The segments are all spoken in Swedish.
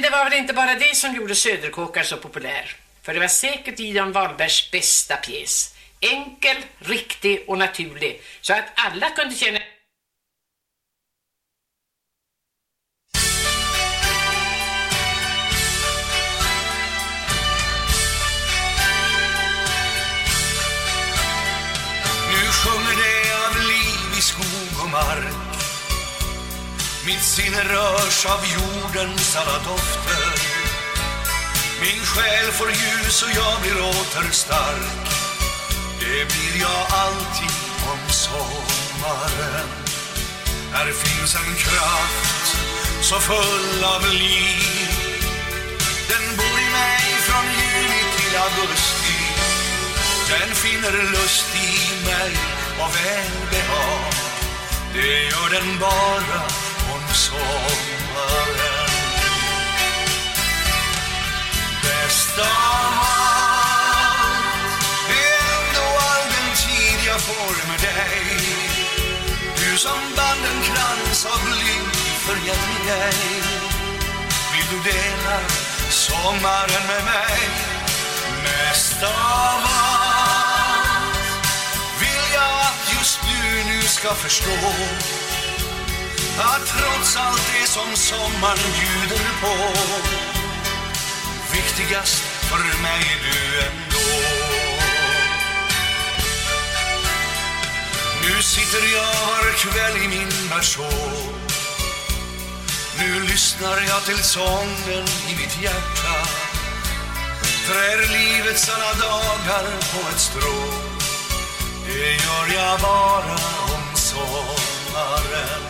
Men det var väl inte bara det som gjorde Söderkåkar så populär. För det var säkert Ian Wahlbergs bästa pjäs. Enkel, riktig och naturlig. Så att alla kunde känna Mitt sinne rörs av jordens alla dofter. Min själ får ljus och jag blir åter stark. Det blir jag alltid om sommaren. Här finns en kraft så full av liv. Den bor i mig från juni till augusti. Den finner lust i mig och välbehag. Det gör den bara sommaren. Bäst av allt är ändå all den tid jag får med dig. Du som band en krans av liv följet med dig Vill du dela sommaren med mig? Mest av allt vill jag att just du nu ska förstå att trots allt det som sommaren bjuder på viktigast för mig är du ändå. Nu sitter jag var kväll i min bersåg Nu lyssnar jag till sången i mitt hjärta. Trär livets alla dagar på ett strå. Det gör jag bara om sommaren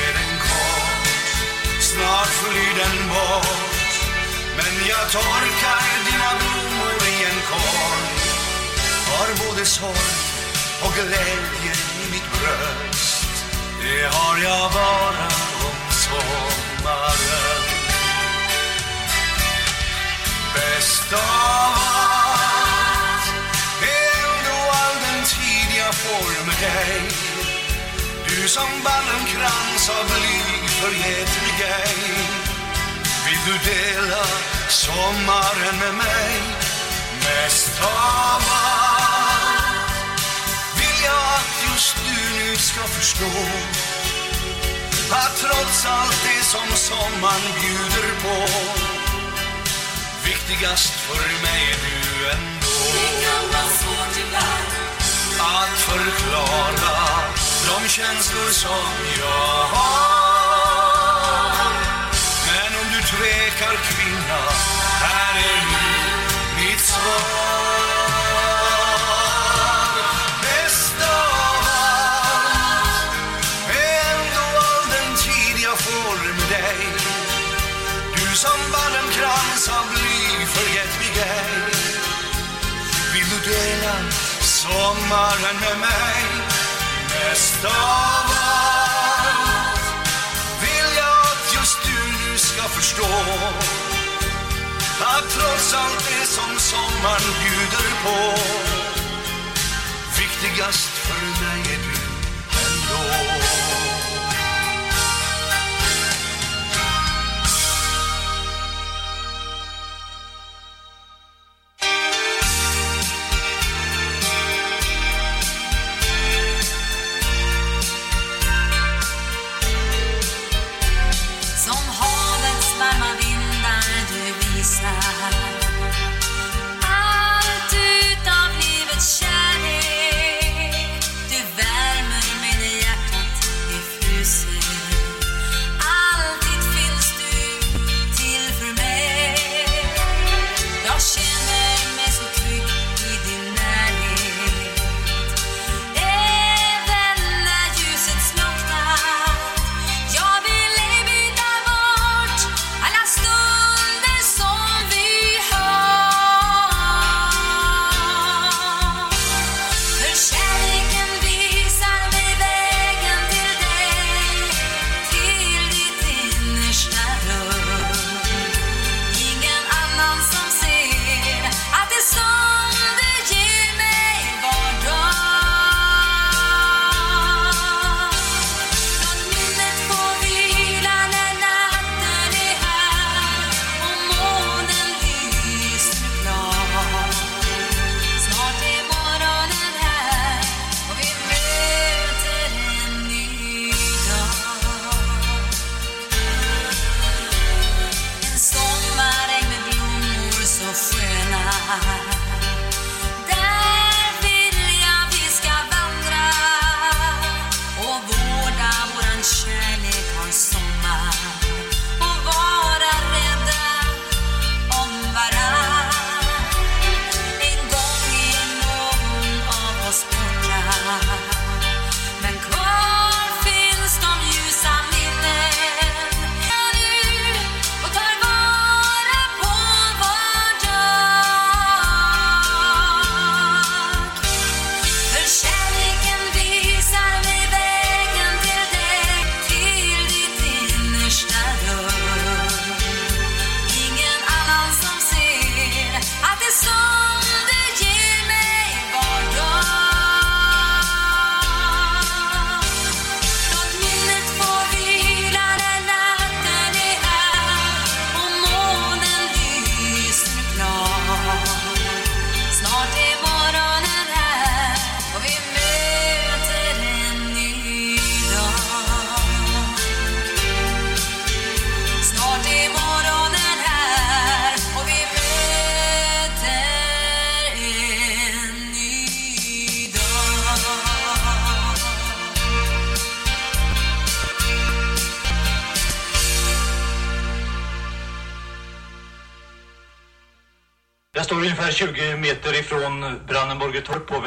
är den kort, snart flyr den bort. Men jag torkar dina blommor i en korg Har både sorg och glädje i mitt bröst. Det har jag bara om sommaren. Bäst av allt är ändå all den tid jag får med dig. Du som band en krans av bly förgett mig Vill du dela sommaren med mig? Mest av allt vill jag att just du nu ska förstå att trots allt det som sommaren bjuder på viktigast för mig är du ändå. Att förklara de känslor som jag har. Men om du tvekar kvinna, här är nu mitt svar. Bäst av allt är ändå all den tid jag får med dig. Du som band en krans av bly förgett mig ej. Vill du dela sommaren med mig? Bäst av allt vill jag att just du nu ska förstå att trots allt det som sommaren bjuder på viktigast för mig är du.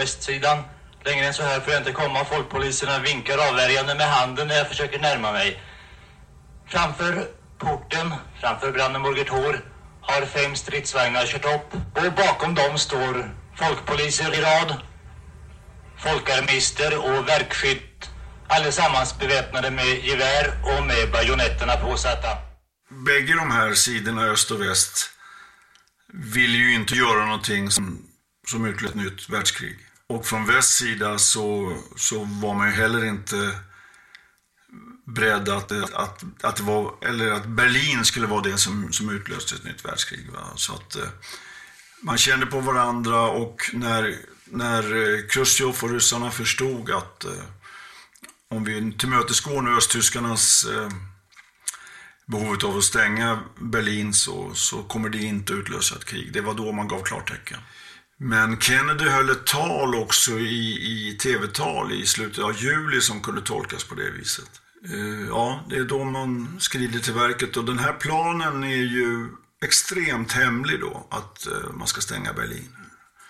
Västsidan. Längre än så här får jag inte komma. Folkpoliserna vinkar avvärjande med handen när jag försöker närma mig. Framför porten, framför Brandenburger Tor, har fem stridsvagnar kört upp. Och bakom dem står folkpoliser i rad, folkarmister och verkskytt. Allesammans beväpnade med gevär och med bajonetterna påsatta. Bägge de här sidorna, öst och väst, vill ju inte göra någonting som, som utlöst ett nytt världskrig. Och från västs sida så, så var man ju heller inte beredd att, att, att, det var, eller att Berlin skulle vara det som, som utlöste ett nytt världskrig. Va? Så att eh, man kände på varandra och när, när eh, Khrushchev och ryssarna förstod att eh, om vi tillmötesgår nu östtyskarnas eh, behovet av att stänga Berlin så, så kommer det inte utlösa ett krig. Det var då man gav klartecken. Men Kennedy höll ett tal också i, i tv-tal i slutet av juli som kunde tolkas på det viset. Eh, ja, det är då man skrider till verket och den här planen är ju extremt hemlig då, att eh, man ska stänga Berlin.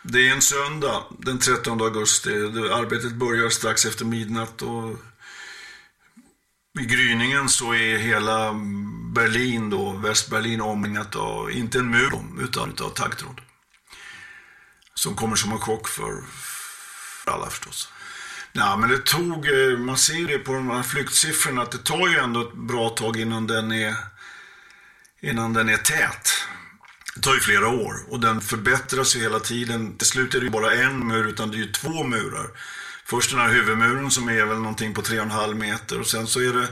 Det är en söndag den 13 augusti. Arbetet börjar strax efter midnatt och i gryningen så är hela Berlin då, Västberlin omringat av, inte en mur utan av taggtråd. Som kommer som en chock för, alla förstås. Nej, men det tog, eh, man ser det på de här flyktsiffrorna att det tar ju ändå ett bra tag innan den är, innan den är tät. Det tar ju flera år och den förbättras ju hela tiden. Till slut är det ju bara en mur utan det är ju två murar. Först den här huvudmuren som är väl någonting på 3,5 meter och sen så är det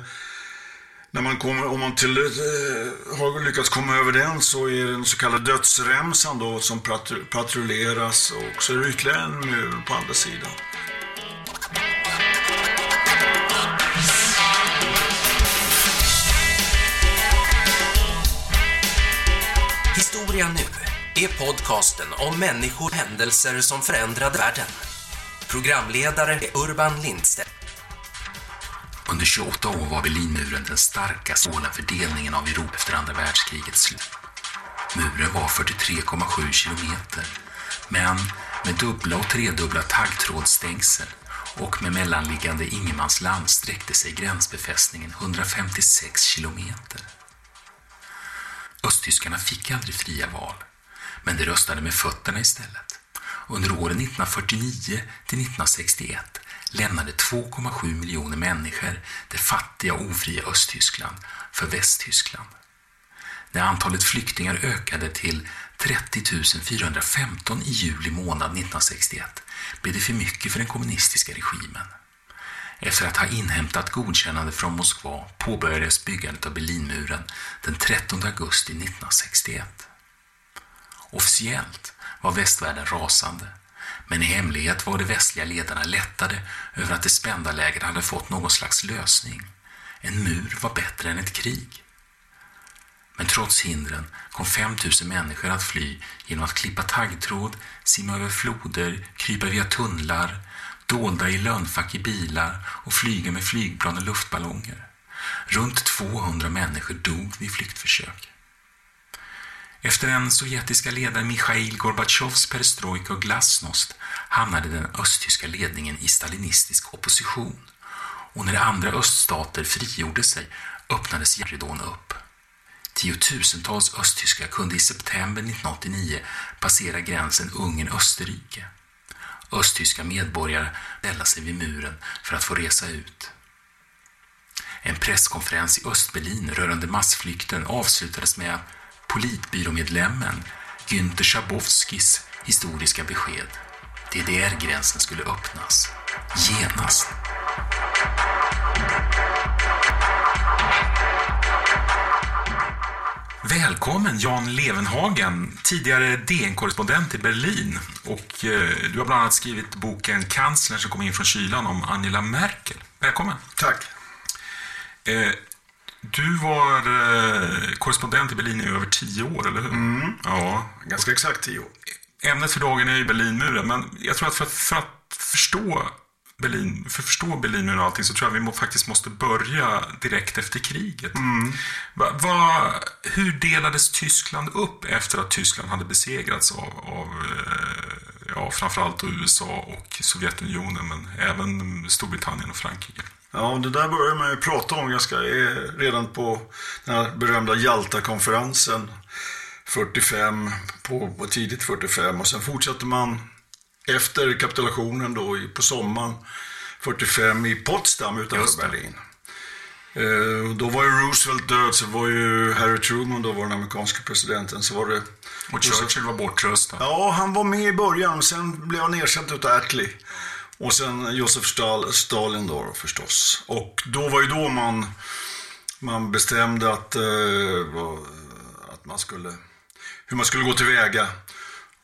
när man kommer, om man till, eh, har lyckats komma över den så är det den så kallade dödsremsan då som patrulleras och så är det ytterligare en mur på andra sidan. Historia nu är podcasten om människor och händelser som förändrade världen. Programledare är Urban Lindstedt. Under 28 år var Berlinmuren den starkaste fördelningen av Europa efter andra världskrigets slut. Muren var 43,7 kilometer, men med dubbla och tredubbla taggtrådsstängsel och med mellanliggande ingenmansland sträckte sig gränsbefästningen 156 kilometer. Östtyskarna fick aldrig fria val, men de röstade med fötterna istället. Under åren 1949 till 1961 lämnade 2,7 miljoner människor det fattiga och ofria Östtyskland för Västtyskland. När antalet flyktingar ökade till 30 415 i juli månad 1961 blev det för mycket för den kommunistiska regimen. Efter att ha inhämtat godkännande från Moskva påbörjades byggandet av Berlinmuren den 13 augusti 1961. Officiellt var västvärlden rasande, men i hemlighet var de västliga ledarna lättade över att det spända lägret hade fått någon slags lösning. En mur var bättre än ett krig. Men trots hindren kom 5000 människor att fly genom att klippa taggtråd, simma över floder, krypa via tunnlar, dolda i lönnfack i bilar och flyga med flygplan och luftballonger. Runt 200 människor dog vid flyktförsök. Efter den sovjetiska ledaren Mikhail Gorbatjovs perestrojka och glasnost hamnade den östtyska ledningen i stalinistisk opposition och när andra öststater frigjorde sig öppnades järnridån upp. Tiotusentals östtyskar kunde i september 1989 passera gränsen Ungern-Österrike. Östtyska medborgare ställde sig vid muren för att få resa ut. En presskonferens i Östberlin rörande massflykten avslutades med att politbyråmedlemmen Günther Schabowskis historiska besked. DDR-gränsen skulle öppnas. Genast. Välkommen Jan Levenhagen, tidigare DN-korrespondent i Berlin. Och eh, du har bland annat skrivit boken Kanslern som kom in från kylan om Angela Merkel. Välkommen. Tack. Eh, du var eh, korrespondent i Berlin i över tio år, eller hur? Mm. Ja. Ganska exakt tio år. Ämnet för dagen är ju Berlinmuren, men jag tror att för, för att förstå Berlin, för att förstå Berlinmuren och allting så tror jag vi må, faktiskt måste börja direkt efter kriget. Mm. Va, va, hur delades Tyskland upp efter att Tyskland hade besegrats av, av eh, ja, framförallt USA och Sovjetunionen, men även Storbritannien och Frankrike? Ja, det där började man ju prata om ganska redan på den här berömda Jalta-konferensen 45, på, på tidigt 45 och sen fortsatte man efter kapitulationen då på sommaren 45 i Potsdam utanför. Berlin. Eh, då var ju Roosevelt död, så var ju Harry Truman då var den amerikanska presidenten. Så var det Och Churchill var bortröstad. Ja, han var med i början, sen blev han erkänd utav Attlee. Och sen Josef Stal- Stalin då förstås. Och då var ju då man, man bestämde att, eh, att man skulle, hur man skulle gå tillväga.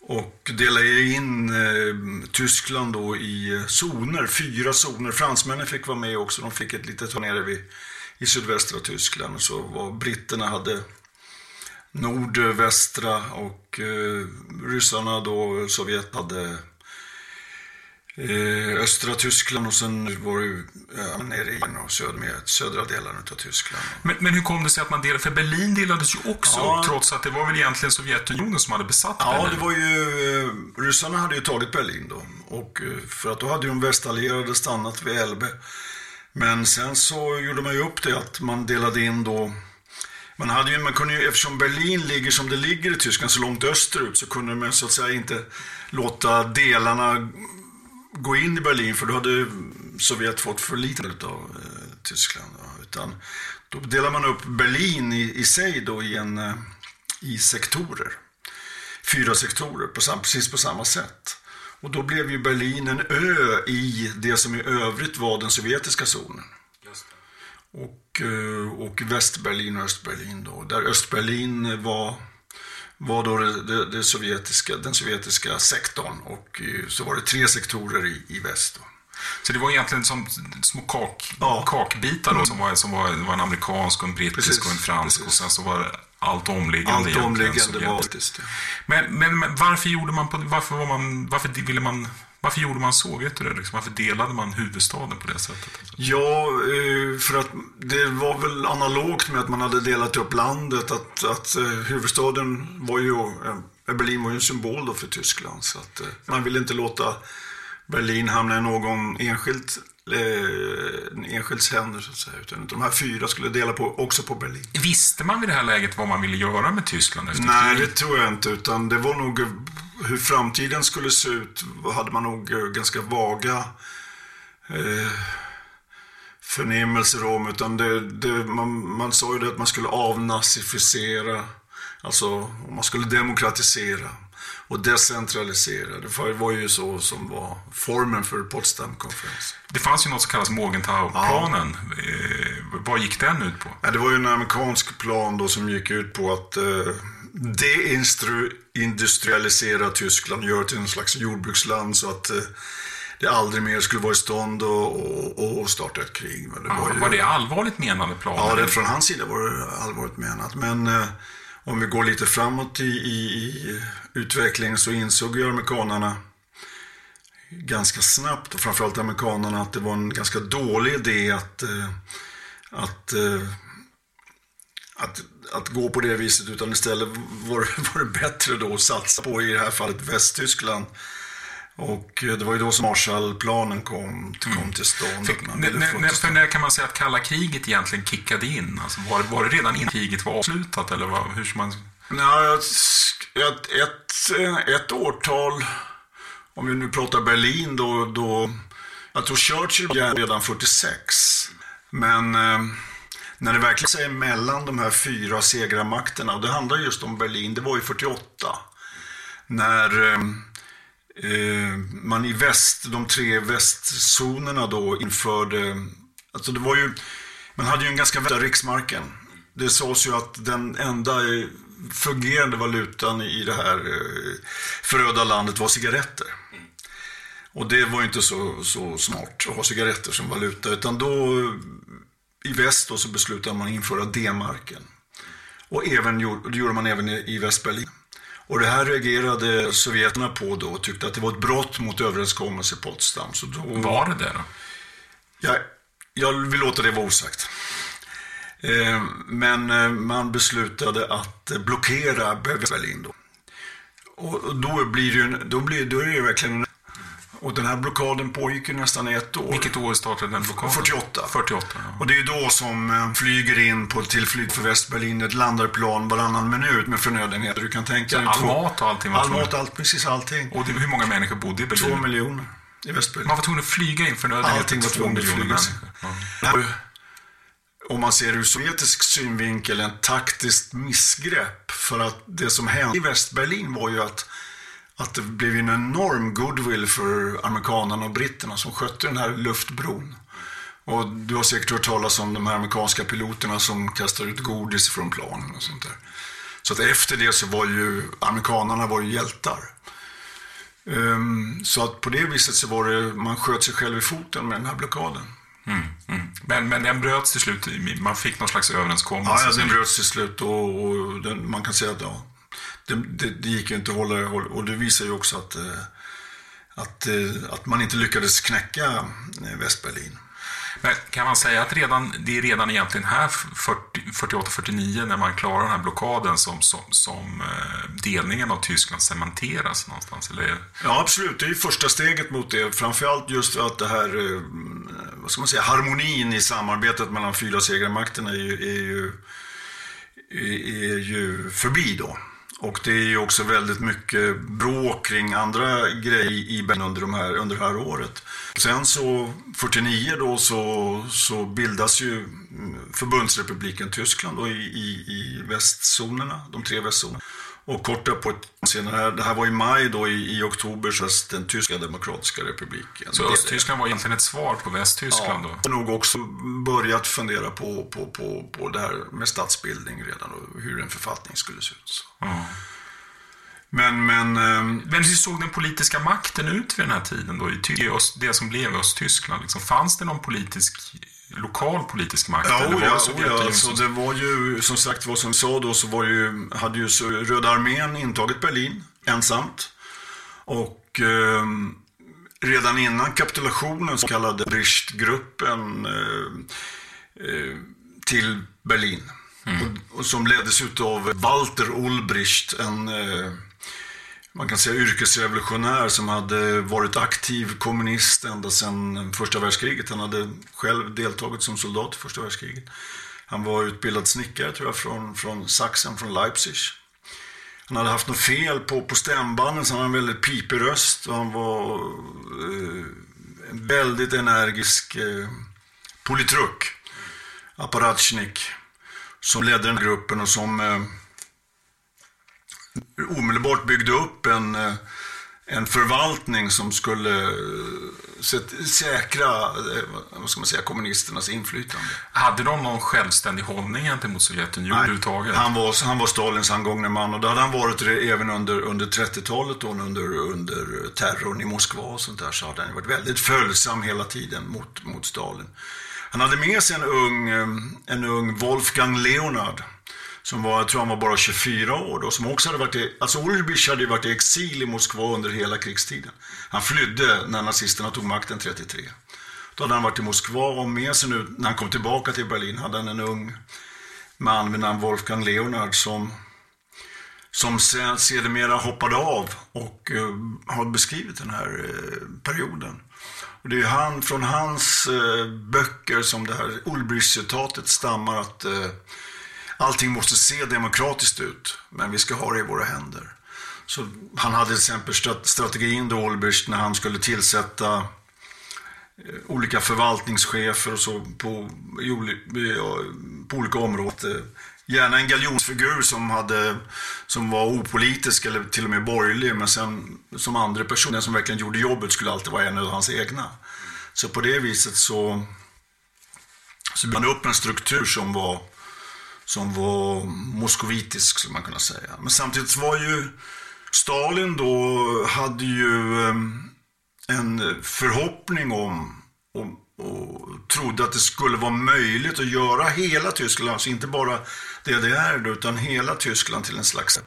Och dela in eh, Tyskland då i zoner, fyra zoner. Fransmännen fick vara med också, de fick ett litet hörn nere vid, i sydvästra Tyskland. Och så var britterna hade nordvästra och eh, ryssarna då, Sovjet hade östra Tyskland och sen var det ju ja, nere i med södra delen av Tyskland. Men, men hur kom det sig att man delade? För Berlin delades ju också Ja. upp, trots att det var väl egentligen Sovjetunionen som hade besatt Ja, Berlin. det var ju, eh, ryssarna hade ju tagit Berlin då. Och eh, för att då hade ju de västallierade stannat vid Elbe. Men sen så gjorde man ju upp det att man delade in då man hade ju, man kunde ju, eftersom Berlin ligger som det ligger i Tyskland, så långt österut, så kunde man så att säga inte låta delarna gå in i Berlin, för då hade Sovjet fått för lite av eh, Tyskland. Då. Utan då delar man upp Berlin i, i sig då i, en, eh, i sektorer. Fyra sektorer, på sam, precis på samma sätt. Och då blev ju Berlin en ö i det som i övrigt var den sovjetiska zonen. Och, eh, och Västberlin och Östberlin då. Där Östberlin var, var då det, det, det sovjetiska, den sovjetiska sektorn och eh, så var det tre sektorer i, i väst. Då. Så det var egentligen som små kak, Ja. kakbitar då, som, var, som var, var en amerikansk, och en brittisk Precis, och en fransk precis. och sen så var det allt omliggande Allt omliggande var. Men, men, men varför gjorde man på, varför var man, varför ville man, varför gjorde man så? Vet du det? Liksom? Varför delade man huvudstaden på det sättet? Ja, eh, för att det var väl analogt med att man hade delat upp landet. Att, att eh, huvudstaden var ju, eh, Berlin var ju en symbol då för Tyskland. Så att man ville inte låta Berlin hamna i någon enskilt eh, en enskilds händer så att säga. Utan de här fyra skulle dela på, också på Berlin. Visste man vid det här läget vad man ville göra med Tyskland efter Nej, det tror jag inte. Utan det var nog hur framtiden skulle se ut hade man nog eh, ganska vaga eh, förnimmelser om. Utan det, det, man, man sa ju det att man skulle avnazificera, alltså man skulle demokratisera och decentralisera. Det var- var ju så som var formen för Potsdamkonferensen. Det fanns ju något som kallas Morgenthau-planen. Eh, vad gick den ut på? Ja, det var ju en amerikansk plan då som gick ut på att eh, deindustrialisera Tyskland, göra till en slags jordbruksland så att eh, det aldrig mer skulle vara i stånd och, och, och starta ett krig. Men det Ja, ju- var det allvarligt menade planer? Ja, det, från hans sida var det allvarligt menat. Men eh, om vi går lite framåt i, i, i utvecklingen så insåg ju amerikanerna ganska snabbt, och framförallt amerikanerna, att det var en ganska dålig idé att, eh, att, eh, att, att gå på det viset. Utan istället var, det- var det bättre då att satsa på, i det här fallet, Västtyskland. Och eh, det var ju då som Marshallplanen kom, kom till stånd. För, när, för när kan man säga att kalla kriget egentligen kickade in? Alltså, var, var det redan innan kriget var avslutat? Eller vad, hur ska man... Nej, ett, ett, ett årtal, om vi nu pratar Berlin, då, då jag tror Churchill var redan 46. Men eh, när det verkligen säger mellan de här fyra segrarmakterna, och det handlar just om Berlin, det var ju 48. När eh, eh, Eh, man i väst, de tre västzonerna då införde, alltså det var ju, man hade ju en ganska värda riksmarken. Det sades ju att den enda eh, fungerande valutan i det här eh, föröda förödda landet var cigaretter. Och det var ju inte så, så smart att ha cigaretter som valuta, utan då i väst då så beslutade man införa D-marken. Och även, det gjorde man även i Västberlin. Och det här reagerade sovjeterna på då och tyckte att det var ett brott mot överenskommelse i Potsdam. Så då, Var det det då? jag, jag vill låta det vara osagt. Eh, Men eh, man beslutade att blockera Berlin då. Och då blir det ju, då blir, då är det verkligen och den här blockaden pågick ju nästan ett år. Vilket år startade den blockaden? 48. 48, ja. Och det är ju då som eh, flyger in på till flyg för Västberlin ett landarplan varannan minut med förnödenheter. Du kan tänka dig all mat och allting All tvungen- mat, allt, precis allting. Och det, hur många människor bodde i Berlin? Två miljoner i Västberlin. Man var tvungen att flyga in förnödenheter Allting var tvunget att var ju, Om man ser ur sovjetisk synvinkel, en taktiskt missgrepp. För att det som hände i Västberlin var ju att, att det blev en enorm goodwill för amerikanerna och britterna som skötte den här luftbron. Och du har säkert hört talas om de här amerikanska piloterna som kastar ut godis från planen och sånt där. Så att efter det så var ju amerikanerna var ju hjältar. Ehm, så att på det viset så var det, man sköt sig själv i foten med den här blockaden. Mm, mm. Men, men den bröts till slut. Man fick någon slags överenskommelse. Ja, ja den bröts till slut och, och den, man kan säga att ja, det, det, det gick ju inte att hålla håll- och det visar ju också att, eh, att, eh, att man inte lyckades knäcka eh, Västberlin. Men kan man säga att redan, det är redan egentligen här 48-49 när man klarar den här blockaden som, som, som delningen av Tyskland cementeras någonstans? Eller? Ja, absolut. Det är ju första steget mot det. Framförallt just att det här, vad ska man säga, harmonin i samarbetet mellan fyra segermakterna är ju, är ju, är ju förbi då. Och det är ju också väldigt mycket bråk kring andra grejer i Berlin under, de här, under det här året. Sen så, 49 då, så, så bildas ju förbundsrepubliken Tyskland då i, i, i västzonerna, de tre västzonerna. Och kort därpå, senare, det här var i maj då, i, i oktober, så den tyska demokratiska republiken. Så Östtyskland var egentligen ett svar på Västtyskland Ja, då? nog också börjat fundera på, på, på, på det här med statsbildning redan och hur en författning skulle se ut. Ja. Men, men, ehm, Men hur såg den politiska makten ut vid den här tiden då? I det som blev Östtyskland. Liksom, fanns det någon politisk, lokal politisk makt? Ja, eller var ja, det ja alltså, det var ju som sagt vad som sa då så var ju, hade ju Röda armén intagit Berlin ensamt. Och ehm, redan innan kapitulationen så kallade Bricht-gruppen eh, eh, till Berlin. Och, och som leddes utav Walter Ulbricht, en eh, man kan säga yrkesrevolutionär som hade varit aktiv kommunist ända sedan första världskriget. Han hade själv deltagit som soldat i första världskriget. Han var utbildad snickare tror jag från, från Sachsen, från Leipzig. Han hade haft något fel på, på stämbanden så han hade en väldigt pipig röst och han var eh, en väldigt energisk eh, politruk, apparatchnik, som ledde den här gruppen och som eh, omedelbart byggde upp en, eh, en förvaltning som skulle eh, sä- säkra eh, vad ska man säga, kommunisternas inflytande. Hade de någon självständig hållning gentemot Sovjetunionen överhuvudtaget? han, var, han var Stalins handgångne man och det hade han varit även under, under 30-talet då, under, under terrorn i Moskva och sånt där så hade han varit väldigt följsam hela tiden mot, mot Stalin. Han hade med sig en ung, en ung Wolfgang Leonard som var, jag tror han var bara 24 år då, som också hade varit i, alltså Ulrich hade ju varit i exil i Moskva under hela krigstiden. Han flydde när nazisterna tog makten 33. Då hade han varit i Moskva och med sig nu, när han kom tillbaka till Berlin, hade han en ung man vid namn Wolfgang Leonard som, som sedermera hoppade av och eh, har beskrivit den här eh, perioden. Och det är han, från hans eh, böcker som det här Ulbricht-citatet stammar att eh, allting måste se demokratiskt ut, men vi ska ha det i våra händer. Så han hade till exempel strategin då, Olbrich, när han skulle tillsätta eh, olika förvaltningschefer och så på, på olika områden. Gärna en galjonsfigur som, hade, som var opolitisk eller till och med borgerlig, men sen som andra person, den som verkligen gjorde jobbet skulle alltid vara en av hans egna. Så på det viset så, så byggde han upp en struktur som var, som var moskovitisk, skulle man kunna säga. Men samtidigt var ju Stalin då, hade ju ehm, en förhoppning om och, och trodde att det skulle vara möjligt att göra hela Tyskland, alltså inte bara DDR då, utan hela Tyskland till en slags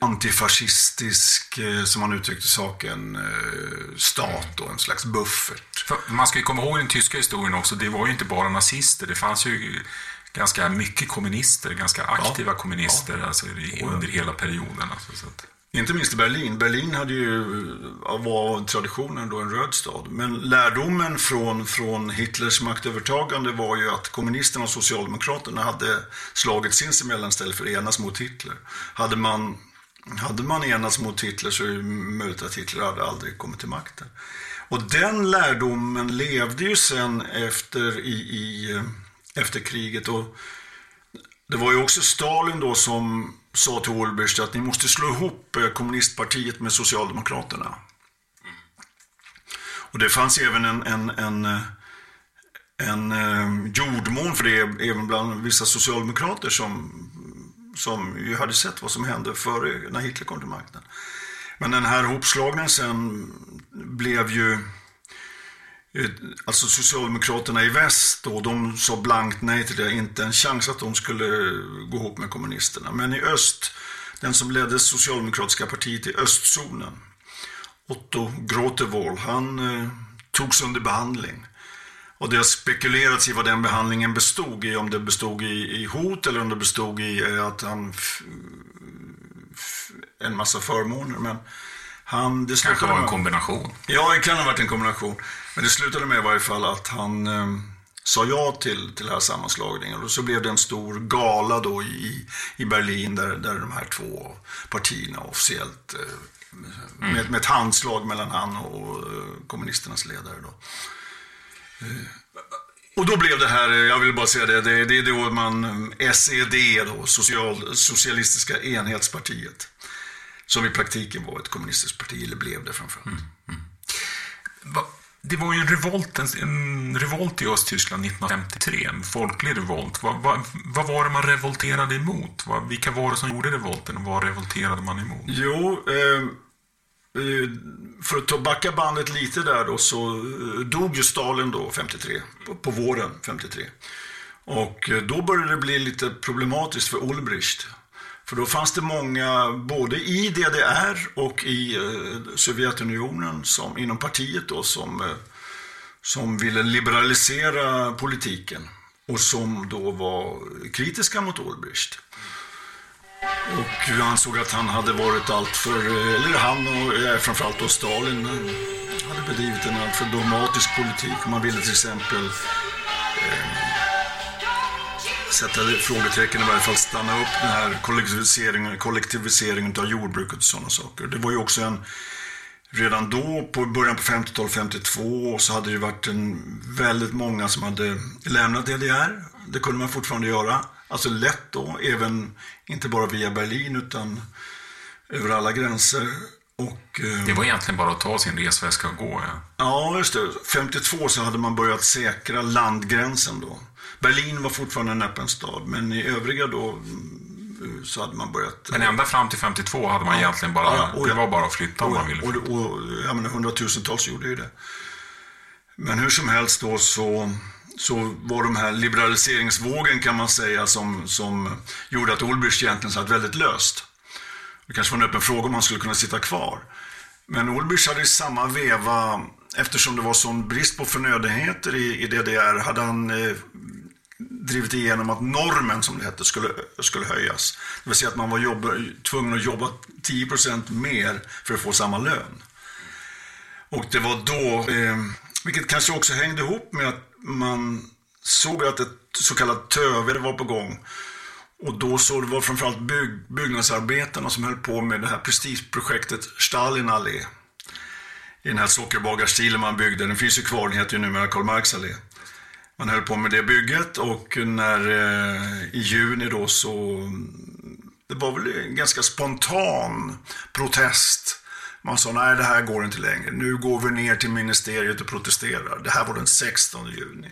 antifascistisk, eh, som man uttryckte saken, eh, stat och en slags buffert. För man ska ju komma ihåg den tyska historien också, det var ju inte bara nazister. Det fanns ju ganska mycket kommunister, ganska aktiva kommunister alltså, i- under hela perioden. Alltså, så att, Inte minst i Berlin. Berlin hade ju, var traditionen då en röd stad. Men lärdomen från, från Hitlers maktövertagande var ju att kommunisterna och socialdemokraterna hade slagit sinsemellan istället för att enas mot Hitler. Hade man, hade man enats mot Hitler så är det möjligt att Hitler hade aldrig kommit till makten. Och den lärdomen levde ju sen efter, i, i, efter kriget. Och det var ju också Stalin då som sa till Ulbricht att ni måste slå ihop eh, kommunistpartiet med Socialdemokraterna. Mm. Och det fanns även en, en, en, eh, en eh, jordmån för det även bland vissa socialdemokrater som, som ju hade sett vad som hände före när Hitler kom till makten. Men den här hopslagningen sen blev ju Alltså Socialdemokraterna i väst då, de sa blankt nej till det. Inte en chans att de skulle gå ihop med kommunisterna. Men i öst, den som ledde Socialdemokratiska partiet i östzonen, Otto Grotewohl, han eh, togs under behandling. Och det har spekulerats i vad den behandlingen bestod i. Om det bestod i, i hot eller om det bestod i eh, att han... en massa förmåner. Men han... Det kanske var en med- kombination. Ja, det kan ha varit en kombination. Men det slutade med i varje fall att han eh, sa ja till, till den här sammanslagningen. Och så blev det en stor gala då i, i Berlin där, där de här två partierna officiellt eh, med, med ett handslag mellan han och eh, kommunisternas ledare då. Eh, Och då blev det här, eh, jag vill bara säga det, det, det är då man, eh, SED då, Social, Socialistiska enhetspartiet. Som i praktiken var ett kommunistiskt parti, eller blev det framförallt. Va- Det var ju en revolt, en, revolt i Östtyskland 1953, en folklig revolt. Vad, vad, vad var det man revolterade emot? Vilka var det som gjorde revolten och vad revolterade man emot? Jo, eh, eh, för att ta backa bandet lite där då så eh, dog ju Stalin då 53, på, på våren 53. Och eh, då började det bli lite problematiskt för Ulbricht. För då fanns det många, både i DDR och i eh, Sovjetunionen, som, inom partiet då, som, eh, som ville liberalisera politiken. Och som då var kritiska mot Olbricht. Och ansåg att han hade varit alltför, eh, eller han och eh, framförallt då Stalin eh, hade bedrivit en alltför dogmatisk politik. Man ville till exempel sätta frågetecken i varje fall stanna upp den här kollektiviseringen, kollektiviseringen av jordbruket och sådana saker. Det var ju också en, redan då, på början på 50-talet, 52, så hade det varit en, väldigt många som hade lämnat DDR. Det kunde man fortfarande göra. Alltså lätt då, även inte bara via Berlin utan över alla gränser. Och, eh, Det var egentligen bara att ta sin resväska och gå. Ja. Ja, just det. 52 så hade man börjat säkra landgränsen då. Berlin var fortfarande en öppen stad, men i övriga då mm, så hade man börjat... Men ända fram till 52 hade man egentligen bara, Ja, och det ja. var bara att flytta om Och, man ville. och, och, jag menar, hundratusentals gjorde ju det. Men hur som helst då så, så var de här liberaliseringsvågen kan man säga som, som gjorde att Ulbricht egentligen satt väldigt löst. Det kanske var en öppen fråga om han skulle kunna sitta kvar. Men Ulbricht hade i samma veva, eftersom det var sån brist på förnödenheter i, i DDR, hade han eh, drivit igenom att normen, som det hette, skulle, skulle höjas. Det vill säga att man var jobba, tvungen att jobba 10% mer för att få samma lön. Och det var då, eh, vilket kanske också hängde ihop med att man såg att ett så kallat töve var på gång. Och då såg det var framförallt bygg, byggnadsarbetarna som höll på med det här prestigeprojektet Stalinallé. I den här sockerbagarstilen man byggde. Den finns ju kvar, den heter ju numera Karl Marx allé. Man höll på med det bygget och när eh, i juni då så det var väl en ganska spontan protest. Man sa nej det här går inte längre. Nu går vi ner till ministeriet och protesterar. Det här var den 16 juni.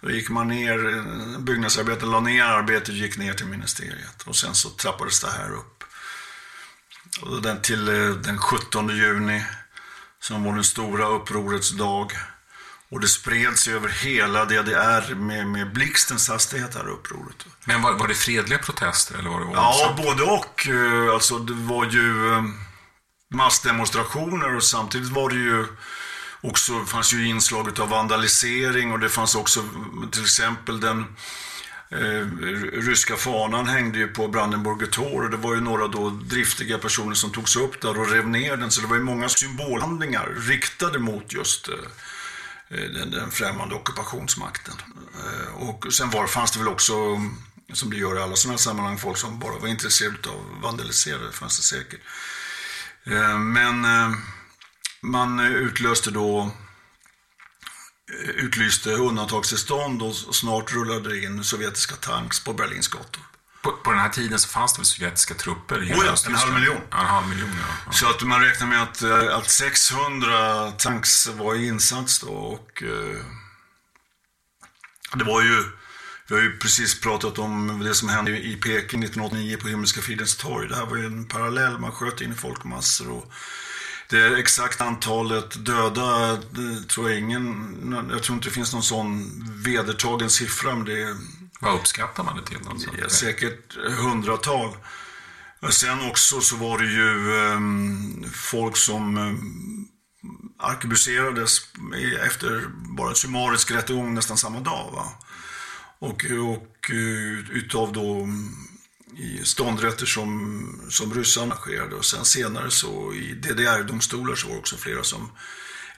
Då gick man ner, eh, la ner arbetet och gick ner till ministeriet. Och sen så trappades det här upp. Och den till eh, den 17 juni som var den stora upprorets dag. Och det spreds över hela DDR med, med blixtens hastighet här upproret. Men var, var det fredliga protester eller var det Ja, både och. Eh, Alltså det var ju eh, massdemonstrationer och samtidigt var det ju också, fanns ju inslag av vandalisering och det fanns också till exempel den Eh, ryska fanan hängde ju på Brandenburger Tor och det var ju några då driftiga personer som togs upp där och rev ner den. Så det var ju många symbolhandlingar riktade mot just eh, Eh, den, den främmande ockupationsmakten. Eh, och sen var, fanns det väl också, som det gör i alla sådana här sammanhang, folk som bara var intresserade av att vandalisera, det fanns det säkert. Eh, men man utlöste då utlyste undantagstillstånd och snart rullade det in sovjetiska tanks på Berlins gator. På, på den här tiden så fanns det väl sovjetiska trupper i oh ja, en halv miljon. Ja, en halv miljon ja. ja. Så att man räknar med att, eh, att 600 tanks var i insats då och eh, det var ju, vi har ju precis pratat om det som hände i Peking 1989 på Himmelska fridens torg. Det här var ju en parallell, man sköt in i folkmassor och det exakta antalet döda tror jag ingen, jag tror inte det finns någon sån vedertagen siffra. Men det Vad uppskattar man det till? Alltså? Är säkert hundratal. Sen också så var det ju um, folk som um, arkebuserades efter bara en summarisk rättegång nästan samma dag. Va? Och, och uh, utav då i ståndrätter som, som ryssarna arrangerade och sen senare så i DDR-domstolar så var det också flera som,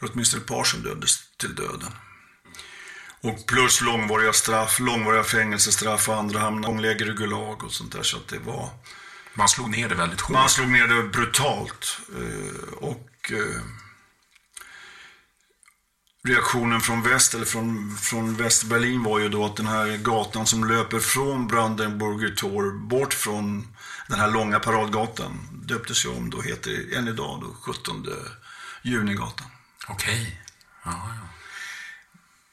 åtminstone ett par som dömdes till döden. Och plus långvariga straff, långvariga fängelsestraff och andra hamnade långläger i Gulag och sånt där så att det var... Man slog ner det väldigt hårt. Man slog ner det brutalt. Eh, och eh, reaktionen från väst, eller från, från Västberlin var ju då att den här gatan som löper från Brandenburger Tor bort från den här långa paradgatan döptes ju om då, heter än idag då 17 Junigatan. Okej. Okay. Ja, ja.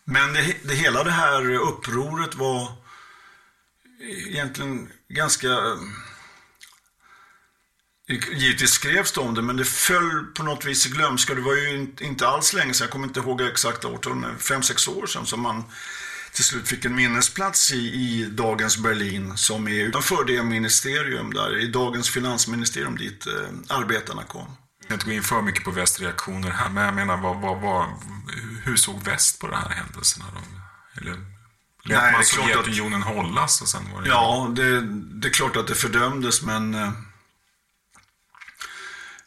Men det, det, hela det här upproret var egentligen ganska eh, Givetvis skrevs det om det, men det föll på något vis i glömska. Det var ju inte alls länge sedan, jag kommer inte ihåg exakta årtal, men fem, sex år sedan som man till slut fick en minnesplats i, i dagens Berlin som är utanför det ministerium där, i dagens finansministerium dit eh, arbetarna kom. Jag ska inte gå in för mycket på västreaktioner här, men jag menar, vad, vad, vad, hur såg väst på de här händelserna? Då? Eller lät man Sovjetunionen att, hållas? Och sen var det ja, det, det är klart att det fördömdes, men eh,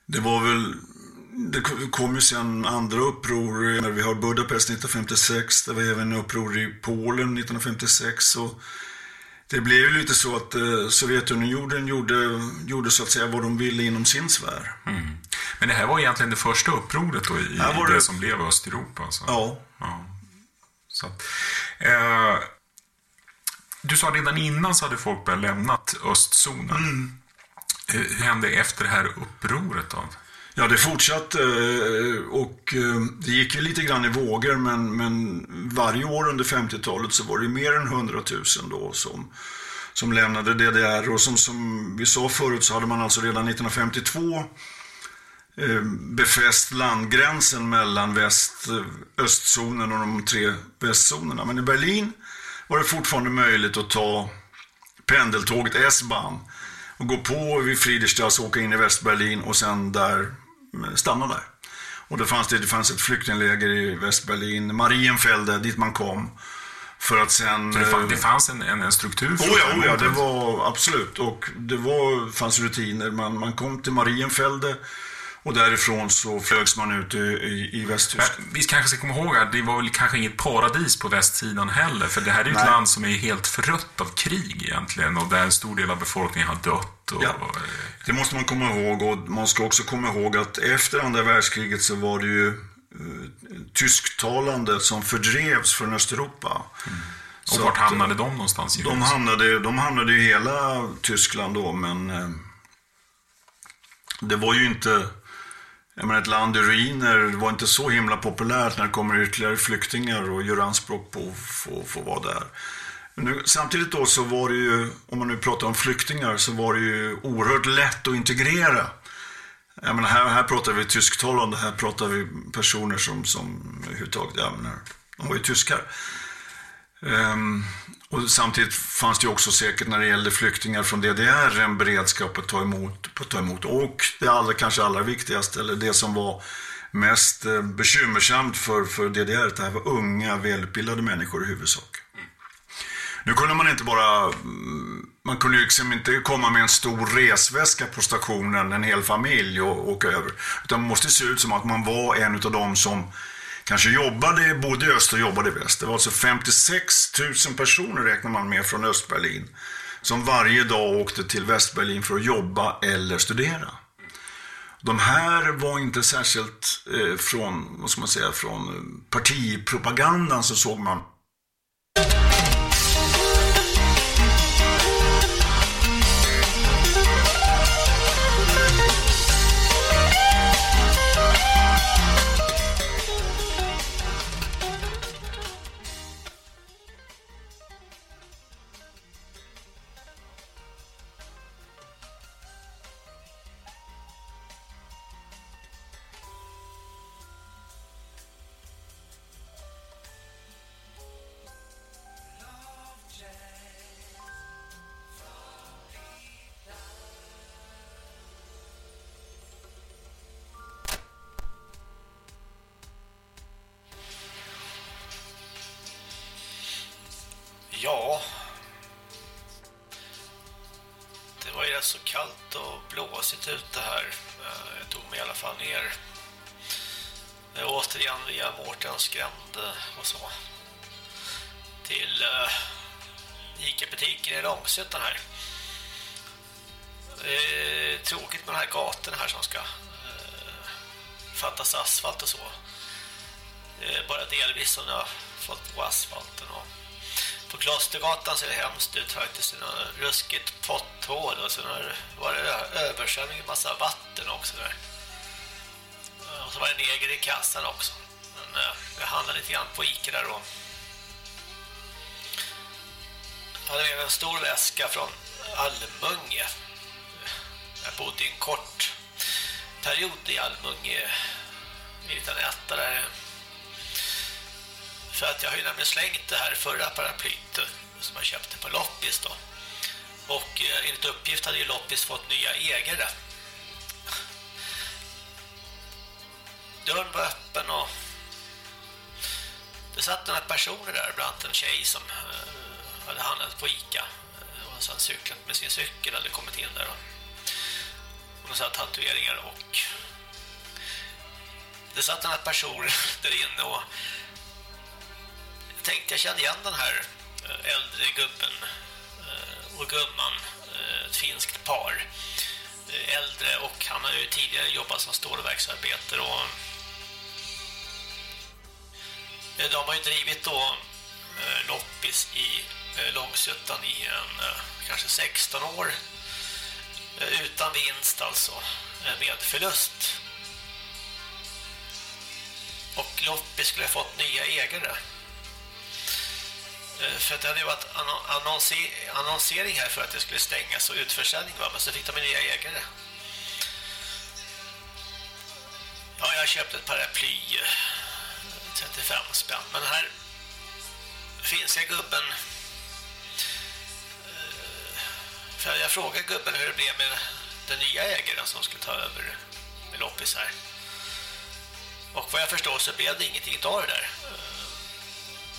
det var väl, det kom ju sen andra uppror. Vi har Budapest 1956, det var även uppror i Polen 1956. Och det blev ju lite så att eh, Sovjetunionen gjorde, gjorde så att säga vad de ville inom sin sfär. Mm. Men det här var egentligen det första upproret då i, det, det, som blev Östeuropa? Alltså. Ja. ja. Så eh, du sa redan innan så hade folk börjat lämna östzonen. Mm. Hur hände efter det här upproret då? Ja, det fortsatte eh, och eh, det gick ju lite grann i vågor men, men varje år under 50-talet så var det mer än 100 000 då som, som lämnade DDR och som, som vi sa förut så hade man alltså redan 1952 eh, befäst landgränsen mellan väst, östzonen och de tre västzonerna. Men i Berlin var det fortfarande möjligt att ta pendeltåget S-bahn och gå på vid Friedrichstrasse, åka in i Västberlin och sen där stanna där. Och det fanns, det, det fanns ett flyktingläger i Västberlin, Marienfelde, dit man kom. För att sen... Så det, fann, det fanns en, en, struktur? För oh ja, oh ja, det var absolut. Och det var, fanns rutiner. Man, man kom till Marienfelde och därifrån så flögs man ut i, i, i Västtyskland. Vi kanske ska komma ihåg att det var väl kanske inget paradis på västsidan heller. För det här är ju ett land som är helt förött av krig egentligen. Och där en stor del av befolkningen har dött. Och, ja, det måste man komma ihåg. Och man ska också komma ihåg att efter andra världskriget så var det ju uh, tysktalande som fördrevs från Östeuropa. Mm. Och så vart hamnade de någonstans? De, hamnade, de hamnade i hela Tyskland då, men uh, det var ju inte jag menar, ett land i ruiner var inte så himla populärt när det kommer ytterligare flyktingar och gör anspråk på att få vara där. Men nu, samtidigt då så var det ju, om man nu pratar om flyktingar, så var det ju oerhört lätt att integrera. Jag menar, här, här pratar vi tysktalande, här pratar vi personer som, som överhuvudtaget, ja, menar, de var ju tyskar. Um, och samtidigt fanns det ju också säkert när det gällde flyktingar från DDR en beredskap att ta emot. Att ta emot. Och det allra, kanske allra viktigaste, eller det som var mest eh, bekymmersamt för, för DDR, att det här var unga, välutbildade människor i huvudsak. Nu kunde man inte bara, mm, man kunde ju liksom inte komma med en stor resväska på stationen, en hel familj och åka över. Utan man måste se ut som att man var en av dem som kanske jobbade, bodde i öst och jobbade i väst. Det var alltså 56 000 personer räknar man med från Östberlin. Som varje dag åkte till Västberlin för att jobba eller studera. De här var inte särskilt eh, från, vad ska man säga, från partipropagandan så såg man som jag har fått på asfalten och på Klostergatan ser det hemskt ut faktiskt. Det är något ruskigt potthål och sen var det översvämning, massa vatten också där. Eh, och så var det neger i kassan också. Men eh, jag handlade lite grann på Ica där då. Jag hade med en stor väska från Almunge. Jag bodde i en kort period i Almunge. I en liten etta där för att jag har ju nämligen slängt det här förra paraplyt eh, som jag köpte på Loppis då. Och eh, enligt uppgift hade ju Loppis fått nya ägare. Dörren var öppen och det satt några personer där, bland annat en tjej som eh, hade handlat på Ica eh, och sen cyklat med sin cykel hade kommit in där och hon satt tatueringar och det satt några personer där inne och tänkte jag kände igen den här eh, äldre gubben eh, och gumman, eh, ett finskt par. Äldre och han har ju tidigare jobbat som stålverksarbetare och de har ju drivit då loppis i Långsuttan i en kanske 16 år. Utan vinst alltså med förlust. Och loppis skulle ha fått nya ägare. Eh, för att det hade ju varit annonsering här för att det skulle stängas och utförsäljning va? men så fick de nya ägare ja jag köpte ett paraply eh, 35 spänn men den här finska gubben eh, för jag frågade gubben hur det blev med den nya ägaren som skulle ta över med loppis här och vad jag förstår så blev det ingenting av det där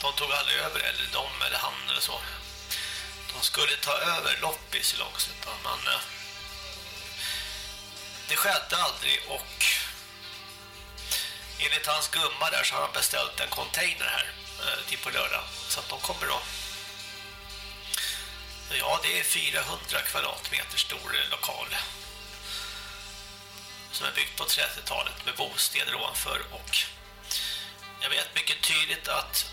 de tog aldrig över, eller de eller han eller så. De skulle ta över loppis i Långsuttan, men eh, det skedde aldrig och enligt hans gumma där så har han beställt en container här eh, till på lördag så att de kommer då ja det är 400 kvadratmeter stor lokal som är byggt på 30-talet med bostäder ovanför och jag vet mycket tydligt att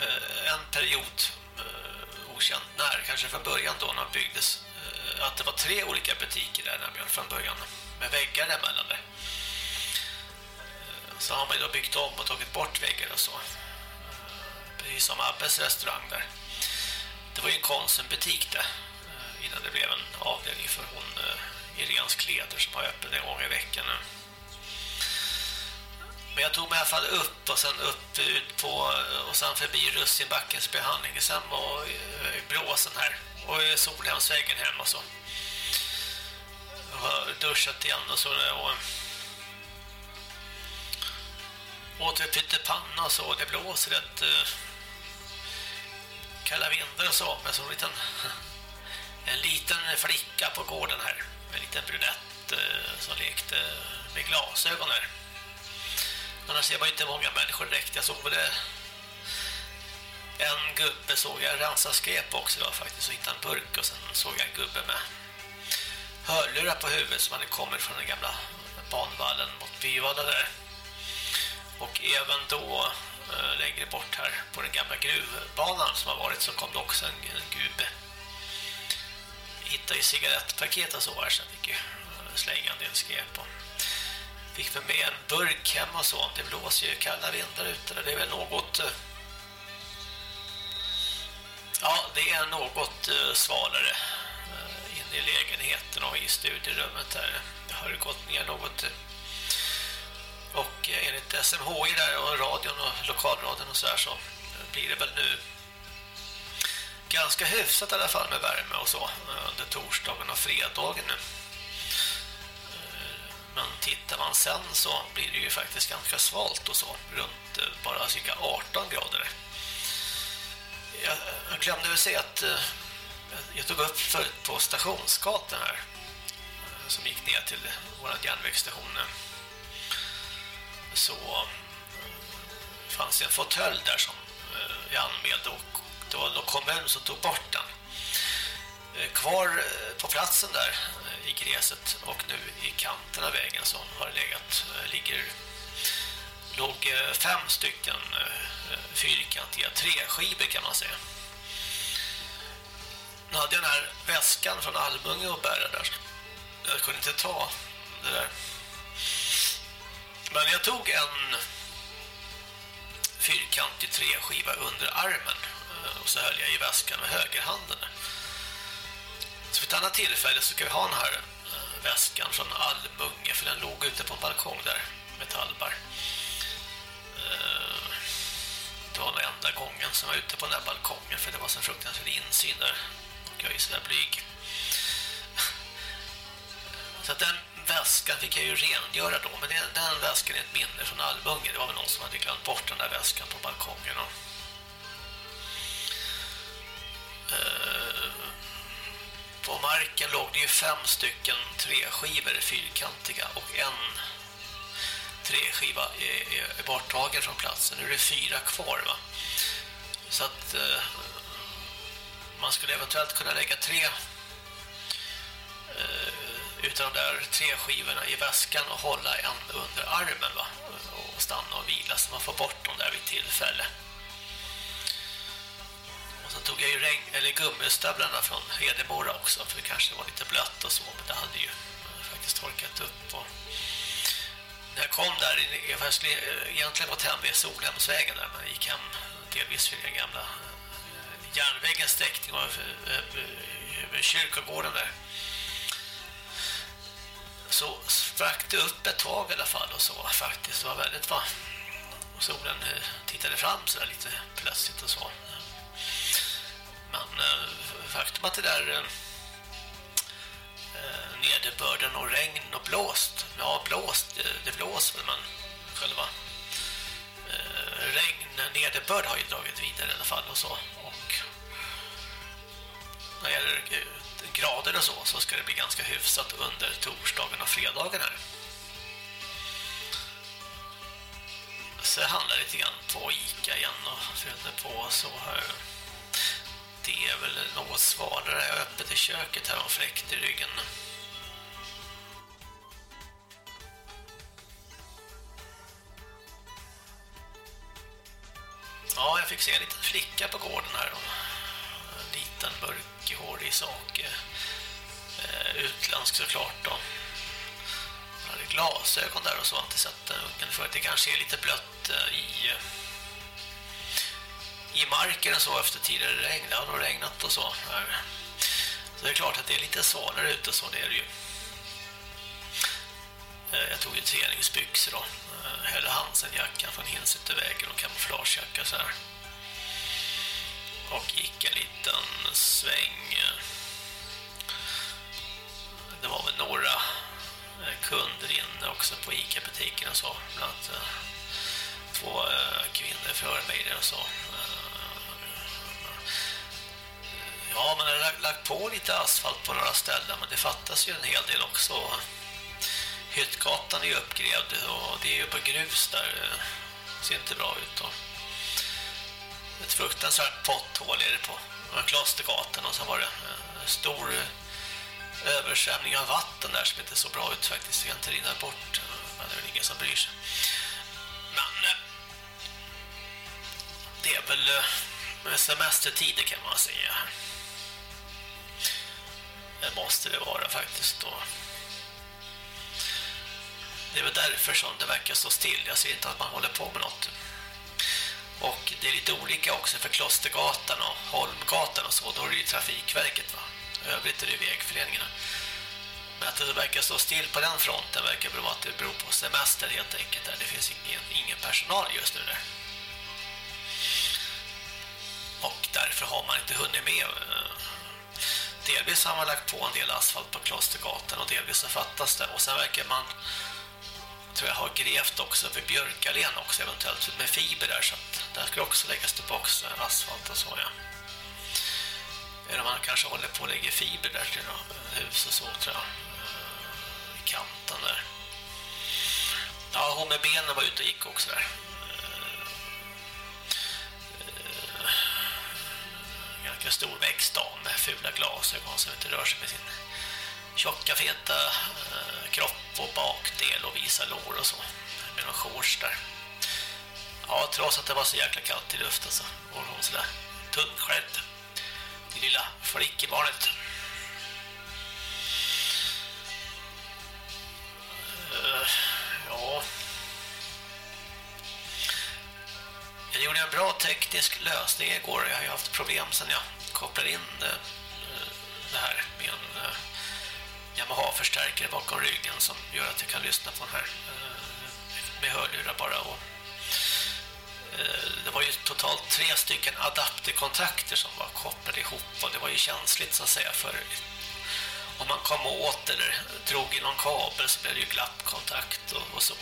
Eh, en period eh, okänt när, kanske från början då när det byggdes eh, att det var tre olika butiker där nämligen från början med väggar emellan där. Så har man då byggt om och tagit bort väggar och så. Precis som Abbes restaurang där. Det var ju en konsumbutik där innan det blev en avdelning för hon Irens kläder som har öppen en gång i veckan nu. Men jag tog mig i alla fall upp och sen upp ut på och sen förbi Russinbackens behandling sen var eh, blåsen här och solhemsväggen hem och så. Jag har duschat igen och så och eh, åt ett pyttepanna och så det blåser rätt uh, kalla vindar och så. Men så en liten, en liten flicka på gården här. En liten brunett eh, som lekte med glasögon här. Annars ser man inte många människor direkt. Jag såg det eh, en gubbe såg jag rensa skräp också då faktiskt och hittade en burk och sen såg jag en gubbe med hörlurar på huvudet som hade kommit från den gamla banvallen mot Byvalla där. Och även då eh, längre bort här på den gamla gruvbanan som har varit så kom det också en, en gubbe. Hittade ju cigarettpaket och så här så jag fick ju eh, slänga en del skräp och fick med en burk hem och så. Det blåser ju kalla vindar ute. Det är väl något eh, Ja, det är något eh, svalare eh, inne i lägenheten och i studierummet där. Det har gått ner något. Och enligt SMHI där och radion och lokalradion och så här så blir det väl nu ganska hyfsat i alla fall med värme och så under torsdagen och fredagen nu. Men tittar man sen så blir det ju faktiskt ganska svalt och så runt eh, bara cirka 18 grader jag, glömde väl säga att eh, jag tog upp förut på stationsgatan här eh, som gick ner till vår järnvägsstation så fanns det en fåtölj där som jag anmälde och det var då kommun som tog bort den. Eh, kvar eh, på platsen där eh, i gräset och nu i kanten av vägen så har det legat, ligger låg fem stycken fyrkantiga träskivor kan man säga. Nu hade jag den här väskan från Almunge och bära där. Jag kunde inte ta det där. Men jag tog en fyrkantig träskiva under armen och så höll jag i väskan med högerhanden. Så vid ett annat tillfälle så ska vi ha den här eh, väskan från Almunge för den låg ute på en balkong där, metallbar eh, det var den enda gången som jag var ute på den där balkongen för det var så fruktansvärt insyn där. Och jag är sådär blyg. Så att den väskan fick jag ju rengöra då. Men den, den väskan är ett minne från Almunge. Det var väl någon som hade glömt bort den där väskan på balkongen. Och, eh, på marken låg det ju fem stycken träskivor fyrkantiga och en träskiva är, är borttagen från platsen. Nu är det fyra kvar va. Så att eh, man skulle eventuellt kunna lägga tre eh, utav de där tre skivorna i väskan och hålla en under armen va. Och stanna och vila så man får bort dem där vid tillfälle. Sen tog jag ju regn, eller gummistövlarna från Hedemora också för det kanske var lite blött och så men det hade ju eh, faktiskt torkat upp och när jag kom där, jag skulle eh, egentligen gått hem vid Solhemsvägen där man gick hem delvis vid den gamla eh, järnvägens sträckning och kyrkogården där. Så sprack det upp ett tag i alla fall och så faktiskt. Det var väldigt va. Och solen tittade fram så där lite plötsligt och så. Men eh, faktum att det där eh, eh nederbörden och regn och blåst. Ja, blåst, eh, det blåser men själva eh, regn, nederbörd har ju dragit vidare i alla fall och så. Och när det gäller grader och så så ska det bli ganska hyfsat under torsdagen och fredagen här. Så jag handlar lite grann på Ica igen och fyllde på så här det är väl något svalare öppet i köket här och fläkt i ryggen. Ja, jag fick se en liten flicka på gården här. En liten mörkhårig sak. Eh, utländsk såklart då. Jag hade glasögon där och så. Har inte sett eh, ungen för det kanske är lite blött eh, i i marken och så efter tidigare regn. Det har regnat och så. Så det är klart att det är lite svalare ute så det är det ju. Eh, jag tog ju träningsbyxor då. Eh, Hällde Hansen-jackan från Hinsutevägen och kamouflagejacka så här. Och gick en liten sväng. Det var väl några eh, kunder inne också på Ica-butiken och så. Bland annat två kvinnor för mig och så. Ja, man har lagt på lite asfalt på några ställen men det fattas ju en hel del också. Hyttgatan är ju uppgrävd och det är ju på grus där. Det ser inte bra ut då. Ett fruktansvärt potthål är det på Klostergatan och så var det eh, en stor eh, översvämning av vatten där som inte så bra ut faktiskt. Det kan inte rinna bort. Eh, men det är väl ingen som bryr sig. Men det är väl semestertider kan man säga. Det måste det vara faktiskt då. Det är väl därför som det verkar så still. Jag ser inte att man håller på med något. Och det är lite olika också för Klostergatan och Holmgatan och så. Då är det ju Trafikverket va. Övrigt är det vägföreningarna. Men att det verkar stå still på den fronten verkar bero att det beror på semester helt enkelt. Där. Det finns ingen, ingen personal just nu där. Och därför har man inte hunnit med. Eh, Delvis har man lagt på en del asfalt på Klostergatan och delvis så fattas det. Och sen verkar man tror jag har grävt också för Björkalen också eventuellt med fiber där så att där ska också läggas tillbaka asfalt och så ja. Eller man kanske håller på att lägga fiber där till hus och så tror jag. Eh, I kanten där. Ja, hon med benen var ute och gick också där. Ganska stor växtdam med fula glasögon som inte rör sig med sin tjocka feta eh, kropp och bakdel och visa lår och så. Med någon shorts där. Ja, trots att det var så jäkla kallt i luften så var hon sådär tunnklädd. Det lilla flickebarnet. Uh, ja. Jag gjorde en bra teknisk lösning igår. Jag har haft problem sedan jag kopplade in det, eh, det här med en eh, Yamaha-förstärkare bakom ryggen som gör att jag kan lyssna på den här eh, med hörlurar bara och det var ju totalt tre stycken adapterkontakter som var kopplade ihop och det var ju känsligt så att säga för om man kom åt eller drog i någon kabel så blev det ju glappkontakt och, och så.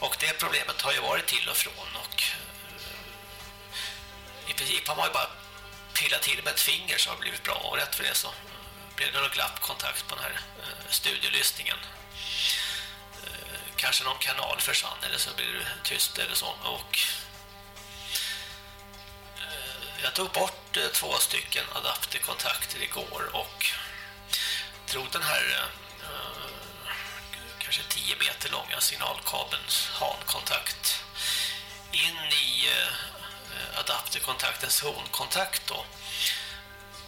Och det problemet har ju varit till och från och eh, i princip har man ju bara pillat till med ett finger så har det blivit bra. Och rätt för det så eh, blev det någon glappkontakt på den här eh, studielyssningen kanske någon kanal försvann eller så blir det tyst eller så. Och jag tog bort två stycken adapterkontakter igår och tror den här kanske 10 meter långa signalkabelns hankontakt in i eh, adapterkontaktens honkontakt då.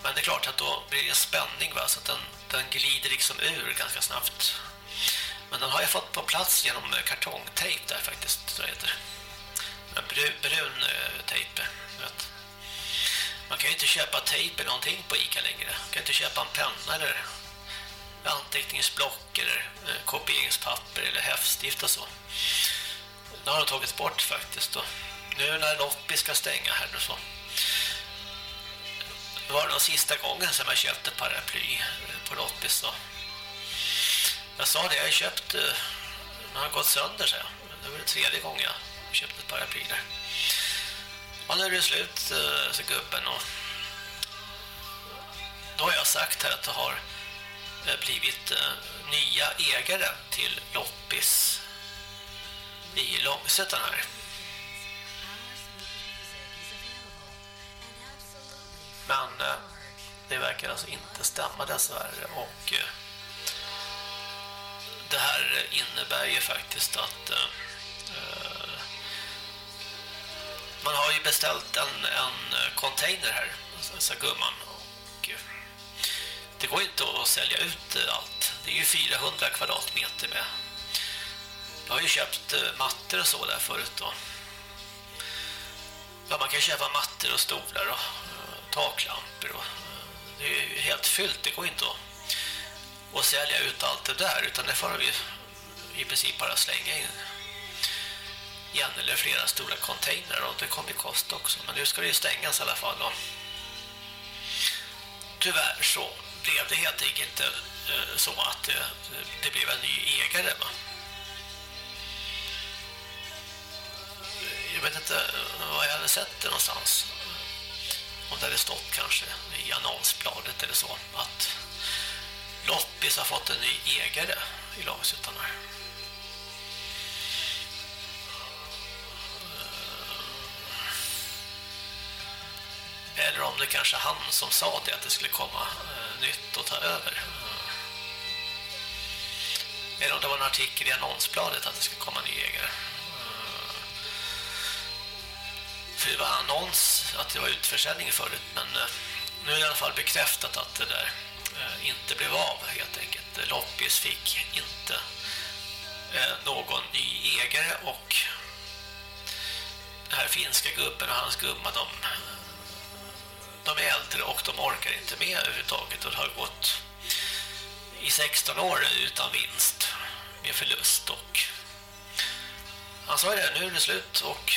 Men det är klart att då blir det en spänning va? så att den, den glider liksom ur ganska snabbt. Men den har jag fått på plats genom eh, kartongtejp där faktiskt, så heter det. Brun, brun tejp, vet. Man kan ju inte köpa tejp eller någonting på Ica längre. Man kan inte köpa en penna eller anteckningsblock eller eh, kopieringspapper eller häftstift och så. Det har de tagits bort faktiskt då. Nu när Loppi ska stänga här nu så. Det var den sista gången som jag köpte paraply eh, på Loppis så jag sa det, jag har köpt eh, den har gått sönder så jag. Det var det tredje gången jag köpte ett paraply där. Ja, nu är det slut så gubben och då har jag sagt här att jag har Eh, blivit eh, nya ägare till Loppis i Långsötan här. Men eh, det verkar alltså inte stämma dessvärre och det här innebär ju faktiskt att man har ju beställt en, en container här, alltså gumman det går inte att sälja ut eh, allt. Det är ju 400 kvadratmeter med. Jag har ju köpt eh, mattor och så där förut då. Ja, man kan köpa mattor och stolar och eh, taklampor och det är ju helt fyllt, det går inte att att sälja ut allt det där utan det får vi i princip bara slänga in en eller flera stora container och det kommer ju kosta också men nu ska det ju stängas i alla fall då. Tyvärr så blev det helt enkelt inte så att det, det blev en ny ägare va? Jag vet inte eh, var jag hade sett det någonstans. om det hade stått kanske i annonsbladet eller så att Loppis har fått en ny ägare i Långsuttan här. Eller om det kanske han som sa det att det skulle komma eh, nytt och ta över. Eh. Eller om det var en artikel i annonsbladet att det skulle komma ny ägare. Eh. För det var annons att det var utförsäljning förut men nu är det i alla fall bekräftat att det där inte blev av helt enkelt. Loppis fick inte någon ny ägare och den här finska gubben och hans gumma de de är äldre och de orkar inte med överhuvudtaget och det har gått i 16 år utan vinst med förlust och han sa det, nu är det slut och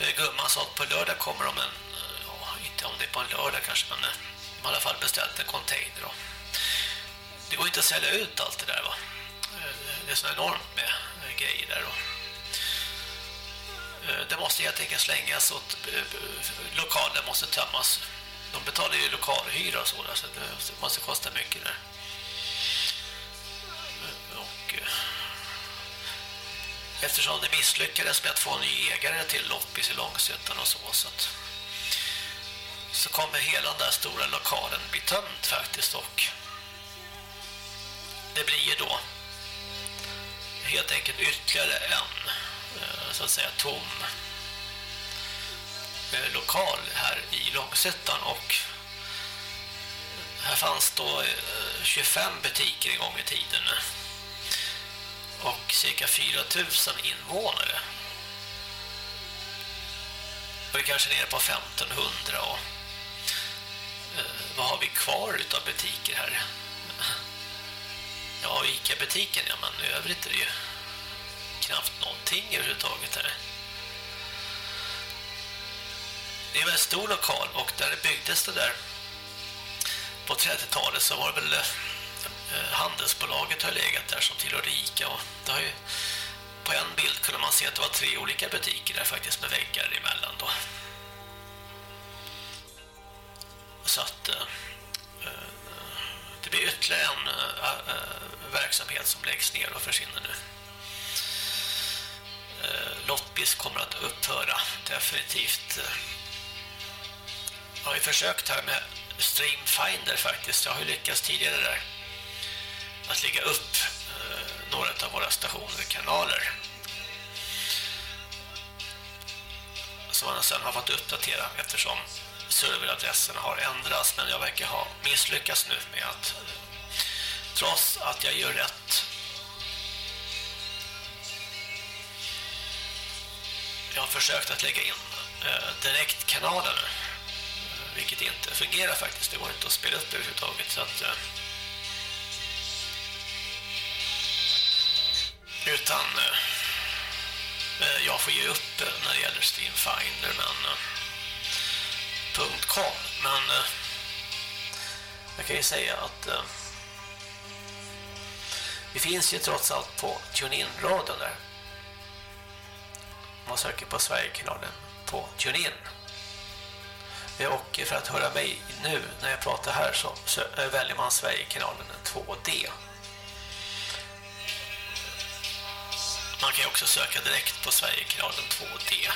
eh, gumman sa att på lördag kommer de en ja, inte om det är på en lördag kanske men eh, de har i alla fall beställt en container och det går inte att sälja ut allt det där va? Eh, det är så enormt med grejer där och Eh, det måste helt enkelt slängas och eh, lokalen måste tömmas. De betalar ju lokalhyra och sådär så det måste kosta mycket där. Eh, och eftersom det misslyckades med att få en ny ägare till Loppis i Långsötan och så så att så kommer hela den där stora lokalen bli tömd faktiskt och det blir ju då helt enkelt ytterligare en så att säga tom eh, lokal här i Långsättan och här fanns då eh, 25 butiker en gång i tiden och cirka 4000 invånare. Och det kanske nere på 1500 och eh, vad har vi kvar av butiker här? Ja, Ica-butiken, ja men i övrigt är det ju knappt någonting överhuvudtaget här. Det är en väldigt stor lokal och där det byggdes det där på 30-talet så var det väl eh, handelsbolaget har legat där som tillhörde Ica och det har ju på en bild kunde man se att det var tre olika butiker där faktiskt med väggar emellan då. Så att eh, eh, det blir ytterligare en verksamhet som läggs ner och försvinner nu eh, kommer att upphöra definitivt. Jag har ju försökt här med Streamfinder faktiskt. Jag har ju lyckats tidigare där att lägga upp eh, några av våra stationer och kanaler. Som man sedan har fått uppdatera eftersom serveradresserna har ändrats men jag verkar ha misslyckats nu med att eh, trots att jag gör rätt jag har försökt att lägga in eh, direktkanalen eh, vilket inte fungerar faktiskt. Det går inte att spela upp överhuvudtaget så att eh, utan eh, eh, jag får ge upp eh, när det gäller Steamfinder men .com men jag kan ju säga att vi finns ju trots allt på TuneIn-raden där man söker på Sverigekanalen på TuneIn. Eh, och för att höra mig nu när jag pratar här så, så eh, väljer man Sverigekanalen 2D. Man kan också söka direkt på Sverigekanalen 2D.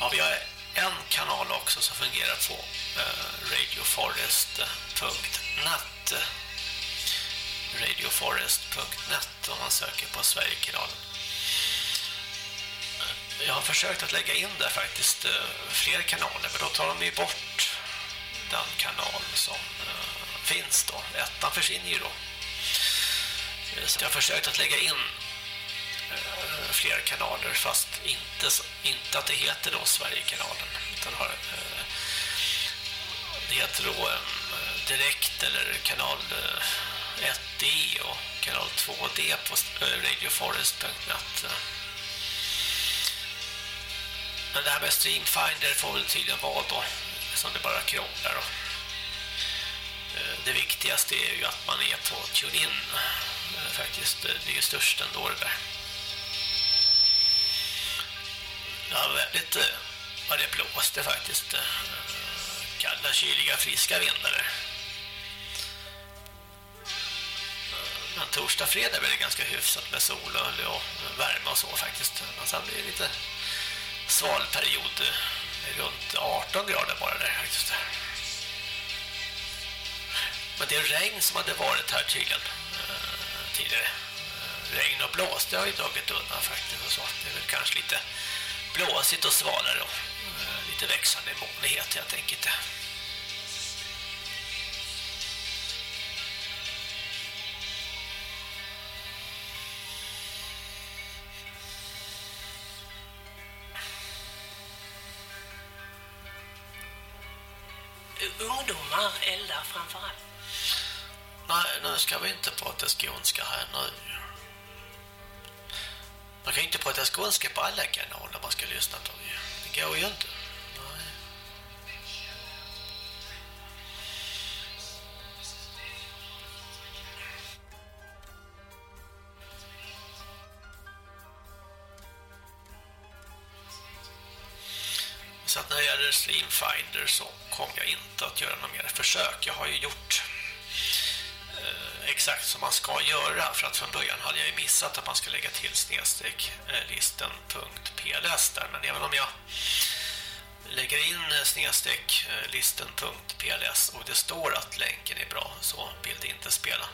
Ja, vi har en kanal också som fungerar på eh, radioforest.net radioforest.net om man söker på Sverigekanalen jag har försökt att lägga in där faktiskt eh, fler kanaler men då tar de ju bort den kanal som eh, finns då. Ettan försvinner ju då. Eh, så jag har försökt att lägga in fler kanaler fast inte, inte att det heter då Sverigekanalen utan har, det heter då direkt eller kanal 1D och kanal 2D på radioforest.net men det här med Streamfinder får väl tydligen vara då som det bara krånglar eh, det viktigaste är ju att man är på TuneIn eh, faktiskt, eh, det är ju störst ändå det där. Ja, väldigt Ja, det blåste faktiskt. Kalla, kyliga, friska vindar. Men torsdag, fredag blir det ganska hyfsat med sol och, och värme och så faktiskt. Men sen blir det lite svalperiod runt 18 grader bara där faktiskt. Men det är regn som hade varit här tydligen eh, tidigare. Eh, regn och blåst, det har ju dragit undan faktiskt och så. Det är väl kanske lite blåsigt och svalare och eh, lite växande molnighet helt enkelt. Ungdomar eldar framförallt. Nej, nu ska vi inte prata skånska här nu. Man kan ju inte prata skånska på alla kanaler man ska lyssna på. Det går ju inte. Att så kommer jag inte att göra några mer försök. Jag har ju gjort eh, exakt som man ska göra. För att från början hade jag ju missat att man ska lägga till snedstreck eh, listen.pls där. Men även om jag lägger in eh, snedstreck eh, listen.pls och det står att länken är bra så vill det inte spela.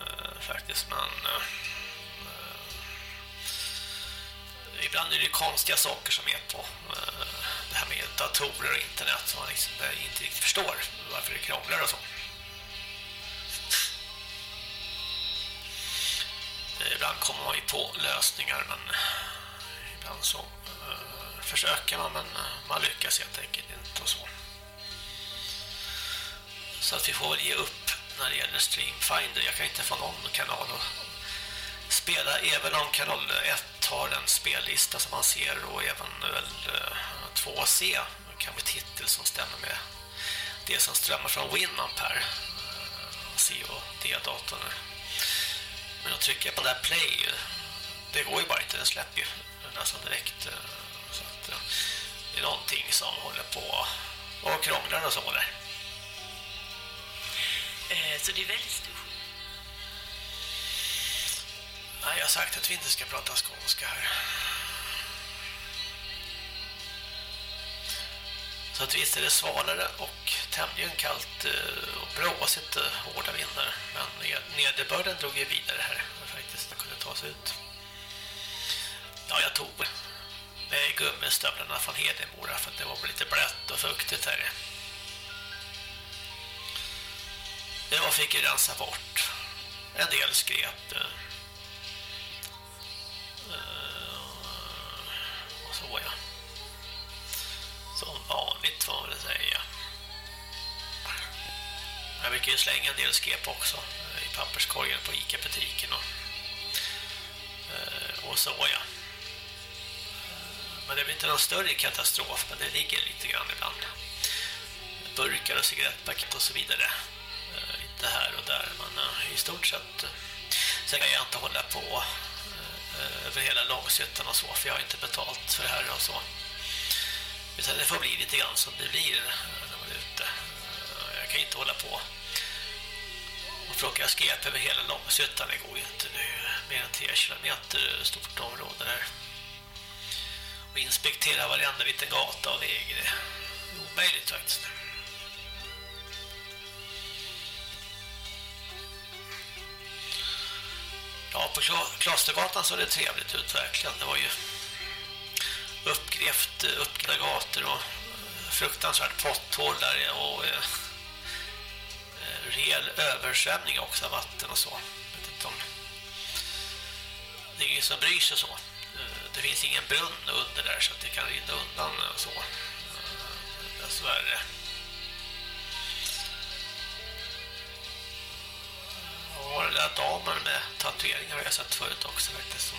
Eh, faktiskt men eh, ibland är det konstiga saker som är på eh, datorer och internet som man liksom inte riktigt förstår varför det krånglar och så. Eh, ibland kommer man ju på lösningar men ibland så uh, försöker man men eh, man lyckas helt enkelt inte och så. Så att vi får väl ge upp när det gäller Streamfinder. Jag kan inte få någon kanal att spela även om kanal 1 har en spellista som man ser och även väl eh, 2C kan vi titel som stämmer med det som strömmar från Winamp här. Eh, C och D-datorn. Men att trycka på den där play. Det går ju bara inte, den släpper ju nästan direkt eh, så att det är någonting som håller på och krånglar och så där. Så det är väldigt Nej, jag har sagt att vi inte ska prata skånska här. Så att visst är det svalare och tämligen kallt eh, och blåsigt hårda vindar. Men nederbörden drog ju vidare här faktiskt. Det kunde ta sig ut. Ja, jag tog med gummistövlarna från Hedemora för att det var lite blött och fuktigt här. Jag fick ju rensa bort en del skräp eh, så ja. Som vanligt får man säga. Jag brukar ju slänga en del skräp också eh, i papperskorgen på Ica-butiken och, eh, och så ja. Men det blir inte någon större katastrof men det ligger lite grann ibland. Burkar och cigarettpaket och så vidare. Eh, lite här och där men i stort sett sen kan jag inte hålla på Eh, över hela långsytten och så för jag har inte betalt för det här och så. Utan det får bli lite grann som det blir eh, när man är ute. Eh, jag kan inte hålla på och plocka skep över hela långsyttan. Det går ju inte nu. Mer än 3 kilometer stort område där. Och inspektera varenda liten gata och väg. Det är omöjligt faktiskt. Ja, på Klostergatan såg det trevligt ut verkligen. Det var ju uppgrävt, eh, uppgrävda gator och eh, fruktansvärt potthål där och eh, eh, rejäl översvämning också av vatten och så. Jag vet inte om det är ingen som bryr sig så. Det finns ingen brunn under där så att det kan rinna undan och så. Dessvärre. Och den där damen med tatueringar har jag sett förut också faktiskt. Som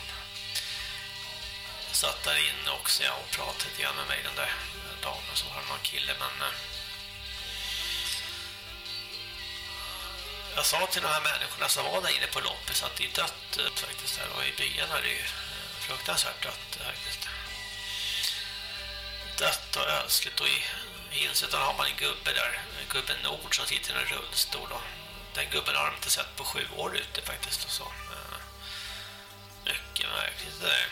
satt där inne också ja, och pratade lite grann med mig den där damen så har någon kille men eh, jag sa till de här människorna som var där inne på loppis att det är dött eh, faktiskt här och i byarna är det ju eh, fruktansvärt dött faktiskt. dött och ödsligt och i insidan har man en gubbe där, gubben Nord som sitter i en rullstol och den gubben har de inte sett på sju år ute faktiskt och så. Eh, mycket märkligt det där.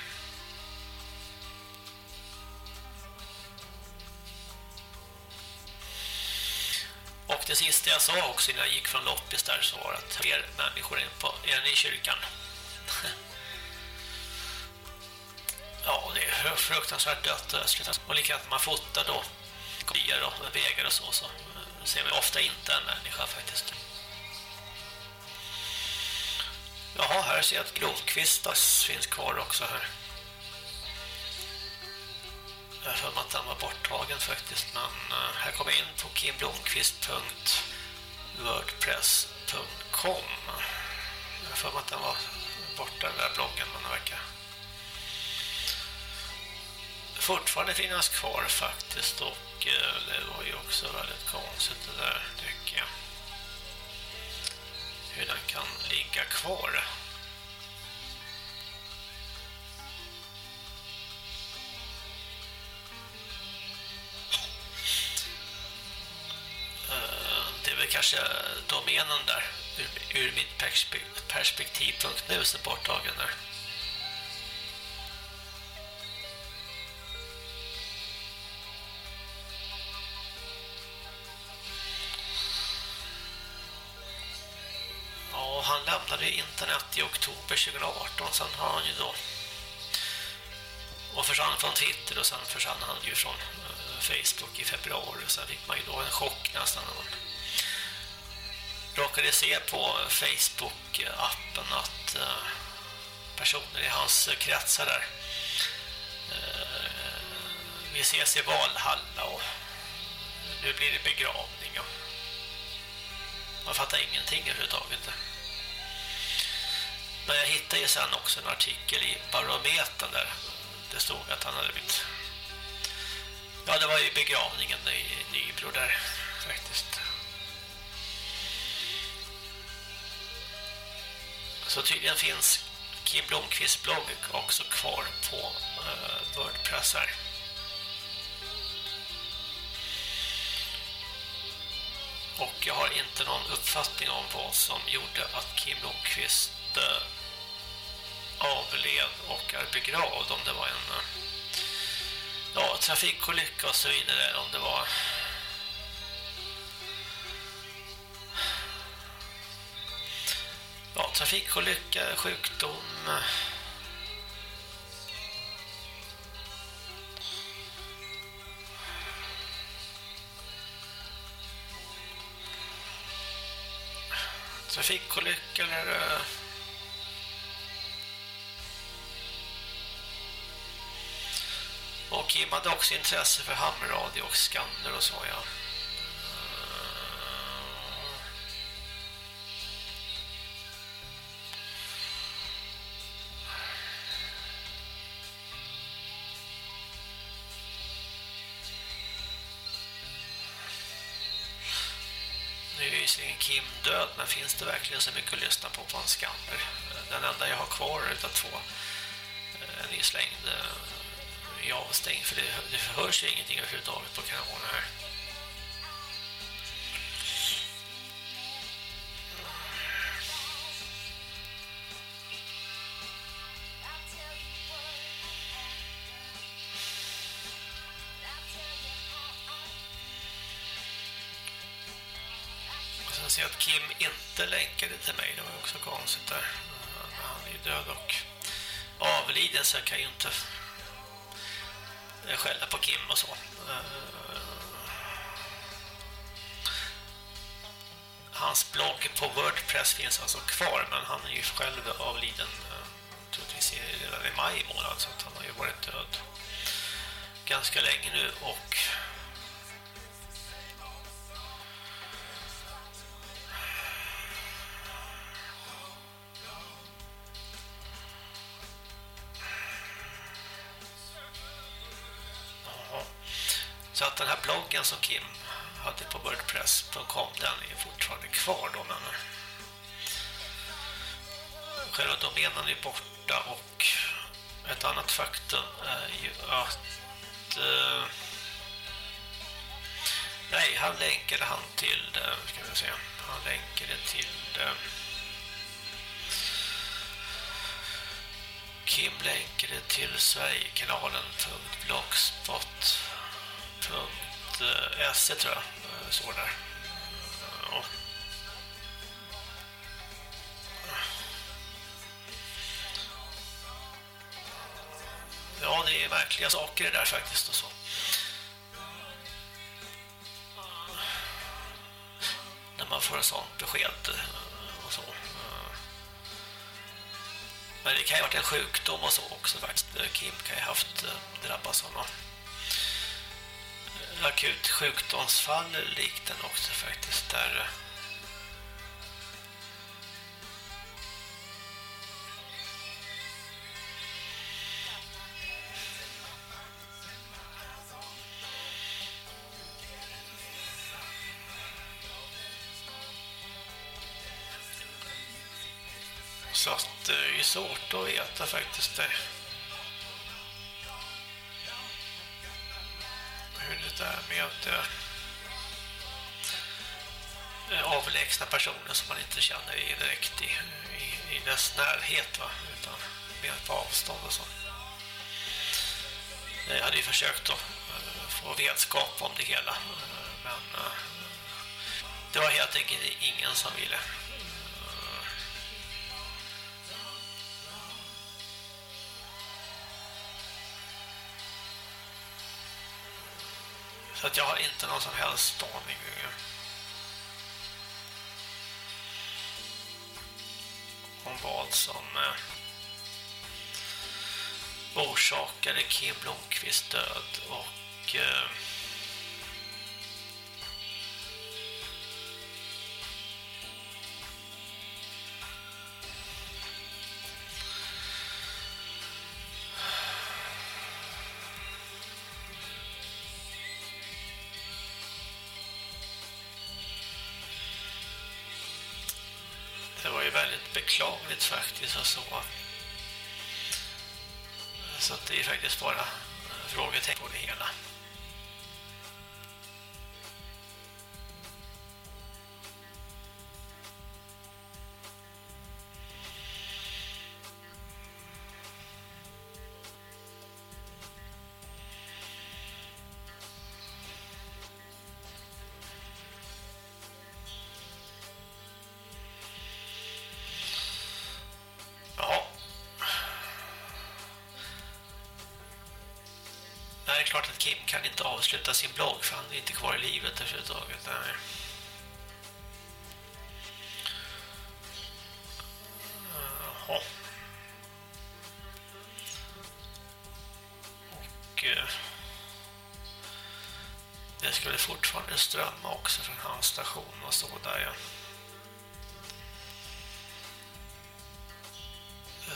Och det sista jag sa också innan jag gick från loppis där så var att fler människor in på, än i kyrkan. ja, det är fruktansvärt dött och ödsligt. Och likadant man fotar då kopior och vägar och så, så eh, ser vi ofta inte en människa faktiskt. Jaha, här ser jag att Gråkvistas finns kvar också här. Jag har för mig att den var borttagen faktiskt, men eh, här kommer jag in på kimblomqvist.wordpress.com Jag har för mig att den var borta den där bloggen, men den verkar fortfarande finnas kvar faktiskt och eh, det var ju också väldigt konstigt det där tycker jag. Hur den kan ligga kvar. Eh, det är väl kanske domänen där ur, ur mitt perspektiv.nu som borttagen där. I oktober 2018. Sen har han ju då och försvann från Twitter och sen försvann han ju från eh, Facebook i februari och sen fick man ju då en chock nästan när man råkade se på Facebook-appen att eh, personer i hans kretsar där eh, vi ses i Valhalla och nu blir det begravning och man fattar ingenting överhuvudtaget. Men jag hittade ju sen också en artikel i Barometern där det stod att han hade blivit Ja, det var ju begravningen i Nybro där faktiskt. Så tydligen finns Kim Blomqvists blogg också kvar på uh, Wordpress här. Och jag har inte någon uppfattning om vad som gjorde att Kim Blomqvist uh, avled och är begravd om det var en eh, ja, trafikolycka och så vidare om det var ja, trafikolycka, sjukdom eh, trafikolycka eller eh, Och Kim hade också intresse för hamradio och skanner och så, ja. Nu är visserligen Kim död, men finns det verkligen så mycket att lyssna på på en skanner? Den enda jag har kvar utav två eh, är nyslängd är avstängd för det, det hörs ju ingenting överhuvudtaget på kanalen här. Sen ser jag att Kim inte länkade till mig, det var också konstigt där. Han är ju död och avliden så jag kan ju inte skälla på Kim och så. Eh, hans blogg på Wordpress finns alltså kvar men han är ju själv avliden eh, troligtvis redan i maj månad så att han har ju varit död ganska länge nu och bloggen som Kim hade på wordpress.com den är fortfarande kvar då men eh, själva domänen är borta och ett annat faktum är ju att eh, Nej, han länkade han till, eh, ska vi se, han länkade till eh, Kim länkade till Eh, .se tror jag, eh, så där. Ja. Ja, det är verkliga saker det där faktiskt och så. När man får en sånt besked eh, och så. Men det kan ju ha varit en sjukdom och så också faktiskt. Kim kan ju haft drabbats av något akut sjukdomsfall likt den också faktiskt där Så att eh, det är svårt att veta faktiskt det. Där med äh, eh, avlägsna personer som man inte känner i direkt i, i, i dess närhet va? utan mer på avstånd och så. Jag hade ju försökt att eh, få vetskap om det hela eh, men det var helt enkelt ingen som ville Så att jag har inte någon som helst aning om vad som eh, orsakade Kim Blomqvist död och eh, beklagligt faktiskt Alltså. så. Så att det är faktiskt bara frågetecken på det hela. Kan inte avsluta sin blogg för han är inte kvar i livet överhuvudtaget. Nej. Jaha. Och eh, det skulle fortfarande strömma också från hans station och så där ja.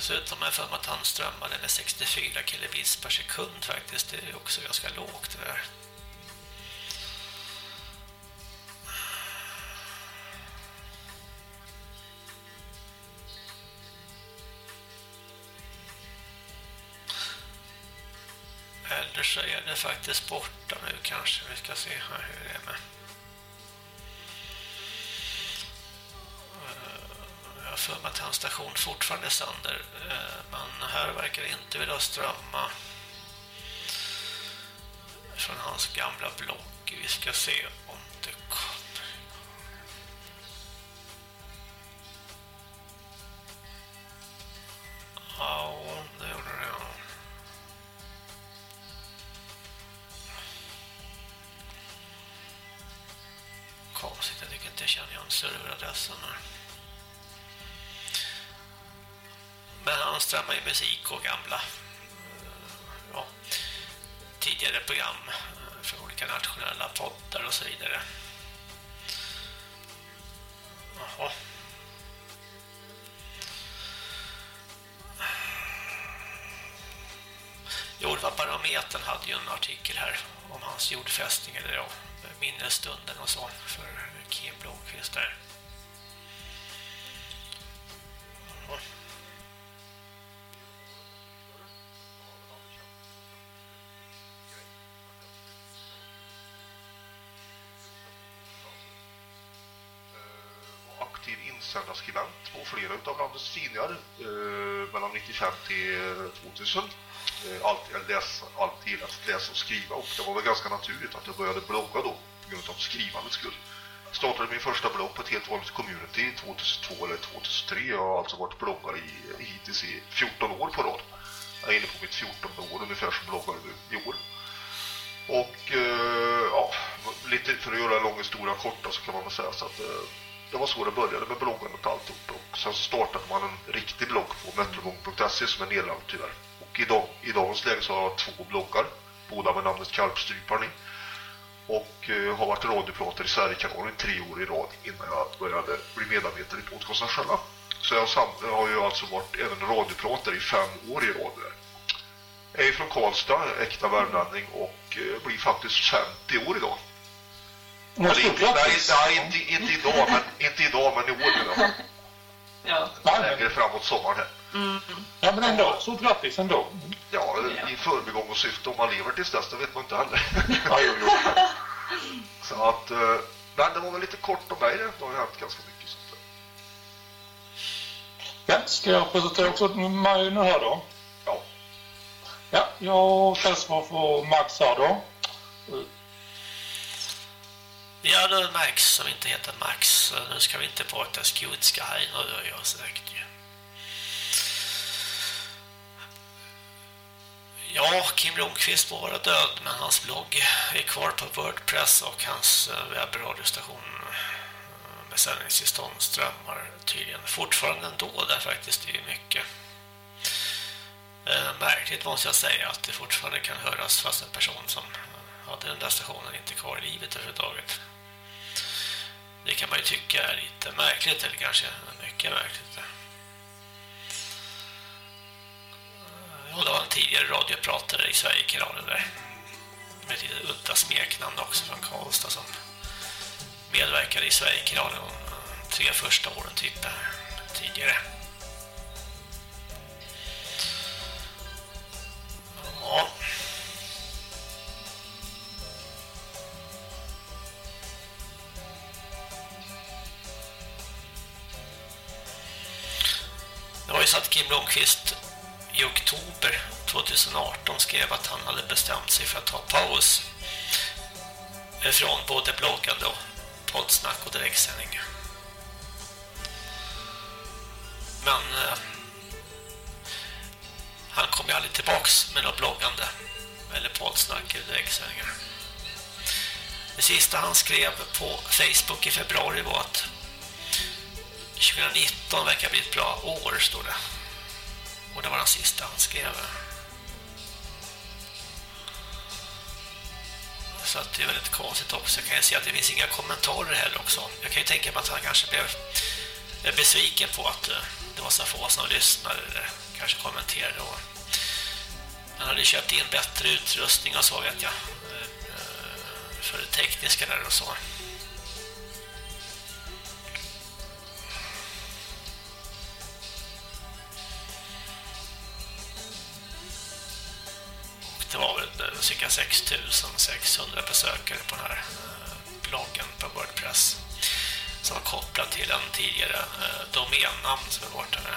Dessutom är jag för mig att han strömmade med 64 kilobits per sekund faktiskt. Det är också ganska lågt det där. Eller så är det faktiskt borta nu kanske. Vi ska se här hur det är med. För mig att hans station fortfarande är sönder. Eh, men här verkar det inte vilja strömma från hans gamla block. Vi ska se och gamla eh, ja, tidigare program från för olika nationella poddar och så vidare. Jaha. Jordvaparometern hade ju en artikel här om hans jordfästning eller ja, minnesstunden och så för Kim Blomqvist där. Söndagsskribent på flera av landets tidningar eh, mellan 95 till 2000. Eh, eh alltid, jag läs, alltid gillat att läsa och skriva och det var väl ganska naturligt att jag började blogga då på grund av skrivandets skull. Jag startade min första blogg på ett helt vanligt community 2002 eller 2003. Jag har alltså varit bloggare i, hittills i 14 år på rad. Jag är inne på mitt 14 år ungefär som bloggare nu i år. Och eh, ja, lite för att göra en lång historia kort så kan man väl säga så att eh, det var så det började med bloggandet och alltihop. Och sen startade man en riktig blogg på metrobong.se som är nedlagd tyvärr. Och idag, i dagens läge så har jag två bloggar, båda med namnet Karpstryparen i. Och eh, har varit radiopratare i Sverigekanalen tre år i rad innan jag började bli medarbetare i podcasten själva. Så jag, jag har ju alltså varit även radiopratare i fem år i rad. Jag är från Karlstad, äkta värmlänning och eh, blir faktiskt 50 år idag. Eller inte, nej, nej, inte, inte idag, men inte idag, men i år Ja. Längre framåt sommaren här. Mm. Ja, men ändå. Så grattis ändå. Ja, i förbigång och syfte om man lever tills dess, det vet man inte heller. Ja, jo, jo. Så att, eh, men det var väl lite kort om mig det. Det har ju hänt ganska mycket. Så att, Ja, ska jag presentera också mig nu här då? Ja. Ja, jag kallas för Max här då. Vi hade en Max som inte heter Max. Nu ska vi inte prata skotska här nu har jag sagt ju. Ja, Kim Blomqvist må vara död, men hans blogg är kvar på Wordpress och hans eh, webbradiostation eh, med sändningstillstånd strömmar tydligen fortfarande ändå där faktiskt det är mycket eh, märkligt måste jag säga att det fortfarande kan höras fast en person som hade den där stationen inte kvar i livet överhuvudtaget. Det kan man ju tycka är lite märkligt eller kanske mycket märkligt. Ja, det var en tidigare radiopratare i Sverigekanalen där. Med ett lite udda smeknamn också från Karlstad som medverkade i Sverigekanalen de tre första åren typ tidigare. Ja. Det var ju så att Kim Blomqvist i oktober 2018 skrev att han hade bestämt sig för att ta paus från både bloggande och poddsnack och direktsändning. Men eh, han kom ju aldrig tillbaks med något bloggande eller poddsnack eller direktsändningar. Det sista han skrev på Facebook i februari var att 2019 verkar bli ett bra år, står det. Och det var den sista han skrev. Så att det är väldigt konstigt också. Jag kan ju se att det finns inga kommentarer heller också. Jag kan ju tänka mig att han kanske blev eh, besviken på att eh, det var så få som lyssnade eller kanske kommenterade. Och han hade köpt in bättre utrustning och så vet jag. Eh, för det tekniska där och så. Det var väl cirka 6600 besökare på den här eh, bloggen på Wordpress som var kopplad till en tidigare eh, domännamn som är borta nu.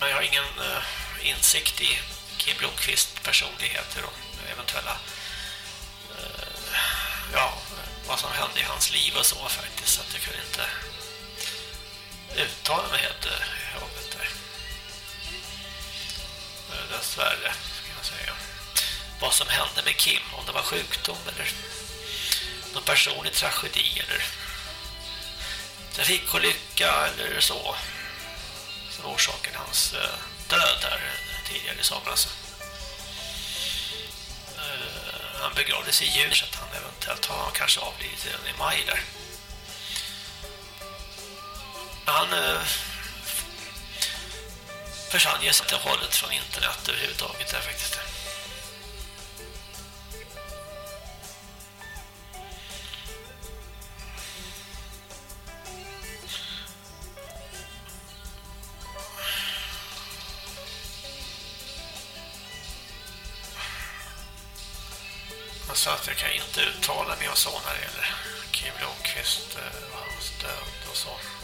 Men jag har ingen eh, insikt i Kim Blomqvist personligheter och eventuella ja, vad som hände i hans liv och så faktiskt så att jag kunde inte uttala mig helt eh, jobbigt där. Eh, dessvärre, ska jag säga. Vad som hände med Kim, om det var sjukdom eller någon personlig tragedi eller trafikolycka eller så som orsakade hans eh, död här tidigare i somras han begravdes i juni så att han eventuellt har kanske avlidit redan i maj där. Han eh, försvann ju helt och hållet från internet överhuvudtaget där faktiskt. Så att jag kan inte uttala mig och så när det gäller Kim Blomqvist och eh, hans död och så.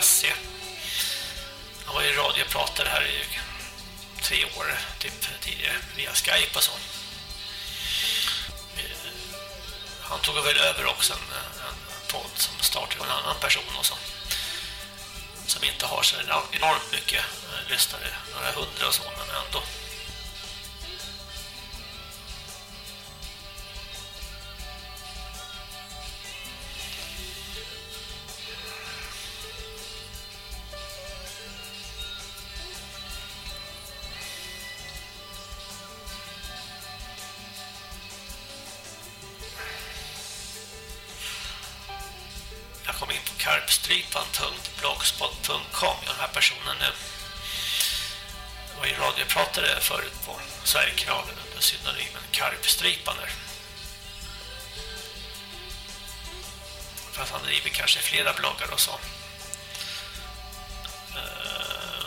Karpstripan.blogspot.se Han var ju radiopratare här i tre år typ tidigare via Skype och så. Han tog väl över också en, en podd som startade en annan person och så. Som inte har så enormt mycket eh, lyssnare, några hundra och så, men ändå. Synonymen Karpstripan där. Fast han driver kanske flera bloggar och så. Eh,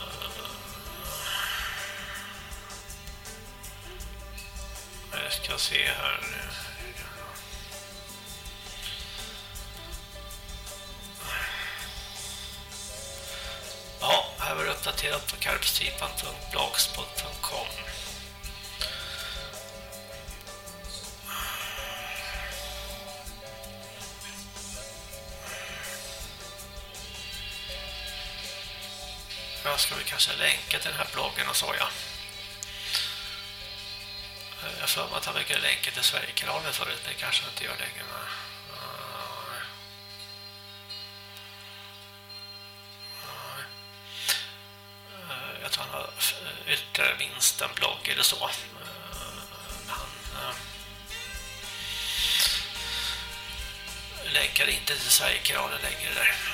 jag ska se här nu. Ja, här var det uppdaterat på karpstripan.blogspot.com Jag ska väl kanske länka till den här bloggen och så, ja. Eh, jag får mig att han brukade länka till Sverigekanalen förut, men det kanske han inte gör längre. Men... Eh, jag tror han har eh, ytterligare minst en blogg eller så. Han länkar inte till Sverigekanalen längre där.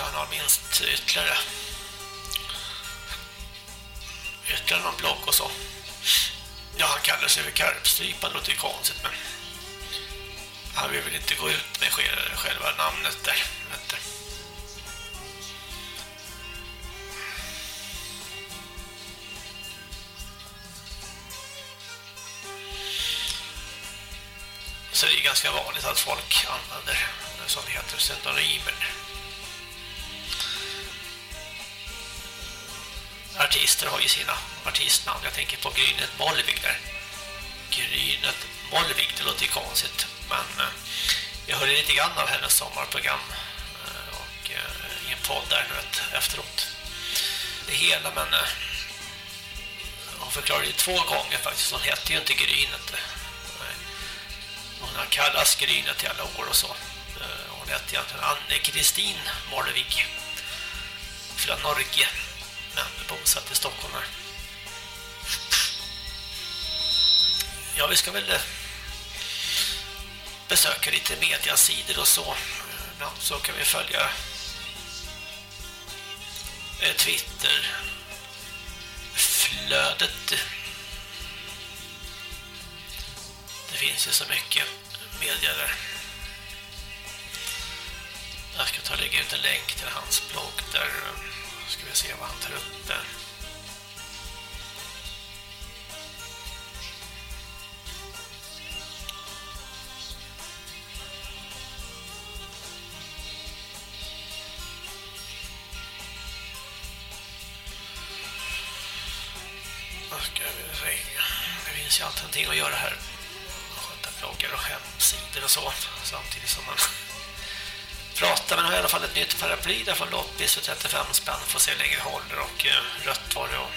Att han har minst ytterligare ytterligare någon block och så. Ja, han kallar sig för Karpstripan, låter ju konstigt, men han vill väl inte gå ut med själva namnet där. Så det är ganska vanligt att folk använder som det heter pseudonymer. Artister har ju sina artistnamn. Jag tänker på Grynet Molvig där. Grynet Molvig, det låter ju konstigt. Men eh, jag hörde lite grann av hennes sommarprogram eh, och eh, i en podd där nu efteråt. Det hela, men eh, hon förklarade ju två gånger faktiskt. Hon hette ju inte Grynet. Eh, hon har kallats Grynet i alla år och så. Eh, hon hette egentligen Anne-Kristin Molvig. Från Norge. Bosatt i Stockholm här. Ja, vi ska väl eh, besöka lite mediasidor och så. Ibland så kan vi följa eh, Twitter flödet. Det finns ju så mycket media där. Jag ska ta och lägga ut en länk till hans blogg där se vad han tar upp där. Då ska vi se. Det finns ju alltid någonting att göra här. Sköta bloggar och hemsidor och så. Samtidigt som man pratar. Men har i alla fall ett nytt paraply där från loppis för 35 spänn. Får se hur länge det håller och eh, rött var det. Och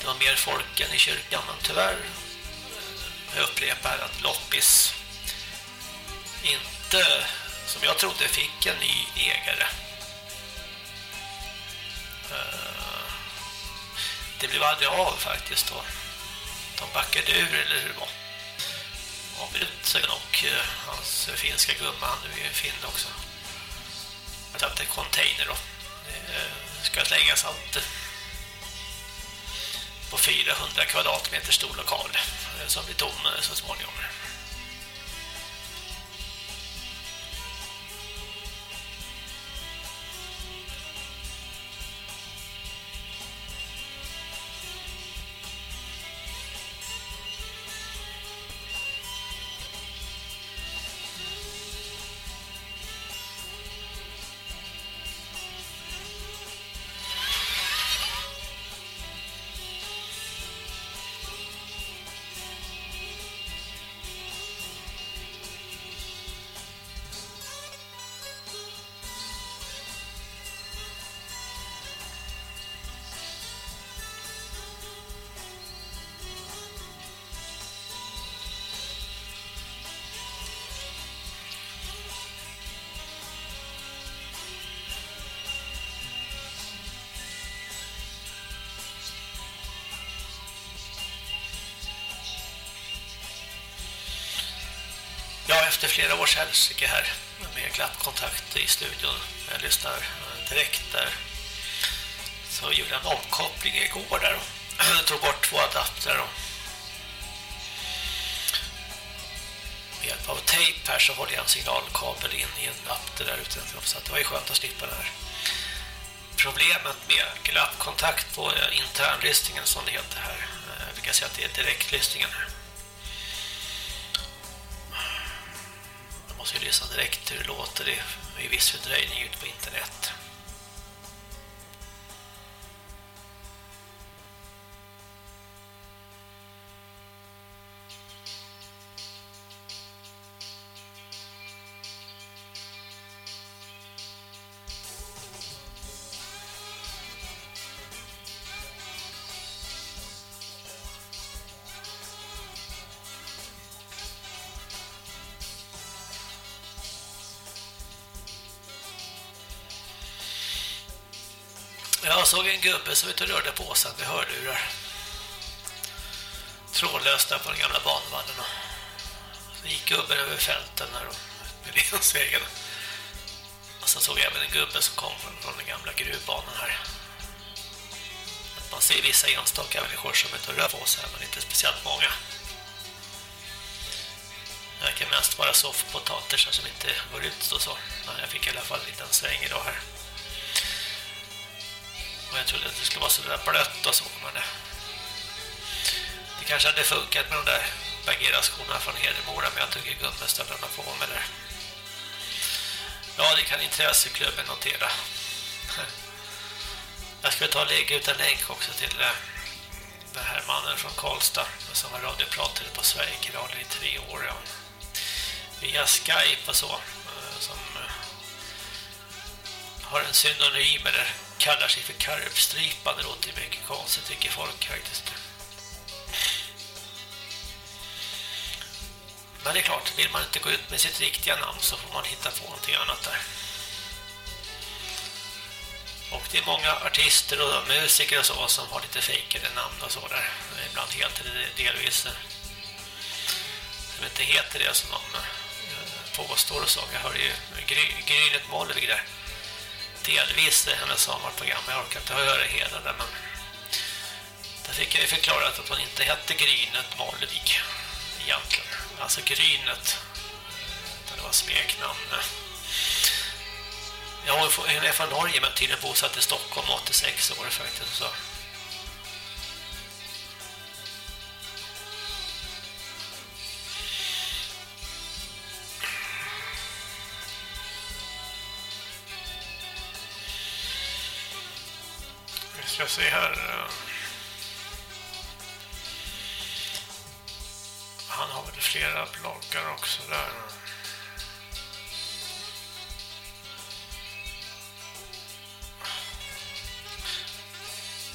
det var mer folk än i kyrkan. Men tyvärr eh, jag upprepar att loppis inte som jag trodde fick en ny ägare. Eh, det blev aldrig av faktiskt då. De backade ur eller hur det var. Avbruten och eh, hans finska gumma, han är ju finn fin också. Jag att det container då. Det eh, ska slängas allt eh, på 400 kvadratmeter stor lokal som blir tom så småningom. Efter flera års hälsike här med klappkontakt i studion. Jag lyssnar eh, direkt där. Så gjorde jag en omkoppling igår där och tog bort två adapter och med hjälp av tejp här så håller jag en signalkabel in i en adapter där ute så det var ju skönt att slippa det här. Problemet med glappkontakt på eh, internlistningen som det heter här. Eh, vi kan säga att det är direktlistningen här. Lyssna direkt hur det låter i viss fördröjning ut på internet. Gubbe som ute och rörde på sig med hörlurar. Trådlöst där på den gamla banvallen. Så gick gubben över fälten där med Lensvägen. Och så såg jag även en gubbe som kom från den gamla gruvbanan här. Man ser vissa enstaka människor som inte rör på sig, men inte speciellt många. Det verkar mest vara soffpotater som inte går ut och så. Men jag fick i alla fall en liten sväng idag här. Och jag trodde att det skulle vara så där blött och så, men det, det kanske hade funkat med de där Bagheera-skorna från Hedemora, men jag tycker gubben på med där. Ja, det kan intresseklubben notera. Jag skulle ta och lägga ut en länk också till eh, den här mannen från Karlstad som var radiopratare på Sverigekanalen i tre år. Ja. Via Skype och så. Eh, som eh, har en synonym eller kallar sig för karvstripa. Det låter mycket konstigt tycker folk faktiskt. Men det är klart, vill man inte gå ut med sitt riktiga namn så får man hitta på någonting annat där. Och det är många artister och musiker och så som har lite fejkade namn och så där. Ibland helt eller delvis. Som inte heter det som de eh, påstår och så. Jag hörde ju Grynet Molvig. där delvis hennes sommarprogram. Jag orkar inte höra hela det, men där fick jag ju förklarat att hon inte hette Grynet Malvik egentligen. Alltså Grynet, det var smeknamn. Ja, hon är från Norge men tydligen bosatt i Stockholm 86 år faktiskt. Så. Ska se här. Eh. Han har väl flera bloggar också där.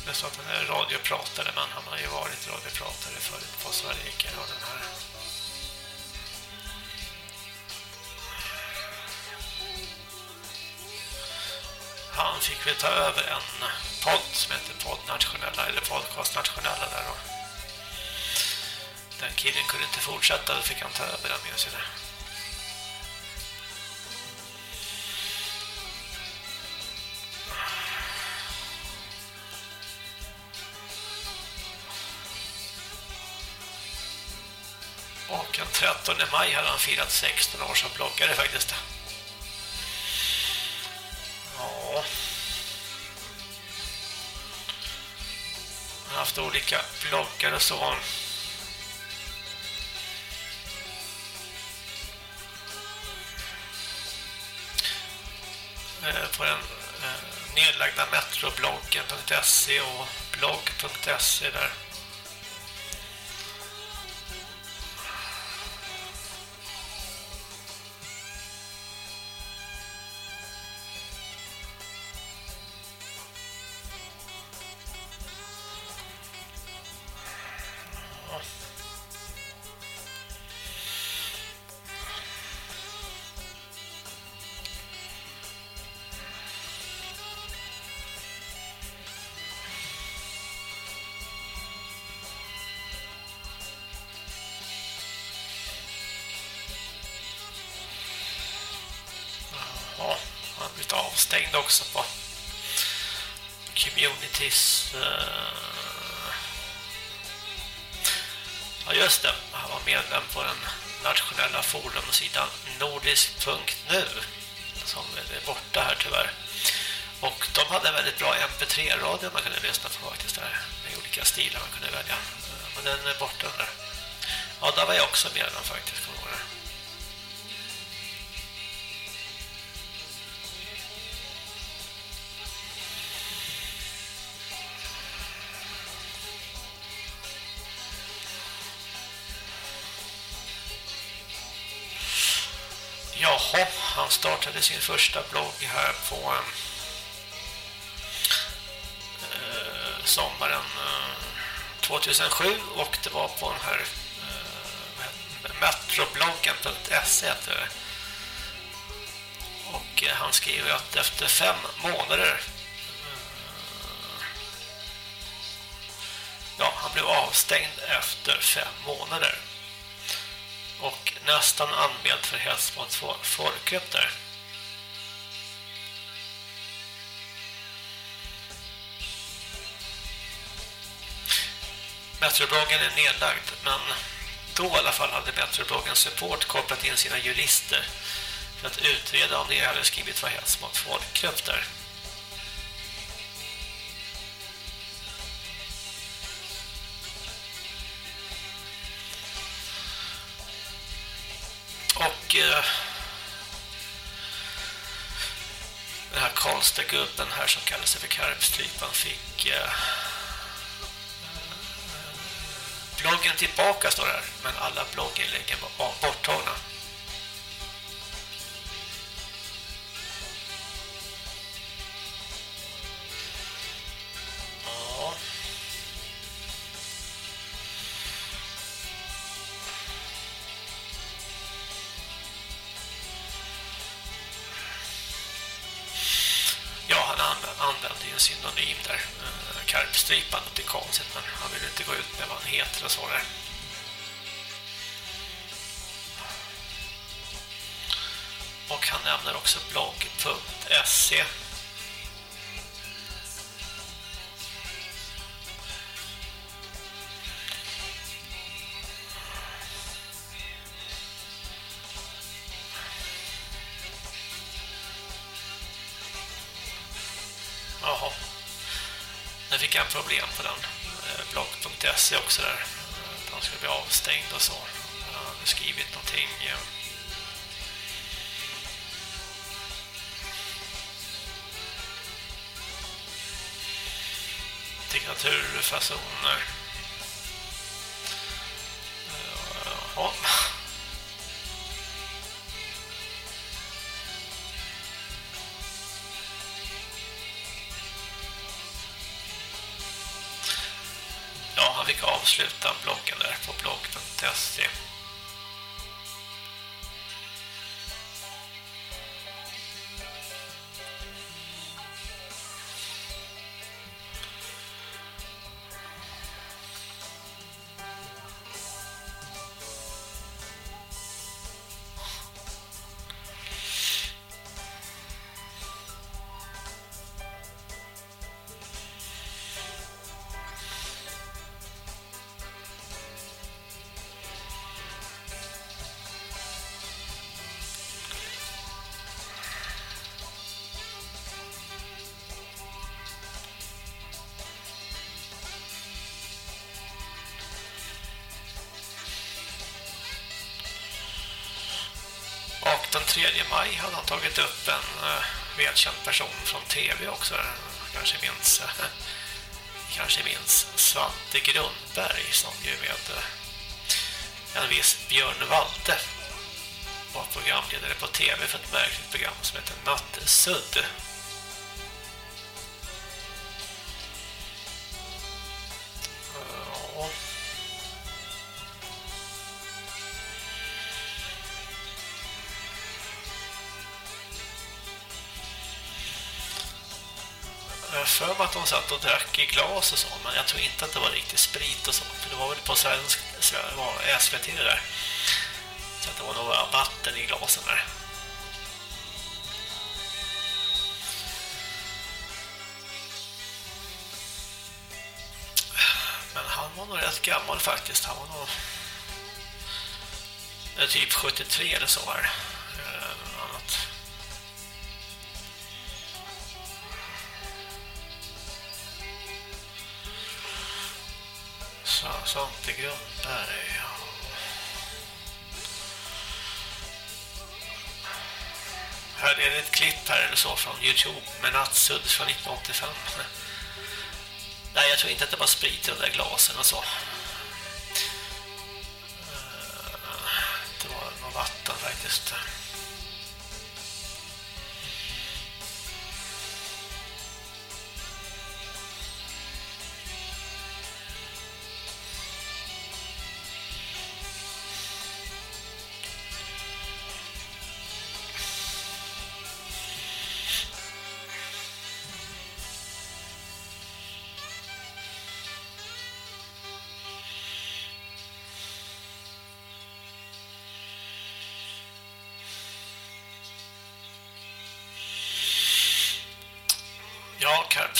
Det är så att han är radiopratare men han har ju varit radiopratare förut på Sverigekanalen här. Han fick väl ta över en podd som heter Podd Nationella eller Podcast Nationella där då. den killen kunde inte fortsätta då fick han ta över den med sig där. Och den 13 maj hade han firat 16 år som bloggare faktiskt. Haft olika bloggar och så. Eh, på den eh, nedlagda metrobloggen.se och blogg.se där. Också på communities. Eh, ja, just det. Han var medlem på den nationella forumsidan nordisk.nu som är borta här tyvärr. Och de hade en väldigt bra MP3-radio man kunde lyssna på faktiskt där. Med olika stilar man kunde välja. Eh, men den är borta där. Ja, där var jag också medlem faktiskt. kommer Jaha, han startade sin första blogg här på eh, eh sommaren eh, 2007 och det var på den här eh, metrobloggen.se. Och eh, han skriver att efter fem månader eh, ja, han blev avstängd efter fem månader och nästan anmält för hets mot folkgrupp där. Metrobloggen är nedlagd men då i alla fall hade Metrobloggen support kopplat in sina jurister för att utreda om det hade skrivit för hets mot folkgrupp där. Och eh, den här konstiga gubben här som kallar sig för Karpstrypan fick eh, bloggen tillbaka står det här. Men alla blogginläggen var borttagna. Bättre och så där. Och han nämner också blogg.se. blogg.se också där. Att Han skulle bli avstängd och så. Han hade skrivit någonting. Eh. Ja. Diktaturfasoner. Ja. Ja, han avsluta bloggen där på blogg.se. 3 maj hade han tagit upp en uh, välkänd person från tv också. Kanske minns, uh, kanske minns Svante Grundberg som ju med uh, en viss Björn Walte var programledare på tv för ett märkligt program som heter Nattesudd. För att de satt och drack i glas och så, men jag tror inte att det var riktigt sprit och så. För det var väl på svensk, SVT det där. Så att det var några vatten i glasen där. Men han var nog rätt gammal faktiskt. Han var nog eh, typ 73 eller så här. Svante Grundberg. Här är det ett klipp här eller så från Youtube med Nattsudd från 1985. Nej, jag tror inte att det var sprit i de där glasen och så.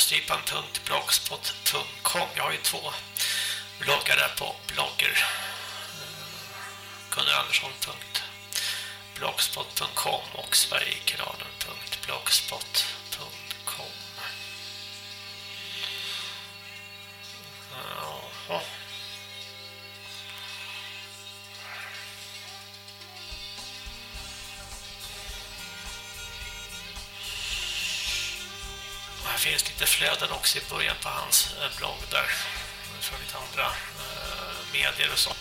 Ja, Jag har ju två bloggar där på blogger. gunnarandersson.blogspot.com och sverigekanalen.blogspot.com lite flöden också i början på hans eh, blogg där. Eh, från lite andra eh, medier och så.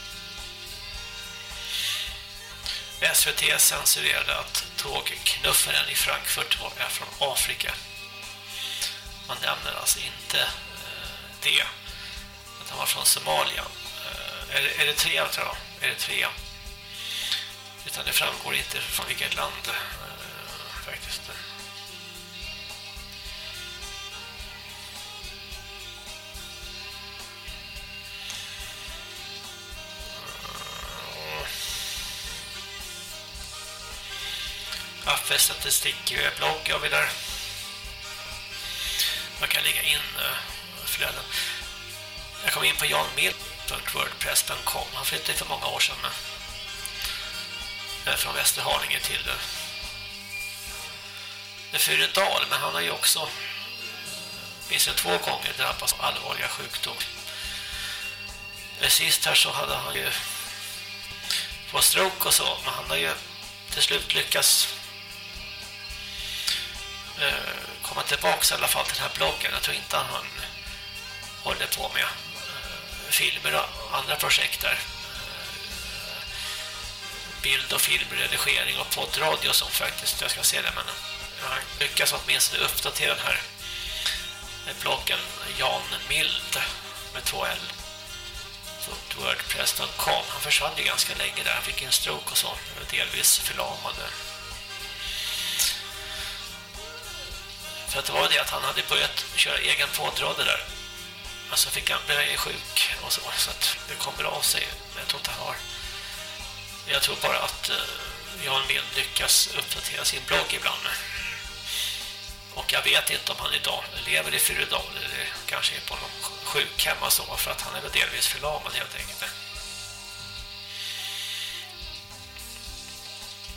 SVT censurerade att tågknuffaren i Frankfurt var är från Afrika. Man nämner alltså inte det. Att han var från Somalia. Eh, är det tre tror jag? Är det tre? Utan det framgår inte från vilket land Affe statistikblogg har vi där. Man kan lägga in eh, flöden. Jag kom in på janmil.wordpress.com. Han flyttade för många år sedan eh, eh, från Västerhaninge till Fyredal. Men han har ju också minst två gånger drabbats av allvarliga sjukdom. Sist här så hade han ju fått stroke och så. Men han har ju till slut lyckats Eh, komma tillbaka i alla fall till den här bloggen. Jag tror inte han håller på med eh, filmer och andra projekt där. Eh, bild- och filmredigering och poddradio som faktiskt, jag ska se det, men han lyckas åtminstone uppdatera den här bloggen Jan Mild med två L wordpress.com Han försvann ju ganska länge där, han fick en stroke och så, delvis förlamade. För att det var det att han hade börjat köra egen poddradio där. Så fick han bli sjuk och så, så att det kommer av sig. Men jag tror inte han har. Jag tror bara att uh, Jan Mild lyckas uppdatera sin blogg ibland. Och jag vet inte om han idag lever i Fyredal eller kanske är på någon sjukhem och så för att han är väl delvis förlamad helt enkelt.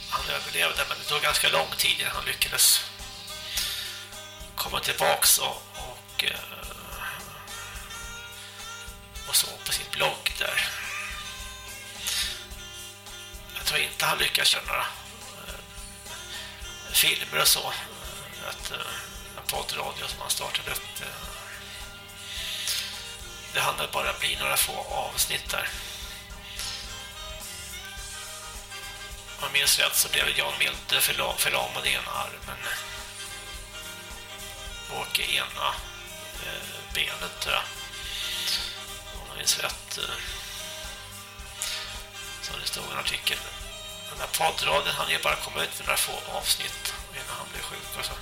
Han överlevde men det tog ganska lång tid innan han lyckades komma tillbaks och, och, eh, och så på sin blogg där. Jag tror inte han lyckas köra några eh, filmer och så. Att, eh, en poddradio som han startade upp. Det hann bara bli några få avsnitt där. Om jag minns rätt så blev Jan Milde förlamad i ena armen. Och ena eh, benet tror jag. Om jag minns rätt. Eh, så det stod en artikel. Den här poddraden han ju bara komma ut med några få avsnitt innan han blev sjuk och så.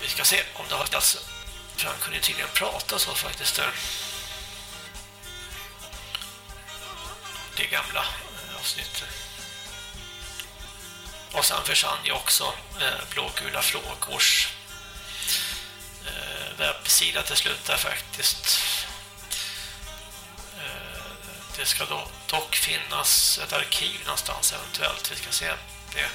Vi ska se om det har plats. För han kunde tydligen prata så faktiskt där. Det gamla avsnittet. Och sen försvann ju också eh, blågula frågors eh, webbsida till slut där faktiskt. Eh, det ska då dock finnas ett arkiv någonstans eventuellt. Vi ska se det.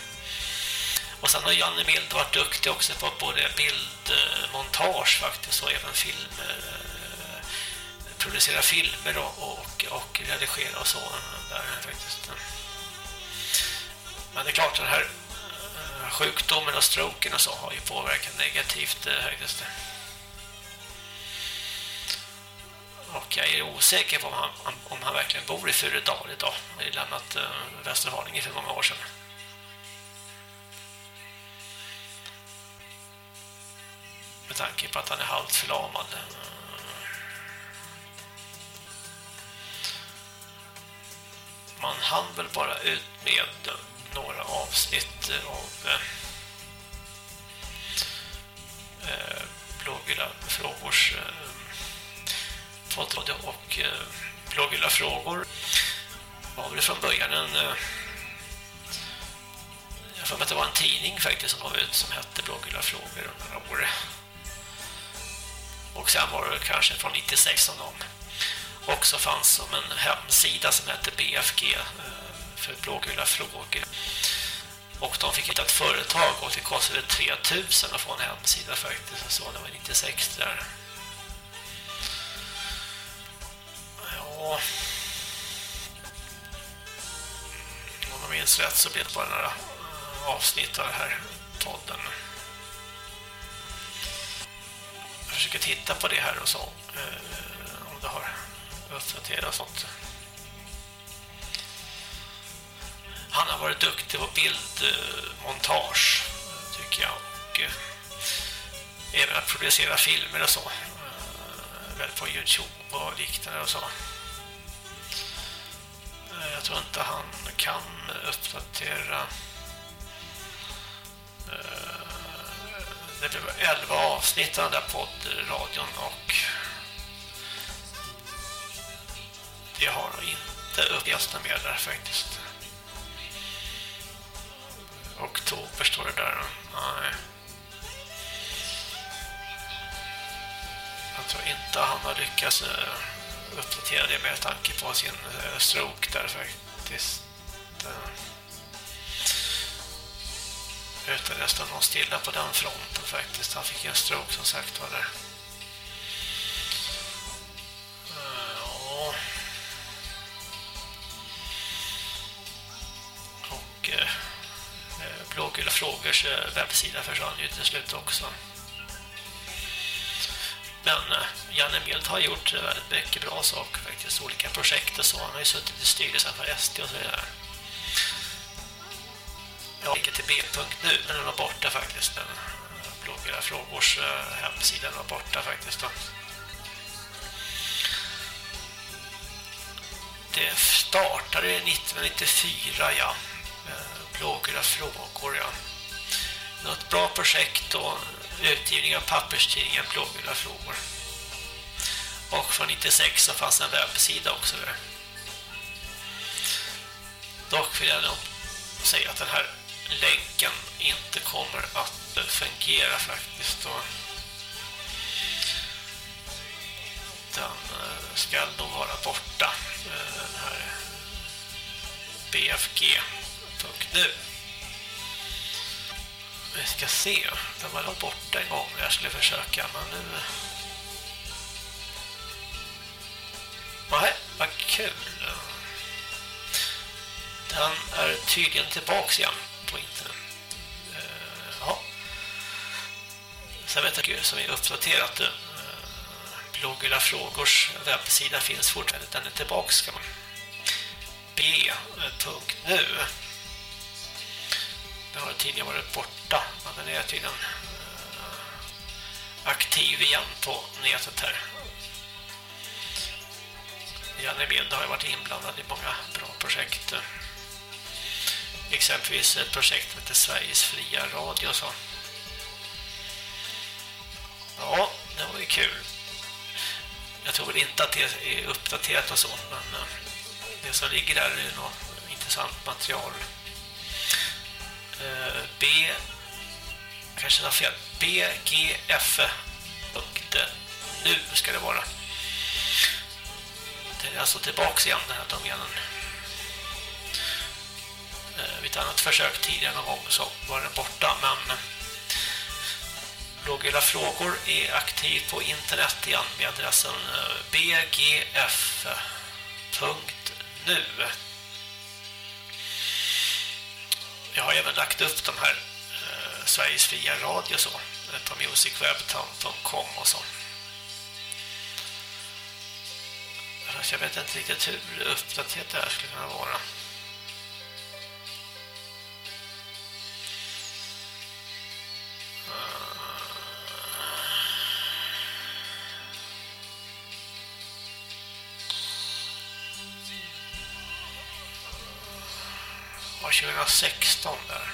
Och sen har Janne Mild varit duktig också på både bildmontage faktiskt och även film eh, producera filmer och, och, och redigera och så där faktiskt. Men det är klart den här eh, sjukdomen och stroken och så har ju påverkat negativt eh, högst. Och jag är osäker på om han, om han verkligen bor i Furudal idag. Han har lämnat eh, Västerhaninge för många år sedan. med tanke på att han är halvt förlamad. Man hann väl bara ut med några avsnitt av eh, blågula frågors eh, eh och eh, blågula frågor var väl från början en eh, jag får att det var en tidning faktiskt som kom ut som hette Blågula frågor under några år. Och sen var det kanske från 96 som de också fanns som en hemsida som hette BFG eh, för blågula frågor. Och de fick hitta ett företag och det kostade 3000 att få en hemsida faktiskt. Så det var 96 där. Ja. Om jag minns rätt så blev det bara några avsnitt av den här podden jag försöker titta på det här och så eh, om det har uppdaterats något. Han har varit duktig på bildmontage tycker jag och eh, även att producera filmer och så eh, väl på Youtube och liknande och så. Eh, jag tror inte han kan uppdatera det blev 11 avsnitt av den där poddradion och det har inte uppgäst mer där faktiskt. Oktober står det där. Nej. Jag tror inte han har lyckats eh, uppdatera det med tanke på sin eh, stroke där faktiskt. Eh, utan nästan någon stilla på den fronten faktiskt. Han fick en stroke som sagt var där. Ja. Och Blågula Frågors eh, webbsida försvann ju till slut också. Men eh, Janne Mild har gjort eh, väldigt mycket bra saker faktiskt. Olika projekt och så. Han har ju suttit i styrelsen för SD och så vidare. Jag gick till B.nu, men den var borta faktiskt. Den eh, blågula frågors hemsida hemsidan var borta faktiskt. Då. Det startade 1994, ja några frågor, ja. Något bra projekt och utgivning av papperstidningen Blågula frågor. Och från 96 så fanns en webbsida också där. Dock vill jag nog säga att den här länken inte kommer att fungera faktiskt då. Den eh, ska nog vara borta eh, den här BFG. Nu! Vi ska se, den var borta en gång när jag skulle försöka men nu Nej, vad kul Den är tydligen tillbaks igen på internet. Eh, ja. Sen vet jag som är uppdaterat. nu. Eh, Bloggerna frågors webbsida finns fortfarande. Den är tillbaks kan man. B.nu den har tidigare varit borta. Men den är tydligen eh, aktiv igen på nätet här. Janne Bild har varit inblandad i många bra projekt. Exempelvis ett projekt som heter Sveriges fria radio. Så. Ja, det var ju kul. Jag tror väl inte att det är uppdaterat och så, men eh, det som ligger där är något intressant material. Eh, B kanske har fel. BGF nu ska det vara. Den är alltså tillbaks igen den här domenen eh, vid ett annat försök tidigare någon gång så var den borta men Bloggerla frågor är aktiv på internet igen med adressen eh, bgf.nu jag har även lagt upp de här eh, Sveriges fria radio så eh, på musicwebtown.com och så. jag vet inte riktigt hur uppdaterat det här skulle kunna vara. Eh. Var 2016 där.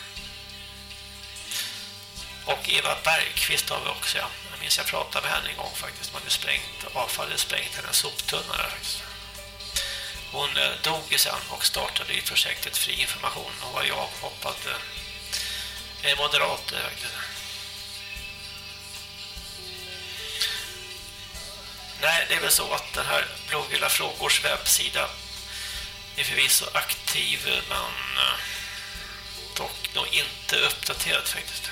Och Eva Bergqvist har vi också, ja. Jag minns jag pratade med henne en gång faktiskt. Man hade sprängt, avfallet sprängt hennes soptunna där faktiskt. Hon eh, dog sen och startade i projektet Fri information och var jag hoppade eh, är moderat faktiskt. Nej, det är väl så att den här Blågula Frågors webbsida är förvisso aktiv men eh, dock nog inte uppdaterad faktiskt.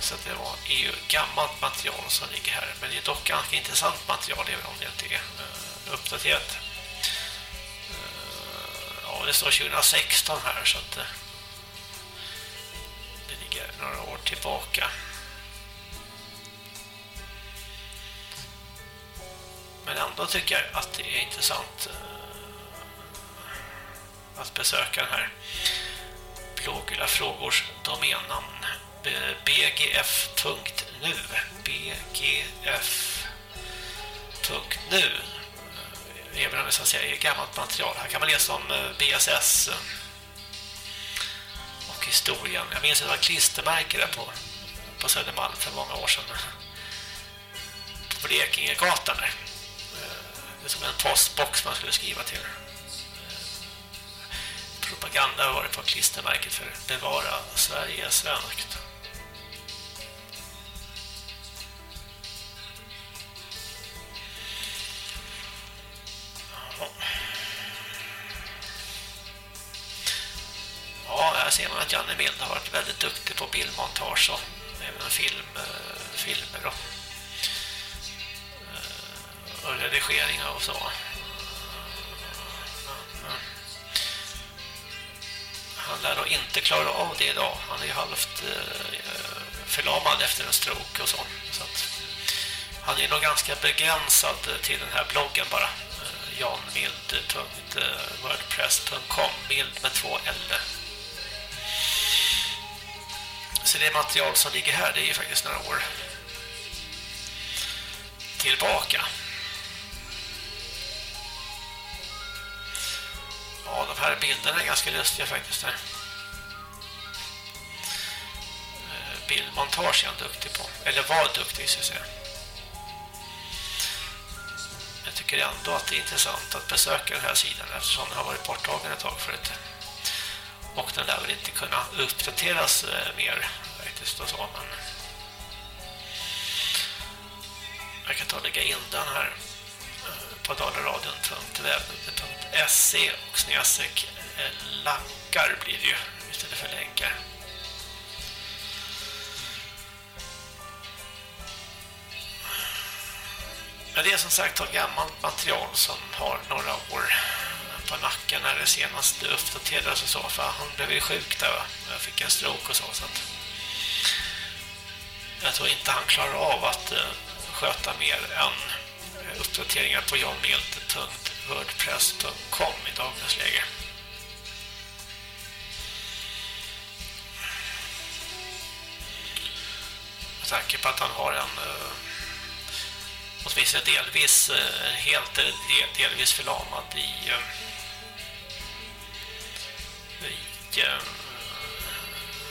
Så det var EU gammalt material som ligger här. Men det är dock ganska intressant material även om det inte är eh, uppdaterat. Eh, ja, det står 2016 här så att det ligger några år tillbaka. Men ändå tycker jag att det är intressant eh, att besöka den här Blågula frågors domännamn bgf.nu bgf.nu eh, även om det så att säga är gammalt material. Här kan man läsa om eh, BSS och historien. Jag minns att det var klistermärke där på, på Södermalm för många år sedan. På Blekingegatan där. Det är som en postbox man skulle skriva till propaganda var det på klistermärket för bevara Sverige svenskt. Ja, här ser man att Janne Mild har varit väldigt duktig på bildmontage och även film, eh, filmer och, och redigeringar och så. Han lär nog inte klara av det idag. Han är ju halvt eh, förlamad efter en stroke och så. så att han är nog ganska begränsad till den här bloggen bara eh, janmild.wordpress.com eh, mild med två L så det material som ligger här det är ju faktiskt några år tillbaka ja de här bilderna är ganska lustiga faktiskt här eh, bildmontage är han duktig på. Eller var duktig så att säga. Jag tycker ändå att det är intressant att besöka den här sidan eftersom den har varit borttagen ett tag förut. Och den lär väl inte kunna uppdateras eh, mer faktiskt och så, men jag kan ta och lägga in den här eh, på på SE och snedstreck eh, lankar blir det ju istället för länkar. Men det är som sagt ett gammalt material som har några år på nacken när det senast uppdaterades och så för han blev ju sjuk där jag fick en stroke och så, så att jag tror inte han klarar av att eh, sköta mer än uppdateringar på wordpress.com i dagens läge. Med tanke på att han har en uh, åtminstone delvis eh, helt eh, eller delvis förlamad i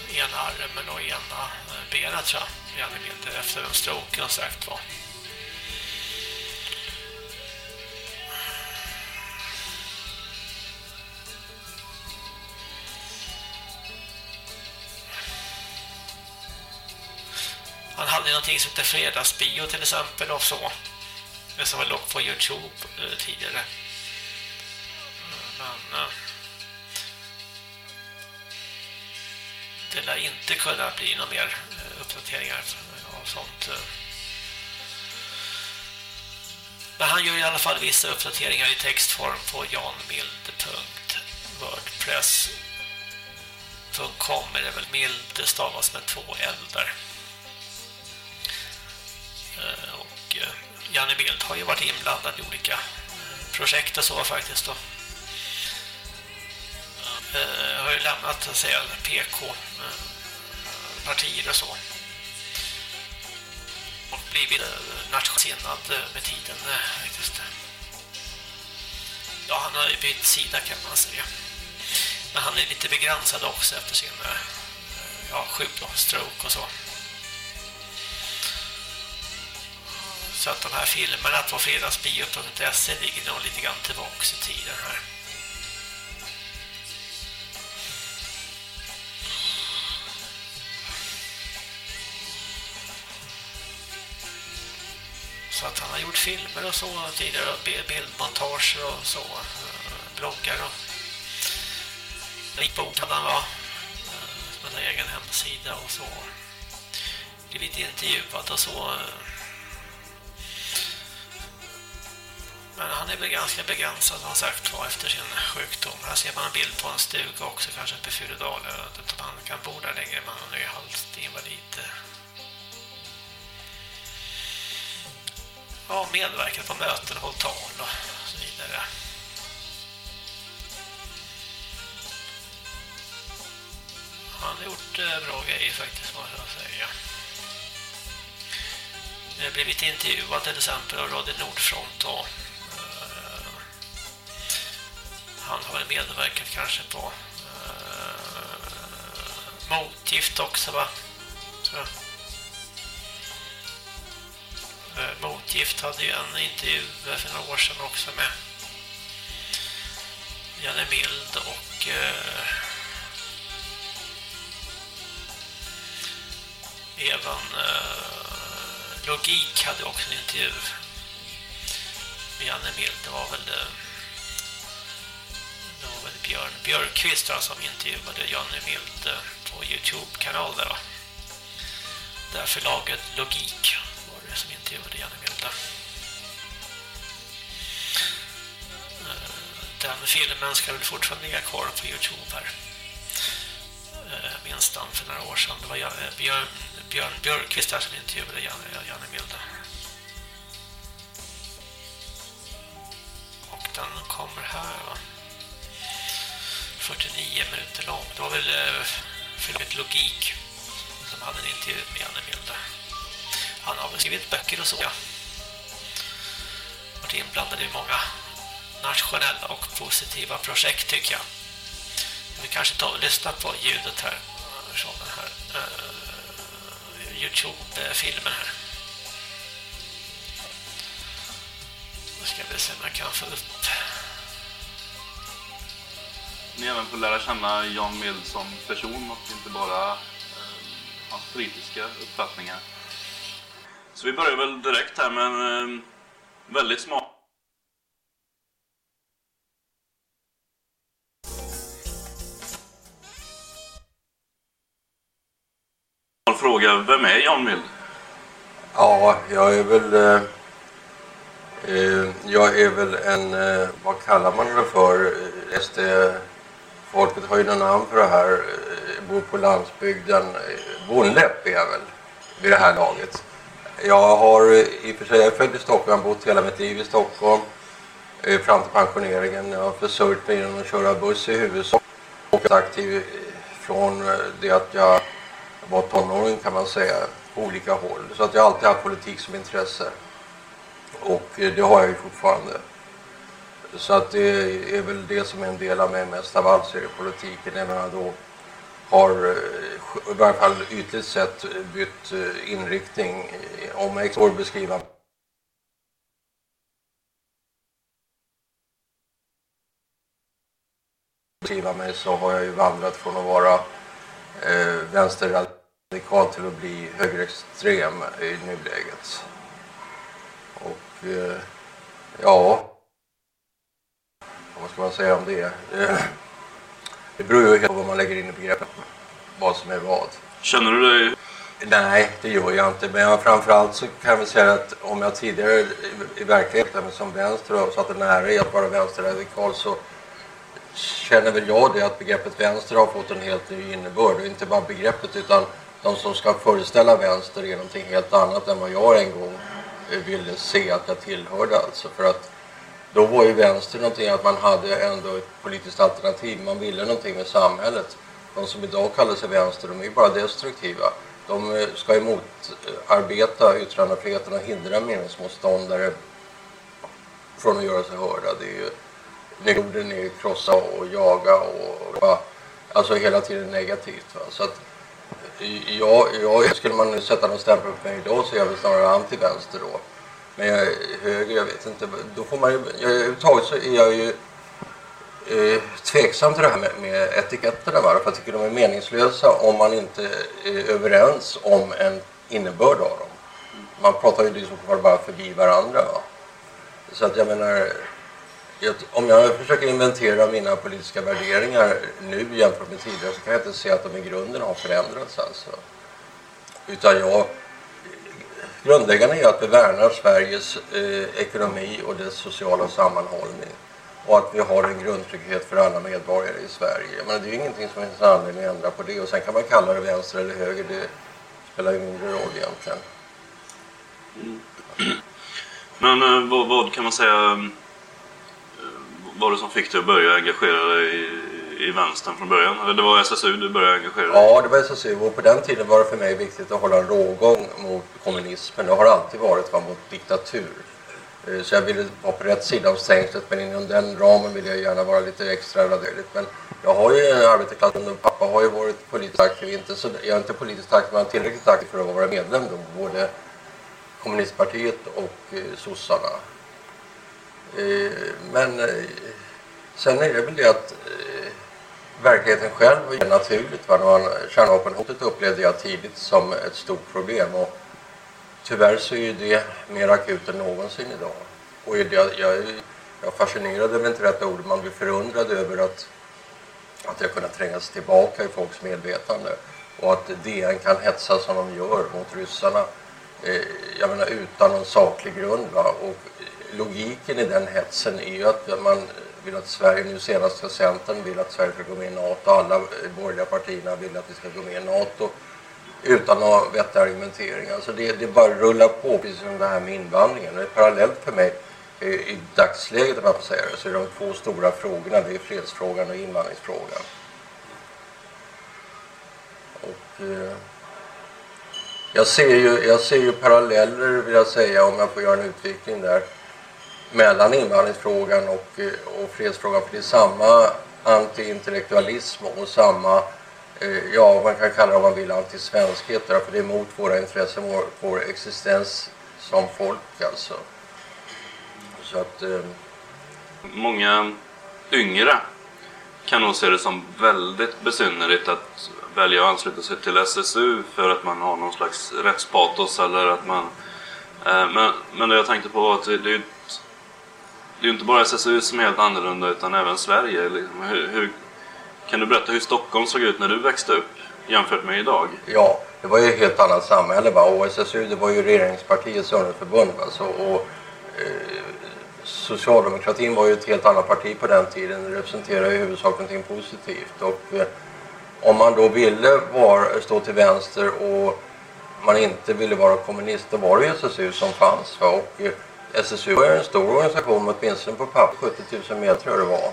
i ena armen och ena benet tror jag efter en stroke som sagt var. Han hade någonting som hette Fredagsbio till exempel och så. Men som var låg på Youtube eh, tidigare. Men eh, det lär inte kunna bli några mer eh, uppdateringar av sånt. Eh. Men han gör i alla fall vissa uppdateringar i textform på janmild.wordpress.com är det väl mild stavas med två eldar. Eh, och eh, Janne Bildt har ju varit inblandad i olika eh, projekt och så faktiskt då. Jag har ju lämnat säga PK-partier och så. Och blivit nationsinnad med tiden faktiskt. Ja, han har ju bytt sida kan man säga. Men han är lite begränsad också efter sin ja, sjukdom, stroke och så. Så att de här filmerna på fredagsbio.se ligger nog lite grann tillbaka i tiden här. Så att han har gjort filmer och så tidigare, bildmontage och så, eh, bloggar och Ritbord hade han va, eh, med en egen hemsida och så blivit intervjuad och så eh, Men han är väl ganska begränsad han sagt var efter sin sjukdom. Här ser man en bild på en stuga också, kanske uppe i Furudal. om han kan bo där längre, men han är ju halvt invalid. Ja, medverkat på möten, hållit tal och så vidare. Han har gjort eh, bra grejer faktiskt, måste jag säga. Jag har blivit intervjuad till exempel av Radio Nordfront och han har väl medverkat kanske på uh, motgift också va? Tror jag. Uh, motgift hade ju en intervju för några år sedan också med Janne Mild och eh, uh, även uh, Logik hade också en intervju med Janne Mild. Det var väl det Björn Björkqvist som intervjuade Janne Milt på Youtube-kanal där Där förlaget Logik var det som intervjuade Janne Milt eh, den filmen ska väl fortfarande ligga kvar på Youtube här. Eh, minst den för några år sedan. Det var eh, Björn, Björn Björkqvist där som intervjuade Janne, Janne Och den kommer här va. 49 minuter lång. Det var väl eh, filmet Logik som hade en intervju med Janne Milde. Han har väl skrivit böcker och så. Ja. Varit inblandad i många nationella och positiva projekt tycker jag. Vi kanske tar och lyssnar på ljudet här från den här uh, Youtube-filmen här. Då ska vi se om jag kan få upp ni även får lära känna Jan Mild som person och inte bara eh, hans politiska uppfattningar. Så vi börjar väl direkt här med en eh, väldigt smart fråga. Vem är Jan Mild? Ja, jag är väl... Eh, eh, Jag är väl en, eh, vad kallar man det för? Eh, SD, folket har ju något namn för det här. Eh, bor på landsbygden. Eh, Bonläpp är jag väl vid det här laget. Jag har eh, i och för sig, jag är född i Stockholm, bott hela mitt liv i Stockholm. Fram till pensioneringen. Jag har försörjt mig genom att köra buss i huvudsak. Och varit aktiv från det att jag var tonåring kan man säga, på olika håll. Så att jag har alltid haft politik som intresse. Och det har jag ju fortfarande. Så att det är väl det som är en del av mig mest av allt så är det politiken. Även om jag då har eh, i varje fall ytligt sett bytt eh, inriktning. Eh, om jag får beskriva beskriva mig så har jag ju vandrat från att vara eh, vänsterradikal till att bli högerextrem i nuläget. Och eh, ja, vad ska man säga om det? Eh, det beror ju helt på vad man lägger in i begreppet, vad som är vad. Känner du dig... Nej, det gör jag inte. Men framförallt så kan jag väl säga att om jag tidigare i, i verkligheten som vänster och satt nära i att vara vänsterradikal så känner väl jag det att begreppet vänster har fått en helt ny innebörd. Och inte bara begreppet utan de som ska föreställa vänster är någonting helt annat än vad jag en gång eh, ville se att jag tillhörde alltså. För att då var ju vänster någonting att man hade ändå ett politiskt alternativ. Man ville någonting med samhället. De som idag kallar sig vänster, de är ju bara destruktiva. De eh, ska ju motarbeta yttrandefriheten och hindra meningsmotståndare från att göra sig hörda. Det är ju Norden är ju krossa och jaga och va, alltså hela tiden negativt. Va? Så att eh, jag, jag, skulle man nu sätta någon stämpel på mig idag så är jag väl snarare anti-vänster då. Men jag är höger, jag vet inte. Då får man ju, jag, överhuvudtaget så är jag ju eh, tveksam till det här med, med etiketterna. Va? För jag tycker de är meningslösa om man inte är överens om en innebörd av dem. Man pratar ju liksom bara förbi varandra. Va? Så att jag menar, jag, om jag försöker inventera mina politiska värderingar nu jämfört med tidigare så kan jag inte se att de i grunden har förändrats alltså. Utan jag, grundläggande är att vi värnar Sveriges eh, ekonomi och dess sociala sammanhållning. Och att vi har en grundtrygghet för alla medborgare i Sverige. Men det är ju ingenting som finns anledning att ändra på det. Och sen kan man kalla det vänster eller höger, det spelar ju mindre roll egentligen. Men eh, vad, vad kan man säga eh, var det som fick dig att börja engagera dig i, i vänstern från början? Eller det var SSU du började engagera dig i? Ja, det var SSU och på den tiden var det för mig viktigt att hålla en rågång mot kommunismen. Det har alltid varit var mot diktatur. Eh, så jag ville vara på rätt sida av stängslet men inom den ramen vill jag gärna vara lite extra radikal. Men jag har ju en arbetarklass och pappa har ju varit politiskt aktiv. Inte så, jag är inte politiskt aktiv men tillräckligt aktiv för att vara medlem då. Både kommunistpartiet och eh, sossarna. Eh, men eh, sen är det väl det att eh, verkligheten själv är naturligt. Va? Man, kärnvapenhotet upplevde jag tidigt som ett stort problem. Och tyvärr så är det mer akut än någonsin idag. Och jag, jag, jag fascinerade med inte rätt ord, man blir förundrad över att, att det har kunnat trängas tillbaka i folks medvetande. Och att DN kan hetsa som de gör mot ryssarna. Eh, jag menar utan någon saklig grund. Va? Och logiken i den hetsen är ju att man vill att Sverige, nu senast för Centern vill att Sverige ska gå med i NATO. Alla borgerliga partierna vill att vi ska gå med i NATO utan några vettig argumentering. Alltså det, det bara rullar på, precis som det här med invandringen. Det är parallellt för mig i dagsläget, om jag får säga det, så är de två stora frågorna, det är fredsfrågan och invandringsfrågan. Och, eh, jag, ser ju, jag ser ju paralleller, vill jag säga, om jag får göra en utvikning där, mellan invandringsfrågan och, eh, och fredsfrågan. För det är samma antiintellektualism och samma, eh, ja man kan kalla det om man vill, antisvenskhet. För det är emot våra intressen, vår, vår existens som folk alltså. Så att, eh, Många yngre kan nog se det som väldigt besynnerligt att välja att ansluta sig till SSU för att man har någon slags rättspatos eller att man... Eh, men, men det jag tänkte på var att det, det är ju det är ju inte bara SSU som är helt annorlunda utan även Sverige. Liksom. Hur, hur, kan du berätta hur Stockholm såg ut när du växte upp jämfört med idag? Ja, det var ju ett helt annat samhälle. Va? Och SSU det var ju regeringspartiets ungdomsförbund. Va? Så, och, eh, socialdemokratin var ju ett helt annat parti på den tiden. Det representerade i huvudsak någonting positivt. Och eh, om man då ville var, stå till vänster och man inte ville vara kommunist, då var det ju SSU som fanns. Va? Och eh, SSU var en stor organisation, åtminstone på papper, 70 000 meter tror jag det var.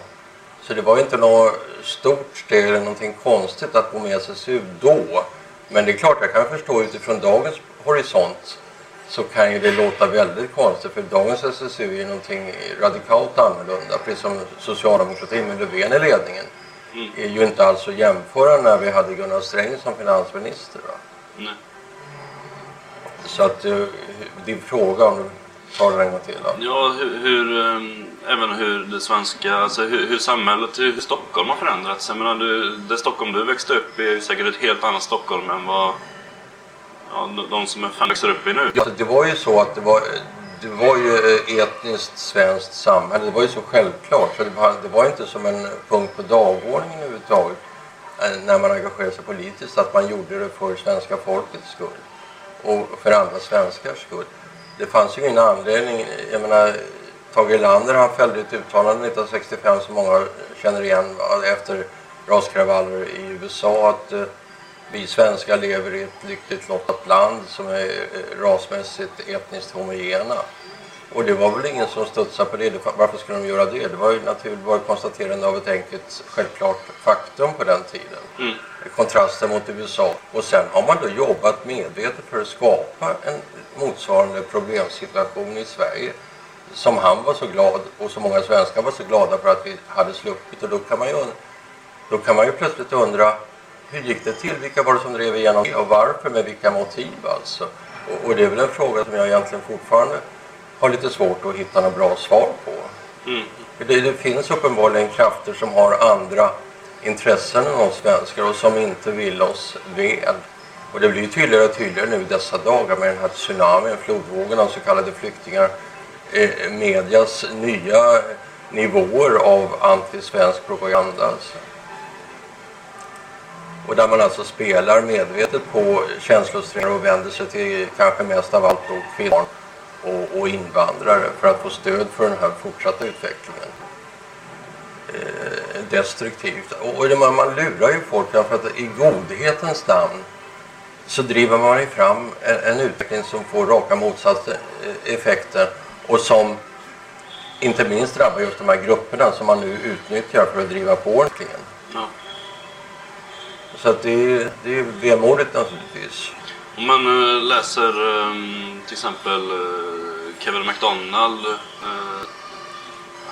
Så det var inte något stort steg eller någonting konstigt att gå med SSU då. Men det är klart, jag kan förstå utifrån dagens horisont så kan ju det låta väldigt konstigt för dagens SSU är någonting radikalt annorlunda. Precis som socialdemokratin med Löfven i ledningen är ju inte alls att jämföra när vi hade Gunnar Sträng som finansminister. Va? Nej. Så att eh, din fråga om tar den en gång till. Då. Ja, hur, hur, ehm, även hur det svenska, alltså hur, hur samhället, hur Stockholm har förändrats. Jag menar, du, det Stockholm du växte upp i är ju säkert ett helt annat Stockholm än vad ja, de, som är fan växer upp i nu. Ja, det var ju så att det var, det var ju eh, etniskt svenskt samhälle. Det var ju så självklart. Så det, var, det var inte som en punkt på dagordningen överhuvudtaget eh, när man engagerade sig politiskt att man gjorde det för svenska folkets skull och för andra svenskars skull. Det fanns ju ingen anledning. Jag menar, Tage Erlander han fällde ett uttalande 1965 som många känner igen efter raskravaller i USA att eh, vi svenskar lever i ett lyckligt lottat land som är eh, rasmässigt etniskt homogena. Och det var väl ingen som studsade på det. Varför skulle de göra det? Det var ju naturligt ett konstaterande av ett enkelt självklart faktum på den tiden. Mm. Kontrasten mot USA. Och sen har man då jobbat medvetet för att skapa en motsvarande problemsituation i Sverige som han var så glad och så många svenskar var så glada för att vi hade sluppit. Och då kan man ju, då kan man ju plötsligt undra hur gick det till? Vilka var det som drev igenom det och varför? Med vilka motiv alltså? Och, och det är väl en fråga som jag egentligen fortfarande har lite svårt att hitta något bra svar på. Mm. För Det, det finns uppenbarligen krafter som har andra intressen än oss svenskar och som inte vill oss väl. Och det blir ju tydligare och tydligare nu i dessa dagar med den här tsunamin, flodvågen av så kallade flyktingar. Eh, medias nya nivåer av antisvensk propaganda. Alltså. Och där man alltså spelar medvetet på känslosträngar och vänder sig till kanske mest av allt då kvinnor och, och invandrare för att få stöd för den här fortsatta utvecklingen. Eh, destruktivt. Och, och man, man lurar ju folk därför att i godhetens namn så driver man ju fram en, en utveckling som får raka motsatta eh, effekter och som inte minst drabbar just de här grupperna som man nu utnyttjar för att driva på utvecklingen. Ja. Så att det, är- det är vemodigt naturligtvis. Om man eh, läser ehm, till exempel eh, Kevin McDonald.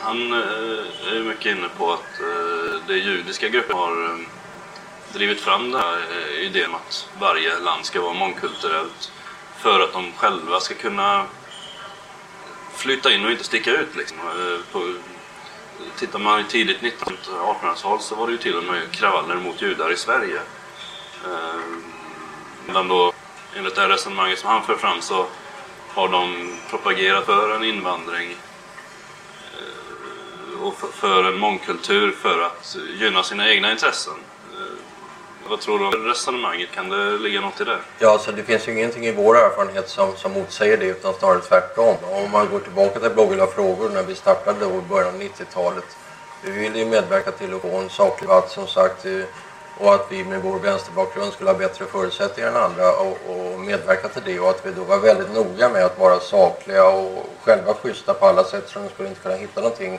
han är mycket inne på att det judiska grupper har eh, drivit fram den här eh, idén om att varje land ska vara mångkulturellt för att de själva ska kunna flytta in och inte sticka ut. Liksom. Eh, på, tittar man i tidigt 1900-1800-tal så var det ju till och med kravaller mot judar i Sverige. Eh, men då, enligt det här resonemanget som han för fram så har de propagerat för en invandring och för en mångkultur för att gynna sina egna intressen. Vad tror du om resonemanget? Kan det ligga något i det? Ja, alltså det finns ju ingenting i vår erfarenhet som, som motsäger det utan snarare tvärtom. Om man går tillbaka till Blågula frågor när vi startade då i början av 90-talet. Vi ville ju medverka till att få en saklig debatt som sagt eh, och att vi med vår vänsterbakgrund skulle ha bättre förutsättningar än andra och, och medverka till det och att vi då var väldigt noga med att vara sakliga och själva schyssta på alla sätt så de skulle inte kunna hitta någonting,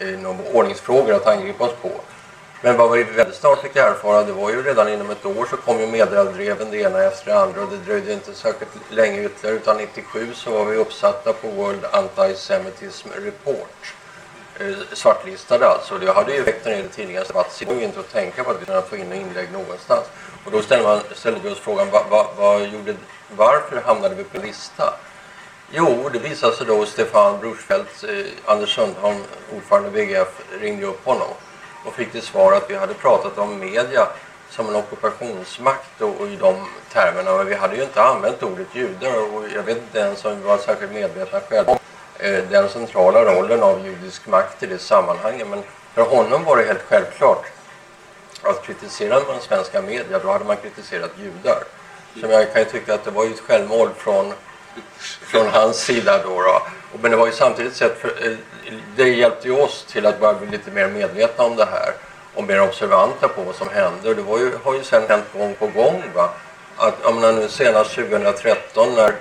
i några ordningsfrågor att angripa oss på. Men vad vi väldigt snart fick erfara, det var ju redan inom ett år så kom ju medeldreven det ena efter det andra och det dröjde inte särskilt länge ytterligare utan 97 så var vi uppsatta på World Anti-Semitism Report. Eh, svartlistade alltså. Det hade ju väckt en del tidningars debatt. Så det var ju inte att tänka på att vi kunde få in inlägg någonstans. Och då ställde, man, ställde vi oss frågan, vad, vad, vad gjorde, varför hamnade vi på en lista? Jo, det visade sig då Stefan Brorsfeldt, eh, Anders Sundholm, ordförande i VGF, ringde upp honom och fick till svar att vi hade pratat om media som en ockupationsmakt och, och i de termerna. Men vi hade ju inte använt ordet judar och jag vet inte ens om vi var särskilt medvetna själva om eh, den centrala rollen av judisk makt i det sammanhanget. Men för honom var det helt självklart att kritiserade man svenska media då hade man kritiserat judar. Så jag kan ju tycka att det var ju ett självmål från, från hans sida då, då Och- Men det var ju samtidigt sett för, eh, det hjälpte ju oss till att börja bli lite mer medvetna om det här och mer observanta på vad som hände. Och det var ju, har ju sen hänt gång på gång va. Att, jag menar nu senast 2013 när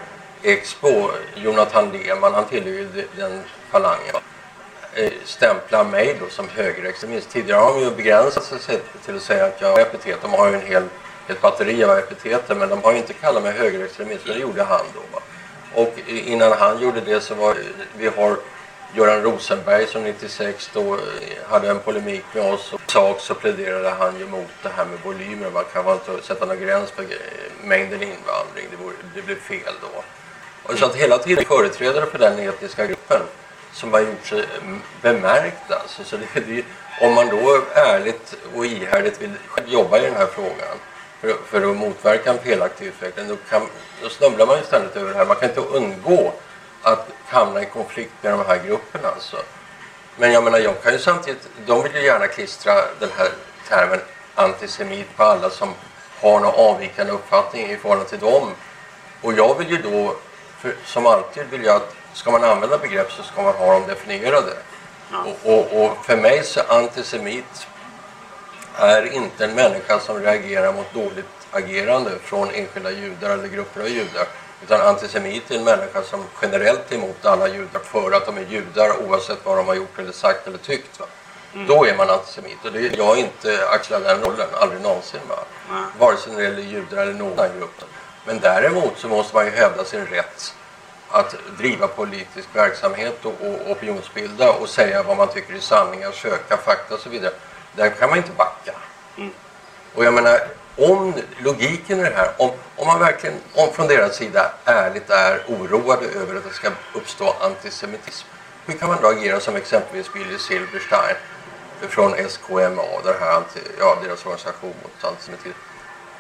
Expo, Jonathan Lehmann, han tillhör ju den falangen, eh, stämplar mig då som högerextremist. Tidigare har de ju begränsat sig till att säga att jag har epitet. De har ju en hel, ett batteri av epiteter men de har ju inte kallat mig högerextremist. Men det gjorde han då. Va? Och innan han gjorde det så var vi har Göran Rosenberg som 96 då eh, hade en polemik med oss och sak så pläderade han ju mot det här med volymer. Man kan väl inte sätta någon gräns för mängden invandring. Det, vore, det blev fel då. Och så att hela tiden företrädare för den etniska gruppen som har gjort sig bemärkt bemärkta. Alltså, så det, det, om man då ärligt och ihärdigt vill jobba i den här frågan för, för att motverka en felaktig utveckling, då, kan, då snubblar man ju ständigt över det här. Man kan inte undgå att hamna i konflikt med de här grupperna. Alltså. Men jag menar, jag kan ju samtidigt, de vill ju gärna klistra den här termen antisemit på alla som har någon avvikande uppfattning i förhållande till dem. Och jag vill ju då, för, som alltid vill jag att ska man använda begrepp så ska man ha dem definierade. Och, och, och för mig så antisemit är inte en människa som reagerar mot dåligt agerande från enskilda judar eller grupper av judar. Utan antisemit är en människa som generellt är emot alla judar för att de är judar oavsett vad de har gjort eller sagt eller tyckt. Va? Då är man antisemit. Och det, jag har inte axlat den rollen, aldrig någonsin. Va? Vare sig när det gäller judar eller någon annan grupp. Men däremot så måste man ju hävda sin rätt att driva politisk verksamhet och, och opinionsbilda och säga vad man tycker är sanningar, söka fakta och så vidare. Där kan man inte backa. Och jag menar, om logiken i det här, om, om man verkligen om från deras sida ärligt är oroade över att det ska uppstå antisemitism, hur kan man då agera som exempelvis Billy Silverstein från SKMA, det här anti, ja, deras organisation mot antisemitism,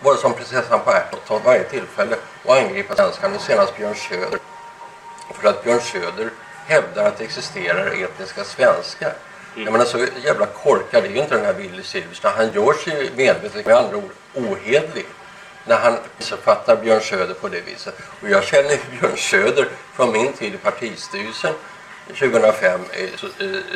både som prinsessan på ärten ta varje tillfälle och angripa svenskan, och senast Björn Söder. För att Björn Söder hävdar att det existerar etniska svenskar. Mm. Jag menar så alltså, jävla korkad är ju inte den här Willy Silverstein. Han gör sig ju medvetet med andra ord ohederlig när han missuppfattar Björn Söder på det viset. Och jag känner ju Björn Söder från min tid i partistyrelsen 2005 i,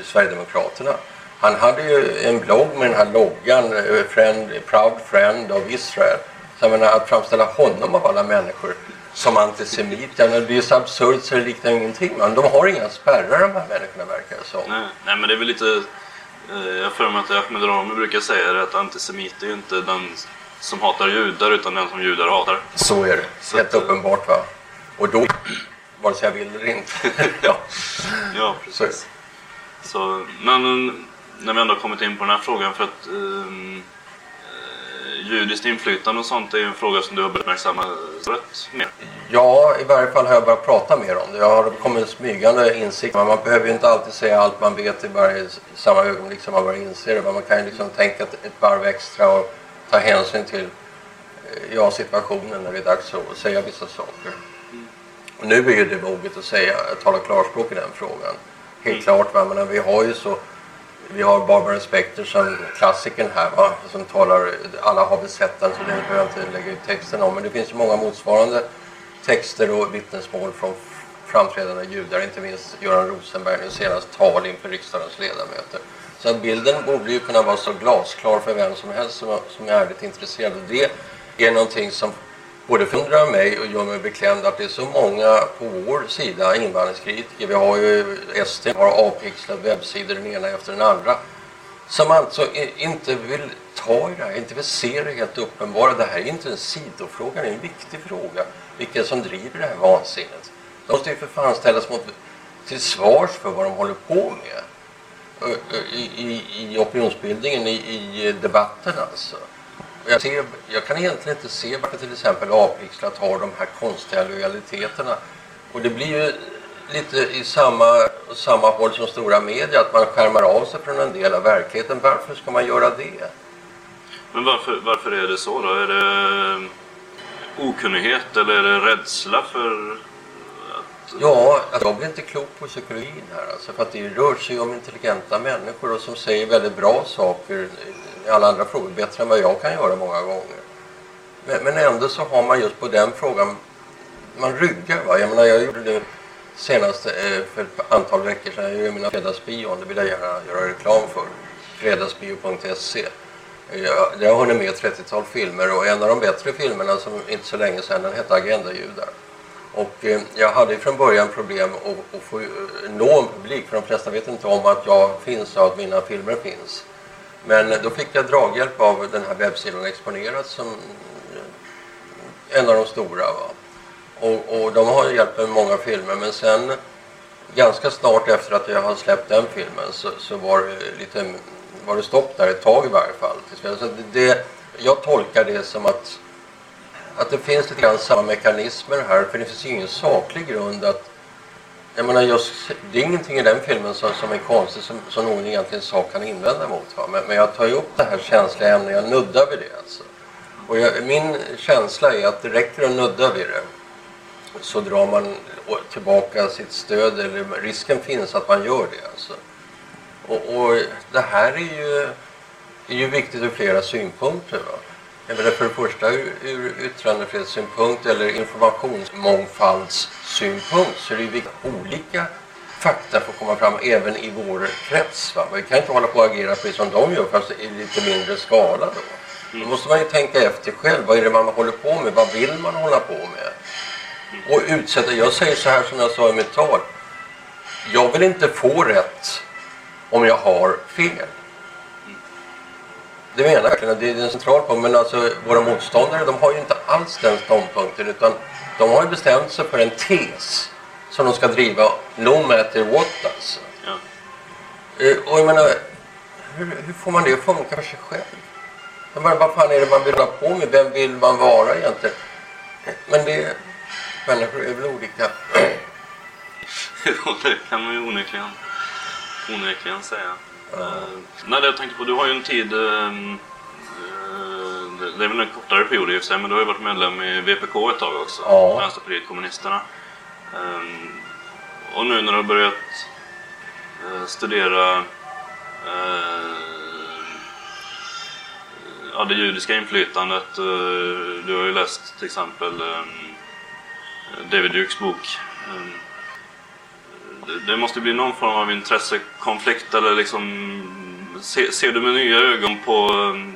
Sverigedemokraterna. Han hade ju en blogg med den här loggan, eh, friend, Proud Friend of Israel. Så jag menar att framställa honom av alla människor som antisemit, ja, det är så absurt så det liknar ingenting. Men de har inga spärrar de här människorna verkar det som. Nej, nej men det är väl lite... Eh, jag för mig att Ahmed Rami brukar säga det att antisemit är ju inte den som hatar judar utan den som judar hatar. Så är det. Helt uppenbart va. Och då, vare sig jag vill eller inte. ja. Ja, precis. Så, men när vi ändå kommit in på den här frågan för att eh, judiskt inflytande och sånt är ju en fråga som du har uppmärksammat mer. Ja, i varje fall har jag börjat prata mer om det. Jag har kommit smygande insikt. Men man behöver ju inte alltid säga allt man vet i varje samma ögonblick som man börjar inse det. Men man kan ju liksom tänka ett, varv extra och ta hänsyn till eh, ja, situationen när det är dags att säga vissa saker. Och nu är ju det moget att säga, att tala klarspråk i den frågan. Helt klart, va? men vi har ju så vi har Barbara Spector som klassikern här va? som talar, alla har väl sett den så det behöver jag inte lägga ut texten om. Men det finns ju många motsvarande texter och vittnesmål från framträdande judar, inte minst Göran Rosenberg nu senast tal inför riksdagens ledamöter. Så att bilden borde ju kunna vara så glasklar för vem som helst som, som är ärligt intresserad. Och det är någonting som både förundrar mig och gör mig beklämd att det är så många på vår sida invandringskritiker. Vi har ju SD har avpixlat webbsidor den ena efter den andra. Som alltså inte vill ta i det här, inte vill se det helt uppenbara. Det här är inte en sidofråga, det är en viktig fråga. Vilka som driver det här vansinnet. De måste ju för fan ställas mot, till svars för vad de håller på med. Eh, eh, I, i, i opinionsbildningen, i, i debatten alltså. Och Jag, ser, jag kan egentligen inte se varför till exempel Avpixlat har de här konstiga lojaliteterna. Och det blir ju lite i samma, samma håll som stora media, att man skärmar av sig från en del av verkligheten. Varför ska man göra det? Men varför, varför är det så då? Är det okunnighet eller är det rädsla för... Ja, alltså, jag blir inte klok på psykologin här. Alltså, för att det rör sig om intelligenta människor och som säger väldigt bra saker i alla andra frågor, bättre än vad jag kan göra många gånger. Men, men ändå så har man just på den frågan, man ryggar va. Jag menar, jag gjorde det senast eh, för ett antal veckor sedan. Jag gör mina fredagsbion, det vill jag gärna göra reklam för. Fredagsbio.se. Jag, jag har hunnit med ett 30-tal filmer och en av de bättre filmerna som inte så länge sedan den hette Agendajudar. Och eh, jag hade ju från början problem att, att få eh, nå en publik för de flesta vet inte om att jag finns och att mina filmer finns. Men då fick jag draghjälp av den här webbsidan Exponerat som eh, en av de stora. Va? Och, och de har hjälpt mig med många filmer men sen ganska snart efter att jag har släppt den filmen så, så var det lite var det stopp där ett tag i varje fall. Så det, det, jag tolkar det som att, att det finns lite grann samma mekanismer här för det finns ingen saklig grund att jag menar, just, det är ingenting i den filmen som, som är konstigt som, som någon egentligen sak kan invända mot. Va? Men, men jag tar ju upp det här känsliga ämnet, jag nuddar vid det alltså. Och jag, min känsla är att det räcker att nudda vid det så drar man tillbaka sitt stöd eller risken finns att man gör det alltså. Och, och det här är ju, är ju viktigt ur flera synpunkter. Va? Jag för det första ur, ur yttrandefrihetssynpunkt eller informationsmångfaldssynpunkt så är det ju viktigt att olika fakta får komma fram även i vår krets. Va? Vi kan inte hålla på och agera precis som de gör fast i lite mindre skala då. Då måste man ju tänka efter själv. Vad är det man håller på med? Vad vill man hålla på med? Och utsätta, jag säger så här som jag sa i mitt tal. Jag vill inte få rätt om jag har fel. Det menar jag verkligen, det är en central punkt. Men alltså våra motståndare de har ju inte alls den ståndpunkten utan de har ju bestämt sig för en tes som de ska driva no matter what alltså. Ja. Eh, och jag menar, hur, hur, får man det att funka för sig själv? Jag menar, vad fan är det man vill ha på med? Vem vill man vara egentligen? Men det, människor är väl olika. det kan man ju onekligen onekligen säga. Uh, nej, jag tänkte på, du har ju en tid, uh, det är väl en kortare period i och för sig, men du har ju varit medlem i VPK ett tag också, ja. Vänsterpartiet kommunisterna. Um, och nu när du har börjat uh, studera ja, det judiska inflytandet, du har ju läst till exempel um, David Dukes bok um, det måste bli någon form av intressekonflikt eller liksom ser, ser du med nya ögon på um,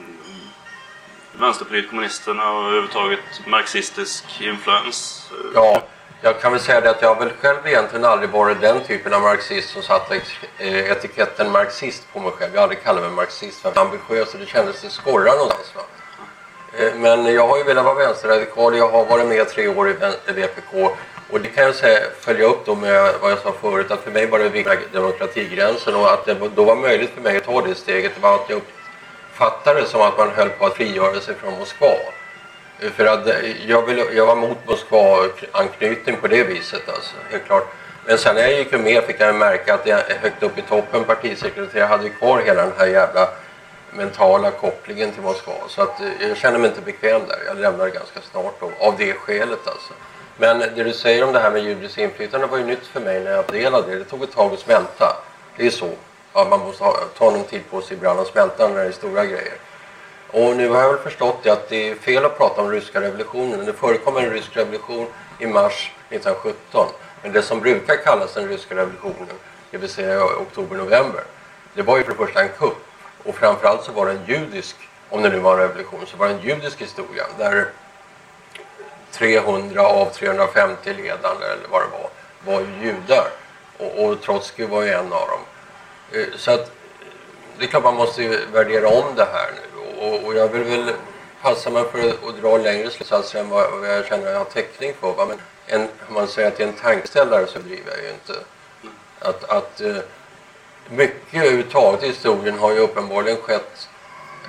Vänsterpartiet kommunisterna och överhuvudtaget marxistisk influens? Ja, jag kan väl säga det att jag har väl själv egentligen aldrig varit den typen av marxist som satte eh, etiketten marxist på mig själv. Jag har aldrig kallat mig marxist för ambitiös och det kändes det skorra någonstans. Va? Men jag har ju velat vara vänsterradikal. Jag har varit med tre år i VPK och det kan jag säga, följa upp då med vad jag sa förut, att för mig var det viktigt demokratigränsen och att det då var möjligt för mig att ta det steget det var att jag uppfattade det som att man höll på att frigöra sig från Moskva. För att eh, jag, vill, jag var mot Moskva-anknytning på det viset alltså, helt klart. Men sen när jag gick med fick jag märka att jag högt upp i toppen partisekreterare hade kvar hela den här jävla mentala kopplingen till Moskva. Så att eh, jag kände mig inte bekväm där. Jag lämnade ganska snart då, av det skälet alltså. Men det du säger om det här med judiskt inflytande var ju nytt för mig när jag delade det. Det tog ett tag att smälta. Det är så. att man måste ha, ta någon tid på sig ibland att smälta när det är stora grejer. Och nu har jag väl förstått det att det är fel att prata om ryska revolutionen. Det förekom en rysk revolution i mars 1917. Men det som brukar kallas den ryska revolutionen, det vill säga oktober-november, det var ju för det första en kupp. Och framförallt så var det en judisk, om det nu var en revolution, så var det en judisk historia. Där 300 av 350 ledande eller vad det var, var ju judar. Och, och Trotsky var ju en av dem. Eh, så att det är klart man måste värdera om det här nu. Och, och jag vill väl passa mig för att dra längre slutsatser än vad, vad jag känner jag har täckning för. Men en, om man säger att det är en tankeställare så driver jag ju inte. Att, att eh, mycket överhuvudtaget i historien har ju uppenbarligen skett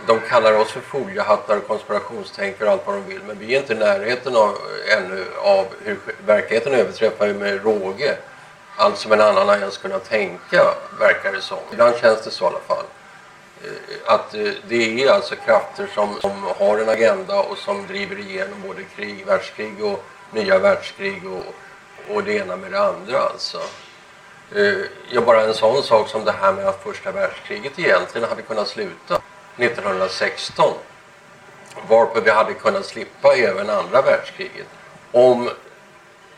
de kallar oss för foliehattar och konspirationstänkare och allt vad de vill. Men vi är inte i närheten av, ännu av hur verkligheten överträffar med råge. Allt som en annan har ens kunnat tänka, verkar det som. Ibland känns det så i alla fall. Eh, att eh, det är alltså krafter som, som har en agenda och som driver igenom både krig, världskrig och nya världskrig och, och det ena med det andra alltså. Eh, ja, bara en sån sak som det här med att första världskriget egentligen hade kunnat sluta 1916 varpå vi hade kunnat slippa även andra världskriget om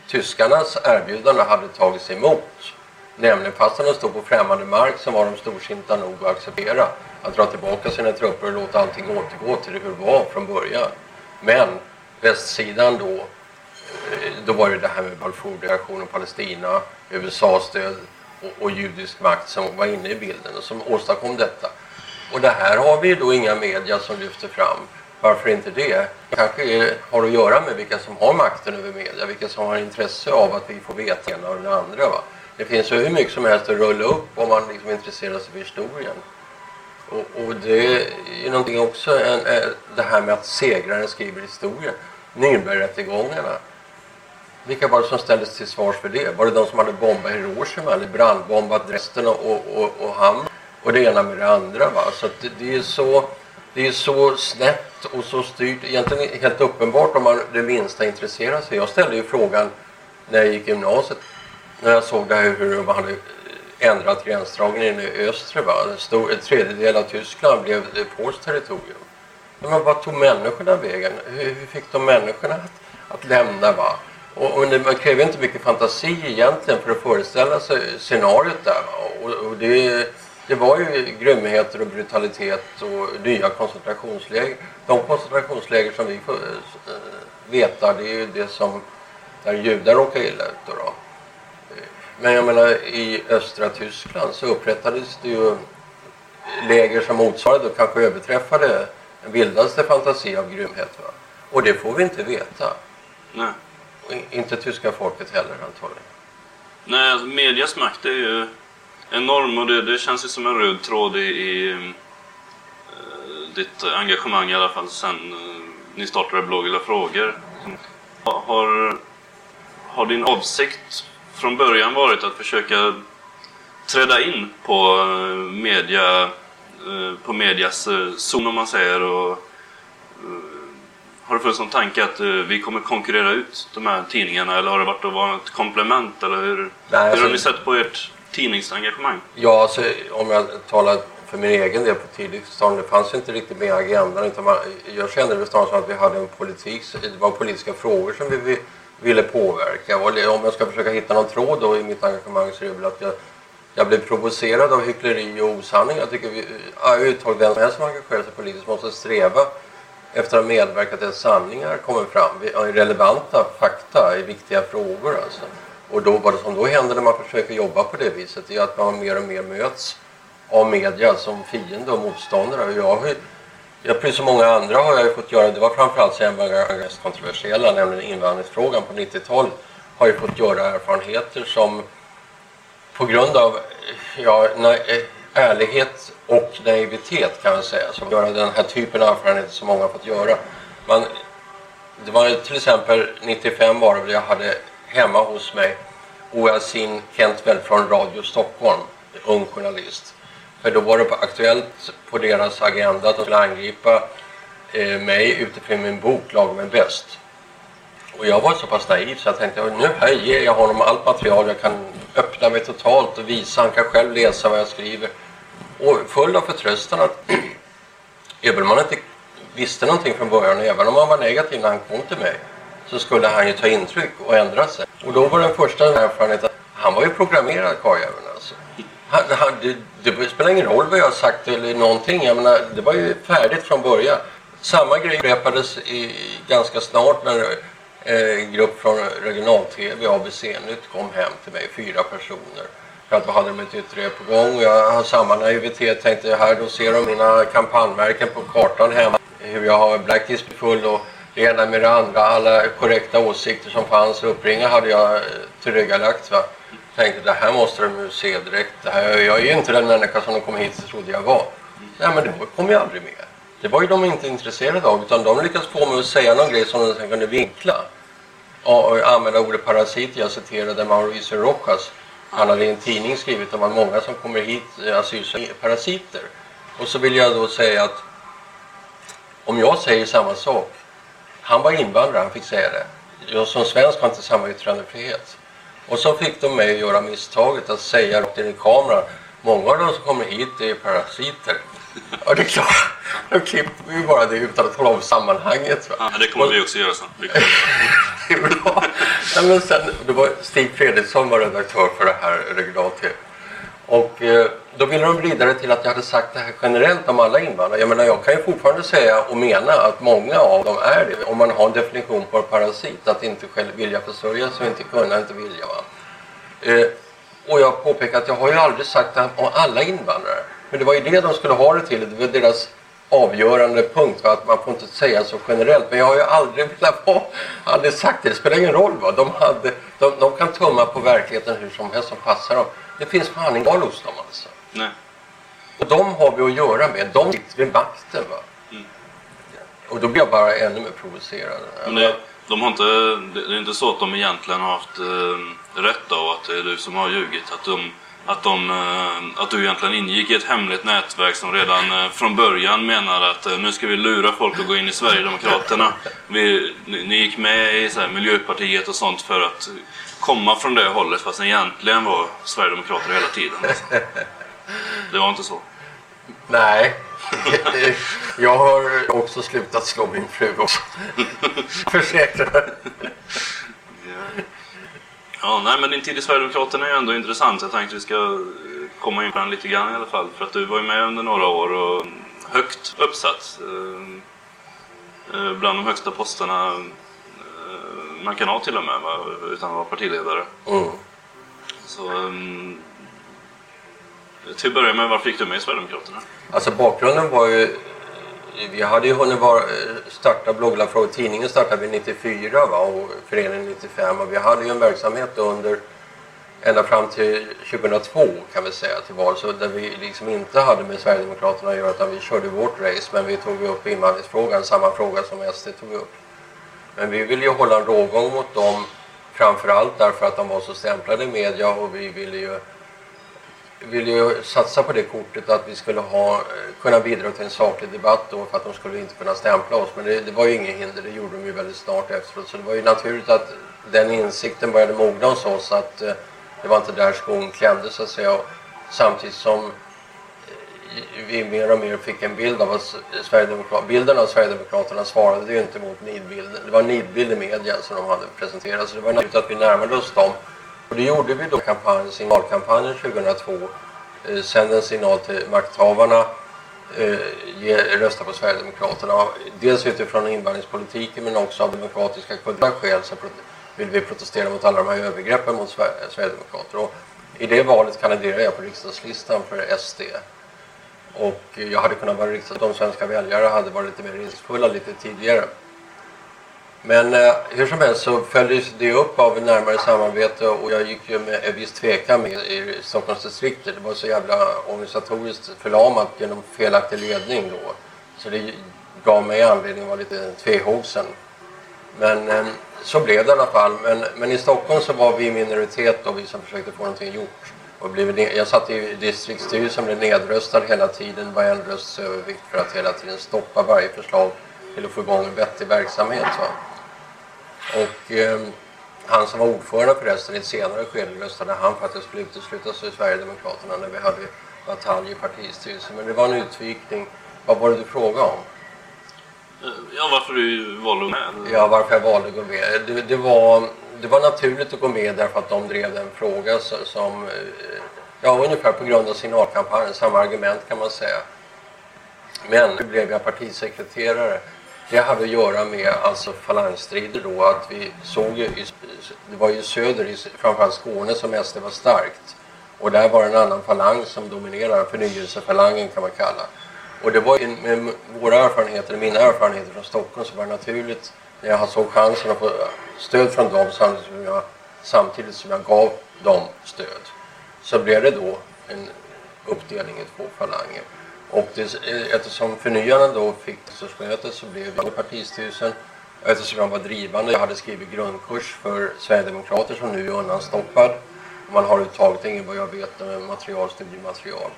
tyskarnas erbjudande hade tagits emot. Nämligen fastän de stod på främmande mark så var de storsinta nog att acceptera att dra tillbaka sina trupper och låta allting återgå till hur det var från början. Men västsidan då, eh, då var det det här med Balfour-deklarationen, Palestina, USA-stöd och, och judisk makt som var inne i bilden och som åstadkom detta. Och det här har vi ju då inga media som lyfter fram. Varför inte det? kanske har att göra med vilka som har makten över media, vilka som har intresse av att vi får veta det ena och det andra. Va? Det finns ju hur mycket som helst att rulla upp om man liksom intresserar sig för historien. Och, och det är någonting också, en, det här med att segraren skriver historien. Nürnbergrättegångarna. Vilka var det som ställdes till svars för det? Var det de som hade bombat Hiroshima eller brandbombat Dresden och, och, och Hamburg? Och det ena med det andra. Va? Så det, det, är så, det är så snett och så styrt. Egentligen helt uppenbart om man det minsta intresserar sig. Jag ställde ju frågan när jag gick i gymnasiet. När jag såg det här hur man hade ändrat gränsdragningen i östra. Va? En, stor, en tredjedel av Tyskland blev polskt territorium. Men vad tog människorna vägen? Hur, hur fick de människorna att, att lämna? Va? Och, och det, man kräver inte mycket fantasi egentligen för att föreställa sig scenariot där. Va? Och, och det, det var ju grymheter och brutalitet och nya koncentrationsläger. De koncentrationsläger som vi äh, veta, det är ju det som där judar råkar illa ut. Då, då. Men jag menar i östra Tyskland så upprättades det ju läger som motsvarade och kanske överträffade den vildaste fantasi av grymhet. Va? Och det får vi inte veta. Nej. Inte tyska folket heller antagligen. Nej, alltså, medias makt är ju enorm och det, det känns ju som en röd tråd i, i uh, ditt engagemang i alla fall sen uh, ni startade blogg frågor. Har, har din avsikt från början varit att försöka träda in på uh, media på medias zon om man säger och har det funnits någon tanke att vi kommer konkurrera ut de här tidningarna eller har det varit att vara ett komplement eller hur, Nej, hur alltså- har ni sett på ert tidningsengagemang? Ja, alltså, om jag talar för min egen del på tidigt stadium, det fanns inte riktigt med i agendan. Utan man, jag kände det snarare som att vi hade en politik, det var politiska frågor som vi, vi ville påverka. Och om jag ska försöka hitta någon tråd då i mitt engagemang så är det väl att jag, jag blev provocerad av hyckleri och osanning. Jag tycker vi, överhuvudtaget vem som helst som engagerar sig politiskt måste sträva efter att medverka till att sanningar kommer fram, relevanta fakta i viktiga frågor. Alltså. Och då, vad som då händer när man försöker jobba på det viset är att man mer och mer möts av media som fiende och motståndare. Och jag, jag, precis som många andra har jag ju fått göra, det var framförallt sen jag mest kontroversiella, nämligen invandringsfrågan på 90-talet, har jag fått göra erfarenheter som på grund av ja, nej, ärlighet och naivitet kan man säga, som gör den här typen av erfarenheter som många har fått göra. Man, det var till exempel 95 var det jag hade hemma hos mig Oasin Kentfeldt från Radio Stockholm, ung journalist. För då var det aktuellt på deras agenda att de skulle angripa eh, mig utifrån min bok Lagom är bäst. Och jag var så pass naiv så jag tänkte nu här ger jag honom allt material jag kan öppna mig totalt och visa. Han kan själv läsa vad jag skriver. Och full av förtröstan att även om man inte visste någonting från början, även om han var negativ när han kom till mig, så skulle han ju ta intryck och ändra sig. Och då var den första erfarenheten att han var ju programmerad karljäveln alltså. Han, han, det, det spelar ingen roll vad jag har sagt eller någonting. Jag menar, det var ju färdigt från början. Samma grej upprepades i, ganska snart när eh, en grupp från regional-tv, ABC-nytt, kom hem till mig, fyra personer. För att då hade de ett yttre på gång och jag har samma naivitet. Tänkte här, då ser de mina kampanjmärken på kartan hemma. Hur jag har Blackis full och det ena med det andra. Alla korrekta åsikter som fanns. Uppringa hade jag eh, tillryggalagt. Va? Tänkte det här måste de ju se direkt. Det här, jag är ju inte den människa som de kom hit och trodde jag var. Nej men det kom ju aldrig med. Det var ju de inte intresserade av. Utan de lyckades få mig att säga någon grej som de sen kunde vinkla. Och, och använda ordet parasit. Jag citerade Mauricio Rojas. Han hade i en tidning skrivit om att många som kommer hit eh, asylsökande är parasiter. Och så vill jag då säga att om jag säger samma sak. Han var invandrare, han fick säga det. Jag som svensk har inte samma yttrandefrihet. Och så fick de mig att göra misstaget att säga rakt in i kameran. Många av de som kommer hit är parasiter. Och det är klart, då klipper vi bara det utan att tala om sammanhanget. Va? Ja, det kommer vi också göra sen. Det är bra. Nej, men sen, det var Stig Fredriksson var redaktör för det här regional-tv. Och eh, då ville de vidare till att jag hade sagt det här generellt om alla invandrare. Jag menar, jag kan ju fortfarande säga och mena att många av dem är det. Om man har en definition på en parasit, att inte själv vilja försörja sig och inte kunna, inte vilja. Va? Eh, och jag påpekar att jag har ju aldrig sagt det här om alla invandrare. Men det var ju det de skulle ha det till. Det var deras avgörande punkt. Va? Att man får inte säga så generellt. Men jag har ju aldrig velat vara, aldrig sagt det. Det spelar ingen roll. Va? De, hade, de, de kan tumma på verkligheten hur som helst som passar dem. Det finns fan ingen val hos dem alltså. Nej. Och de har vi att göra med. De sitter vid makten. Va? Mm. Och då blir jag bara ännu mer provocerad. Men det, de har inte, det är inte så att de egentligen har haft eh, rätt då, att det är du som har ljugit. Att, de, att, de, eh, att du egentligen ingick i ett hemligt nätverk som redan eh, från början menade att eh, nu ska vi lura folk att gå in i Sverigedemokraterna. Vi, ni, ni gick med i så här, Miljöpartiet och sånt för att komma från det hållet fast ni egentligen var Sverigedemokrater hela tiden. Det var inte så. Nej. Jag har också slutat slå min fru också. Försäkrar. Ja, nej, men din tid i Sverigedemokraterna är ju ändå intressant. Jag tänkte vi ska eh, komma in på den lite grann i alla fall. För att du var ju med under några år och högt uppsatt. eh, eh, Bland de högsta posterna man kan ha till och med, utan att vara partiledare. Mm. Så, um, till att börja med, varför gick du med i Sverigedemokraterna? Alltså bakgrunden var ju... Vi hade ju hunnit vara, starta Blogglafrågor. Tidningen startade vi 94 va, och föreningen 95. Och vi hade ju en verksamhet under ända fram till 2002 kan vi säga till val. Så där vi liksom inte hade med Sverigedemokraterna att göra utan vi körde vårt race. Men vi tog upp invandringsfrågan, samma fråga som SD tog upp. Men vi ville ju hålla en rågång mot dem framförallt därför att de var så stämplade i media och vi ville ju ville ju satsa på det kortet att vi skulle ha, eh, kunna bidra till en saklig debatt då för att de skulle inte kunna stämpla oss. Men det, det var ju inget hinder, det gjorde de ju väldigt snart efteråt. Så det var ju naturligt att den insikten började mogna hos oss att eh, det var inte där skon klämde så att säga. Och samtidigt som eh, vi mer och mer fick en bild av att Sverigedemokrat, bilden av Sverigedemokraterna svarade ju inte mot nidbilden. Det var en nidbild i media som de hade presenterat så det var naturligt att vi närmade oss dem. Och det gjorde vi då kampanj, signalkampanjen 2002. Eh, sände en signal till makthavarna, eh, ge, rösta på Sverigedemokraterna. Dels utifrån invandringspolitiken men också av demokratiska kulturella skäl så vill vi protestera mot alla de här övergreppen mot Sver- Sverigedemokrater. Och I det valet kandiderade jag på riksdagslistan för SD. Och jag hade kunnat vara riksdags... De svenska väljare hade varit lite mer riskfulla lite tidigare. Men eh, hur som helst så följdes det upp av närmare samarbete och jag gick ju med en viss tvekan med i Stockholmsdistriktet. Det var så jävla organisatoriskt förlamat genom felaktig ledning då. Så det gav mig anledning att vara lite tvehågsen. Men eh, så blev det i alla fall. Men, men i Stockholm så var vi i minoritet och vi som försökte få någonting gjort. Och blev, jag satt i distriktsstyrelsen och blev nedröstad hela tiden, var en rösts övervikt för att hela tiden stoppa varje förslag till att få igång en vettig verksamhet. Va? Och eh, han som var ordförande förresten i ett senare skede röstade han för att skulle uteslutas ur Sverigedemokraterna när vi hade batalj i partistyrelsen. Men det var en utvikning. Vad var det du frågade om? Eh, Ja, varför du valde att gå med? Ja, varför jag valde att gå med. Det, det, var, det var naturligt att gå med därför att de drev en fråga som, eh, ja ungefär på grund av signalkampanjen, samma argument kan man säga. Men nu blev jag partisekreterare. Det hade att göra med alltså falangstrider då, att vi såg ju, i, det var ju söder i framförallt Skåne som SD var starkt. Och där var det en annan falang som dominerade, förnyelsefalangen kan man kalla. Och det var ju med våra erfarenheter, mina erfarenheter från Stockholm så var det naturligt när jag såg chansen att få stöd från dem samtidigt som jag, samtidigt som jag gav dem stöd. Så blev det då en uppdelning i två falanger. Och det, eh, eftersom förnyarna då fick riksdagsmötet så blev jag partistyrelsen. Eftersom jag var drivande, jag hade skrivit grundkurs för Sverigedemokrater som nu är undanstoppad. Man har överhuvudtaget ingen vad jag vet med material, studiematerial.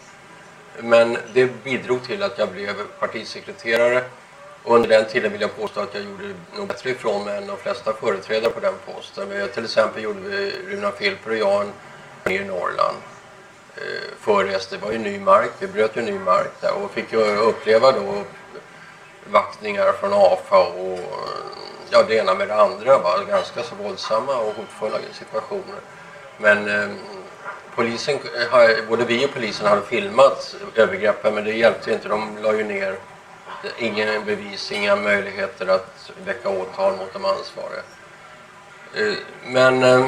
Men det bidrog till att jag blev partisekreterare. Och under den tiden vill jag påstå att jag gjorde nog bättre ifrån mig än de flesta företrädare på den posten. Men till exempel gjorde vi, Runa Filper och jag en i Norrland. Eh, förreste var ju ny mark, vi bröt ju ny mark där och fick ju uppleva då vaktningar från AFA och ja, det ena med det andra. Var Ganska så våldsamma och hotfulla situationer. Men ehm, eh, polisen, både vi och polisen hade filmat övergreppen men det hjälpte inte. De la ju ner inga bevis, inga möjligheter att väcka åtal mot de ansvariga. Eh, Men eh,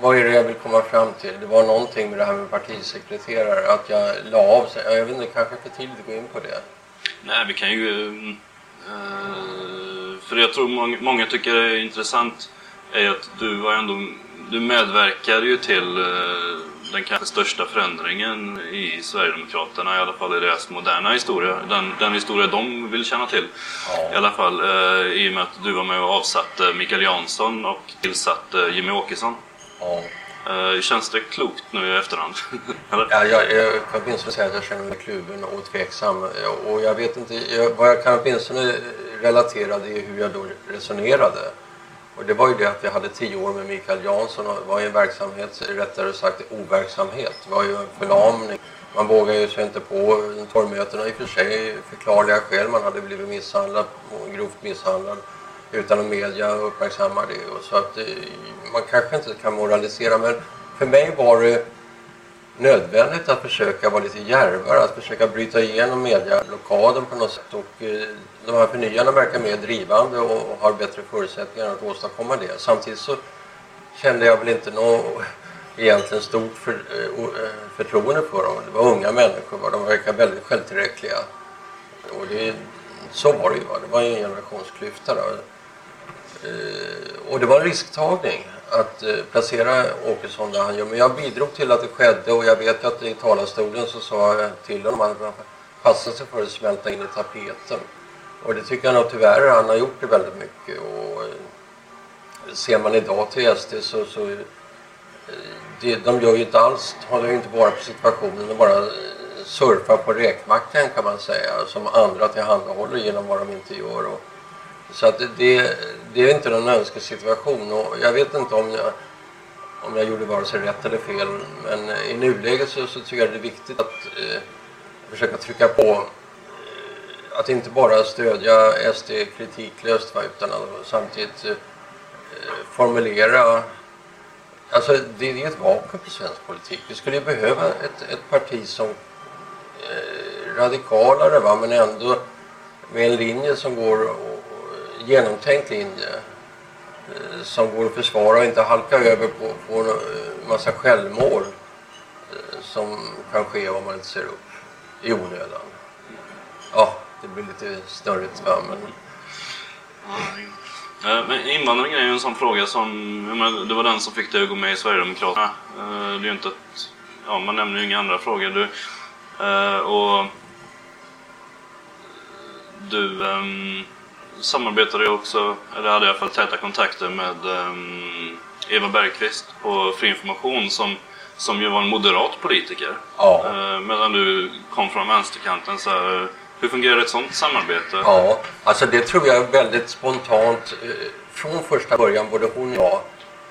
vad är det jag vill komma fram till? Det var någonting med det här med partisekreterare, att jag la av sig. Jag vet inte, kanske för tidigt att gå in på det. Nej, vi kan ju... eh, för jag tror många, många tycker det är intressant är att du var ändå... Du medverkade ju till eh, den kanske största förändringen i Sverigedemokraterna, i alla fall i deras moderna historia. Den, den historia de vill känna till. I alla fall eh, i och med att du var med och avsatte Mikael Jansson och tillsatte Jimmy Åkesson. Ja. Uh, känns det klokt nu i efterhand? Eller? Ja, jag, jag kan åtminstone säga att jag känner mig kluven och tveksam. Och jag vet inte, jag, vad jag kan åtminstone relatera det är hur jag då resonerade. Och det var ju det att vi hade tio år med Mikael Jansson och det var ju en verksamhet, rättare sagt overksamhet. Det var ju en förlamning. Man vågade ju sig inte på torgmötena i och för sig, förklarliga skäl. Man hade blivit misshandlad, grovt misshandlad utan att media uppmärksammar det. Och så att eh, man kanske inte kan moralisera men för mig var det nödvändigt att försöka vara lite djärvare, att försöka bryta igenom medieblockaden på något sätt. Och eh, de här förnyarna verkar mer drivande och, har bättre förutsättningar att åstadkomma det. Samtidigt så kände jag väl inte något egentligen stort för, eh, förtroende för dem. Det var unga människor, de verkar väldigt självtillräckliga. Och det, så var det ju. Va? Det var ju en generationsklyfta. Då. Eh, och det var en risktagning att eh, placera Åkesson där han gör. Men jag bidrog till att det skedde och jag vet att i talarstolen så sa jag till honom att han passa sig för att smälta in i tapeten. Och det tycker jag nog tyvärr han har gjort det väldigt mycket. Och, eh, ser man idag till SD så, så det, de gör ju inte alls, håller ju inte bara på situationen, de bara surfar på räkmackan kan man säga, som andra tillhandahåller genom vad de inte gör. Och, så att det, det, är inte någon önskesituation och jag vet inte om jag, om jag gjorde vare sig rätt eller fel, men i nuläget så, så tycker jag det är viktigt att eh, försöka trycka på eh, att inte bara stödja SD kritiklöst va, utan att samtidigt eh, formulera Alltså det är ett vakuum i svensk politik. Vi skulle ju behöva ett, ett parti som eh, radikalare va, men ändå med en linje som går, och genomtänkt linje eh, som går att försvara och inte halka över på, på en eh, massa självmål eh, som kan ske om man inte ser upp i onödan. Ja, det blir lite snurrigt va, men Men invandringen är ju en sån fråga som, menar, det var den som fick dig att gå med i Sverigedemokraterna. Det är ju inte att, ja man nämner ju inga andra frågor. Du, och du ehm, samarbetade ju också, eller hade i alla fall täta kontakter med ehm, Eva Bergqvist på Fri Information som, som ju var en moderat politiker. Ja. Eh, medan du kom från vänsterkanten. Så här, hur fungerar ett sånt samarbete? Ja, alltså det tror jag väldigt spontant. eh, Från första början, både hon och jag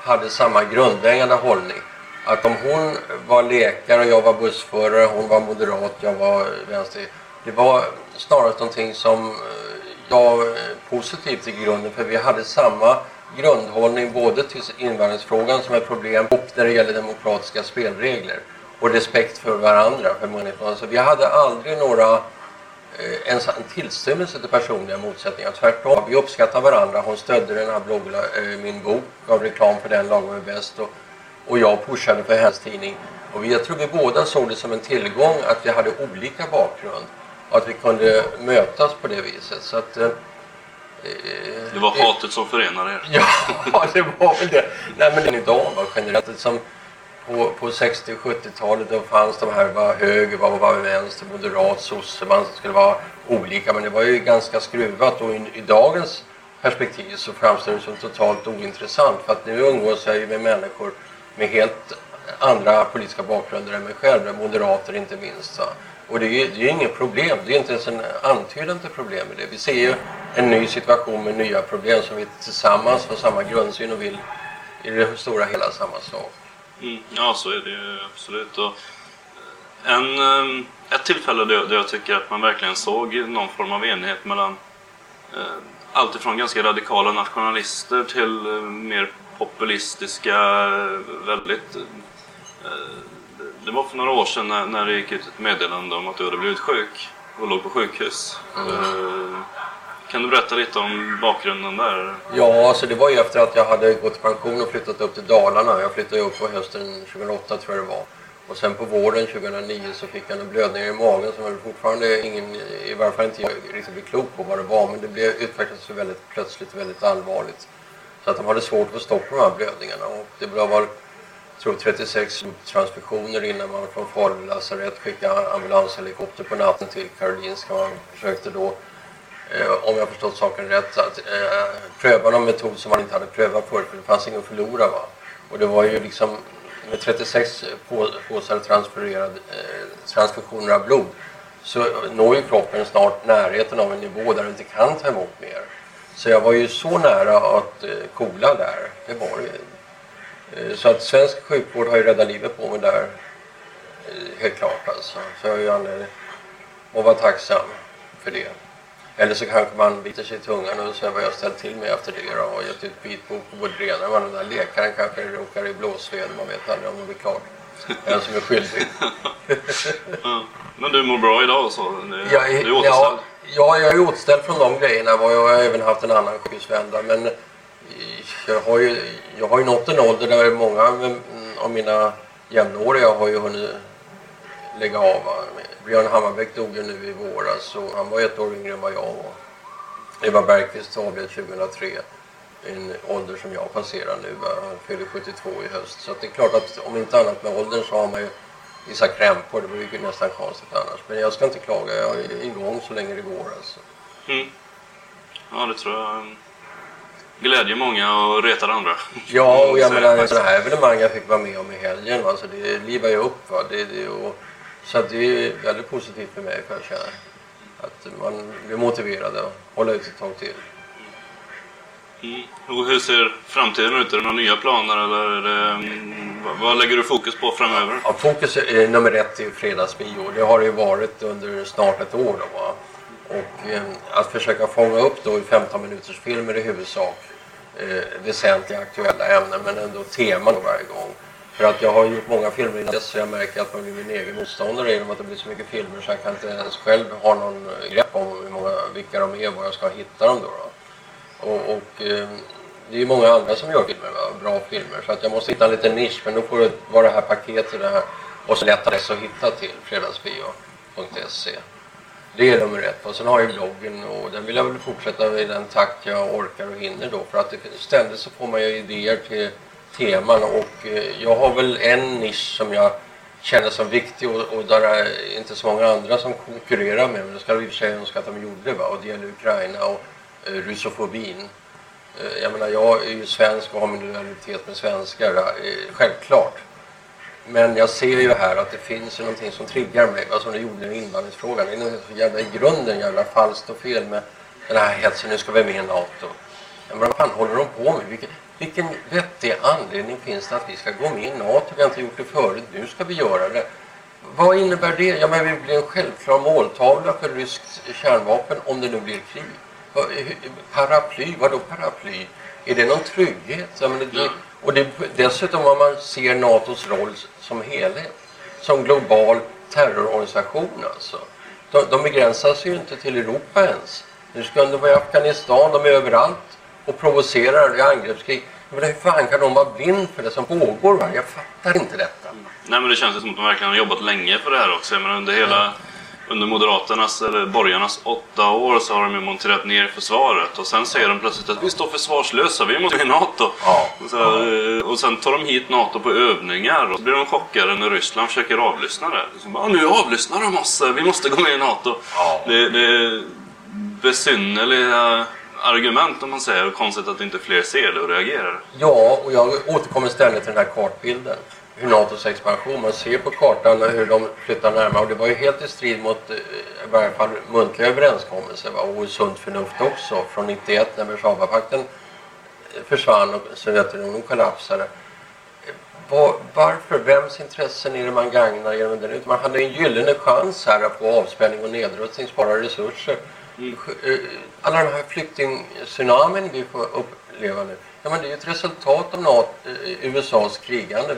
hade samma grundläggande hållning. Att om hon var läkare och jag var bussförare, hon var moderat, jag var vänster. Det var snarare någonting som jag var positivt i grunden för vi hade samma grundhållning både till invandringsfrågan som ett problem och när det gäller demokratiska spelregler och respekt för varandra. För människorna. Så vi hade aldrig några eh, ens en tillstymmelse till personliga motsättningar. Tvärtom, vi uppskattar varandra. Hon stödde den här bloggen, eh, min bok, gav reklam för den, lagom är bäst. Och, och jag pushade för hennes tidning. Och vi, jag tror vi båda såg det som en tillgång att vi hade olika bakgrund. Och att vi kunde mötas på det viset. Så att, eh, Det var hatet som förenade er. Ja, det var väl det. Nej, men idag var generellt som på, på 60 och 70-talet då fanns de här, vad höger, vad var vänster, moderat, sosse, man skulle vara olika. Men det var ju ganska skruvat och i, i dagens perspektiv så framstår det som totalt ointressant. För att nu umgås jag ju med människor med helt andra politiska bakgrunder än mig själv, moderater inte minst. Va? Och det är ju det är inget problem, det är inte ens en antydan till problem med det. Vi ser ju en ny situation med nya problem som vi tillsammans har samma grundsyn och vill i det stora hela samma sak. Mm, ja, så är det ju absolut. Och eh, en, eh, ett tillfälle där jag, där jag tycker att man verkligen såg någon form av enighet mellan eh, allt ifrån ganska radikala nationalister till eh, mer populistiska, eh, väldigt... eh, det var för några år sedan när, när det gick ut ett meddelande om att du hade blivit sjuk och låg på sjukhus. Eh, Kan du berätta lite om bakgrunden där? Ja, alltså det var ju efter att jag hade gått i pension och flyttat upp till Dalarna. Jag flyttade upp på hösten 2008 tror jag det var. Och sen på våren 2009 så fick jag en blödning i magen som väl fortfarande ingen, i varje fall inte jag riktigt blev klok på vad det var. Men det blev utvecklades väldigt plötsligt väldigt allvarligt. Så att de hade svårt att få stopp på de här blödningarna. Och det jag tror 36 transfusioner innan man från Falu lasarett skickade ambulanshelikopter på natten till Karolinska. Man försökte då eh, om jag förstått saken rätt, att eh, pröva någon metod som man inte hade prövat förut, för det fanns ingen att förlora. Va? Och det var ju liksom med 36 på, påsar transfuserad, eh, transfusioner av blod så når ju kroppen snart närheten av en nivå där den inte kan ta emot mer. Så jag var ju så nära att eh, kola där, det var ju. Så att svensk sjukvård har ju räddat livet på mig där, eh, helt klart alltså. Så jag har ju anledning att vara tacksam för det. Eller så kanske man biter sig i tungan och säger vad jag ställt till med efter det då, och gett ut bitbok på både det ena och den där läkaren kanske råkar i blåsved, man vet aldrig om det blir klart. Den som är skyldig. Ja. Men du mår bra idag och så? Jag du är är, återställd? ja, ja, jag är återställd från de grejerna och jag har även haft en annan sjukhusvända. Men jag har, ju, jag har ju nått en ålder där många av mina jämnåriga har ju hunnit lägga av. Björn Hammarbäck dog ju nu i våras och han var ett år yngre än vad jag var. Eva Bergqvist avled 2003. En ålder som jag passerar nu. Han fyller 72 i höst. Så att det är klart att om inte annat med åldern så har man ju vissa krämpor. Det vore ju nästan konstigt annars. Men jag ska inte klaga. Jag är igång så länge det går alltså. Mm. Ja, det tror jag glädjer många och retar andra. Ja, och jag menar sådana här evenemang jag fick vara med om i helgen. Alltså det livar ju upp. Va? Det, det, och, så att det är väldigt positivt för mig för jag känner att man blir motiverad att hålla ut ett tag till. Mm. Och hur ser framtiden ut? Är det några nya planer eller är det, mm, vad, vad lägger du fokus på framöver? Ja, fokus är nummer ett är fredagsbio. Det har det ju varit under snart ett år. Då, va? Och eh, att försöka fånga upp då i 15 minuters filmer i huvudsak eh, väsentliga aktuella ämnen men ändå teman varje gång. För att jag har gjort många filmer innan dess så jag märker att man blir min egen motståndare genom att det blir så mycket filmer så jag kan inte ens själv ha någon grepp om hur många, vilka de är och var jag ska hitta dem då. då. Och, och eh, det är ju många andra som gör filmer, va? bra filmer. Så att jag måste hitta en liten nisch men då får det vara det här paketet det här och så lättare att hitta till fredagsbio.se. Det är nummer ett. Och sen har jag bloggen och den vill jag väl fortsätta i den takt jag orkar och hinner då. För att det, ständigt så får man ju idéer till teman och eh, jag har väl en nisch som jag känner som viktig och, och där är inte så många andra som konkurrerar med mig. Det ska jag i och för sig önska att de gjorde va? och det gäller Ukraina och eh, russofobin. Eh, jag menar jag är ju svensk och har min lojalitet med svenskar, eh, självklart. Men jag ser ju här att det finns ju någonting som triggar mig, vad som det gjorde med invandringsfrågan. Det är något så jävla i grunden jävla falskt och fel med den här hetsen, nu ska vi med i NATO. Men vad fan håller de på med? Vilken, vilken vettig anledning finns det att vi ska gå med i NATO? Vi har inte gjort det förut, nu ska vi göra det. Vad innebär det? Ja, men vi blir en självklar måltavla för ryskt kärnvapen om det nu blir krig. Vad- Paraply, vadå paraply? Är det någon trygghet? Ja, men det, och det, dessutom om man ser NATOs roll som helhet, som global terrororganisation alltså. De, de begränsar sig ju inte till Europa ens. Nu ska de vara i Afghanistan, de är överallt och provocerar i angreppskrig. Men hur fan kan de vara blind för det som pågår? Va? Jag fattar inte detta. Nej men det känns som att de verkligen har jobbat länge för det här också. Men under hela under Moderaternas eller borgarnas åtta år så har de ju monterat ner försvaret och sen säger de plötsligt att vi står försvarslösa, vi måste med i NATO. Och, så, eh, och sen tar de hit NATO på övningar och så blir de chockade när Ryssland försöker avlyssna det. Så bara, "Ah, nu avlyssnar de oss, vi måste gå med i NATO. Det, det är besynnerliga argument om man säger och konstigt att inte fler ser det och reagerar. Ja, och jag återkommer ständigt till den här kartbilden. Hur NATOs expansion, man ser på kartan hur de flyttar närmare. Och det var ju helt i strid mot eh, i varje fall muntliga överenskommelser va? och sunt förnuft också. Från 91 när Warszawapakten eh, försvann och Sovjetunionen kollapsade. Var, varför? Vems intressen är det man gagnar genom den? Man hade en gyllene chans här att få avspänning och nedrustning, spara resurser. Eh, Alla de här flyktingtsunamin vi får uppleva nu, ja, men det är ju ett resultat av NATO, eh, USAs krigande.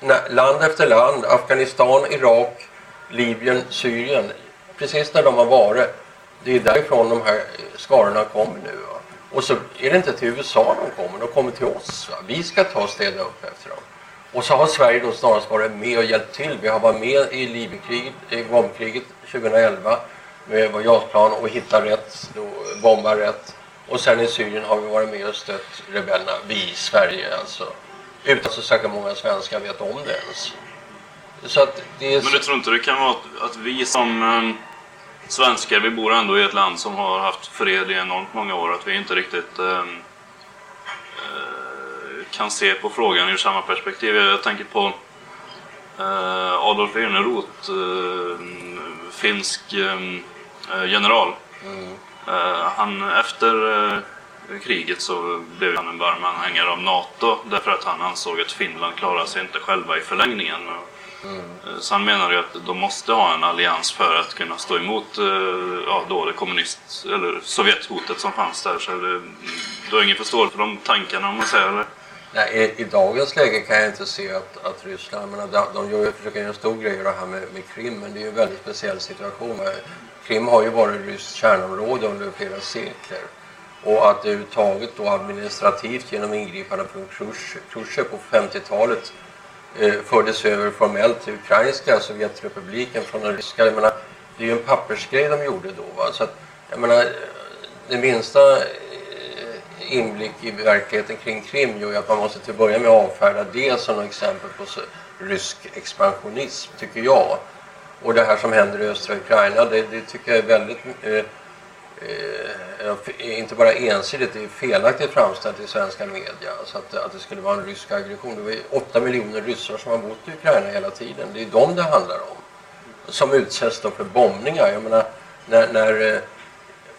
När, land efter land, Afghanistan, Irak, Libyen, Syrien, precis där de har varit, det är därifrån de här skarorna kommer nu. Va? Och så är det inte till USA de kommer, de kommer till oss. Va? Vi ska ta och städa upp efter dem. Och så har Sverige då snarast varit med och hjälpt till. Vi har varit med i Libyenkriget, i bombkriget 2011 med vår JAS-plan och hittat rätt, då, rätt. Och sen i Syrien har vi varit med och stött rebellerna, vi i Sverige alltså. Utan så särskilt många svenskar vet om det ens. Så att det är... Men du tror inte det kan vara att, att vi som eh, svenskar, vi bor ändå i ett land som har haft fred i enormt många år, att vi inte riktigt eh, eh, kan se på frågan ur samma perspektiv. Jag tänker på eh, Adolf Ehrneroth, eh, finsk eh, general. Eh, han, efter eh, kriget så blev han en varm anhängare av NATO därför att han ansåg att Finland klarar sig inte själva i förlängningen. Eh, Så han menar ju att de måste ha en allians för att kunna stå emot eh, ja, då det kommunist eller Sovjethotet som fanns där. Så det, du har ingen förståelse för de tankarna om man säger eller? Nej, i, I dagens läge kan jag inte se att, att Ryssland, menar, de, de gör, försöker göra en stor grej av det här med, med Krim, men det är ju en väldigt speciell situation. Krim har ju varit ryskt kärnområde under flera sekler. Och att det överhuvudtaget då administrativt genom ingripande från Khrushchev på 50-talet eh, fördes över formellt till ukrainska Sovjetrepubliken från den ryska. Jag menar, det är ju en pappersgrej de gjorde då. Va? Så att, jag menar, eh, det minsta eh, inblick i verkligheten kring Krim gör ju att man måste till att börja med avfärda det som ett exempel på rysk expansionism, tycker jag. Och det här som händer i östra Ukraina, det, det tycker jag är väldigt eh, eh, inte bara ensidigt, det är felaktigt framställt i svenska media. Så att, att det skulle vara en rysk aggression. Det var ju 8 miljoner ryssar som har bott i Ukraina hela tiden. Det är dem det handlar om. Som utsätts då för bombningar. Jag menar, när, när eh,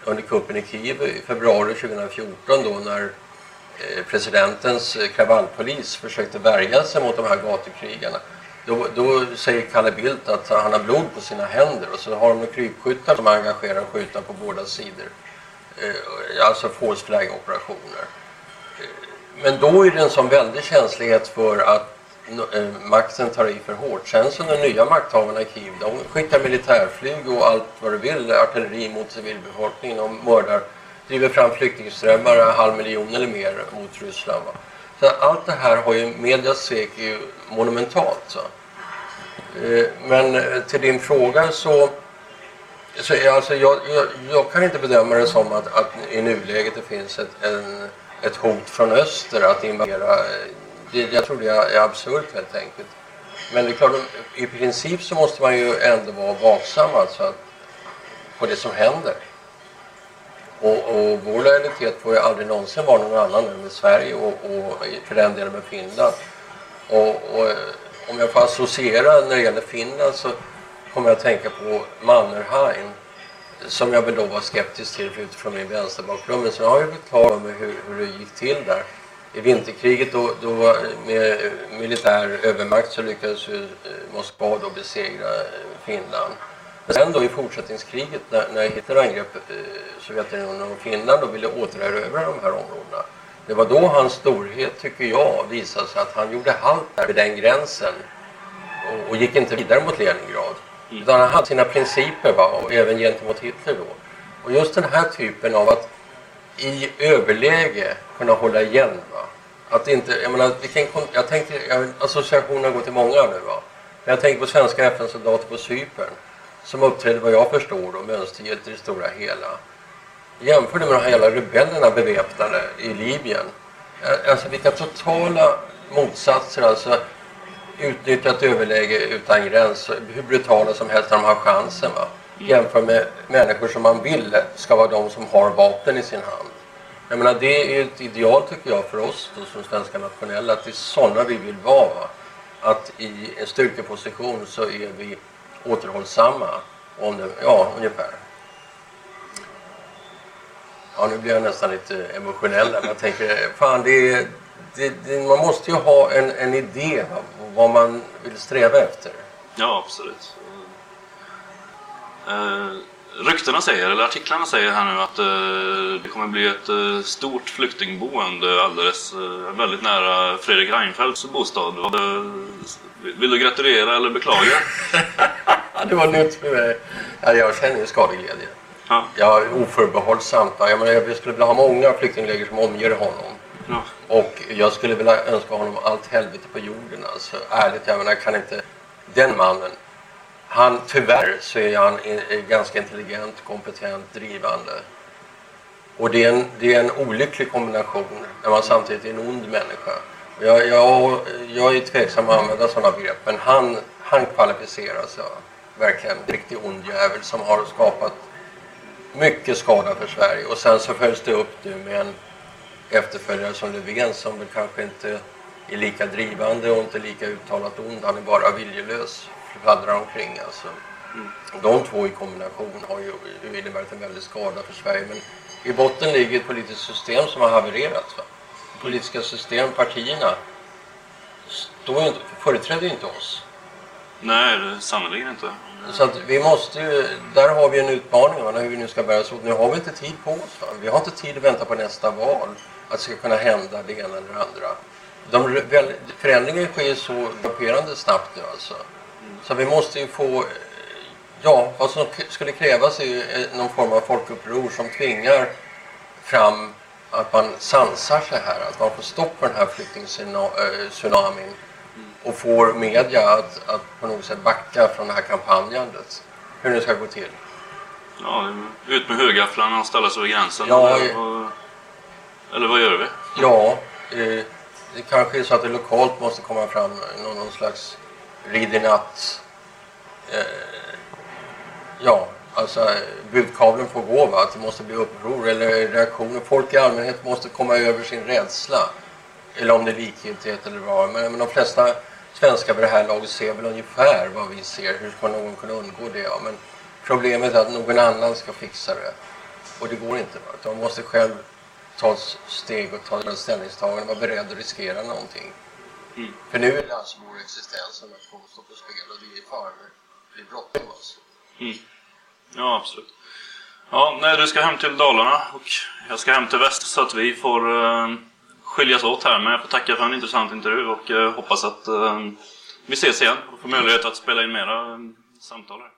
under kuppen i Kiev i februari 2014 då när eh, presidentens kravallpolis försökte värja sig mot de här gatukrigarna. Då, då säger Kalle Bildt att han har blod på sina händer och så har de krypskyttar som engagerar skjuta på båda sidor. Eh, alltså false flag-operationer. Eh, men då är det en sån väldig känslighet för att eh, makten tar i för hårt. Sen så de nya makthavarna i Kiev, de skickar militärflyg och allt vad du vill, artilleri mot civilbefolkningen och mördar, driver fram flyktingströmmar, en halv miljon eller mer mot Ryssland. Va? Så allt det här har ju, medias svek är ju monumentalt. Så. Eh, men eh, till din fråga så, så är alltså jag, jag, jag kan inte bedöma det som att, att i nuläget det finns ett, en, ett hot från öster att invadera. Det, jag tror det är absurt helt enkelt. Men det är klart, i princip så måste man ju ändå vara vaksam alltså på det som händer. Och, och vår lojalitet får ju aldrig någonsin vara någon annan än med Sverige och, och för den delen med Finland. Och, och eh, om jag får associera när det gäller Finland så kommer jag att tänka på Mannerheim som jag väl då var skeptisk till utifrån min vänsterbakgrund. Men sen har jag blivit klar med hur, hur det gick till där. I vinterkriget då, då med eh, militär övermakt så lyckades ju eh, Moskva då besegra Finland. Men sen då i fortsättningskriget när, när Hitler angrep eh, Sovjetunionen och Finland och ville återerövra de här områdena. Det var då hans storhet, tycker jag, visade sig att han gjorde halt där vid den gränsen och, och gick inte vidare mot Leningrad. Utan han hade sina principer va, och även gentemot Hitler då. Och just den här typen av att i överläge kunna hålla igen. Va? Att inte, jag menar, vilken, jag tänkte, jag, associationerna går till många nu va. Men jag tänker på svenska FN-soldater på Cypern som uppträdde vad jag förstår då mönstergillt i det stora hela. Jämför det med de här jävla rebellerna beväpnade i Libyen. Alltså vilka totala motsatser alltså. Utnyttjat överläge utan gräns, hur brutala som helst när de har chansen va. Jämför med människor som man vill ska vara de som har vapen i sin hand. Jag menar det är ett ideal tycker jag för oss då, som svenska nationella att det är sådana vi vill vara. Va? Att i en styrkeposition så är vi återhållsamma. Om det, ja, ungefär. Ja, nu blir jag nästan lite emotionell. där, Jag tänker, fan det, är- det, det man måste ju ha en, en idé va, vad man vill sträva efter. Ja, absolut. Uh, ryktena säger, eller artiklarna säger här nu att eh, det kommer bli ett eh, stort flyktingboende alldeles eh, väldigt nära Fredrik Reinfeldts bostad. Eh, vill du gratulera eller beklaga? det var nytt för mig. Ja, jag känner ju skadeglädje. Ja. Jag är oförbehållsamt. Jag, menar, jag skulle vilja ha många flyktingläger som omger honom. Ja. Och jag skulle vilja önska honom allt helvete på jorden. Alltså, ärligt, jag menar, kan inte... Den mannen, han, tyvärr så är han ganska intelligent, kompetent, drivande. Och det är, en, det är en olycklig kombination när man samtidigt är en ond människa. Jag, jag, jag är tveksam att använda sådana begrepp, men han, han kvalificerar sig verkligen. En riktig ond jävel som har skapat mycket skada för Sverige. Och sen så följs det upp nu med en efterföljare som Löfven som väl kanske inte är lika drivande och inte lika uttalat ond. Han är bara viljelös, fladdrar omkring alltså. De två i kombination har ju inneburit en väldig skada för Sverige. Men i botten ligger ett politiskt system som har havererat. Va? Politiska system, partierna, står inte, företräder ju inte oss. Nej, sannerligen inte. Så att vi måste ju, där har vi en utmaning va, hur vi nu ska bära oss åt. Nu har vi inte tid på oss. Va? Vi har inte tid att vänta på nästa val. Att det ska kunna hända det ena eller det andra. De, förändringen sker så galopperande snabbt nu alltså. Så vi måste ju få, eh, ja, vad som skulle krävas är ju eh, någon form av folkuppror som tvingar fram att man sansar sig här, att man får stopp på den här flyktingtsunamin och får media att, att på något sätt backa från det här kampanjandet. Hur det ska gå till. Ja, ut med högafflarna och ställa sig vid gränsen. Ja, eller, eh. vad, eller vad gör vi? Ja, eh, det kanske är så att det lokalt måste komma fram någon, någon slags rid i natt. Eh, ja, alltså budkavlen får gå va, att det måste bli uppror eller reaktioner. Folk i allmänhet måste komma över sin rädsla. Eller om det är likgiltighet eller vad. Men, men de flesta svenskar vid det här laget ser väl ungefär vad vi ser. Hur ska någon kunna undgå det? Ja, men problemet är att någon annan ska fixa det. Och det går inte. Va? Utan Man måste själv ta ett steg och ta ett ställningstagande, vara beredd att riskera någonting. Mm. För nu är det alltså vår existens som nation står på spel och det är fara. Det är bråttom alltså. Mm. Ja, absolut. Ja, nej, du ska hem till Dalarna och jag ska hem till väst så att vi får eh, skiljas åt här. Men jag får tacka för en intressant intervju och eh, hoppas att eh, vi ses igen och får möjlighet att spela in mera eh, samtal här.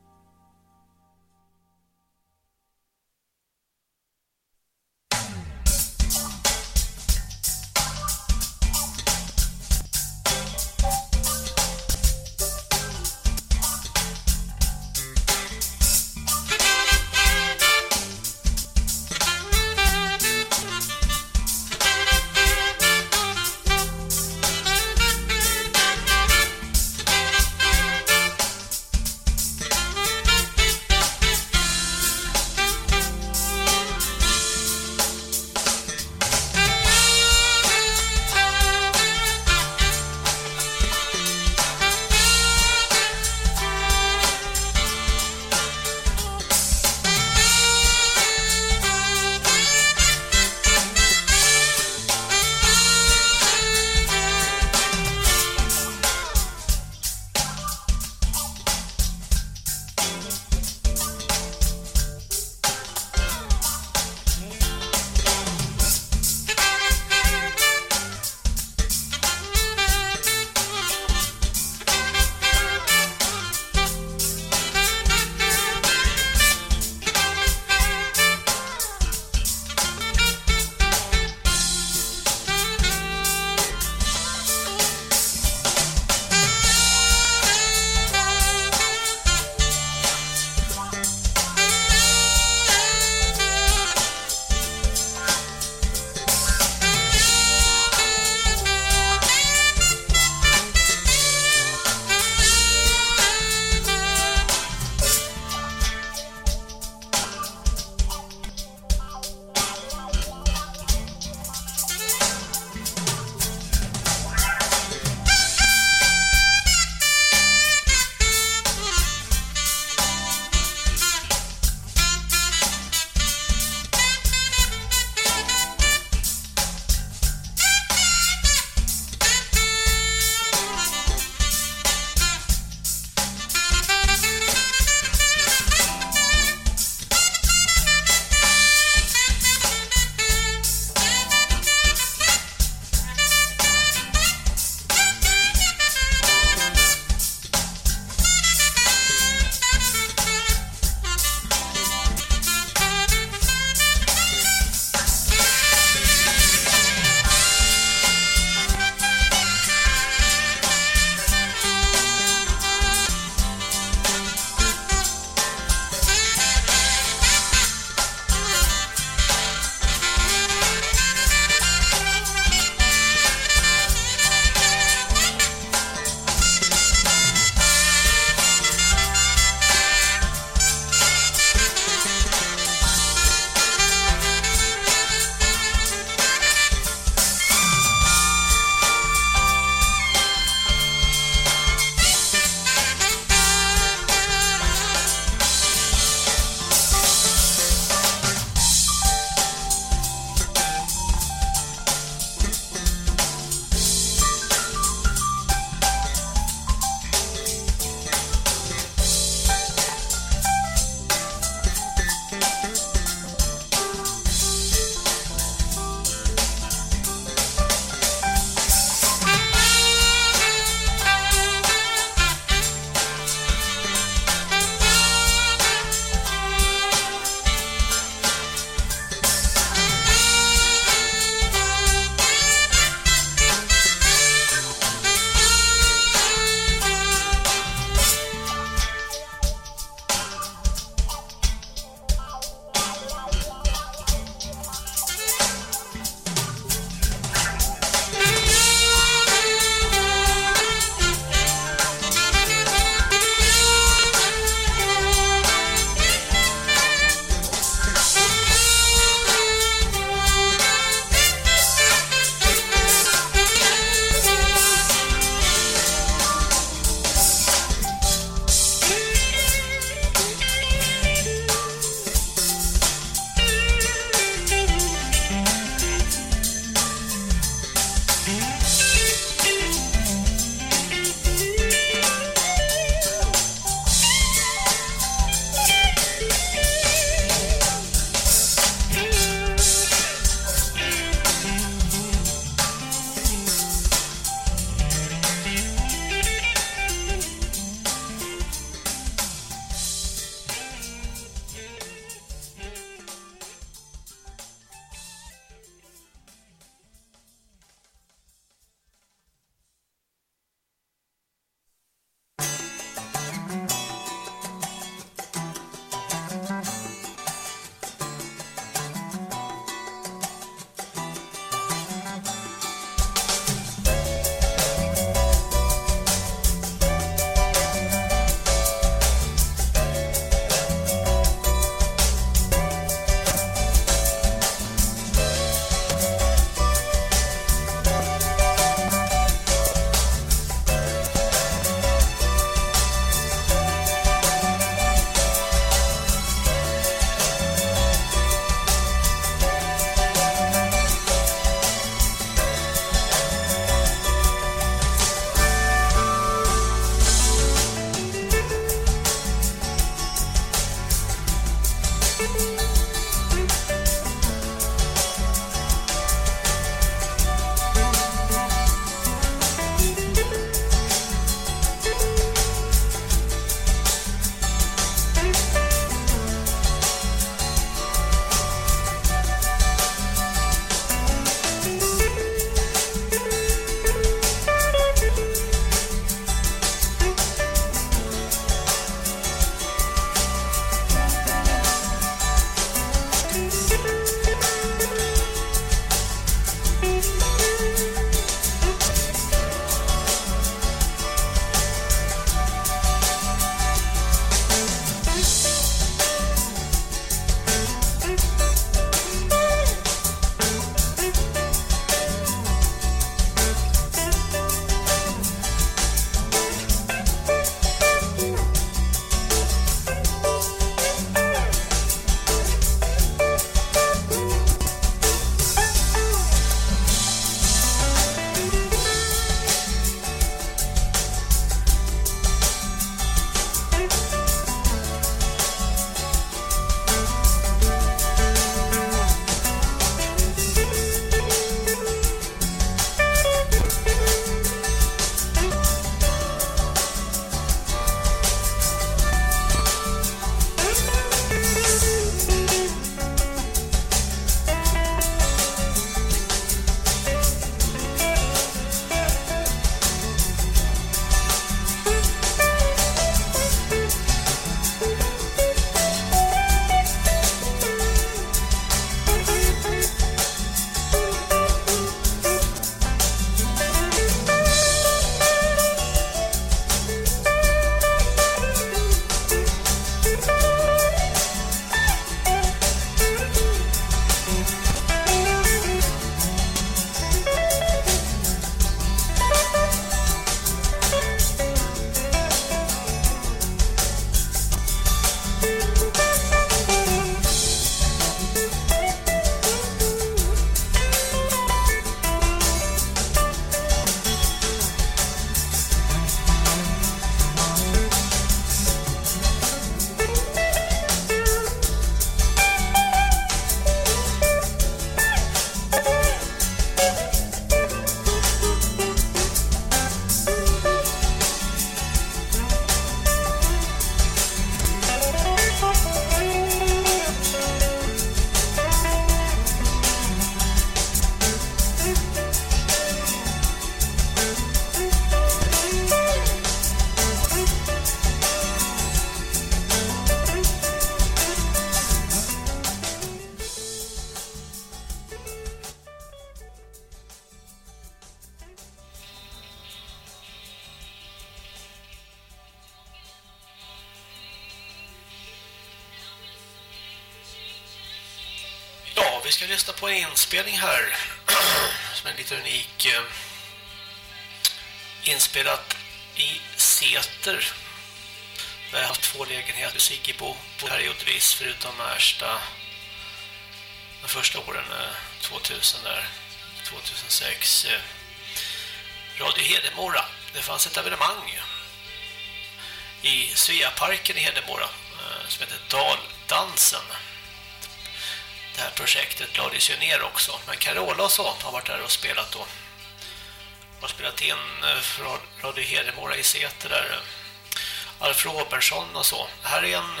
Hedemora i Säter där. Eh, Alf Robertsson och så. Det här är en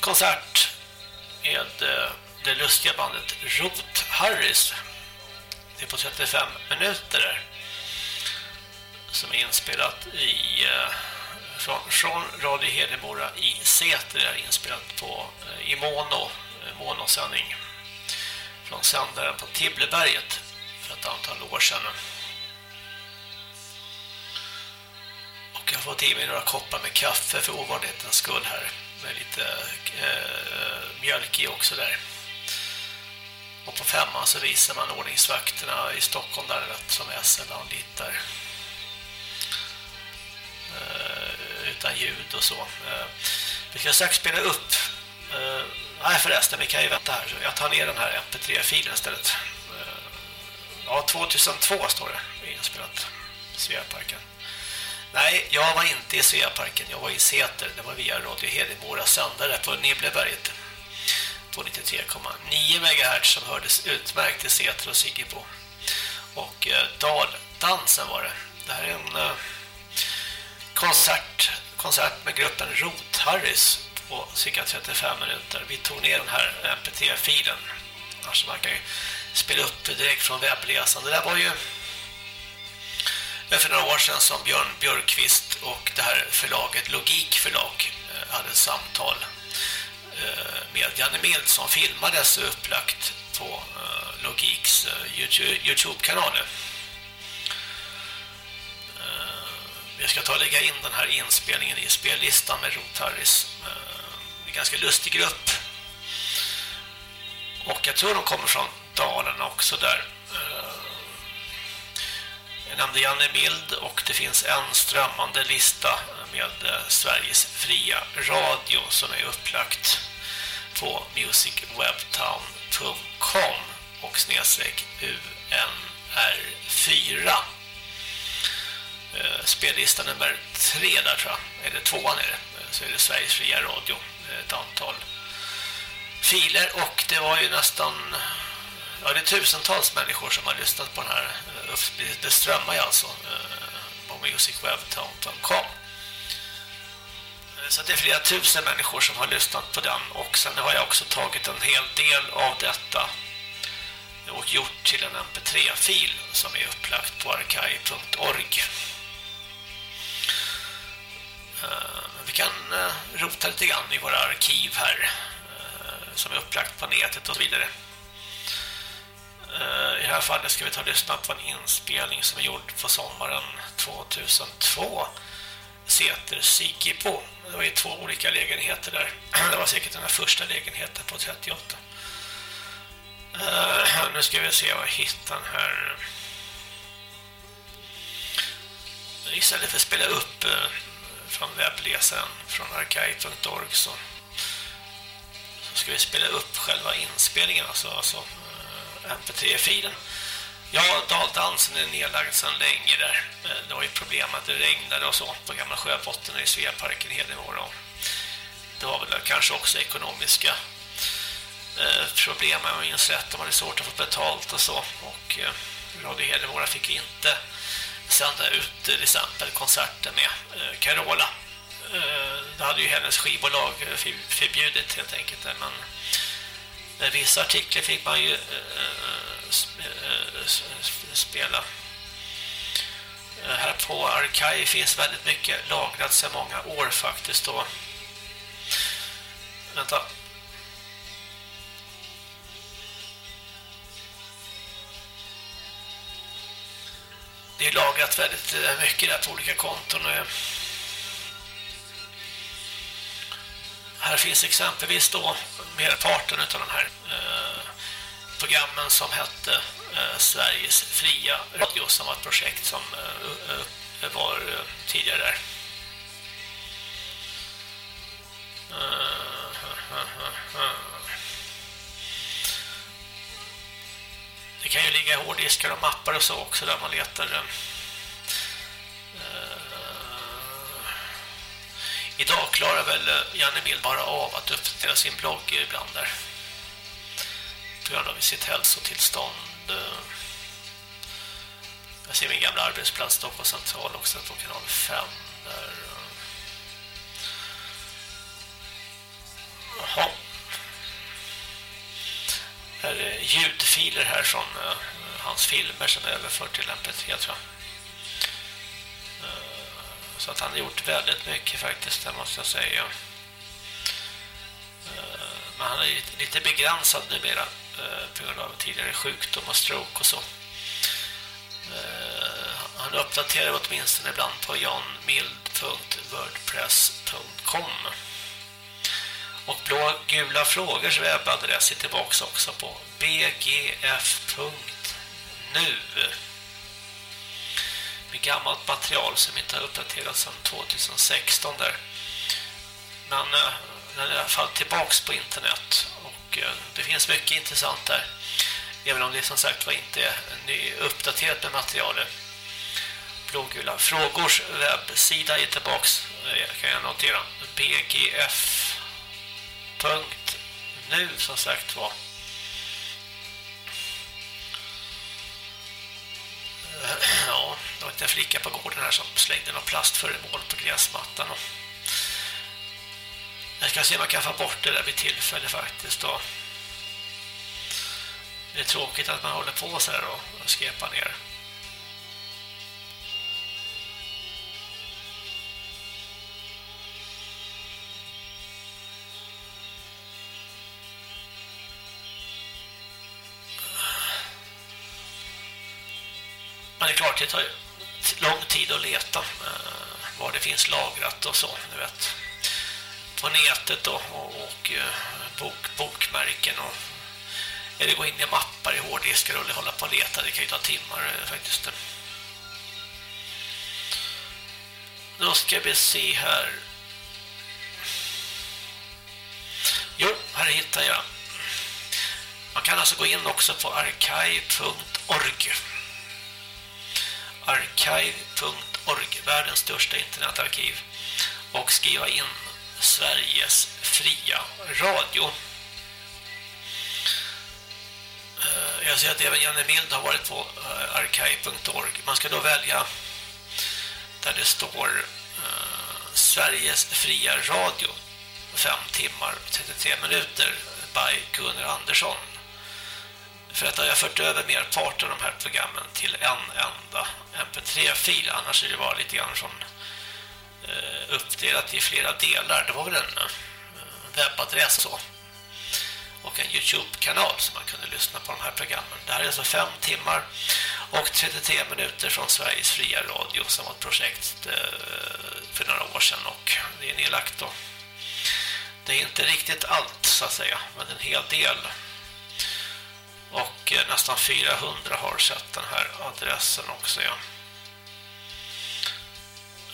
konsert med eh, det lustiga bandet Rot Harris. Det är på 35 minuter där. Som är inspelat i eh, från, från Radio Hedemora i Säter. Det är inspelat på i mono monosändning från sändaren på Tibbleberget för ett antal år sedan. Fått i mig några koppar med kaffe för ovanlighetens skull här. Med lite eh, mjölk i också där. Och på femman så visar man ordningsvakterna i Stockholm där som SL anlitar. Eh, utan ljud och så. Eh, vi ska strax spela upp eh, Nej förresten, vi kan ju vänta här. Jag tar ner den här mp3-filen istället. Eh, ja, 2002 står det inspelat Sveaparken. Nej, jag var inte i Sveaparken. Jag var i Säter. Det var via Radio Hedemora sändare på Nibbleberget. På 93,9 MHz som hördes utmärkt i Säter och Siggebo. Och eh, Daldansen var det. Det här är en eh, konsert, konsert med gruppen Rot Harris på cirka 35 minuter. Vi tog ner den här mp3-filen. Annars man kan ju spela upp direkt från webbläsaren. Det där var ju för några år sedan som Björn Björkqvist och det här förlaget Logikförlag eh, hade ett samtal eh, med Janne Mild som filmades och upplagt på eh, Logiks Youtube-kanal. Jag ska ta och lägga in den här inspelningen i spellistan med Ruth Harris en ganska lustig grupp. Och jag tror de kommer från Dalarna också där. Jag nämnde Janne Mild och det finns en strömmande lista med eh, Sveriges fria radio som är upplagt på musicwebtown.com och snedstreck UNR4 Spellistan eh, spellista nummer tre där tror jag, eller tvåan är det, eh, så är det Sveriges fria radio ett antal filer. Och det var ju nästan ja det är tusentals människor som har lyssnat på den här det strömmar ju alltså eh, på musicwebtown.com eh, så det är flera tusen människor som har lyssnat på den och sen har jag också tagit en hel del av detta och gjort till en mp3-fil som är upplagt på arkai.org. Eh, vi kan rota lite grann i våra arkiv här som är upplagt på nätet och så vidare. Eh, I det här fallet ska vi ta och lyssna på en inspelning som är gjord på sommaren 2002 Säter Sikipo. Det var ju två olika lägenheter där. Det var säkert den här första lägenheten på 38. Eh, nu ska vi se vad jag hittar här. Istället för att spela upp eh, från webbläsaren från archive.org så, så ska vi spela upp själva inspelningen alltså, alltså mp3-filen Ja, Daldansen är nedlagd sedan länge där. Eh, det var ju problem att det regnade och sånt på gamla sjöbotten i Sveaparken Hedemora. Det var väl kanske också ekonomiska eh, problem med minns rätt. De hade svårt att få betalt och så. Och eh, Radio Hedemora fick inte sända ut till exempel konserter med Carola. Det hade ju hennes skivbolag förbjudit helt enkelt. Men Eh, vissa artiklar fick man ju spela. Här på Arkai finns väldigt mycket lagrat sedan många år faktiskt då. Vänta. det är lagrat väldigt eh, mycket där på olika konton. Och eh, här finns exempelvis då merparten av de här eh, programmen som hette eh, Sveriges fria radio som var ett projekt som eh, eh var eh, tidigare där. Eh, det kan ju ligga hårddiskar och mappar och så också där man letar. Idag klarar väl eh, Janne Mild bara av att uppdatera sin blogg ibland där. På grund av sitt hälsotillstånd. Eh. Jag ser min gamla arbetsplats Stockholms central också på kanal 5 där. Eh. Jaha. Här är ljudfiler här från hans filmer som är överfört till MP3 tror jag. Så att han har gjort väldigt mycket faktiskt, det måste jag säga. Eh, men han är lite begränsad numera eh, på grund av tidigare sjukdom och stroke och så. Eh, han uppdaterar åtminstone ibland på janmild.wordpress.com. Och blå gula frågors webbadress är tillbaka också på bgf.nu med gammalt material som inte har uppdaterats sedan 2016 där. Men eh, den är i alla fall tillbaks på internet och eh, det finns mycket intressant där. Även om det som sagt var inte är uppdaterat med materialet. Blågula frågors webbsida är tillbaks Jag kan jag notera. BGF.nu, som sagt var. Ja, det var en flicka på gården här som slängde någon plastföremål på gräsmattan. Jag ska se om jag kan få bort det där vid tillfälle faktiskt då. Det är tråkigt att man håller på så här och skepar ner. Klart, det tar lång tid att leta eh, var det finns lagrat och så, du vet. På nätet och, och, och bok, bokmärken och eller gå in i mappar i hårddiskar och hålla på och leta. Det kan ju ta timmar eh, faktiskt. Då ska vi se här. Jo, här hittar jag. Man kan alltså gå in också på archive.org archive.org, världens största internetarkiv och skriva in Sveriges fria radio. Eh, jag ser att även Janne Mild har varit på eh, archive.org. Man ska då välja där det står eh, Sveriges fria radio 5 timmar och 33 minuter by Gunnar Andersson för att jag har fört över merparten av de här programmen till en enda mp3-fil. Annars är det bara lite grann som eh, uppdelat i flera delar. Det var väl en eh, webbadress och så. Och en Youtube-kanal som man kunde lyssna på de här programmen. Det här är alltså fem timmar och 33 minuter från Sveriges fria radio som var ett projekt eh, för några år sedan och det är nedlagt då. Det är inte riktigt allt så att säga, men en hel del och eh, nästan 400 har sett den här adressen också, ja.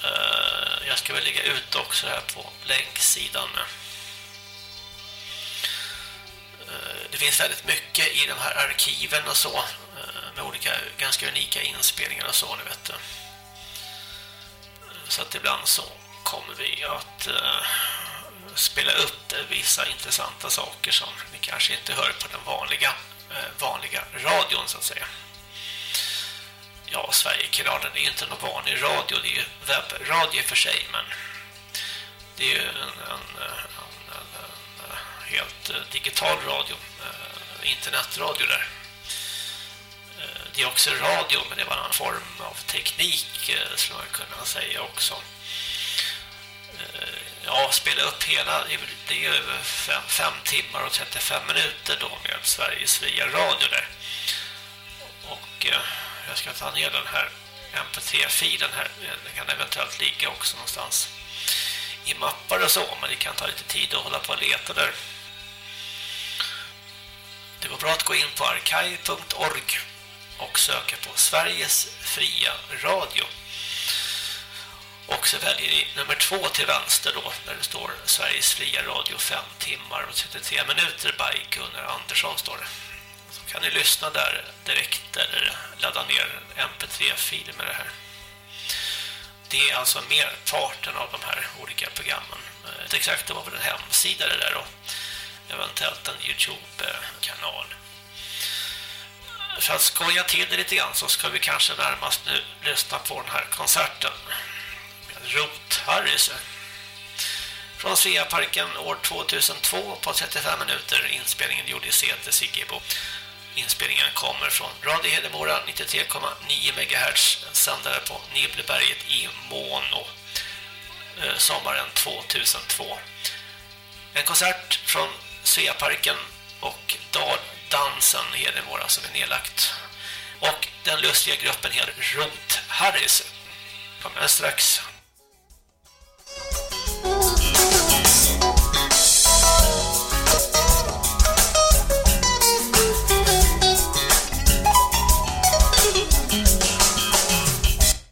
Eh, jag ska väl lägga ut också här på länksidan. Eh, det finns väldigt mycket i de här arkiven och så med olika ganska unika inspelningar och så, ni vet. Så att ibland så kommer vi att spela upp vissa intressanta saker som ni kanske inte hör på den vanliga Eh, vanliga radion så att säga. Ja, Sverigekanalen är inte någon vanlig radio, det är ju webbradio för sig, men det är ju en, en, en, en helt eh, digital radio, eh, internetradio där. Det är också radio, men det var en form av teknik skulle man kunna säga också ja, spela upp hela, det är ju över 5 timmar och 35 minuter då med Sveriges fria radio där. Och eh, jag ska ta ner den här mp3-filen här, den kan eventuellt ligga också någonstans i mappar och så, men det kan ta lite tid att hålla på och leta där. Det går bra att gå in på arkiv.org och söka på Sveriges fria radio. Och så väljer ni nummer två till vänster då där det står Sveriges fria radio 5 timmar och 33 minuter by Gunnar Andersson står det. Så kan ni lyssna där direkt eller ladda ner en mp3-fil med det här. Det är alltså merparten av de här olika programmen. Ett exakt det var väl en hemsida det där då. eventuellt en Youtube-kanal. För att skoja till det lite grann så ska vi kanske närmast nu lyssna på den här konserten med Rot Harris från Sveaparken år 2002 på 35 minuter. Inspelningen gjordes i Säter Siggebo. Inspelningen kommer från Radio Hedemora 93,9 MHz sändare på Nibleberget i Mono eh, sommaren 2002. En konsert från Sveaparken och Daldansen Hedemora som är nedlagt. Och den lustiga gruppen heter Rot Harris. Kommer strax.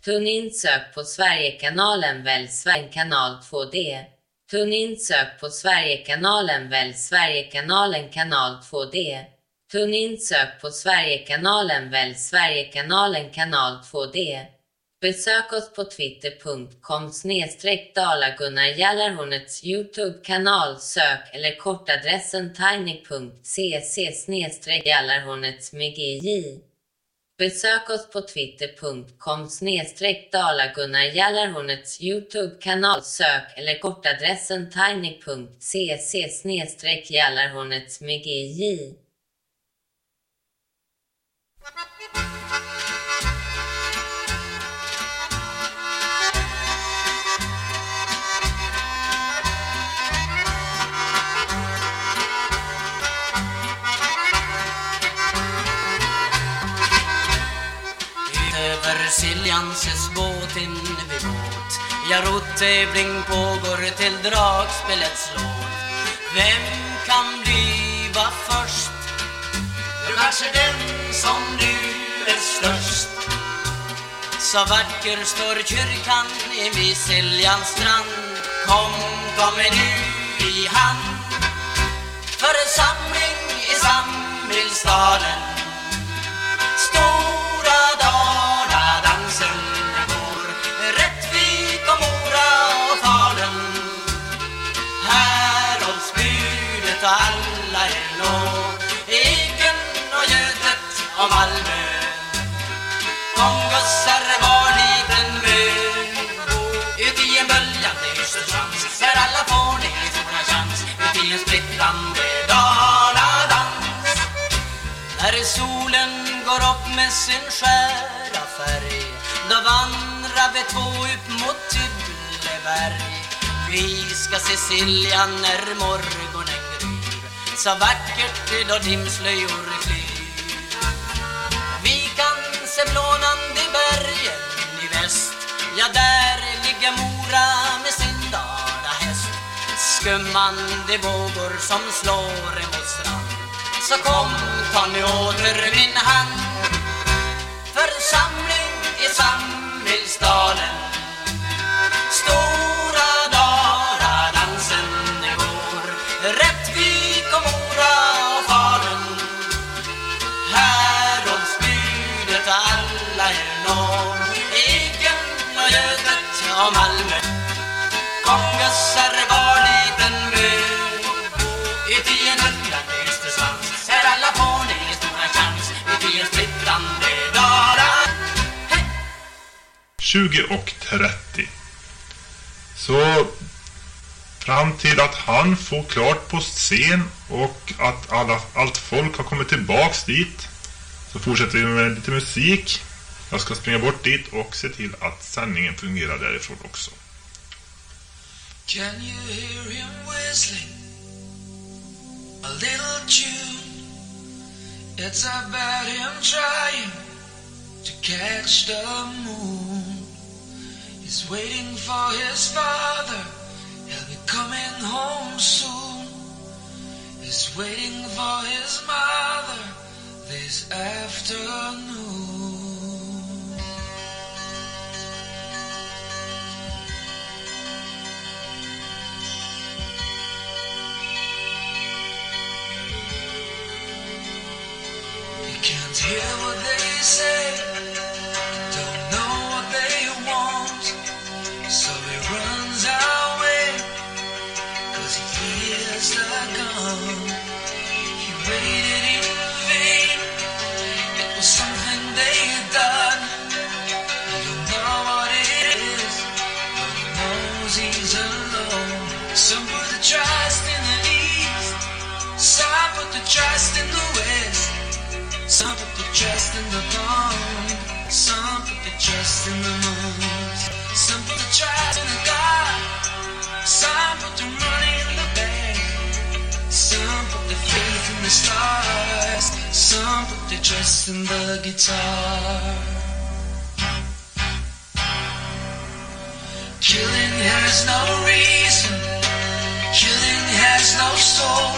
Tunn in sök på Sverigekanalen välj Sverige kanal 2D. Tunn in sök på Sverigekanalen välj Sverigekanalen kanal 2D. Tunn in sök på Sverigekanalen välj Sverigekanalen kanal 2D. Besök oss på twitter.com snedstreck dalagunnar Jallarhornets Youtube-kanal sök eller kortadressen tiny.cc snedstreck Jallarhornets med GJ. Besök oss på twitter.com snedstreck Dala-Gunnar Youtube-kanal sök eller kortadressen tiny.cc snedstreck Jallarhornets med GJ. Siljan ses båten vid båt. Ja, rottävling pågår till dragspelets låt. Vem kan bliva först? Jo, kanske den som nu är störst. Så vacker står kyrkan vid Siljans strand. Kom, kom nu i hand. Församling i Samhällsstaden Stor med sin skära färg. Då vandrar vi två upp mot Tibbleberg. Vi ska se Siljan när morgonen gryr. Så vackert då dimslöjor flyr. Vi kan se blånande bergen i väst. Ja, där ligger Mora med sin dalahäst Skummande vågor som slår emot strand. Så kom, ta nu åter min hand. Församling i Samhällsdalen Stor 20 och 30. Så fram till att han får klart på scen och att alla, allt folk har kommit tillbaks dit så fortsätter vi med lite musik. Jag ska springa bort dit och se till att sändningen fungerar därifrån också. Can you hear him whistling a little tune? It's about him trying to catch the moon. He's waiting for his father, he'll be coming home soon. He's waiting for his mother. This afternoon. You can't hear what they say, trust in the bomb. Some put the trust in the moon. Some put the trust in the God. Some put the money in the bank. Some put the faith in the stars. Some put the trust in the guitar. Killing has no reason. Killing has no soul.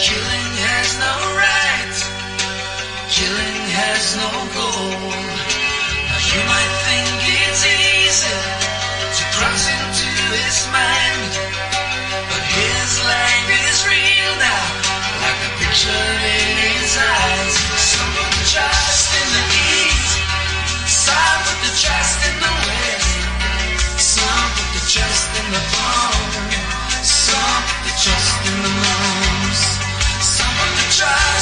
Killing has no right. Killing has no goal. Now you might think it's easy to cross into his mind, but his life is real now, like a picture in his eyes. Some put the trust in the east, some put the trust in the west, some put the trust in the palm, some put the trust in the moons, some put the trust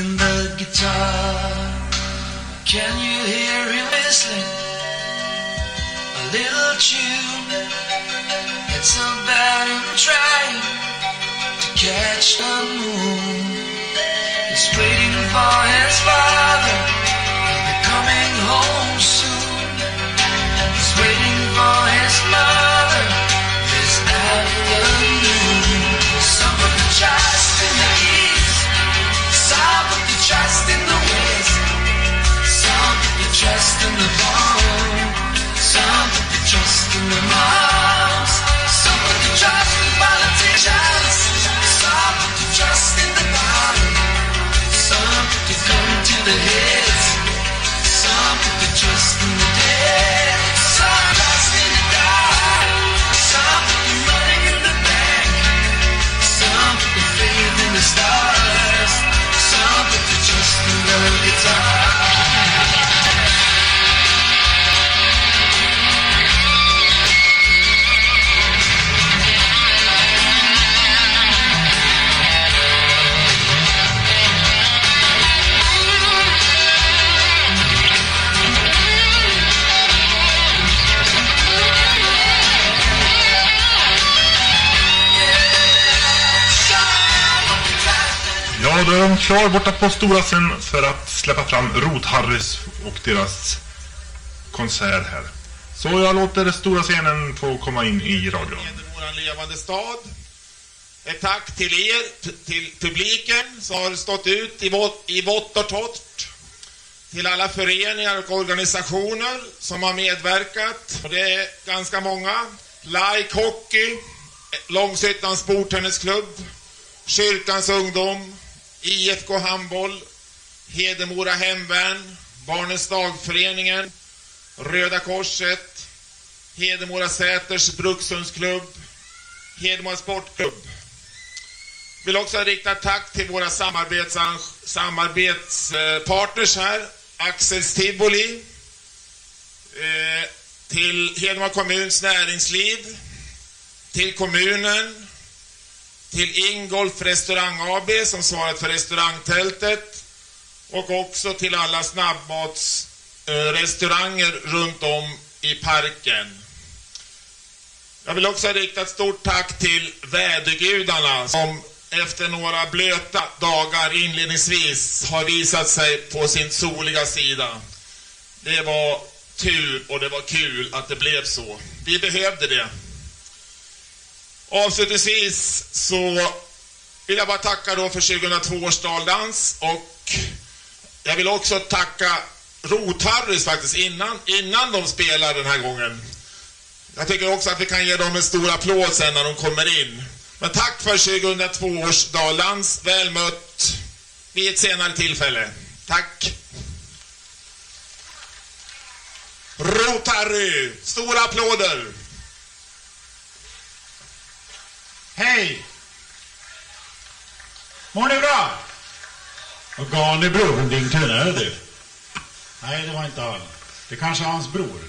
the guitar. Can you hear him whistling? A little tune. It's about him trying to catch the moon. In the moms, klar borta på stora scen för att släppa fram Rot-Harrys och deras konsert här. Så jag låter stora scenen få komma in i radion. vår levande stad. Ett tack till er, till publiken som har stått ut i vått, i vått och torrt. Till alla föreningar och organisationer som har medverkat. Och det är ganska många. Like Hockey, Långsyttans bordtennisklubb, Kyrkans ungdom, IFK Handboll, Hedemora Hemvärn, Barnens dagföreningen, Röda Korset, Hedemora Säters Brukshundsklubb, Hedemora Sportklubb. Vill också rikta ett tack till våra samarbets samarbetspartners här. Axels Tivoli, eh, till Hedemora kommuns näringsliv, till kommunen, till Ingolf Restaurang AB som svarat för restaurangtältet och också till alla snabbmatsrestauranger eh, runt om i parken. Jag vill också rikta ett stort tack till vädergudarna som efter några blöta dagar inledningsvis har visat sig på sin soliga sida. Det var tur och det var kul att det blev så. Vi behövde det. Avslutningsvis så vill jag bara tacka då för 2002 års daldans och jag vill också tacka Rot-Harrys faktiskt innan, innan de spelar den här gången. Jag tycker också att vi kan ge dem en stor applåd sen när de kommer in. Men tack för 2002 års Daldans. Väl mött vid ett senare tillfälle. Tack. Rotary, stora applåder. Hej! Mår ni bra? Och gav ni bror din tunna, du? Nej, det var inte han. Det kanske är hans bror.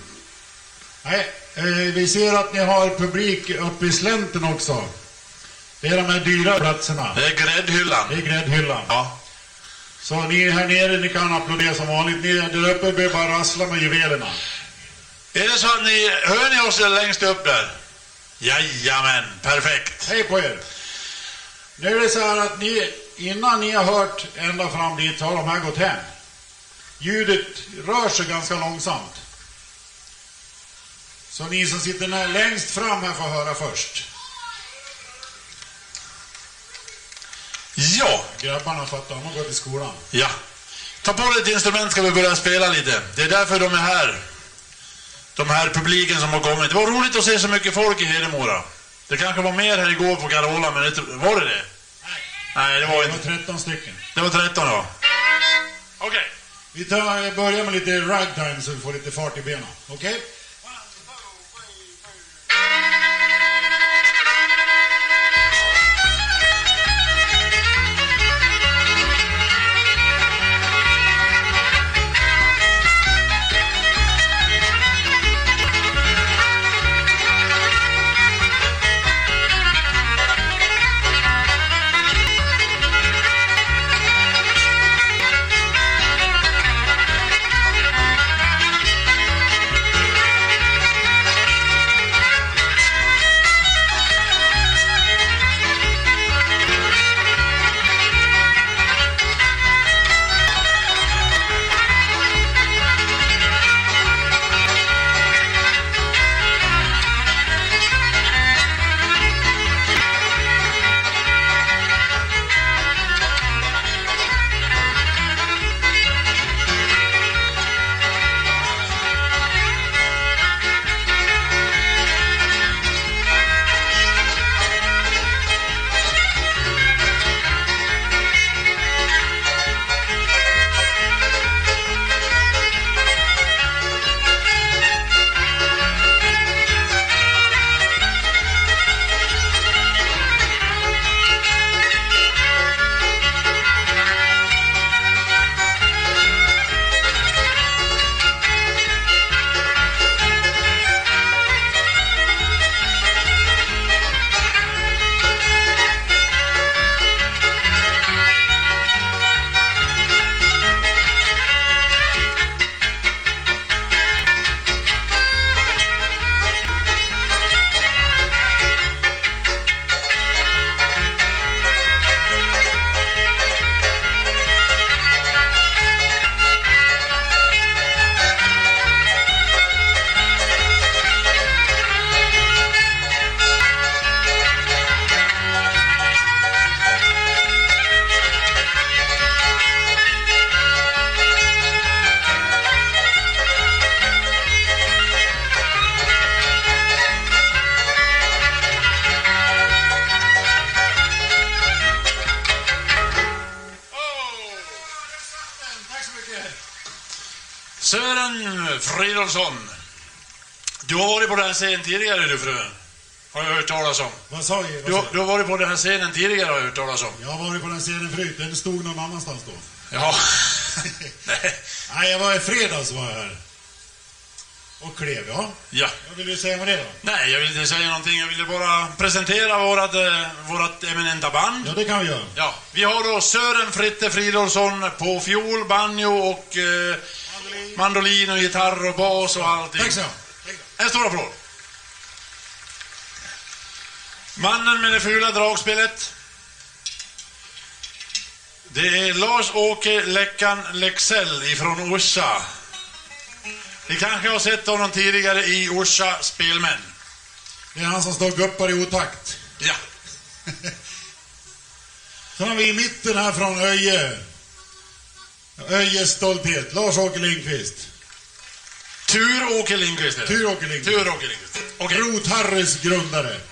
Nej, eh, vi ser att ni har publik uppe i slänten också. Det är de här dyra platserna. Det är gräddhyllan. Det är gräddhyllan. Ja. Så ni här nere, ni kan applådera som vanligt. Ni där uppe behöver bara rassla med juvelerna. Är det så att ni, hör ni oss längst upp där? Jajamän, perfekt. Hej på er! Nu är det så här att ni, innan ni har hört ända fram dit har de här gått hem. Ljudet rör sig ganska långsamt. Så ni som sitter när, längst fram här får höra först. Ja. Grabbarna fattar, de har gått i skolan. Ja. Ta på dig ett instrument ska vi börja spela lite. Det är därför de är här. De här publiken som har kommit. Det var roligt att se så mycket folk i Hedemora. Det kanske var mer här igår på Carola, men det, var det det? Nej, det var Det inte. var 13 stycken. Det var 13 ja. Okej. Vi tar, börjar med lite ragtime så vi får lite fart i benen. Okej? Sören på den här scenen tidigare har jag hört talas om. Jag har varit på den scenen förut. Den stod någon annanstans då. Ja. Nej, jag var i fredags var jag här. Och klev, ja. Ja. Vad vill du säga med det då? Nej, jag vill inte säga någonting. Jag ville bara presentera vårat, eh, vårat eminenta band. Ja, det kan vi göra. Ja, vi har då Sören Fritte Fridolfsson på fiol, banjo och eh, mandolin och gitarr och bas och allting. Tack så. En stor applåd. Mannen med det fula dragspelet. Det är Lars-Åke Läckan Lexell ifrån Orsa. Ni kanske har sett honom tidigare i Orsa Spelmän. Det är han som står guppar i otakt. Ja. Sen har vi i mitten här från Öje. Öjes stolthet, Lars-Åke Lindqvist. Tur-Åke Lindqvist. Tur-Åke Lindqvist. Tur-Åke Lindqvist. Rot-Harrys grundare.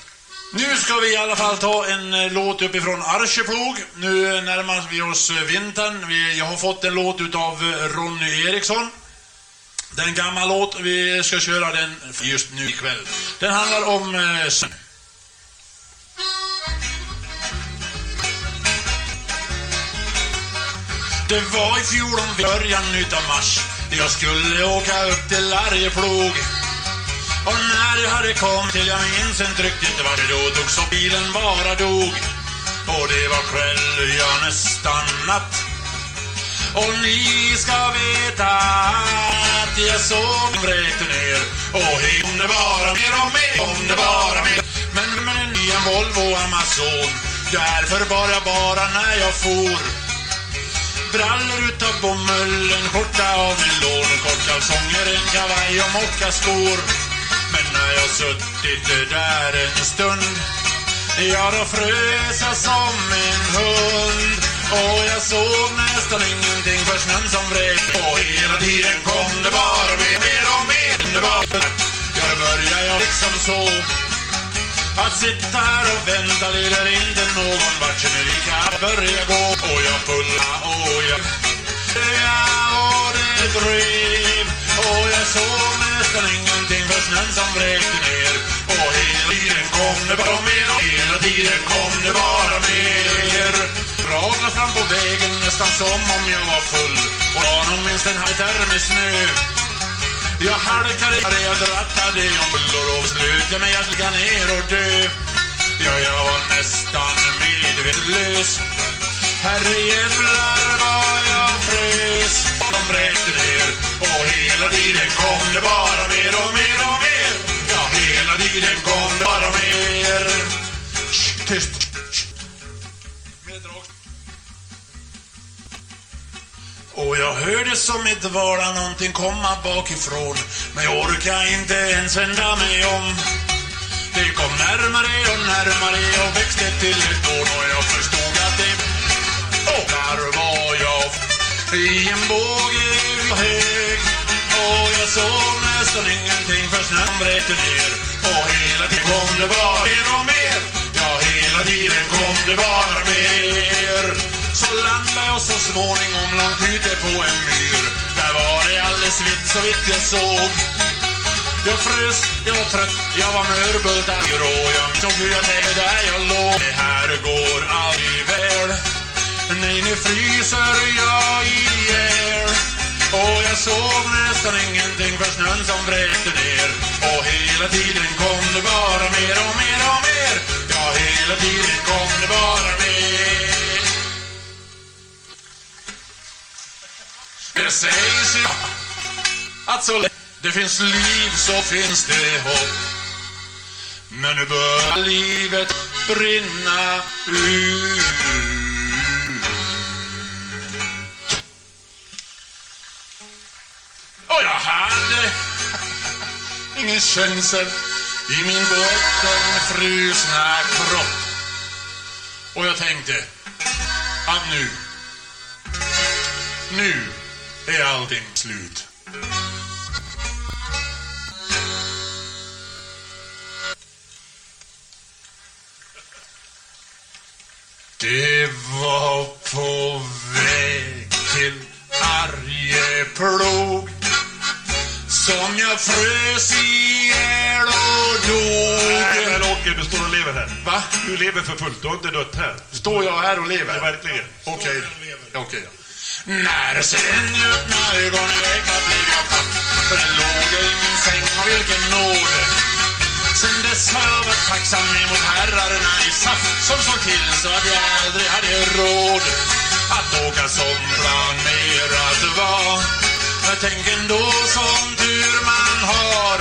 Nu ska vi i alla fall ta en eh, låt uppifrån Arjeplog. Nu närmar vi oss eh, vintern. Jag har fått en låt utav eh, Ronny Eriksson. Det är en gammal låt. Vi ska köra den just nu ikväll. Den handlar om snö. Det var i fjol om början utav mars. Jag skulle åka upp till Arjeplog. Och när jag hade kommit till jag minns inte riktigt var det då dog så bilen bara dog. Och det var kväll, ja nästan natt. Och ni ska veta att jag såg en vräkte ner. Och hej, om det bara mer och mer, om det bara mer. Men med en ny Volvo Amazon. Därför var jag bara när jag for. Brallor utav bomull, en skjorta av nylon, kortkalsonger, en kavaj och mockaskor. När jag suttit där en stund, ja då frös jag som en hund. Och jag såg nästan ingenting för snön som vräkte. Och hela tiden kom det bara mer, mer och mer. Det var ja, då började jag liksom så. Att sitta här och vänta leder inte någon vart. Så nu lika börja gå. Och jag pulla och jag... Ja, och det drev. Och jag såg nästan ingenting snön som vräkte ner. Och hela tiden kom det bara mer och hela tiden kom det bara mer. Ragla fram på vägen nästan som om jag var full. Och var nog minst en halv med snö. Jag halkade, jag drattade omkull och beslöt jag mig att ligga ner och dö. Ja, jag var nästan medvetslös. Herre jävlar vad jag frös. De vräkte ner och hela tiden kom det bara mer och mer och mer. Ja, hela tiden kom det bara mer. Shh, tyst. Och jag hörde som ett vala någonting komma bakifrån Men jag orkade inte ens vända mig om Det kom närmare och närmare och växte till ett dån Och jag förstod att det... Och där var jag. I en båge hög Och jag såg nästan ingenting för snön vräkte ner. Och hela tiden kom det bara mer och mer. Ja, hela tiden kom det bara mer. Så landade jag så småningom långt ute på en myr. Där var det alldeles vitt så vitt jag såg. Jag frös, jag var trött, jag var mörbultad. Grå Jag minns hur jag tänkte där jag låg. Det här går aldrig väl. Nej, nu fryser jag ihjäl Och jag såg nästan ingenting för snön som vräkte ner. Och hela tiden kom det bara mer och mer och mer. Ja, hela tiden kom det bara mer. Det sägs ju att så länge det finns liv så finns det hopp. Men nu börjar livet brinna ut Och jag hade ingen känsel i min bottenfrusna kropp. Och jag tänkte att nu, nu är allting slut. Det var på väg till Arjeplog som jag frös ihjäl och dog. Nej, men Åke, du står och lever här. Va? Du lever för fullt, du har inte dött här. Står jag här och lever? Ja, verkligen. Okej. Okej. När sen jag öppnade ögonen väckad blev jag paff. För den låg i min säng och vilken nåd. Sen dess har jag varit tacksam emot herrarna i SAF som såg till så att jag aldrig hade råd att åka som planerat var. Jag tänker ändå som tur man har.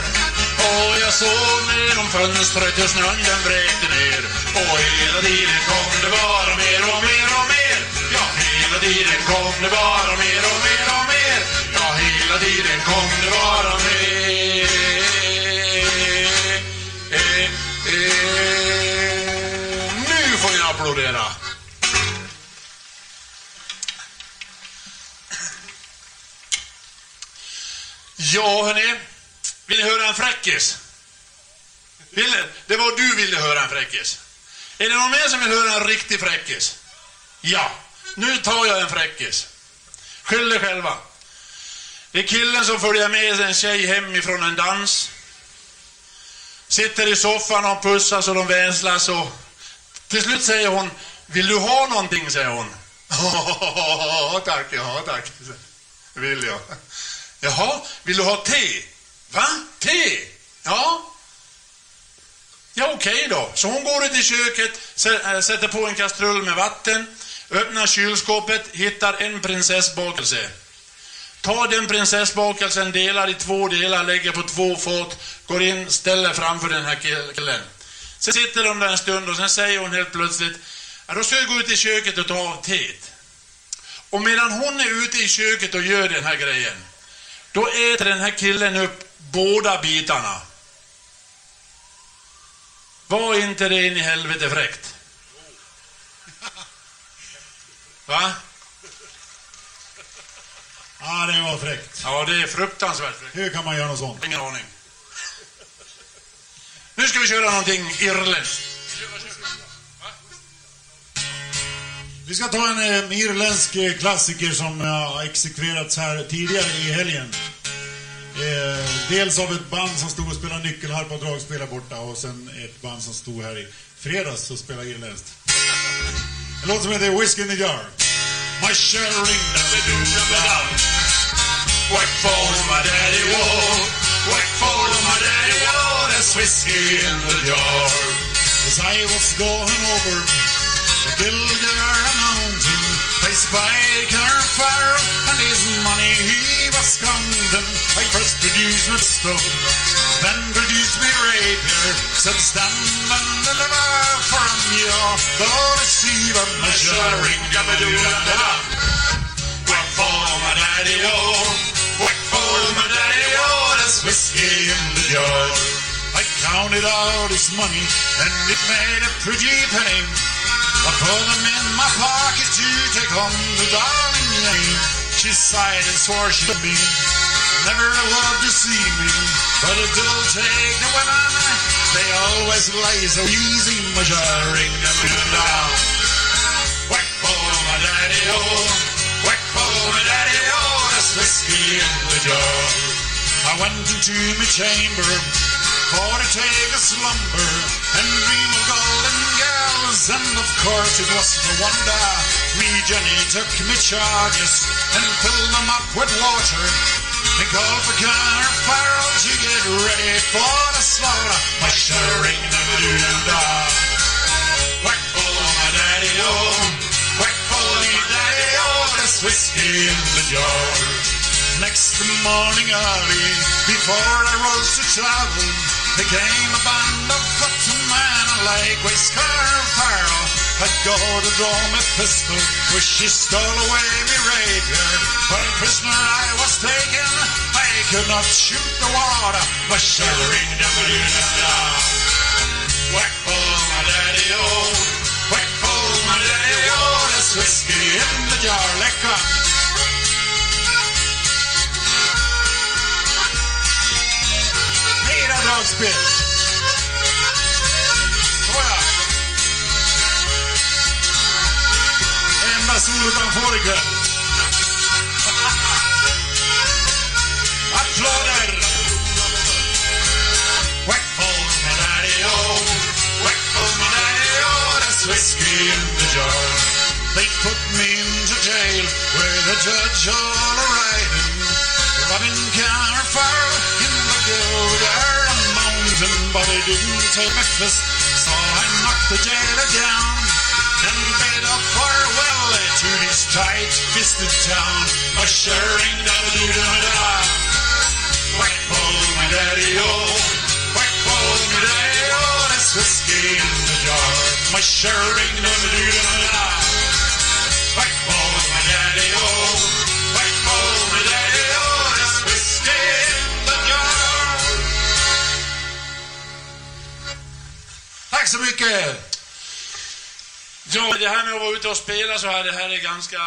Och jag såg genom fönstret hur snön den vräkte ner. Och hela tiden kom det bara mer och mer och mer. Ja, hela tiden kom det bara mer och mer och mer. Ja, hela tiden kom det bara mer. Eh, eh, eh. Nu får ni applådera. Ja, hörni. Vill ni höra en fräckis? Ville, det var du ville höra en fräckis. Är det någon mer som vill höra en riktig fräckis? Ja, nu tar jag en fräckis. Skyll er själva. Det är killen som följer med en tjej hem ifrån en dans. Sitter i soffan och pussas och de vänslas och till slut säger hon Vill du ha någonting? säger hon. Ja, tack, ja, tack. Vill jag. Jaha, vill du ha te? Va? Te? Ja. Ja, okej då. Så hon går ut i köket, eh, sätter på en kastrull med vatten, öppnar kylskåpet, hittar en prinsessbakelse. Tar den prinsessbakelsen, delar i två delar, lägger på två fat, går in, ställer framför den här killen. Sen sitter de där en stund och sen säger hon helt plötsligt, ja, då ska jag gå ut i köket och ta av teet. Och medan hon är ute i köket och gör den här grejen, då äter den här killen upp båda bitarna. Var inte det in i helvete fräckt? Va? Ja, det var fräckt. Ja, det är fruktansvärt fräckt. Hur kan man göra något sånt? Ingen aning. Nu ska vi köra någonting irländskt. Vi ska ta en eh, irländsk eh, klassiker som eh, har exekverats här tidigare i helgen. Eh, dels av ett band som stod och spelade nyckelharpa och dragspel borta och sen ett band som stod här i fredags och spelade irländskt. En låt som heter Whiskey in the Jar. My sharing ring do What for my daddy war? What for my daddy war? There's whiskey in the jar. 'cause I was going over the Carfarrell, and his money he was counting. I first produced my then produced me rapier, said stand and deliver from you, though receive a measuring What for my daddy oh, war? What for my daddy oh, war? There's whiskey in the jar. I counted out his money, and it made a pretty penny. I put them in my pocket to take home to darling Jane. She sighed and swore she'd be never loved to see me, but it will take the women. They always lay so easy, measuring them down. Whack for my daddy oh, whack for my daddy oh, there's whiskey in the jar. I went into my chamber for to take a slumber and dream of golden girls, and of course it was no wonder me Jenny took me charges and filled them up with water and called for Connor Farrell to get ready for the slaughter. My shivering never do da. Whack for my daddy oh, whack for my daddy oh, there's whiskey in the jar. Next morning early, before I rose to travel, there came a band of footmen like Whisker Farrell. I'd go to draw my pistol, where she stole away me rapier. While prisoner I was taken, I could not shoot the water, but shivering never do Whack for my daddy oh, whack for my daddy oh, there's whiskey in the jar. Läcka! Mera dragspel! Såja! Enda solot han får ikväll. Applåder! Whack for my daddy oh, whack for my daddy oh, there's whiskey in the jar. They put me into jail where the judge all riding. Robin Carfar in the Gildar Mountain, but they didn't take my fist, so I knocked the jailer down and bade a farewell to this tight-fisted town. Ushering down the da Whack for my daddy oh, whack for my daddy oh, there's whiskey in the jar. My shirring down the da Whack for Tack så mycket! Ja, det här med att vara ute och spela så här, det här är ganska,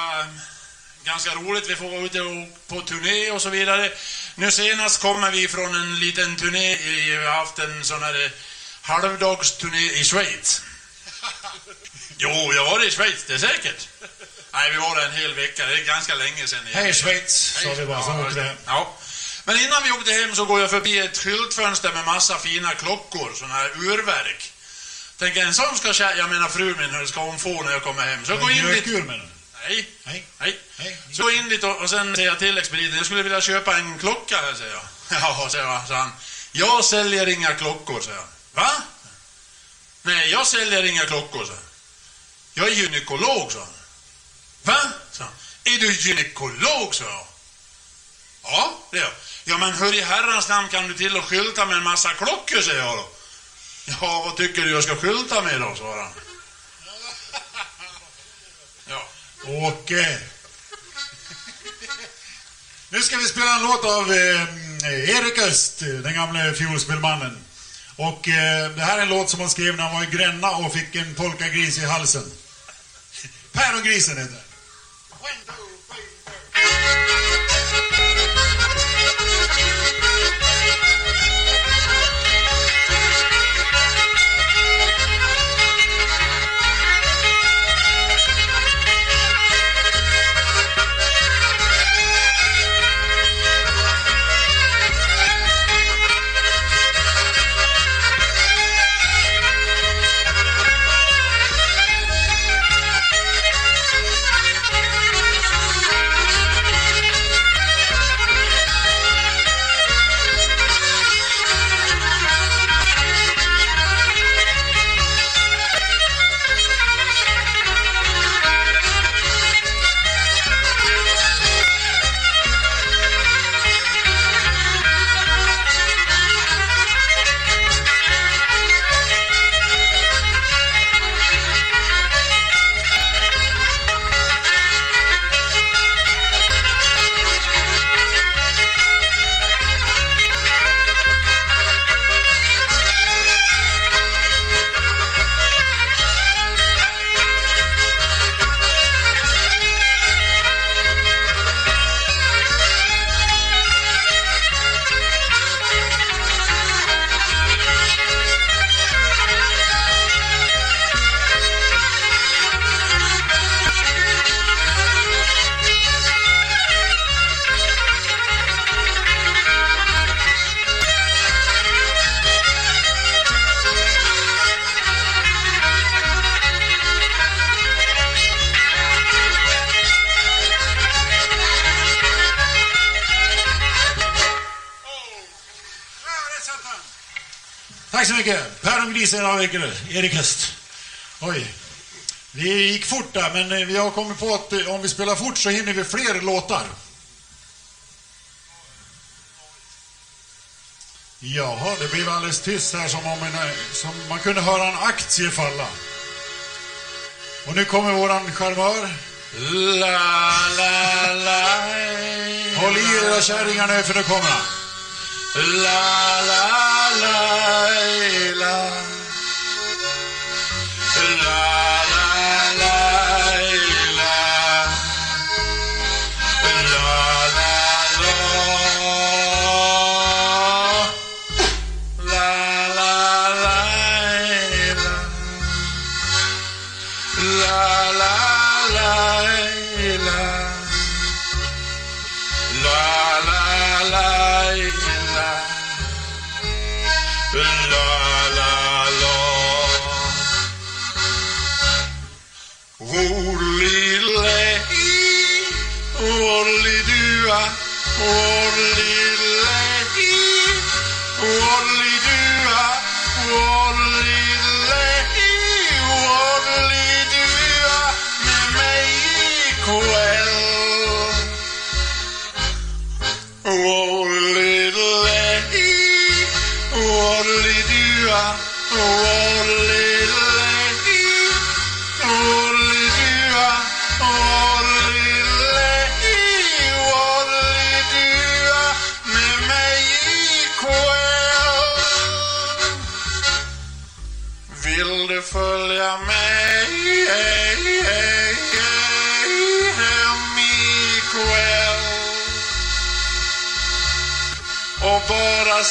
ganska roligt. Vi får vara ute och, på turné och så vidare. Nu senast kommer vi från en liten turné. Vi har haft en sån här halvdagsturné i Schweiz. Jo, jag var i Schweiz, det är säkert. Nej, vi var där en hel vecka. Det är ganska länge sedan. Hej Schweiz, sa vi bara, så Ja. Ja. Men innan vi åkte hem så går jag förbi ett skyltfönster med massa fina klockor, sådana här urverk. Tänker en sån ska kä- jag menar frun min ska hon få när jag kommer hem. Så jag går in dit. Mjölkur menar du? Nej. Nej. Nej. Så går jag in dit och, och sen säger jag till expediten, jag skulle vilja köpa en klocka här, säger jag. Ja, säger han. Jag säljer inga klockor, säger han. Va? Nej, jag säljer inga klockor, säger han. Jag är gynekolog, sa han. Va? sa han. Är du gynekolog, sa jag. Ja, det är jag. Ja, men hur i herrans namn kan du till och skylta med en massa klockor, säger jag då. Ja, vad tycker du jag ska skylta med då, svarar han. Ja. Åke. Nu ska vi spela en låt av eh, Erik Öst, den gamle fiolspelmannen. Och eh, det här är en låt som han skrev när han var i Gränna och fick en polkagris i halsen. Pärongrisen heter den. Pärongrisen avvecklade. Erik Öst. Oj. Det gick fort där, men eh, vi har kommit på att eh, om vi spelar fort så hinner vi fler låtar. Jaha, det blev alldeles tyst här som om en, eh, som man kunde höra en aktie falla. Och nu kommer våran charmör. La, la, la, Håll i er era kärringar nu för nu kommer han. La, la, la, la. La,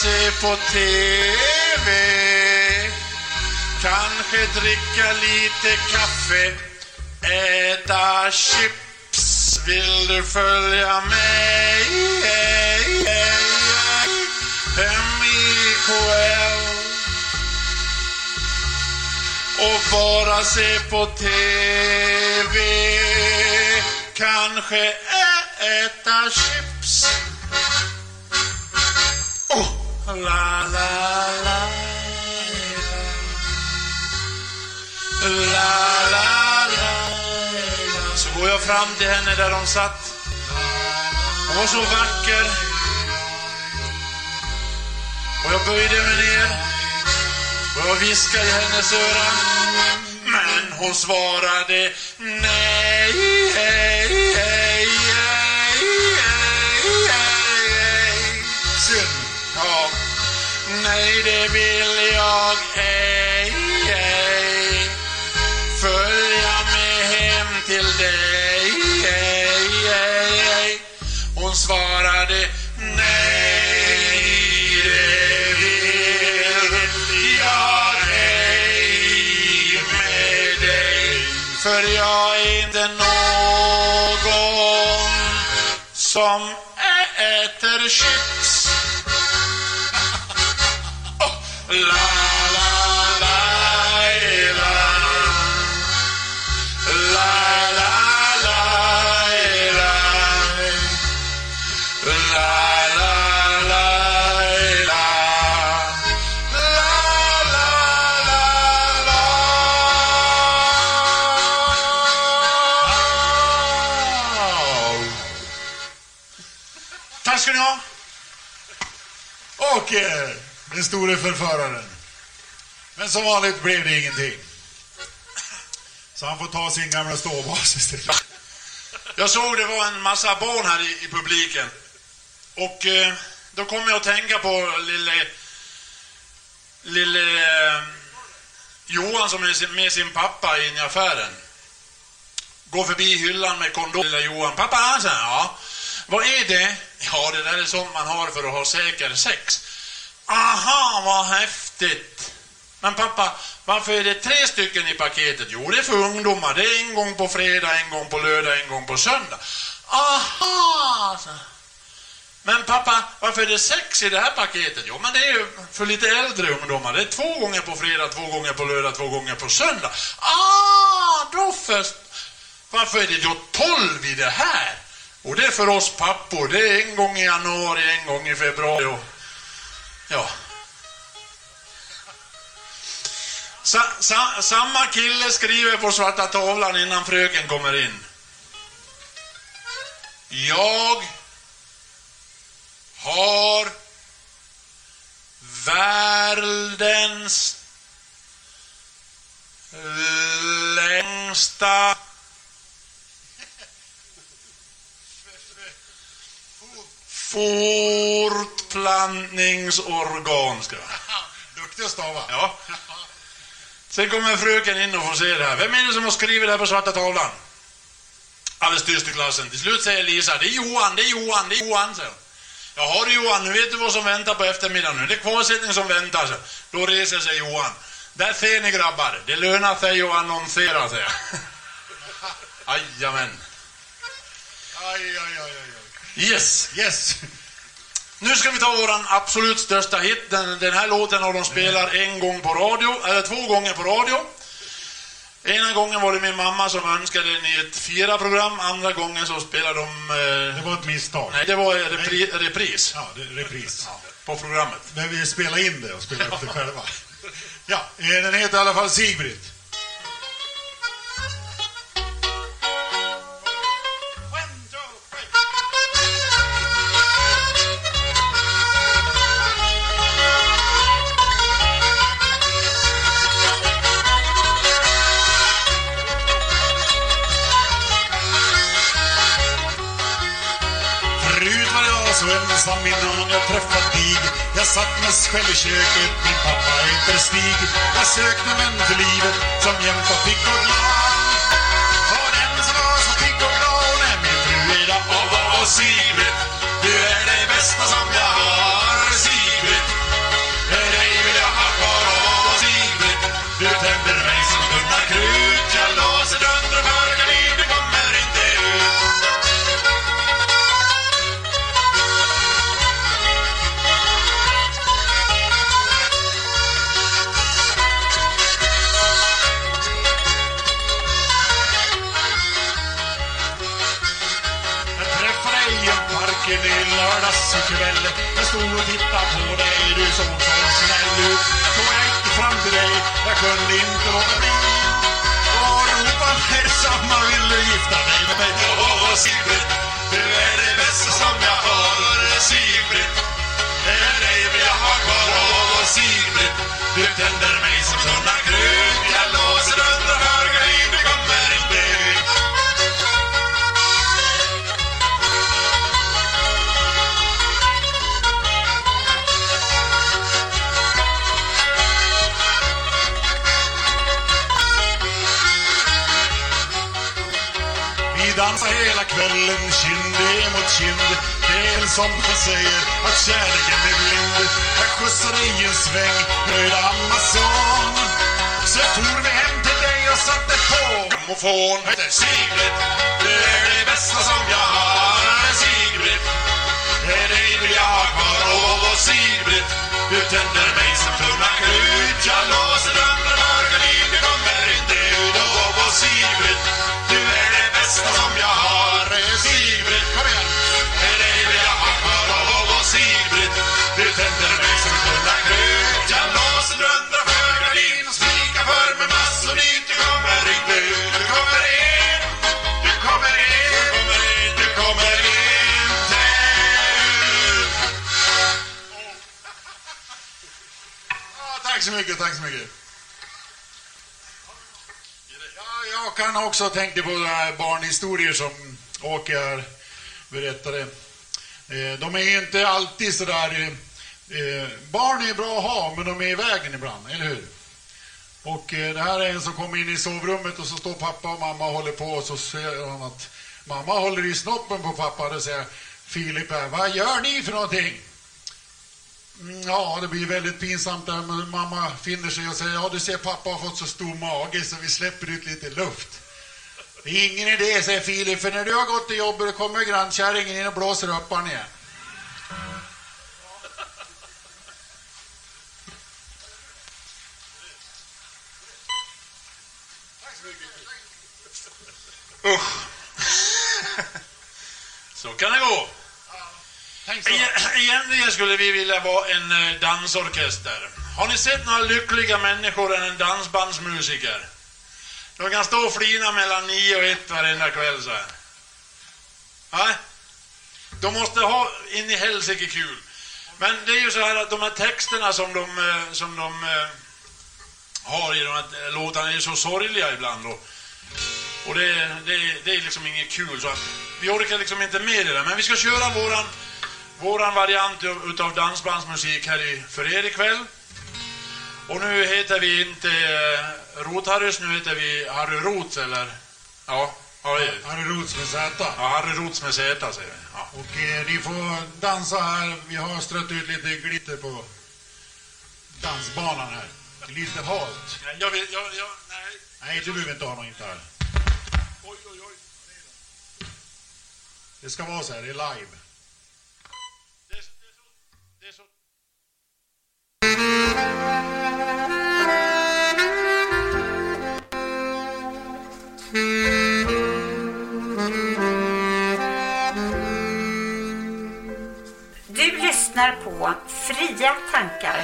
se på TV Kanske dricka lite kaffe, äta chips. Vill du följa mig hem ikväll? Och bara se på TV. Kanske äta chips. La la la. La, la, la. Så går jag fram till henne där hon satt. Hon var så vacker. Och jag böjde mig ner. Och jag viskade i hennes öra. Men hon svarade nej. Nej, det vill jag ej, ej. Följa med hem till dig, ej, ej, ej. Hon svarade nej, det vill jag ej med dig. För jag är inte någon som store förföraren. Men som vanligt blev det ingenting. Så han får ta sin gamla ståbas istället. Jag såg det var en massa barn här i, i publiken. Och eh, då kom jag att tänka på lille, lille eh, Johan som är med sin pappa in i affären. Går förbi hyllan med kondom. Lilla Johan. Pappa, säger ja. Vad är det? Ja, det där är sånt man har för att ha säker sex. Aha, vad häftigt. Men pappa, varför är det tre stycken i paketet? Jo, det är för ungdomar. Det är en gång på fredag, en gång på lördag, en gång på söndag. Aha! Men pappa, varför är det sex i det här paketet? Jo, men det är ju för lite äldre ungdomar. Det är två gånger på fredag, två gånger på lördag, två gånger på söndag. Ah, då först. Varför är det då tolv i det här? Och det är för oss pappor. Det är en gång i januari, en gång i februari och... Ja. Sa, sa, samma kille skriver på svarta tavlan innan fröken kommer in. Jag har världens längsta fortplantningsorgan. Ska. Duktig att stava. Ja. Sen kommer fröken in och får se det här. Vem är det som har skrivit det här på svarta tavlan? Alldeles tyst i klassen. Till slut säger Lisa, det är Johan, det är Johan, det är Johan, säger hon. Jaha du Johan, nu vet du vad som väntar på eftermiddagen nu. Det är kvarsittning som väntar. Så. Då reser sig Johan. Där ser ni grabbar, det lönar sig att annonsera, säger jag. Jajamän. Aj, aj, aj, aj, aj. Yes. Yes. Nu ska vi ta våran absolut största hit. Den, den här låten har de spelat en gång på radio, eller två gånger på radio. Ena gången var det min mamma som önskade den i ett fyra-program, andra gången så spelade de... Eh, Det var ett misstag. nej, det var repri, repris Ja, det, repris. på programmet. Men vi spelade in det och spelade upp det själva. Ja, eh, den heter i alla fall Sigbritt. Familjen ensam jag träffat dig. Jag satt mest själv i köket, min pappa heter Stig. Jag sökte män för livet som jämt var pigg och glad. Och den som var så pigg och glad? Hon är min fru idag Och vad Sigrid, du är det bästa som jag har Sigrid, dig vill jag ha kvar Och vad Sigrid, du mig lördagskväll Jag stod och tittade på dig, du såg så snäll ut Så jag gick fram till dig, jag kunde inte låta bli. Och ropade samma vill du gifta dig med mig. Åh Sigrid, du är det bästa som jag har. Sigrid, det är dig vill jag ha kvar Åh Sigrid, du tänder mig som tunna krut Jag låser under för Dansa hela kvällen kind emot kind. Det är väl som man säger att kärleken är blind. Jag skjutsade dig en sväng nöjd Amazon Så for vi hem till dig och satte på Grammofon Sigrid, du är det bästa som jag har. Sigrid, det är dig vill jag ha kvar Åh Sigrid, du tänder mig som tunna krut Jag låser dörren för gardin, du kommer inte ut Åh Sigrid, som jag har är Sigrid, kom igen. Det är dig vill jag ha kvar Åh Sigrid, du tänder mig som tunna krut Jag låser dörren för gardin och skriker för mig massor dit Du kommer inte ut, du kommer in. Du kommer in, du kommer in. Du kommer inte ut Ja, Tack så mycket, tack så mycket. Ja, jag kan också tänka på de här barnhistorier som Åke här berättade. Eh, de är inte alltid sådär... där... Eh, barn är bra att ha, men de är i vägen ibland, eller hur? Och eh, det här är en som kommer in i sovrummet och så står pappa och mamma och håller på och så ser han att mamma håller i snoppen på pappa och då säger Filip här, vad gör ni för någonting? Ja, det blir väldigt pinsamt där men mamma finner sig och säger ja du ser pappa har fått så stor mage så vi släpper ut lite luft. Det är ingen idé, säger Filip, för när du har gått till jobbet då kommer grannkärringen in och blåser upp han igen. Usch. Så kan det gå. Eg- Egentligen skulle vi vilja vara en eh, dansorkester. Har ni sett några lyckliga människor än en dansbandsmusiker? De kan stå och flina mellan nio och ett varenda kväll så här. Nej? De måste ha in i helsike kul. Men det är ju så här att de här texterna som de, eh, som de eh, har i de här låtarna är ju så sorgliga ibland. Och, och det, det, det är liksom inget kul. Så att vi orkar liksom inte med det där. Men vi ska köra våran, våran variant av- utav dansbandsmusik här i, för er ikväll. Och nu heter vi inte eh, Rot-Harrys, nu heter vi Harry Rots eller? Ja, ja. Harry Rots med Z. Ja, Harry Rots med Z säger vi. Ja. Och eh, ni får dansa här. Vi har strött ut lite glitter på dansbanan här. Lite halt. Nej, Jag vill, jag, jag, nej. Nej, du behöver inte ha någon gitarr. Oj, oj, oj. Det ska vara så här, det är live. Du lyssnar på Fria tankar,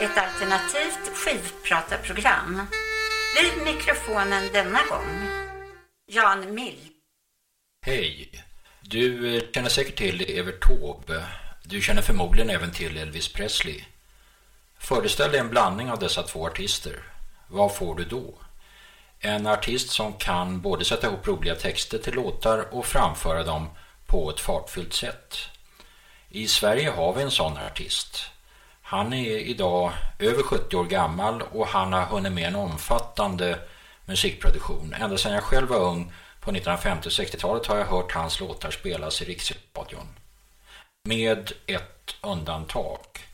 ett alternativt skivpratarprogram. Vid mikrofonen denna gång, Jan Mill. Hej! Du eh, känner säkert till Evert Taube. Du känner förmodligen även till Elvis Presley. Föreställ dig en blandning av dessa två artister. Vad får du då? En artist som kan både sätta ihop roliga texter till låtar och framföra dem på ett fartfyllt sätt. I Sverige har vi en sån artist. Han är idag över 70 år gammal och han har hunnit med en omfattande musikproduktion. Ända sedan jag själv var ung på 1950 och 60-talet har jag hört hans låtar spelas i Riksradion. Med ett undantag.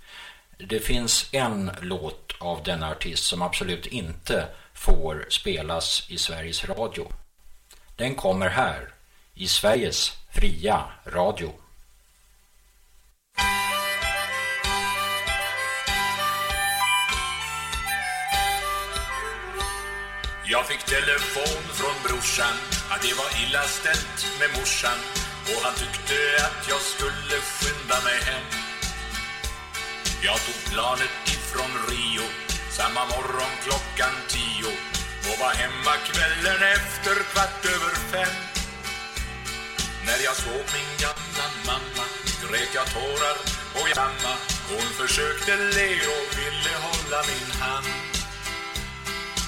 Det finns en låt av denna artist som absolut inte får spelas i Sveriges Radio. Den kommer här, i Sveriges fria radio. Jag fick telefon från brorsan att det var illa ställt med morsan och han tyckte att jag skulle skynda mig hem. Jag tog planet ifrån Rio samma morgon klockan tio och var hemma kvällen efter kvart över fem. När jag såg min gamla mamma grät jag tårar och jag mamma hon försökte le och ville hålla min hand.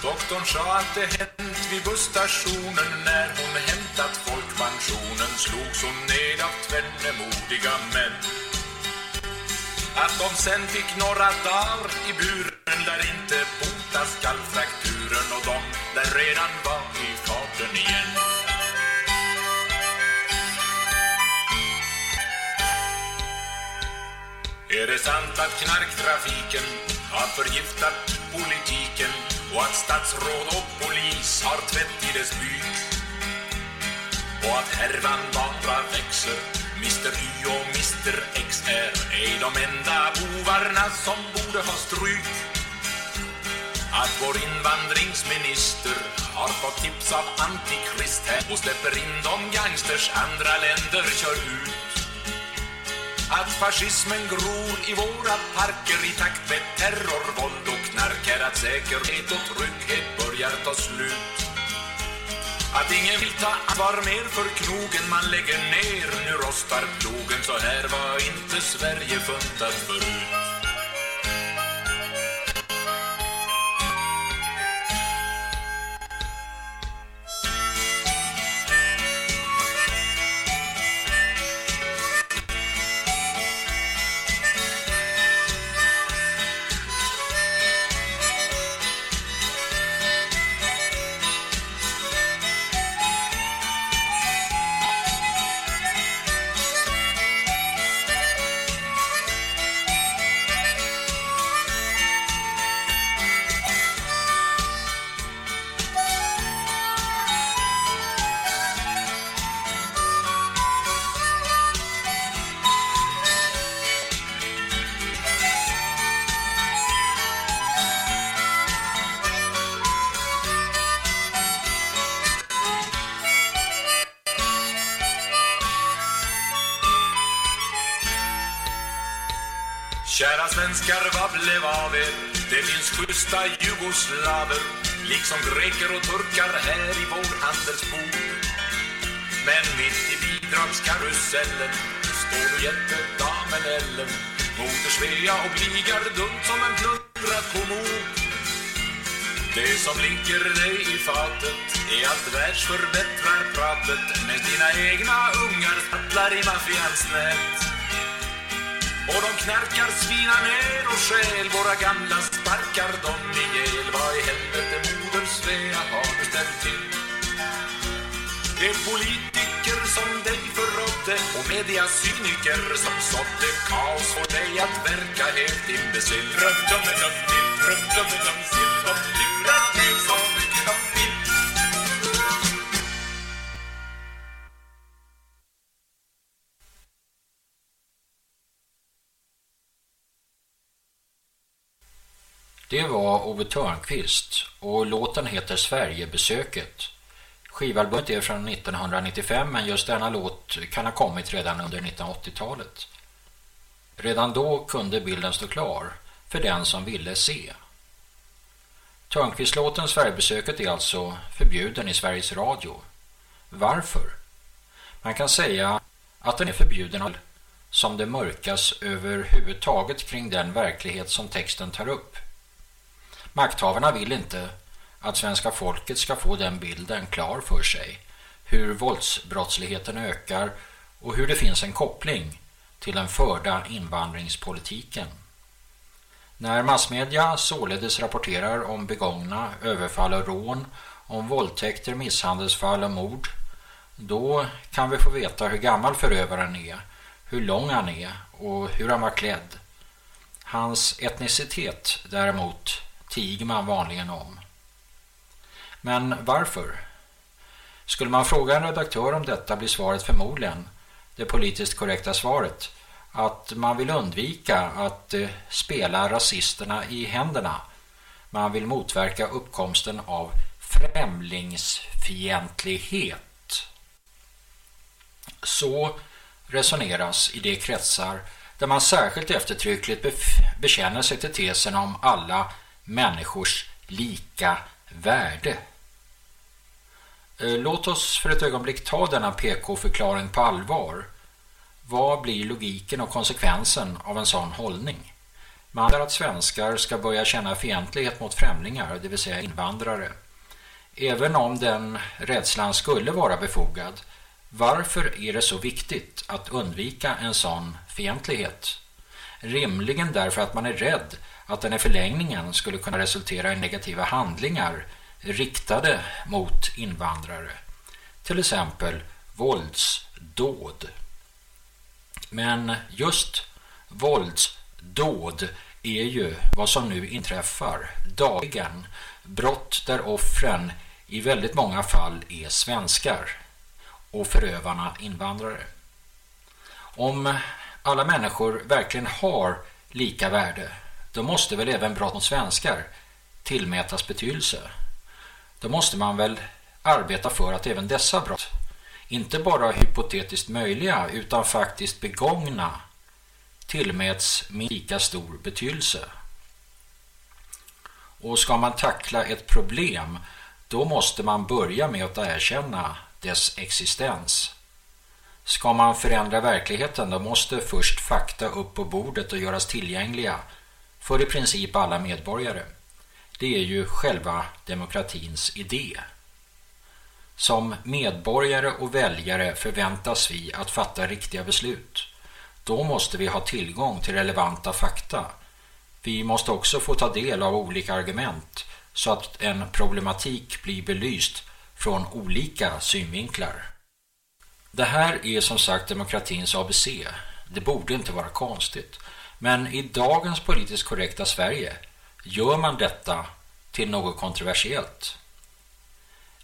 Doktorn sa att det hänt vid busstationen när hon hämtat folkpensionen slogs hon ned av tvenne modiga män. Att de sen fick några dagar i buren där inte botas skallfrakturen och de där redan var i farten igen. Är det sant att knarktrafiken har förgiftat politiken och att statsråd och polis har tvätt i dess byk? Och att härvan bara växer Mr Y och Mr X är ej de enda bovarna som borde ha stryk Att vår invandringsminister har fått tips av antikrist här och släpper in de gangsters andra länder kör ut att fascismen gror i våra parker i takt med terror, våld och knark är att säkerhet och trygghet börjar ta slut. Att ingen vill ta ansvar mer för knogen man lägger ner, nu rostar plogen så här var inte Sverige funtat förut. Jag blev av er? Det finns schyssta jugoslaver Liksom greker och turkar här i vår handelsbord Men mitt i bidragskarusellen Står nu jättedamen Ellen. Moder Svea och bligar dumt som en plundrad kommod Det som ligger dig i fatet Är allt världsförbättrar pratet Med dina egna ungar stattlar i maffians nät och de knarkar, svinar ner och skäl Våra gamla sparkar dem ihjäl. Vad i helvete moder Svea har du ställt till? Det är politiker som dig förrådde Och mediasyniker som sådde kaos Och dig att verka helt imbecill. Rum-dum-dum-dill, rum-dum-dum-sill Det var Ove Törnqvist och låten heter Sverigebesöket. Skivalbumet är från 1995 men just denna låt kan ha kommit redan under 1980-talet. Redan då kunde bilden stå klar för den som ville se. Törnqvistlåten Sverigebesöket är alltså förbjuden i Sveriges Radio. Varför? Man kan säga att den är förbjuden som det mörkas överhuvudtaget kring den verklighet som texten tar upp. Makthavarna vill inte att svenska folket ska få den bilden klar för sig. Hur våldsbrottsligheten ökar och hur det finns en koppling till den förda invandringspolitiken. När massmedia således rapporterar om begångna överfall och rån, om våldtäkter, misshandelsfall och mord, då kan vi få veta hur gammal förövaren är, hur lång han är och hur han var klädd. Hans etnicitet däremot tiger man vanligen om. Men varför? Skulle man fråga en redaktör om detta blir svaret förmodligen, det politiskt korrekta svaret, att man vill undvika att eh, spela rasisterna i händerna. Man vill motverka uppkomsten av främlingsfientlighet. Så resoneras i de kretsar där man särskilt eftertryckligt bekänner sig till tesen om alla människors lika värde. Eh, låt oss för ett ögonblick ta denna PK-förklaring på allvar. Vad blir logiken och konsekvensen av en sån hållning? Man anser att svenskar ska börja känna fientlighet mot främlingar, det vill säga invandrare. Även om den rädslan skulle vara befogad, varför är det så viktigt att undvika en sån fientlighet? Rimligen därför att man är rädd att den i förlängningen skulle kunna resultera i negativa handlingar riktade mot invandrare. Till exempel våldsdåd. Men just våldsdåd är ju vad som nu inträffar dagligen. Brott där offren i väldigt många fall är svenskar och förövarna invandrare. Om alla människor verkligen har lika värde, då måste väl även brott mot svenskar tillmätas betydelse. Då måste man väl arbeta för att även dessa brott, inte bara hypotetiskt möjliga utan faktiskt begångna, tillmäts med lika stor betydelse. Och ska man tackla ett problem, då måste man börja med att erkänna dess existens. Ska man förändra verkligheten då måste först fakta upp på bordet och göras tillgängliga för i princip alla medborgare. Det är ju själva demokratins idé. Som medborgare och väljare förväntas vi att fatta riktiga beslut. Då måste vi ha tillgång till relevanta fakta. Vi måste också få ta del av olika argument så att en problematik blir belyst från olika synvinklar. Det här är som sagt demokratins ABC. Det borde inte vara konstigt. Men i dagens politiskt korrekta Sverige gör man detta till något kontroversiellt.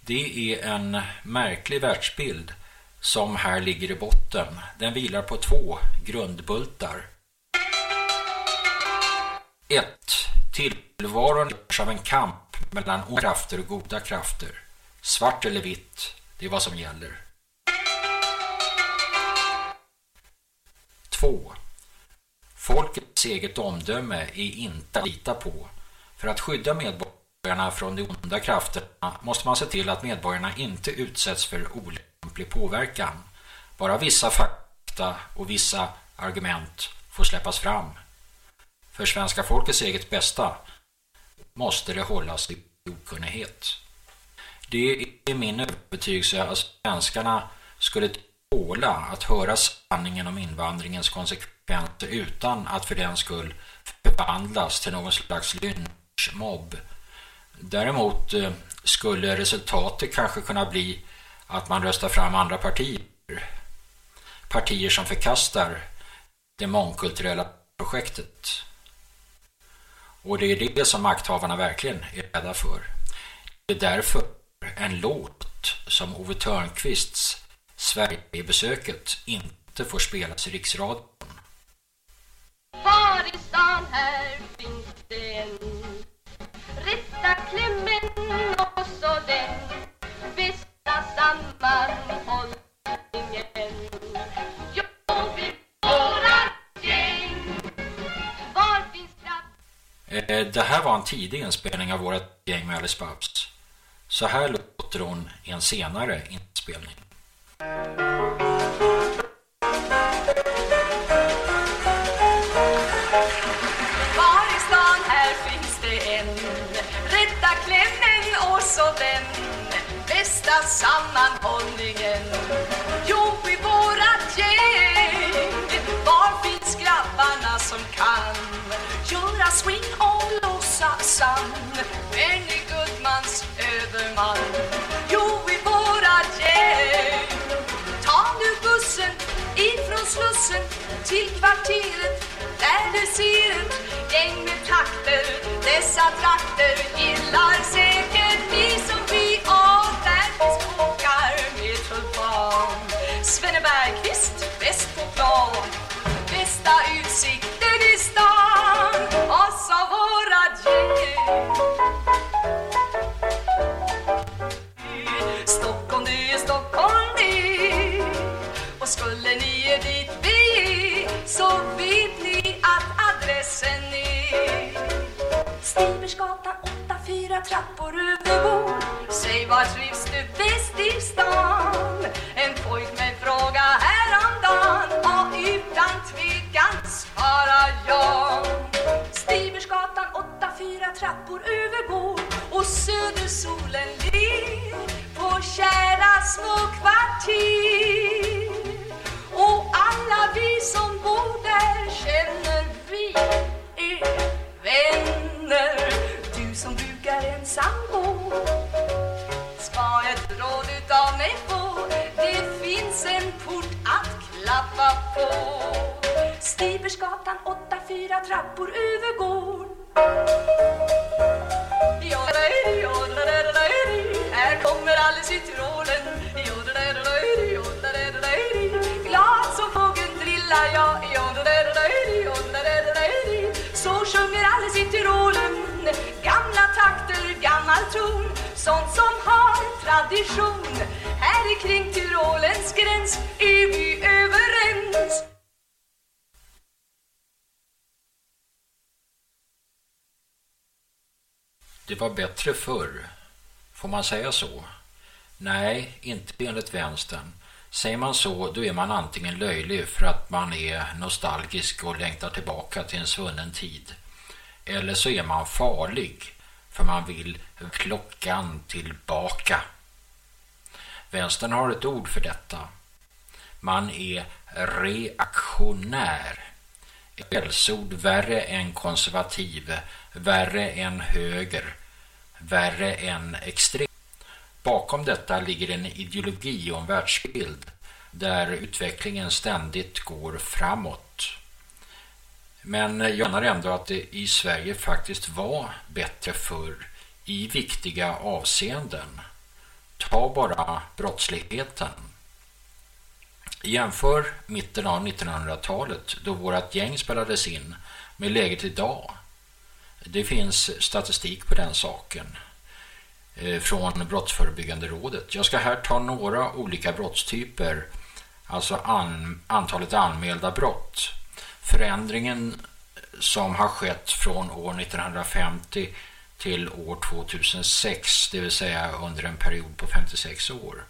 Det är en märklig världsbild som här ligger i botten. Den vilar på två grundbultar. 1. Tillvaron görs av en kamp mellan onda krafter och goda krafter. Svart eller vitt, det är vad som gäller. 2. Folkets eget omdöme är inte att lita på. För att skydda medborgarna från de onda krafterna måste man se till att medborgarna inte utsätts för olämplig påverkan. Bara vissa fakta och vissa argument får släppas fram. För svenska folkets eget bästa måste det hållas i okunnighet. Det är min övertygelse att svenskarna skulle tåla att höra sanningen om invandringens konsekvenser utan att för den skull förvandlas till någon slags lynchmobb. Däremot eh, skulle resultatet kanske kunna bli att man röstar fram andra partier. Partier som förkastar det mångkulturella projektet. Och det är det som makthavarna verkligen är rädda för. Det är därför en låt som Ove Törnqvists Sverigebesöket inte får spelas i riksradion. Var i stan här finns det en Rätta klämmen och så den Bästa sammanhållningen Jo, vi våra gäng Var finns kraft eh, Det här var en tidig inspelning av vårt gäng med Alice Babs. Så här låter hon i en senare inspelning. Var i stan här finns det en. Rätta klämmen och så den. Bästa sammanhållningen. Jo, i vårat gäng. Var finns grabbarna som kan Göra swing och låtsasam Benny Goodmans överman. Jo, ifrån Slussen till kvarteret där du ser ett gäng med takter Dessa trakter gillar säkert ni som vi av Där finns kåkar. Med tulpan. Svenne Bergqvist bäst på plan. Bästa utsikten i stan. Och så vårat gäng Stibersgata 8, fyra trappor över bord Säg var trivs du bäst i stan? En pojk mig fråga häromdagen. Och utan tvekan svarar jag. Stibersgatan 8, fyra trappor över bord och södersolen ler på kära små kvarter. Och alla vi som bor där känner vi er vänner Du som brukar ensam gå Ska ett råd utav mig få Det finns en port att klappa på. Stibersgatan 8, fyra trappor över gård Här kommer Alice i Tyrolen Glad som fågeln trillar jag Gamla takter, gammal ton Sånt som har tradition Här kring Tyrolens gräns är vi överens Det var bättre förr. Får man säga så? Nej, inte enligt vänstern. Säger man så, då är man antingen löjlig för att man är nostalgisk och längtar tillbaka till en svunnen tid. Eller så är man farlig, för man vill klockan tillbaka. Vänstern har ett ord för detta. Man är reaktionär. Ett skällsord värre än konservativ, värre än höger, värre än extrem. Bakom detta ligger en ideologi och en världsbild där utvecklingen ständigt går framåt. Men jag menar ändå att det i Sverige faktiskt var bättre förr i viktiga avseenden. Ta bara brottsligheten. Jämför mitten av 1900-talet då vårat gäng spelades in med läget idag. Det finns statistik på den saken eh, från Brottsförebyggande rådet. Jag ska här ta några olika brottstyper, alltså an, antalet anmälda brott. Förändringen som har skett från år 1950 till år 2006, det vill säga under en period på 56 år.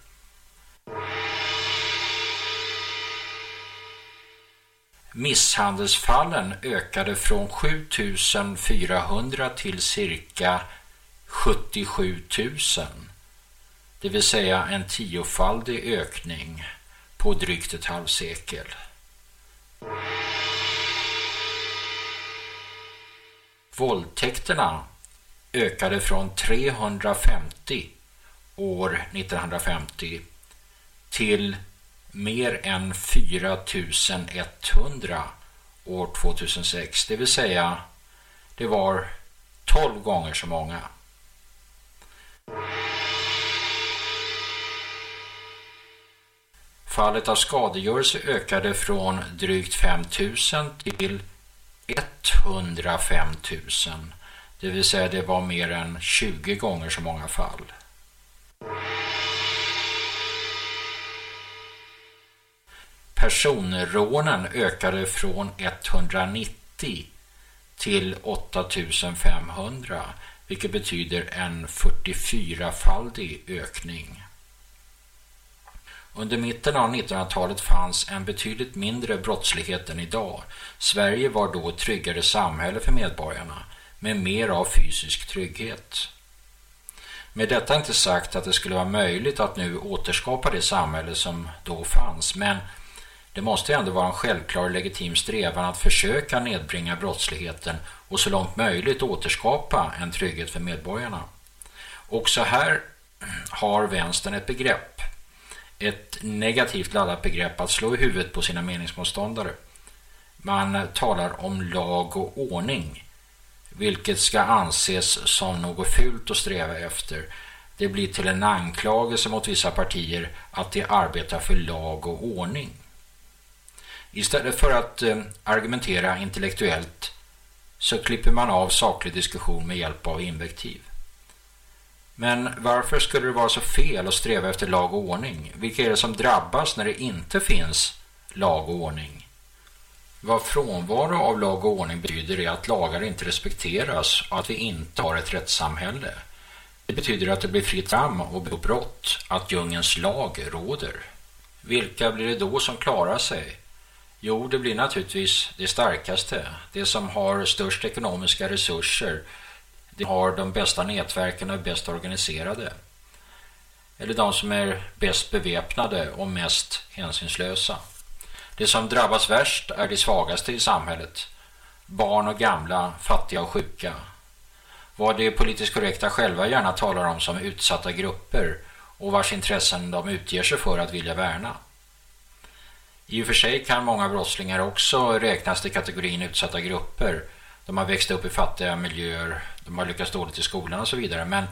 Misshandelsfallen ökade från 7400 till cirka 77 000. Det vill säga en tiofaldig ökning på drygt ett halvsekel. Våldtäkterna ökade från 350 år 1950 till mer än 4100 år 2006. Det vill säga det var 12 gånger så många. Fallet av skadegörelse ökade från drygt 5 000 till 105 000. Det vill säga det var mer än 20 gånger så många fall. Personrånen ökade från 190 till 8500 vilket betyder en 44-faldig ökning. Under mitten av 1900-talet fanns en betydligt mindre brottslighet än idag. Sverige var då ett tryggare samhälle för medborgarna med mer av fysisk trygghet. Med detta inte sagt att det skulle vara möjligt att nu återskapa det samhälle som då fanns, men det måste ändå vara en självklar legitim strävan att försöka nedbringa brottsligheten och så långt möjligt återskapa en trygghet för medborgarna. Också här har vänstern ett begrepp, ett negativt laddat begrepp att slå i huvudet på sina meningsmotståndare. Man talar om lag och ordning, vilket ska anses som något fult att sträva efter. Det blir till en anklagelse mot vissa partier att de arbetar för lag och ordning. Istället för att eh, argumentera intellektuellt så klipper man av saklig diskussion med hjälp av invektiv. Men varför skulle det vara så fel att sträva efter lag och ordning? Vilka är det som drabbas när det inte finns lag och ordning. Vad frånvaro av lag och ordning betyder är att lagar inte respekteras och att vi inte har ett rättssamhälle. Det betyder att det blir fritt fram och brott, att djungens lag råder. Vilka blir det då som klarar sig? Jo, det blir naturligtvis det starkaste, det som har störst ekonomiska resurser, de har de bästa nätverken och är bäst organiserade. Eller de som är bäst beväpnade och mest hänsynslösa. Det som drabbas värst är de svagaste i samhället. Barn och gamla, fattiga och sjuka. Vad de politiskt korrekta själva gärna talar om som utsatta grupper och vars intressen de utger sig för att vilja värna. I och för sig kan många brottslingar också räknas till kategorin utsatta grupper. De har växt upp i fattiga miljöer, de har lyckats dåligt i skolan och så vidare. Men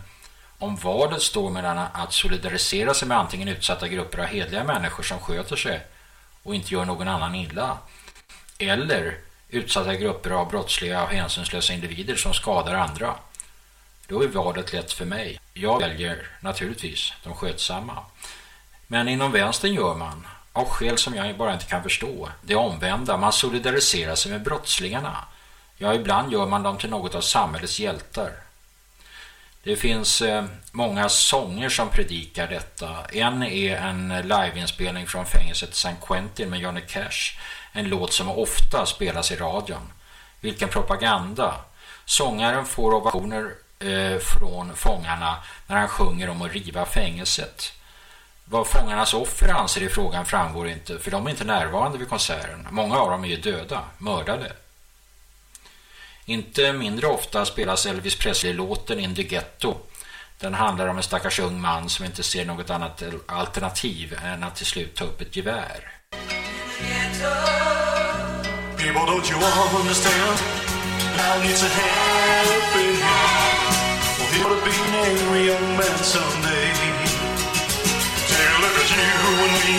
om valet står mellan att solidarisera sig med antingen utsatta grupper av hedliga människor som sköter sig och inte gör någon annan illa. Eller utsatta grupper av brottsliga och hänsynslösa individer som skadar andra. Då är valet lätt för mig. Jag väljer naturligtvis de skötsamma. Men inom vänstern gör man, av skäl som jag bara inte kan förstå, det omvända. Man solidariserar sig med brottslingarna. Ja, ibland gör man dem till något av samhällets hjältar. Det finns eh, många sånger som predikar detta. En är en liveinspelning från fängelset San Quentin med Johnny Cash. En låt som ofta spelas i radion. Vilken propaganda! Sångaren får ovationer eh, från fångarna när han sjunger om att riva fängelset. Vad fångarnas offer anser i frågan framgår inte, för de är inte närvarande vid konserten. Många av dem är ju döda, mördade. Inte mindre ofta spelas Elvis Presley-låten In the Ghetto. Den handlar om en stackars ung man som inte ser något annat alternativ än att till slut ta upp ett gevär. People, don't you understand? I need some help in here. Well, he would have been a young man someday. Take a look at you and me.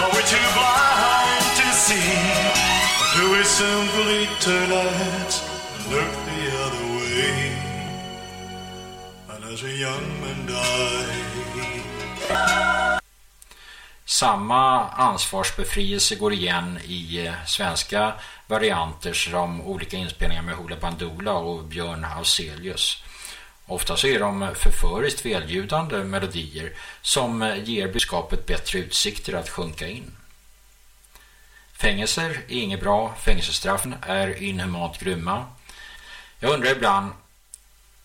Are we too blind to see? Do we simply turn our heads look the other way? And as a young man died. Samma ansvarsbefrielse går igen i eh, svenska varianter som olika inspelningar med Hoola Bandoola och Björn Afzelius. Ofta så är de förföriskt väljudande melodier som eh, ger budskapet bättre utsikter att sjunka in. Fängelser är inget bra, fängelsestraffen är inhumant grymma. Jag undrar ibland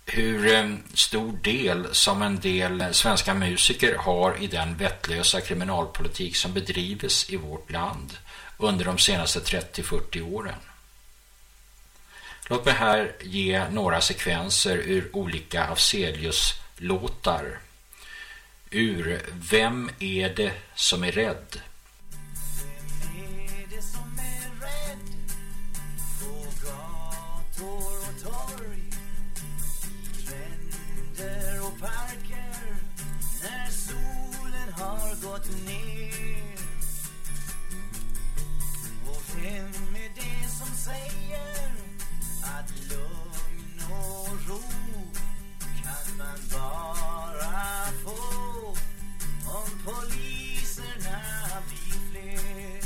hur eh, stor del som en del svenska musiker har i den vettlösa kriminalpolitik som bedrivs i vårt land under de senaste 30-40 åren. Låt mig här ge några sekvenser ur olika Afzelius-låtar. Ur Vem är det som är rädd? säger att lugn och ro kan man bara få om poliserna blir fler.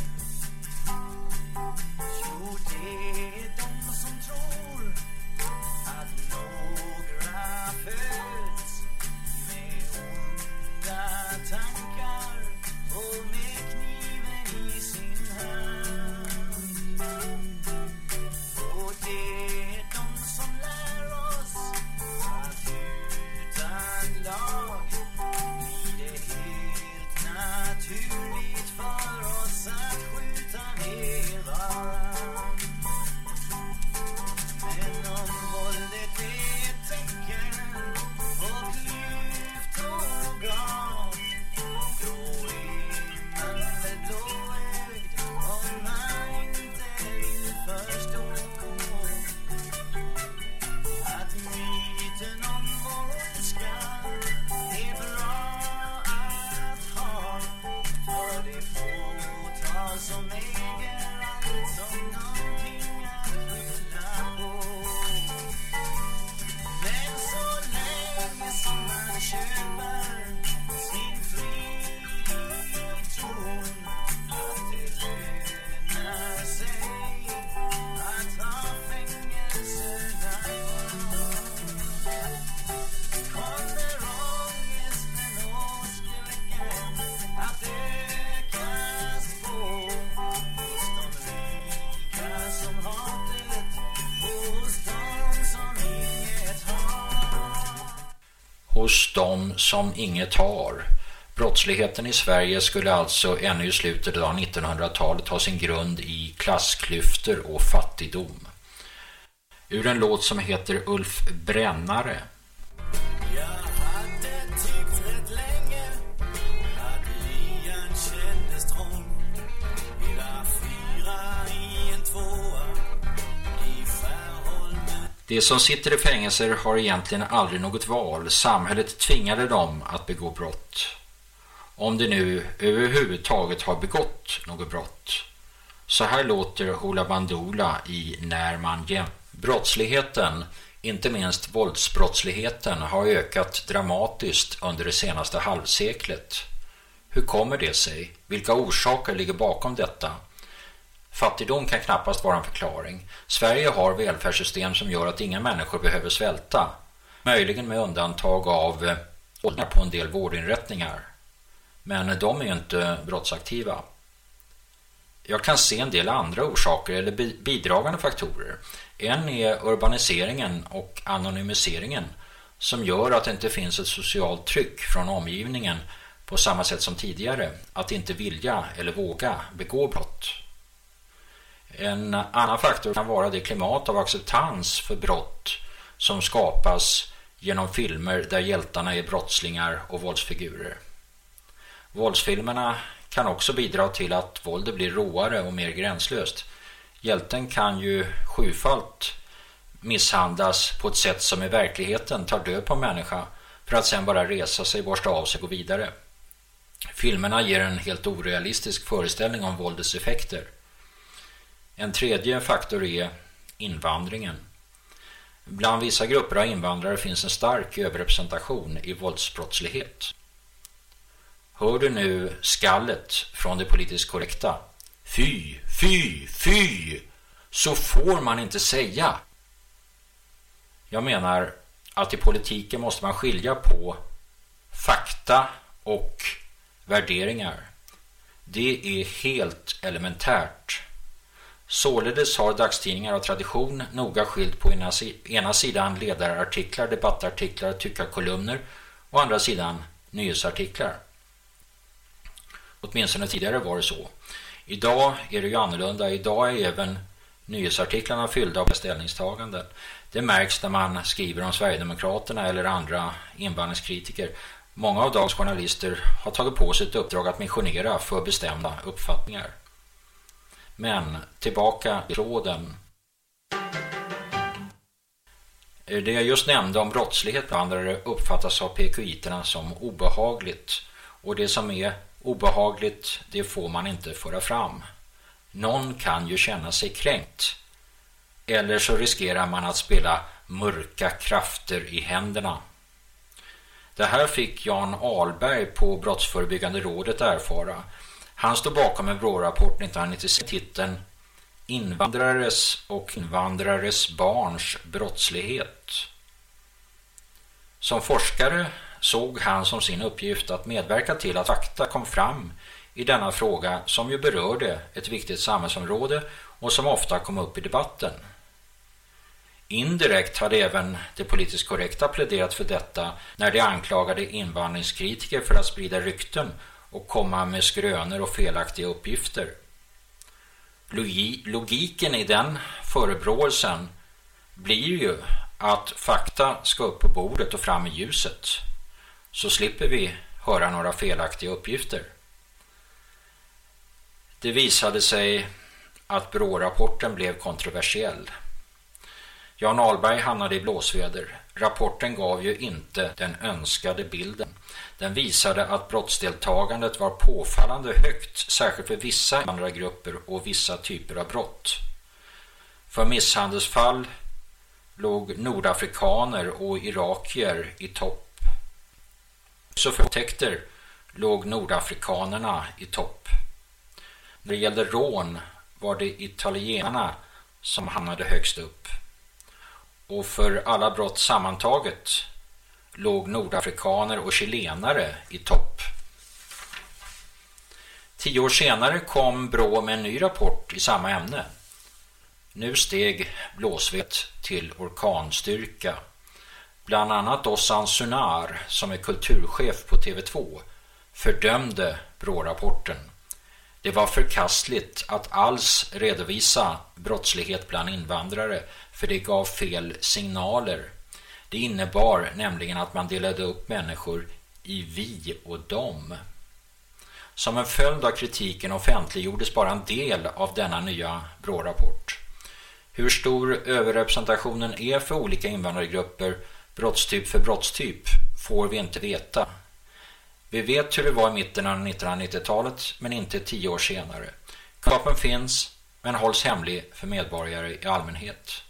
Jo, det är de som tror att några föds med onda tankar de som inget har. Brottsligheten i Sverige skulle alltså ännu i slutet av 1900-talet ha sin grund i klassklyftor och fattigdom. Ur en låt som heter Ulf Brännare. De som sitter i fängelser har egentligen aldrig något val. Samhället tvingade dem att begå brott. Om de nu överhuvudtaget har begått något brott. Så här låter Hoola Bandoola i När man jäm. Brottsligheten, inte minst våldsbrottsligheten, har ökat dramatiskt under det senaste halvseklet. Hur kommer det sig? Vilka orsaker ligger bakom detta? Fattigdom kan knappast vara en förklaring. Sverige har välfärdssystem som gör att inga människor behöver svälta. Möjligen med undantag av eh, åldrar på en del vårdinrättningar. Men de är ju inte brottsaktiva. Jag kan se en del andra orsaker eller bidragande faktorer. En är urbaniseringen och anonymiseringen som gör att det inte finns ett socialt tryck från omgivningen på samma sätt som tidigare att inte vilja eller våga begå brott. En annan faktor kan vara det klimat av acceptans för brott som skapas genom filmer där hjältarna är brottslingar och våldsfigurer. Våldsfilmerna kan också bidra till att våldet blir råare och mer gränslöst. Hjälten kan ju sjufalt misshandlas på ett sätt som i verkligheten tar död på en människa för att sen bara resa sig, borsta av sig och gå vidare. Filmerna ger en helt orealistisk föreställning om våldets effekter. En tredje faktor är invandringen. Bland vissa grupper av invandrare finns en stark överrepresentation i våldsbrottslighet. Hör du nu skallet från det politiskt korrekta? Fy, fy, fy! Så får man inte säga. Jag menar att i politiken måste man skilja på fakta och värderingar. Det är helt elementärt. Således har dagstidningar av tradition noga skilt på ena, ena sidan ledarartiklar, debattartiklar, tyckarkolumner och andra sidan nyhetsartiklar. Åtminstone tidigare var det så. Idag är det ju annorlunda. Idag är även nyhetsartiklarna fyllda av ställningstaganden. Det märks när man skriver om Sverigedemokraterna eller andra invandringskritiker. Många av dagens journalister har tagit på sig ett uppdrag att missionera för bestämda uppfattningar. Men tillbaka till tråden. Eh, det jag just nämnde om brottslighet bland andra uppfattas av PKI-terna som obehagligt. Och det som är obehagligt, det får man inte föra fram. Någon kan ju känna sig kränkt. Eller så riskerar man att spela mörka krafter i händerna. Det här fick Jan Alberg på Brottsförebyggande rådet erfara han står bakom en BRÅ-rapport 1996 titeln Invandrares och invandrares barns brottslighet. Som forskare såg han som sin uppgift att medverka till att fakta kom fram i denna fråga som ju berörde ett viktigt samhällsområde och som ofta kom upp i debatten. Indirekt hade även det politiskt korrekta pläderat för detta när de anklagade invandringskritiker för att sprida rykten och komma med skrönor och felaktiga uppgifter. Logiken i den förebråelsen blir ju att fakta ska upp på bordet och fram i ljuset. Så slipper vi höra några felaktiga uppgifter. Det visade sig att BRÅ-rapporten blev kontroversiell. Jan Alberg hamnade i blåsväder. Rapporten gav ju inte den önskade bilden. Den visade att brottsdeltagandet var påfallande högt, särskilt för vissa andra grupper och vissa typer av brott. För misshandelsfall låg nordafrikaner och irakier i topp. Så för täkter låg nordafrikanerna i topp. När det gällde rån var det italienarna som hamnade högst upp. Och för alla brott sammantaget låg nordafrikaner och chilenare i topp. Tio år senare kom Brå med en ny rapport i samma ämne. Nu steg blåsvet till orkanstyrka. Bland annat Ossan Sunar, som är kulturchef på TV2, fördömde Brå-rapporten. Det var förkastligt att alls redovisa brottslighet bland invandrare för det gav fel signaler. Det innebar nämligen att man delade upp människor i vi och dem. Som en följd av kritiken offentliggjordes bara en del av denna nya Brå-rapport. Hur stor överrepresentationen är för olika invandrargrupper, brottstyp för brottstyp, får vi inte veta. Vi vet hur det var i mitten av 1990-talet, men inte tio år senare. Kroppen finns, men hålls hemlig för medborgare i allmänhet.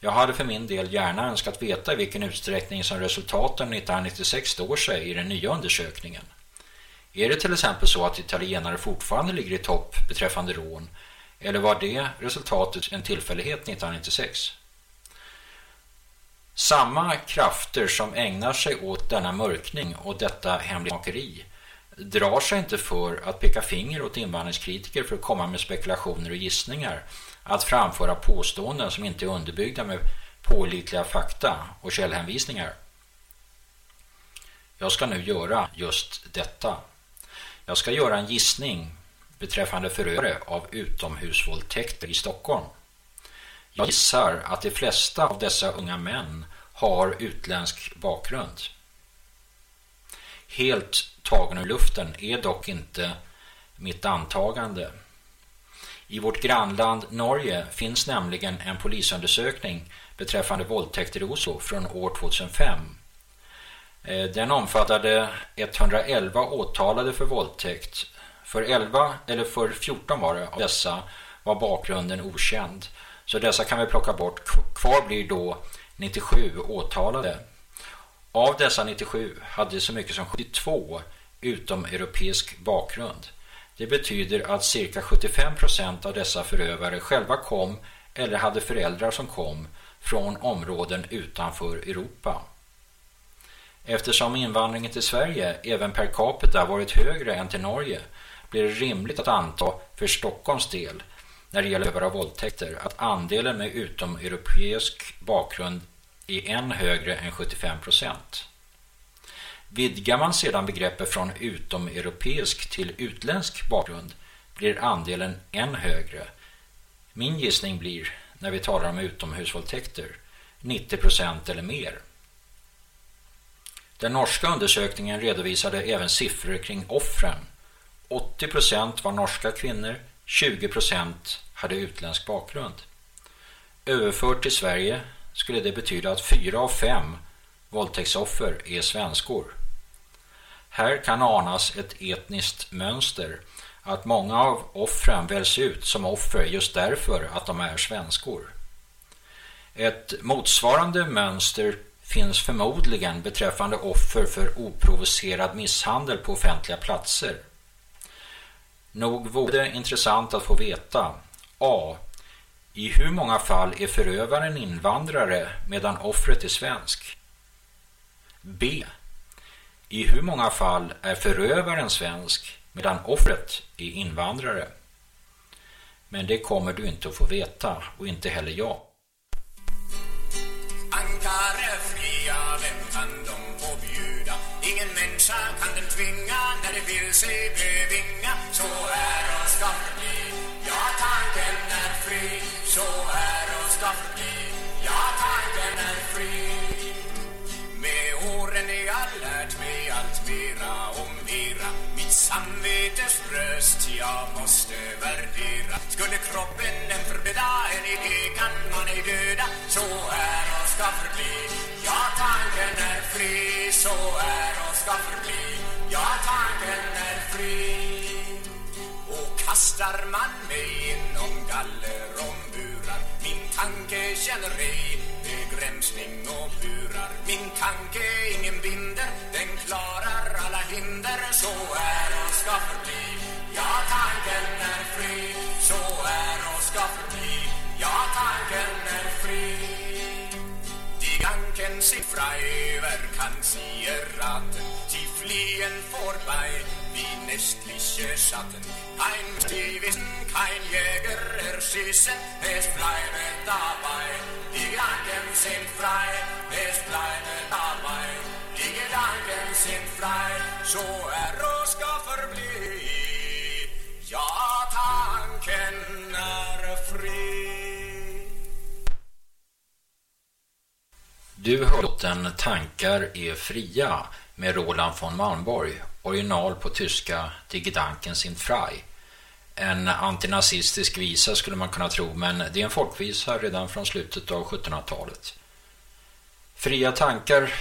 Jag hade för min del gärna önskat veta i vilken utsträckning som resultaten 1996 står sig i den nya undersökningen. Är det till exempel så att italienare fortfarande ligger i topp beträffande rån eller var det resultatet en tillfällighet 1996? Samma krafter som ägnar sig åt denna mörkning och detta hemlighetsmakeri drar sig inte för att peka finger åt invandringskritiker för att komma med spekulationer och gissningar, att framföra påståenden som inte är underbyggda med pålitliga fakta och källhänvisningar. Jag ska nu göra just detta. Jag ska göra en gissning beträffande förövare av utomhusvåldtäkter i Stockholm. Jag gissar att de flesta av dessa unga män har utländsk bakgrund. Helt tagen ur luften är dock inte mitt antagande. I vårt grannland Norge finns nämligen en polisundersökning beträffande våldtäkter i Oslo från år 2005. Eh, den omfattade 111 åtalade för våldtäkt. För 11 eller för 14 var det av dessa var bakgrunden okänd. Så dessa kan vi plocka bort. Kvar blir då 97 åtalade. Av dessa 97 hade så mycket som 72 utom europeisk bakgrund. Det betyder att cirka 75 procent av dessa förövare själva kom eller hade föräldrar som kom från områden utanför Europa. Eftersom invandringen till Sverige även per capita varit högre än till Norge blir det rimligt att anta för Stockholms del när det gäller övriga våldtäkter att andelen med utomeuropeisk bakgrund är än högre än 75 procent. Vidgar man sedan begreppet från utomeuropeisk till utländsk bakgrund blir andelen än högre. Min gissning blir, när vi talar om utomhusvåldtäkter, 90 procent eller mer. Den norska undersökningen redovisade även siffror kring offren. 80 procent var norska kvinnor, 20 hade utländsk bakgrund. Överfört till Sverige skulle det betyda att fyra av fem våldtäktsoffer är svenskor. Här kan anas ett etniskt mönster, att många av offren väljs ut som offer just därför att de är svenskor. Ett motsvarande mönster finns förmodligen beträffande offer för oprovocerad misshandel på offentliga platser. Nog vore det intressant att få veta A. I hur många fall är förövaren invandrare medan offret är svensk? B. I hur många fall är förövaren svensk medan offret är invandrare? Men det kommer du inte att få veta och inte heller jag. Ankara fria, vem kan de? Ingen människa kan den tvinga när det vill sig bevinga. Så är och ska förbli, ja tanken är fri. Så är och ska förbli, ja tanken är fri. Med åren är jag lärt mig allt mera mitt samvetes röst jag måste värdera. Skulle kroppen en förbjuda en idé kan man ej döda. Så är och ska förbli. Ja, tanken är fri. Så är och ska förbli. Ja, tanken är fri. Och kastar man mig inom galler om burar Min tanke känner ej begränsning och burar. Min tanke ingen binder. Den klarar alla hinder. Så är och ska förbli. Ja, tanken är fri. Så är och ska förbli. Ja, tanken är fri. Gedanken sind frei, wer kann sie erraten? Sie fliehen vorbei wie nächtliche Schatten. Kein Stewissen, kein Jäger erschießen, es bleibe dabei. Die Gedanken sind frei, es bleibe dabei. Die Gedanken sind frei, so er Roska verblieb. Ja, tat. Du hör låten Tankar är fria med Roland von Malmborg, original på tyska Die Gedanken sind frei. En antinazistisk visa skulle man kunna tro, men det är en folkvisa redan från slutet av 1700-talet. Fria tankar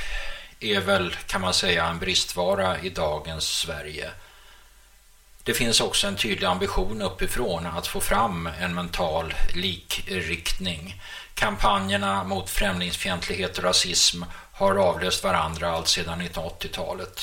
är väl, kan man säga, en bristvara i dagens Sverige. Det finns också en tydlig ambition uppifrån att få fram en mental likriktning. Kampanjerna mot främlingsfientlighet och rasism har avlöst varandra allt sedan 1980-talet.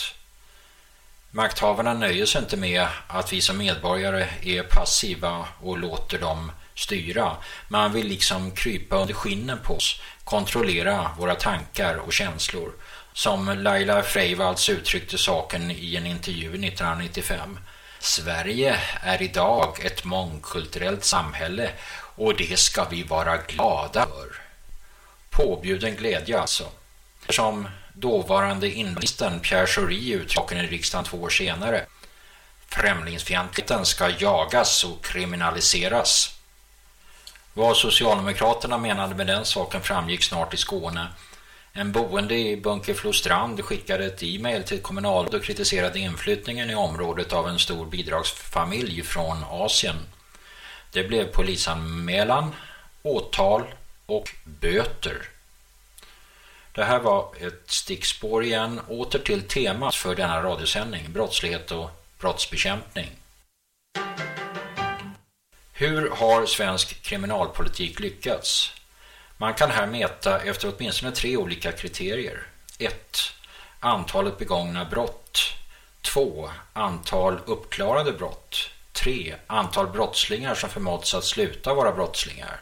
Makthavarna nöjer sig inte med att vi som medborgare är passiva och låter dem styra. Man vill liksom krypa under skinnen på oss, kontrollera våra tankar och känslor. Som Laila Freivalds uttryckte saken i en intervju 1995. Sverige är idag ett mångkulturellt samhälle och det ska vi vara glada för. Påbjuden glädje alltså. Som dåvarande inrikesministern Pierre Schori uttryckte i riksdagen två år senare. Främlingsfientligheten ska jagas och kriminaliseras. Vad Socialdemokraterna menade med den saken framgick snart i Skåne. En boende i Bunkeflostrand skickade ett e-mail till kommunalrådet och kritiserade inflyttningen i området av en stor bidragsfamilj från Asien. Det blev polisanmälan, åtal och böter. Det här var ett stickspår igen, åter till temat för denna radiosändning, brottslighet och brottsbekämpning. Hur har svensk kriminalpolitik lyckats? Man kan här mäta efter åtminstone tre olika kriterier. 1. Antalet begångna brott. 2. Antal uppklarade brott. 3. Antal brottslingar som förmåtts att sluta vara brottslingar.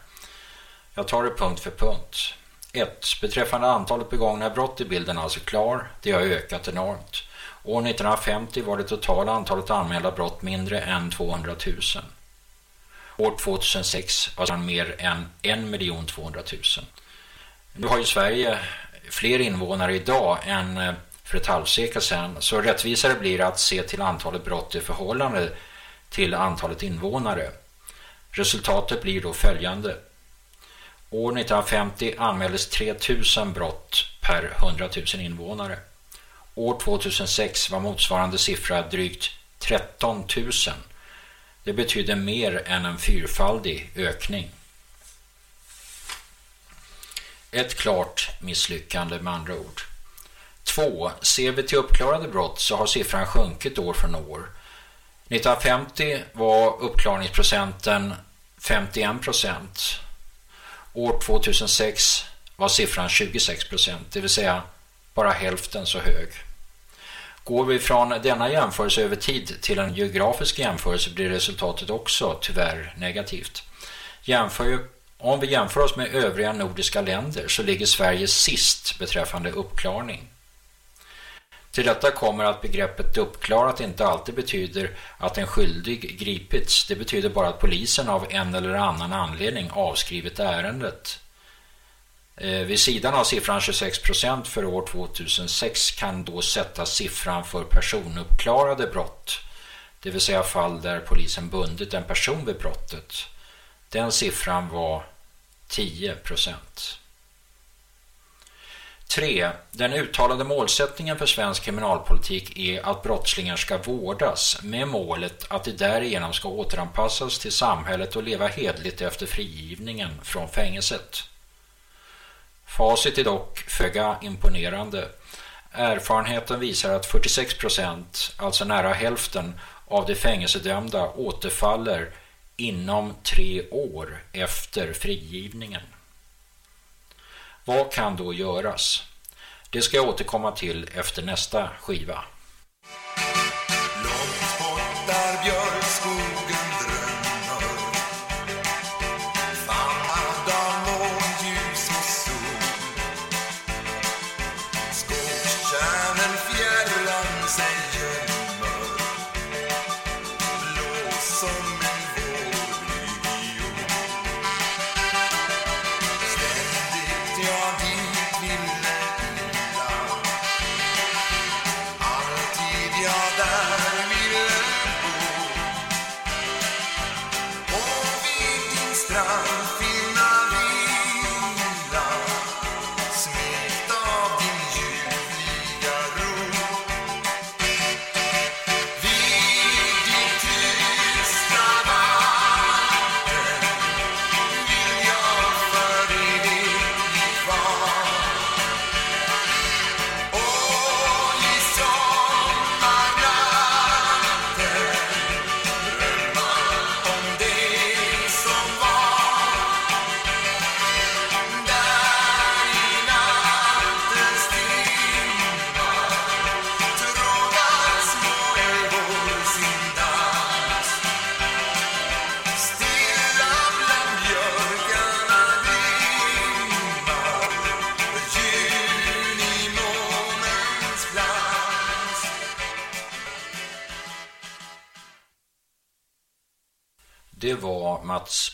Jag tar det punkt för punkt. 1. Beträffande antalet begångna brott är bilden alltså klar. Det har ökat enormt. År 1950 var det totala antalet anmälda brott mindre än 200 000. År 2006 var han mer än 1 200 000. Nu har ju Sverige fler invånare idag än eh, för ett halvsekel sedan så rättvisare blir det att se till antalet brott i förhållande till antalet invånare. Resultatet blir då följande. År 1950 anmäldes 3000 brott per 100 000 invånare. År 2006 var motsvarande siffra drygt 13 000 det betyder mer än en fyrfaldig ökning. Ett klart misslyckande med andra ord. 2. Ser vi till uppklarade brott så har siffran sjunkit år från år. 1950 var uppklarningsprocenten 51 procent. År 2006 var siffran 26 procent, det vill säga bara hälften så hög. Går vi från denna jämförelse över tid till en geografisk jämförelse blir resultatet också tyvärr negativt. Jämför, om vi jämför oss med övriga nordiska länder så ligger Sverige sist beträffande uppklarning. Till detta kommer att begreppet uppklarat inte alltid betyder att en skyldig gripits. Det betyder bara att polisen av en eller annan anledning avskrivit ärendet. Eh, vid sidan av siffran 26 procent för år 2006 kan då sättas siffran för personuppklarade brott, det vill säga fall där polisen bundit en person vid brottet. Den siffran var 10 procent. 3. Den uttalade målsättningen för svensk kriminalpolitik är att brottslingar ska vårdas med målet att de därigenom ska återanpassas till samhället och leva hedligt efter frigivningen från fängelset. Facit är dock föga imponerande. Erfarenheten visar att 46 procent, alltså nära hälften, av de fängelsedömda återfaller inom tre år efter frigivningen. Vad kan då göras? Det ska jag återkomma till efter nästa skiva.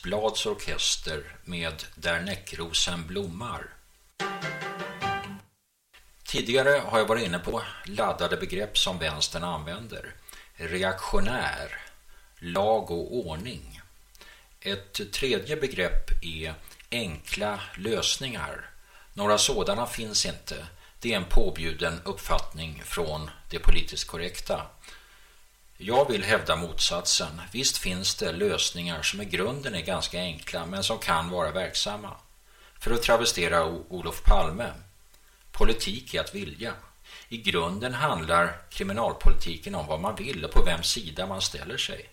Blads orkester med Där näckrosen blommar. Tidigare har jag varit inne på laddade begrepp som vänstern använder. Reaktionär, lag och ordning. Ett tredje begrepp är enkla lösningar. Några sådana finns inte. Det är en påbjuden uppfattning från det politiskt korrekta. Jag vill hävda motsatsen. Visst finns det lösningar som i grunden är ganska enkla men som kan vara verksamma. För att travestera Olof Palme. Politik är att vilja. I grunden handlar kriminalpolitiken om vad man vill och på vems sida man ställer sig.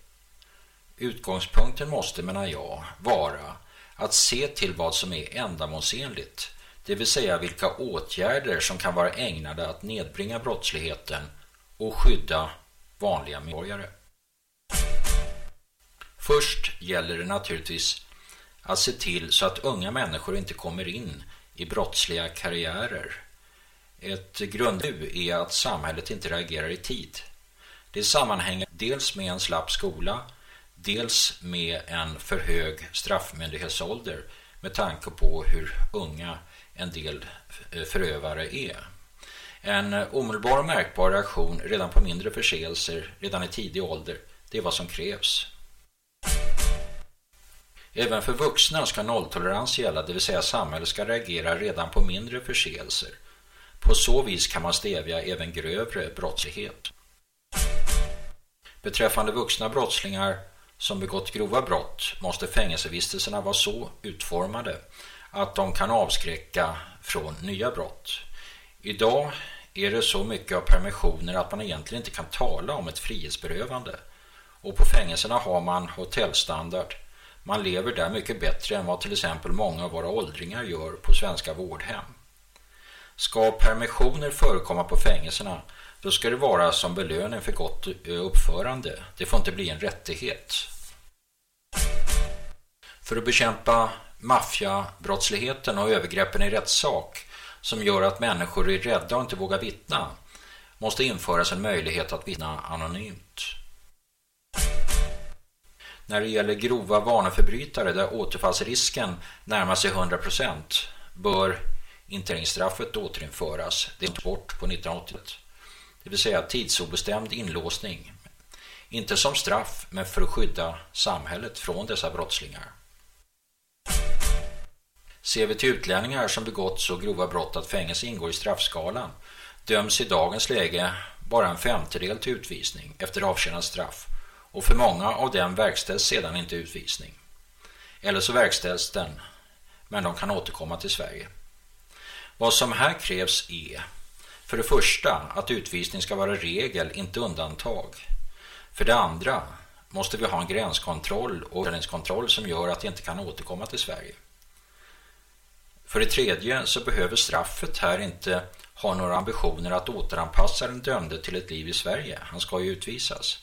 Utgångspunkten måste, menar jag, vara att se till vad som är ändamålsenligt, det vill säga vilka åtgärder som kan vara ägnade att nedbringa brottsligheten och skydda vanliga medborgare. Först gäller det naturligtvis att se till så att unga människor inte kommer in i brottsliga karriärer. Ett grundhuvud är att samhället inte reagerar i tid. Det sammanhänger dels med en slapp skola, dels med en för hög straffmyndighetsålder med tanke på hur unga en del förövare är. En omedelbar och märkbar reaktion redan på mindre förseelser redan i tidig ålder, det är vad som krävs. Även för vuxna ska nolltolerans gälla, det vill säga samhället ska reagera redan på mindre förseelser. På så vis kan man stävja även grövre brottslighet. Beträffande vuxna brottslingar som begått grova brott måste fängelsevistelserna vara så utformade att de kan avskräcka från nya brott. Idag är det så mycket av permissioner att man egentligen inte kan tala om ett frihetsberövande. Och på fängelserna har man hotellstandard. Man lever där mycket bättre än vad till exempel många av våra åldringar gör på svenska vårdhem. Ska permissioner förekomma på fängelserna då ska det vara som belöning för gott eh, uppförande. Det får inte bli en rättighet. För att bekämpa maffiabrottsligheten och övergreppen i rättssak som gör att människor är rädda och inte vågar vittna måste införas en möjlighet att vittna anonymt. När det gäller grova vaneförbrytare där återfallsrisken närmar sig 100% bör interneringsstraffet återinföras. Det är bort på 1980-talet. Det vill säga tidsobestämd inlåsning. Inte som straff men för att skydda samhället från dessa brottslingar. Ser vi till utlänningar som begått så grova brott att fängelse ingår i straffskalan döms i dagens läge bara en femtedel till utvisning efter avtjänat straff och för många av dem verkställs sedan inte utvisning. Eller så verkställs den, men de kan återkomma till Sverige. Vad som här krävs är för det första att utvisning ska vara regel, inte undantag. För det andra måste vi ha en gränskontroll och utlänningskontroll som gör att de inte kan återkomma till Sverige. För det tredje så behöver straffet här inte ha några ambitioner att återanpassa den dömde till ett liv i Sverige. Han ska ju utvisas.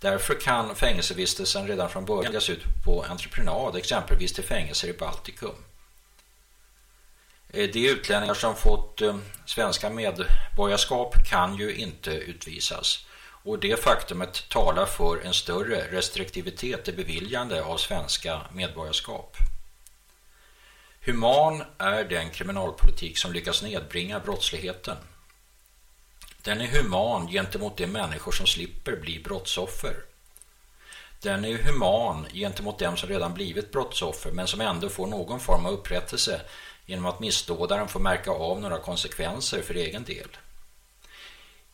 Därför kan fängelsevistelsen redan från början läggas ut på entreprenad, exempelvis till fängelser i Baltikum. Eh, de utlänningar som fått eh, svenska medborgarskap kan ju inte utvisas. Och det faktumet talar för en större restriktivitet i beviljande av svenska medborgarskap. Human är den kriminalpolitik som lyckas nedbringa brottsligheten. Den är human gentemot de människor som slipper bli brottsoffer. Den är human gentemot dem som redan blivit brottsoffer men som ändå får någon form av upprättelse genom att missdådaren får märka av några konsekvenser för egen del.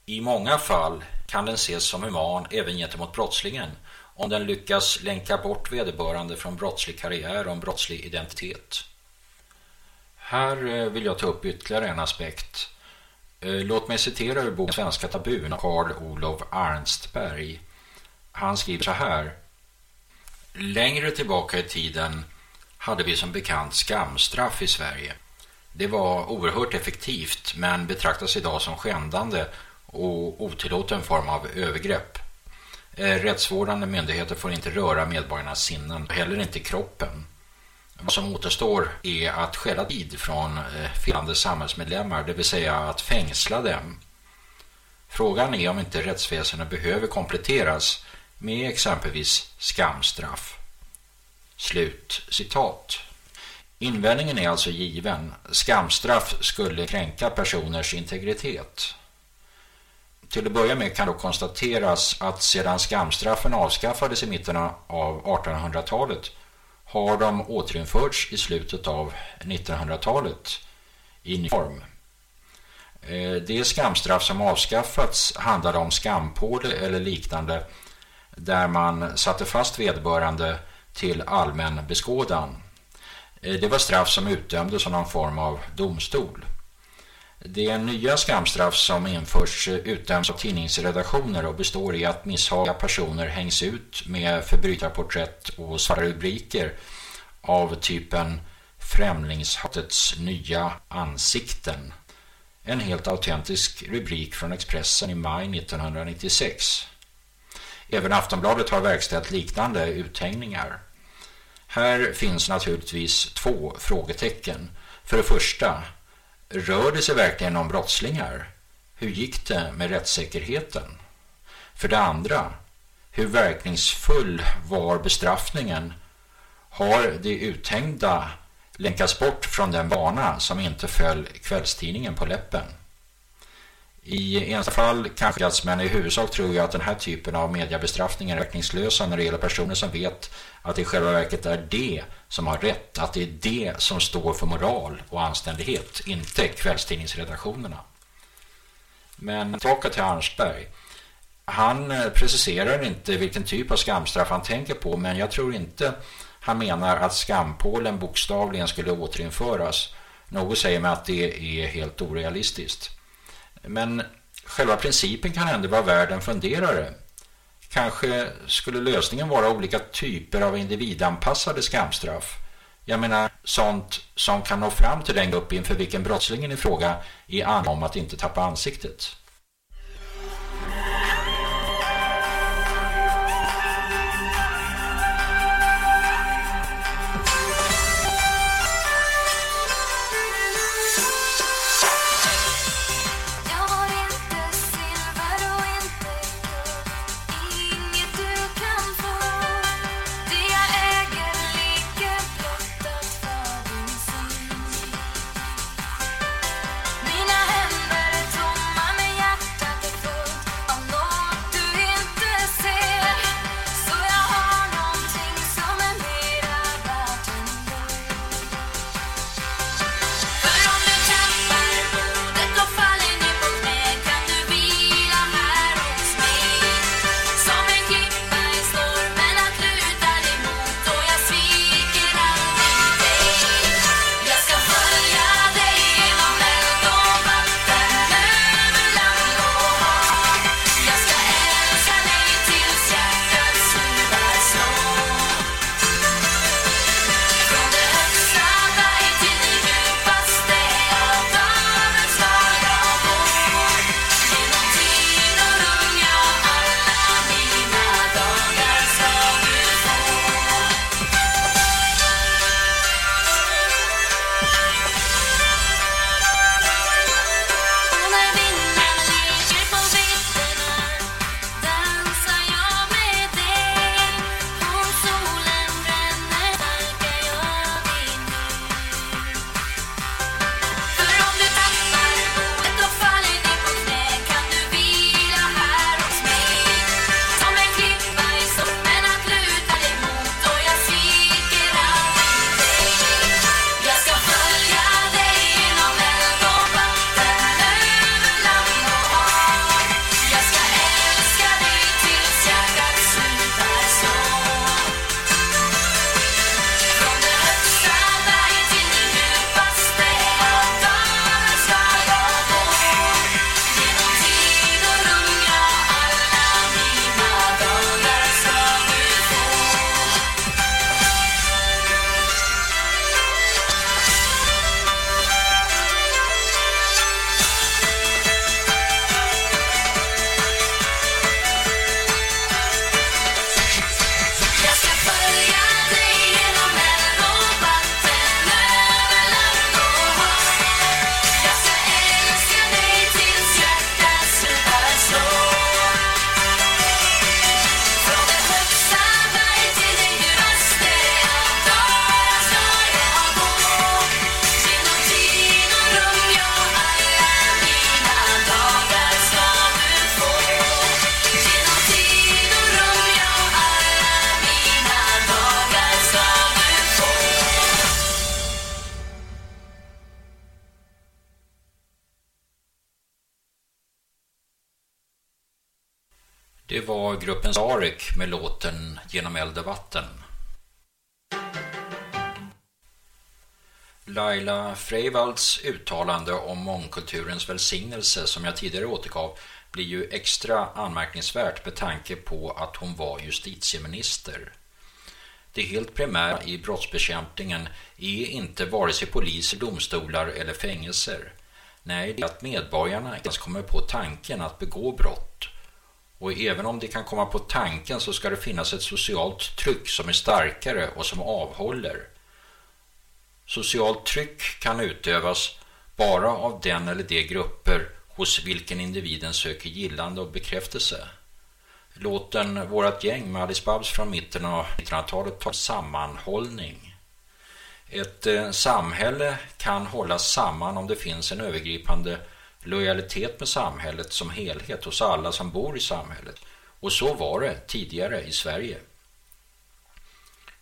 I många fall kan den ses som human även gentemot brottslingen om den lyckas länka bort vederbörande från brottslig karriär och en brottslig identitet. Här eh, vill jag ta upp ytterligare en aspekt. Eh, låt mig citera ur boken Svenska tabun av Carl Olof Arnstberg. Han skriver så här. Längre tillbaka i tiden hade vi som bekant skamstraff i Sverige. Det var oerhört effektivt men betraktas idag som skändande och otillåten form av övergrepp. Eh, rättsvårdande myndigheter får inte röra medborgarnas sinnen, heller inte kroppen. Vad som återstår är att skälla tid från eh, felande samhällsmedlemmar, det vill säga att fängsla dem. Frågan är om inte rättsväsendet behöver kompletteras med exempelvis skamstraff. Slut citat. Invändningen är alltså given. Skamstraff skulle kränka personers integritet. Till att börja med kan då konstateras att sedan skamstraffen avskaffades i mitten av 1800-talet har de återinförts i slutet av 1900-talet i ny form. Eh, det skamstraff som avskaffats handlade om skampåle eller liknande där man satte fast vederbörande till allmän beskådan. Eh, det var straff som utdömdes av någon form av domstol. Det nya skamstraff som införs utdöms av tidningsredaktioner och består i att misshagliga personer hängs ut med förbrytarporträtt och svarta rubriker av typen Främlingshatets nya ansikten. En helt autentisk rubrik från Expressen i maj 1996. Även Aftonbladet har verkställt liknande uthängningar. Här finns naturligtvis två frågetecken. För det första, rör det sig verkligen om brottslingar? Hur gick det med rättssäkerheten? För det andra, hur verkningsfull var bestraffningen? Har det uthängda länkats bort från den bana som inte föll kvällstidningen på läppen? I enstaka fall kanske men i huvudsak tror jag att den här typen av mediebestraffning är verkningslösa när det gäller personer som vet att det i själva verket är det som har rätt, att det är det som står för moral och anständighet, inte kvällstidningsredaktionerna. Men tillbaka till Arnsberg. Han eh, preciserar inte vilken typ av skamstraff han tänker på men jag tror inte han menar att skampålen bokstavligen skulle återinföras. Något säger mig att det är helt orealistiskt. Men själva principen kan ändå vara värd en funderare. Kanske skulle lösningen vara olika typer av individanpassade skamstraff. Jag menar sånt som kan nå fram till den grupp inför vilken brottslingen i fråga är an om att inte tappa ansiktet. Genom eld och vatten. Laila Freivalds uttalande om mångkulturens välsignelse som jag tidigare återgav blir ju extra anmärkningsvärt med tanke på att hon var justitieminister. Det helt primära i brottsbekämpningen är inte vare sig poliser, domstolar eller fängelser. Nej, det är att medborgarna ens kommer på tanken att begå brott. Och även om de kan komma på tanken så ska det finnas ett socialt tryck som är starkare och som avhåller. Socialt tryck kan utövas bara av den eller de grupper hos vilken individen söker gillande och bekräftelse. Låten Vårat gäng med Alice Babs från mitten av 1900-talet tar sammanhållning. Ett eh, samhälle kan hållas samman om det finns en övergripande lojalitet med samhället som helhet hos alla som bor i samhället. Och så var det tidigare i Sverige.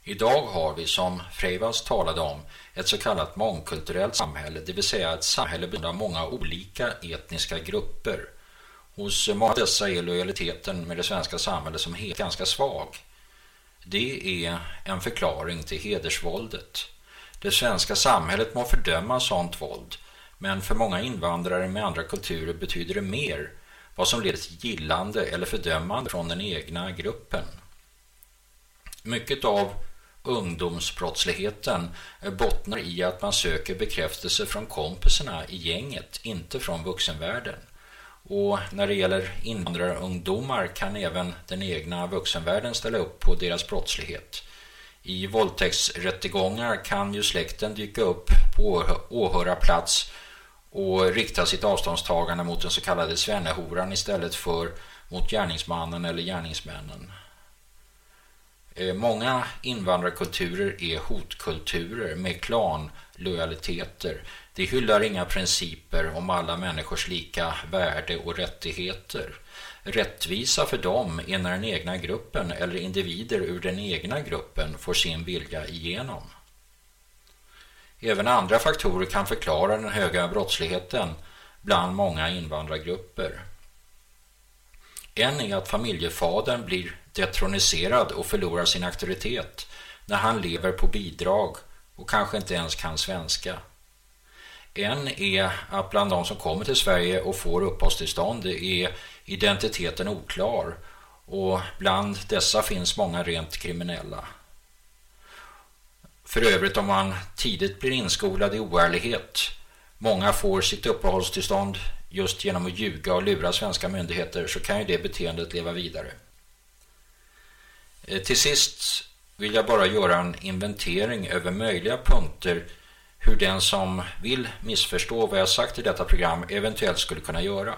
Idag har vi, som Freivas talade om, ett så kallat mångkulturellt samhälle, det vill säga ett samhälle bestående av många olika etniska grupper. Hos många av dessa är lojaliteten med det svenska samhället som helt ganska svag. Det är en förklaring till hedersvåldet. Det svenska samhället må fördöma sånt våld, men för många invandrare med andra kulturer betyder det mer vad som leder till gillande eller fördömande från den egna gruppen. Mycket av ungdomsbrottsligheten bottnar i att man söker bekräftelse från kompisarna i gänget, inte från vuxenvärlden. Och när det gäller invandrarungdomar kan även den egna vuxenvärlden ställa upp på deras brottslighet. I våldtäktsrättegångar kan ju släkten dyka upp på åhörarplats och rikta sitt avståndstagande mot den så kallade svennehoran istället för mot gärningsmannen eller gärningsmännen. Eh, många invandrarkulturer är hotkulturer med klanlojaliteter. De hyllar inga principer om alla människors lika värde och rättigheter. Rättvisa för dem är när den egna gruppen eller individer ur den egna gruppen får sin vilja igenom. Även andra faktorer kan förklara den höga brottsligheten bland många invandrargrupper. En är att familjefadern blir detroniserad och förlorar sin auktoritet när han lever på bidrag och kanske inte ens kan svenska. En är att bland de som kommer till Sverige och får uppehållstillstånd är identiteten oklar och bland dessa finns många rent kriminella. För övrigt om man tidigt blir inskolad i oärlighet. Många får sitt uppehållstillstånd just genom att ljuga och lura svenska myndigheter så kan ju det beteendet leva vidare. Eh, till sist vill jag bara göra en inventering över möjliga punkter hur den som vill missförstå vad jag sagt i detta program eventuellt skulle kunna göra.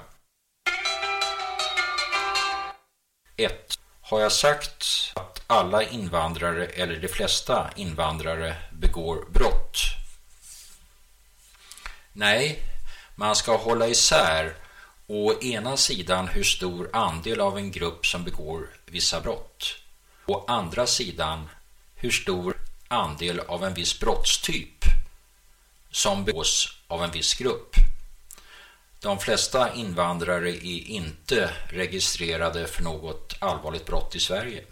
1. Har jag sagt att alla invandrare eller de flesta invandrare begår brott? Nej, man ska hålla isär å ena sidan hur stor andel av en grupp som begår vissa brott å andra sidan hur stor andel av en viss brottstyp som begås av en viss grupp. De flesta invandrare är inte registrerade för något allvarligt brott i Sverige.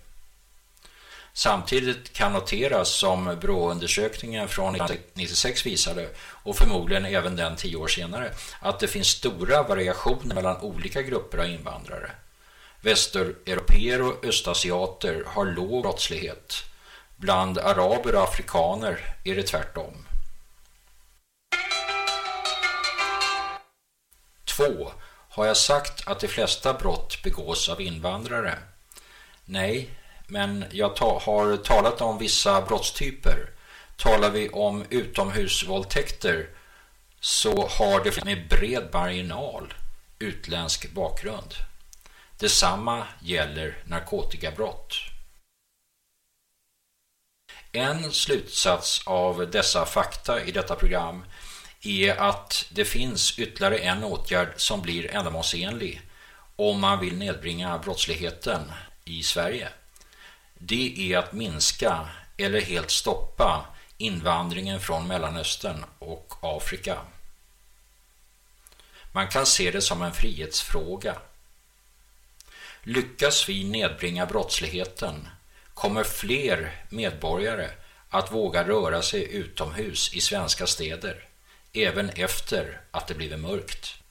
Samtidigt kan noteras som BRÅ-undersökningen från 1996 visade och förmodligen även den tio år senare att det finns stora variationer mellan olika grupper av invandrare. Västeuropeer och östasiater har låg brottslighet. Bland araber och afrikaner är det tvärtom. 2. Har jag sagt att de flesta brott begås av invandrare? Nej, men jag ta har talat om vissa brottstyper. Talar vi om utomhusvåldtäkter så har det med bred marginal utländsk bakgrund. Detsamma gäller narkotikabrott. En slutsats av dessa fakta i detta program är att det finns ytterligare en åtgärd som blir ändamålsenlig om man vill nedbringa brottsligheten i Sverige. Det är att minska eller helt stoppa invandringen från Mellanöstern och Afrika. Man kan se det som en frihetsfråga. Lyckas vi nedbringa brottsligheten kommer fler medborgare att våga röra sig utomhus i svenska städer, även efter att det blivit mörkt.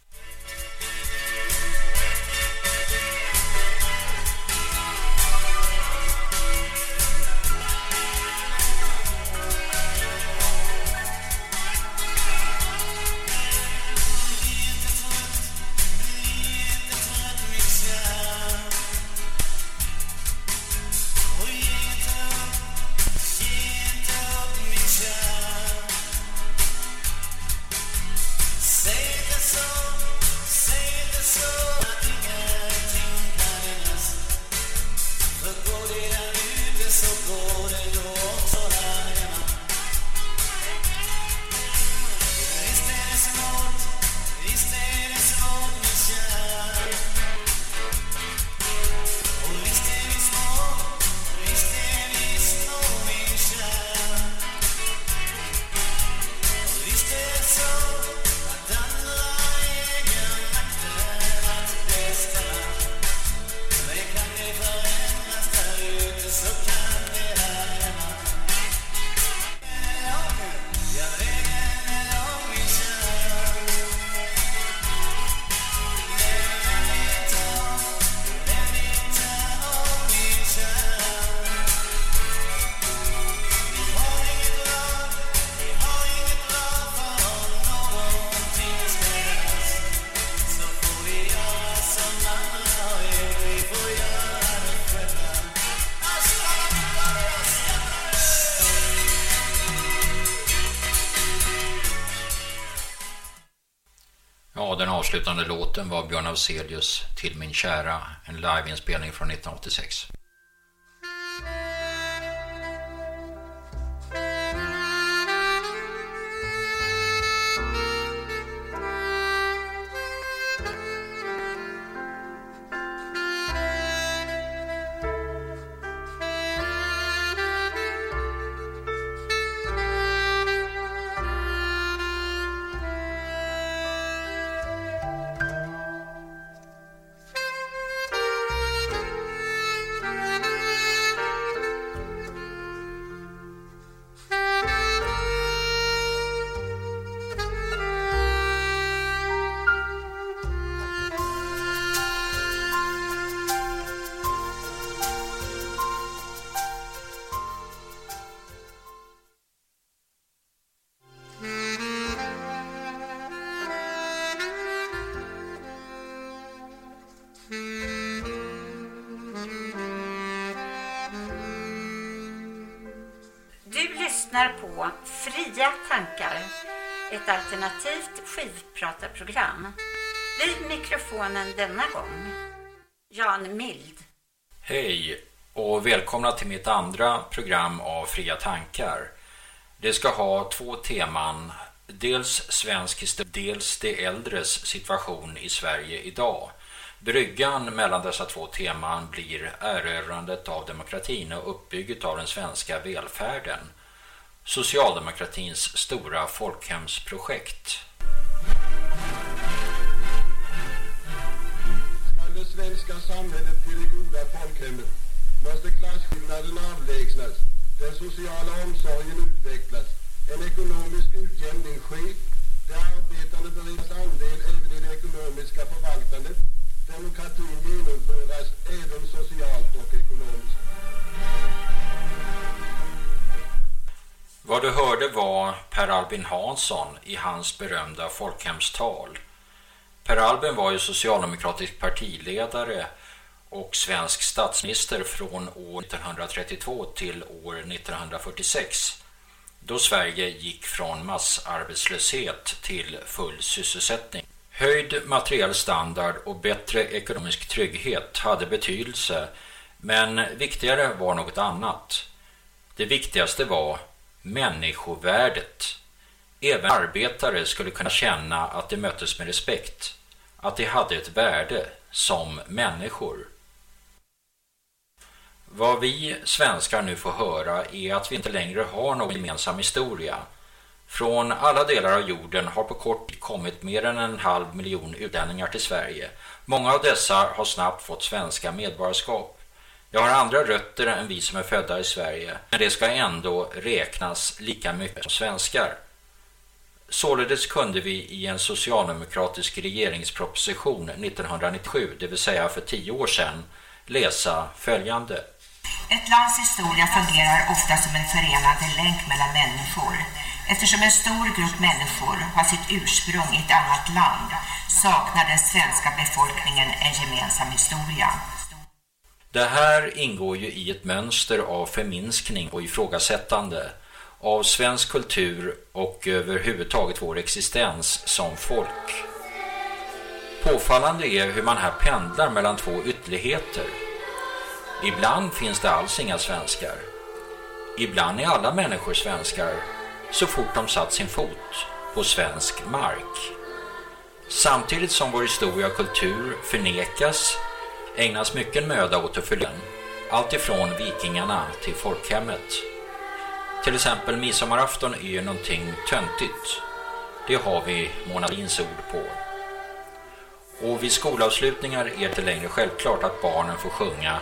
Låten var Björn Afzelius Till min kära, en liveinspelning från 1986. Mikrofonen denna gång, Jan Mild. Hej och välkomna till mitt andra program av Fria tankar. Det ska ha två teman, dels svensk historia, dels de äldres situation i Sverige idag. Bryggan mellan dessa två teman blir erövrandet av demokratin och uppbygget av den svenska välfärden socialdemokratins stora folkhemsprojekt. Svenska samhället till det goda folkhemmet måste klasskillnaden avlägsnas, den sociala omsorgen utvecklas, en ekonomisk utjämning ske, de arbetande beredas andel även i det ekonomiska förvaltandet, demokratin genomföras även socialt och ekonomiskt. Vad du hörde var Per Albin Hansson i hans berömda folkhemstal. Per Albin var ju socialdemokratisk partiledare och svensk statsminister från år 1932 till år 1946 då Sverige gick från massarbetslöshet till full sysselsättning. Höjd materiell standard och bättre ekonomisk trygghet hade betydelse men viktigare var något annat. Det viktigaste var människovärdet. Även arbetare skulle kunna känna att de möttes med respekt, att de hade ett värde som människor. Vad vi svenskar nu får höra är att vi inte längre har någon gemensam historia. Från alla delar av jorden har på kort tid kommit mer än en halv miljon utlänningar till Sverige. Många av dessa har snabbt fått svenska medborgarskap. Jag har andra rötter än vi som är födda i Sverige, men det ska ändå räknas lika mycket som svenskar. Således kunde vi i en socialdemokratisk regeringsproposition 1997, det vill säga för tio år sedan, läsa följande. Ett lands historia fungerar ofta som en förenande länk mellan människor. Eftersom en stor grupp människor har sitt ursprung i ett annat land saknar den svenska befolkningen en gemensam historia. Det här ingår ju i ett mönster av förminskning och ifrågasättande av svensk kultur och överhuvudtaget vår existens som folk. Påfallande är hur man här pendlar mellan två ytterligheter. Ibland finns det alls inga svenskar. Ibland är alla människor svenskar så fort de satt sin fot på svensk mark. Samtidigt som vår historia och kultur förnekas ägnas mycket möda åt att förlöna allt ifrån vikingarna till folkhemmet. Till exempel midsommarafton är ju någonting töntigt. Det har vi Mona ord på. Och vid skolavslutningar är det inte längre självklart att barnen får sjunga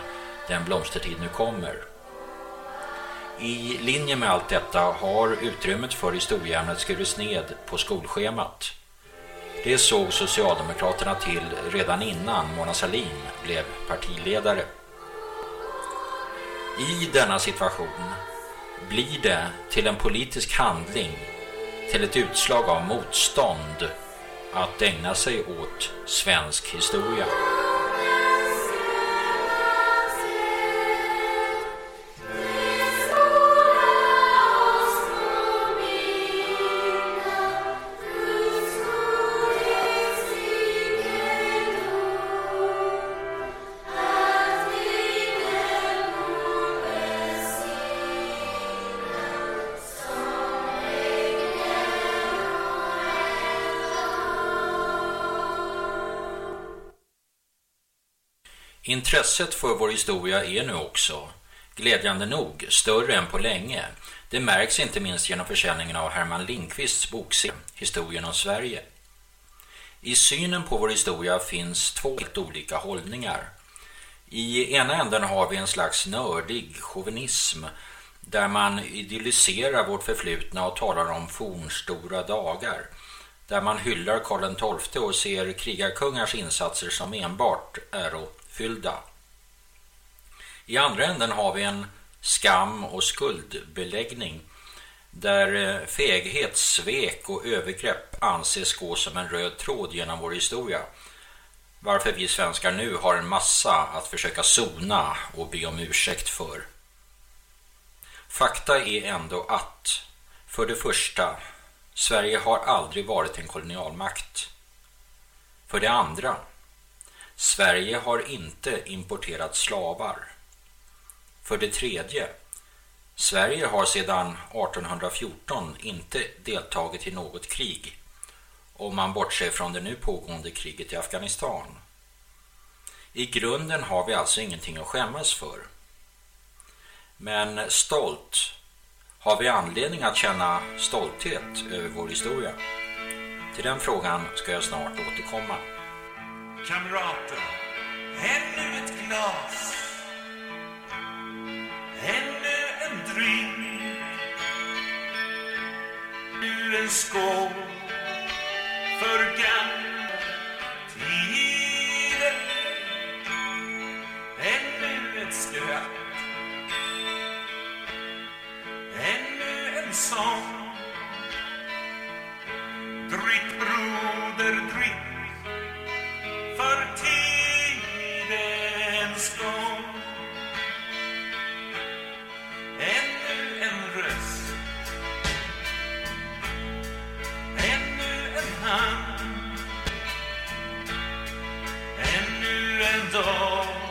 Den blomstertid nu kommer. I linje med allt detta har utrymmet för historieämnet skurits ned på skolschemat. Det såg Socialdemokraterna till redan innan Mona Sahlin blev partiledare. I denna situation blir det till en politisk handling, till ett utslag av motstånd att ägna sig åt svensk historia. Intresset för vår historia är nu också, glädjande nog, större än på länge. Det märks inte minst genom försäljningen av Herman Lindqvists bokserie Historien om Sverige. I synen på vår historia finns två helt olika hållningar. I ena änden har vi en slags nördig chauvinism där man idylliserar vårt förflutna och talar om fornstora dagar. Där man hyllar Karl XII och ser krigarkungars insatser som enbart äro fyllda. I andra änden har vi en skam och skuldbeläggning där eh, feghet, svek och övergrepp anses gå som en röd tråd genom vår historia. Varför vi svenskar nu har en massa att försöka sona och be om ursäkt för. Fakta är ändå att, för det första, Sverige har aldrig varit en kolonialmakt. För det andra, Sverige har inte importerat slavar. För det tredje, Sverige har sedan 1814 inte deltagit i något krig om man bortser från det nu pågående kriget i Afghanistan. I grunden har vi alltså ingenting att skämmas för. Men stolt, har vi anledning att känna stolthet över vår historia? Till den frågan ska jag snart återkomma. Kamrater, ännu ett glas. Ännu en drink. Nu en skål för gamla tider Ännu ett skratt. Ännu en sång. Drick broder, drick för tidens gång. Ännu en röst. Ännu en hand. Ännu en dag.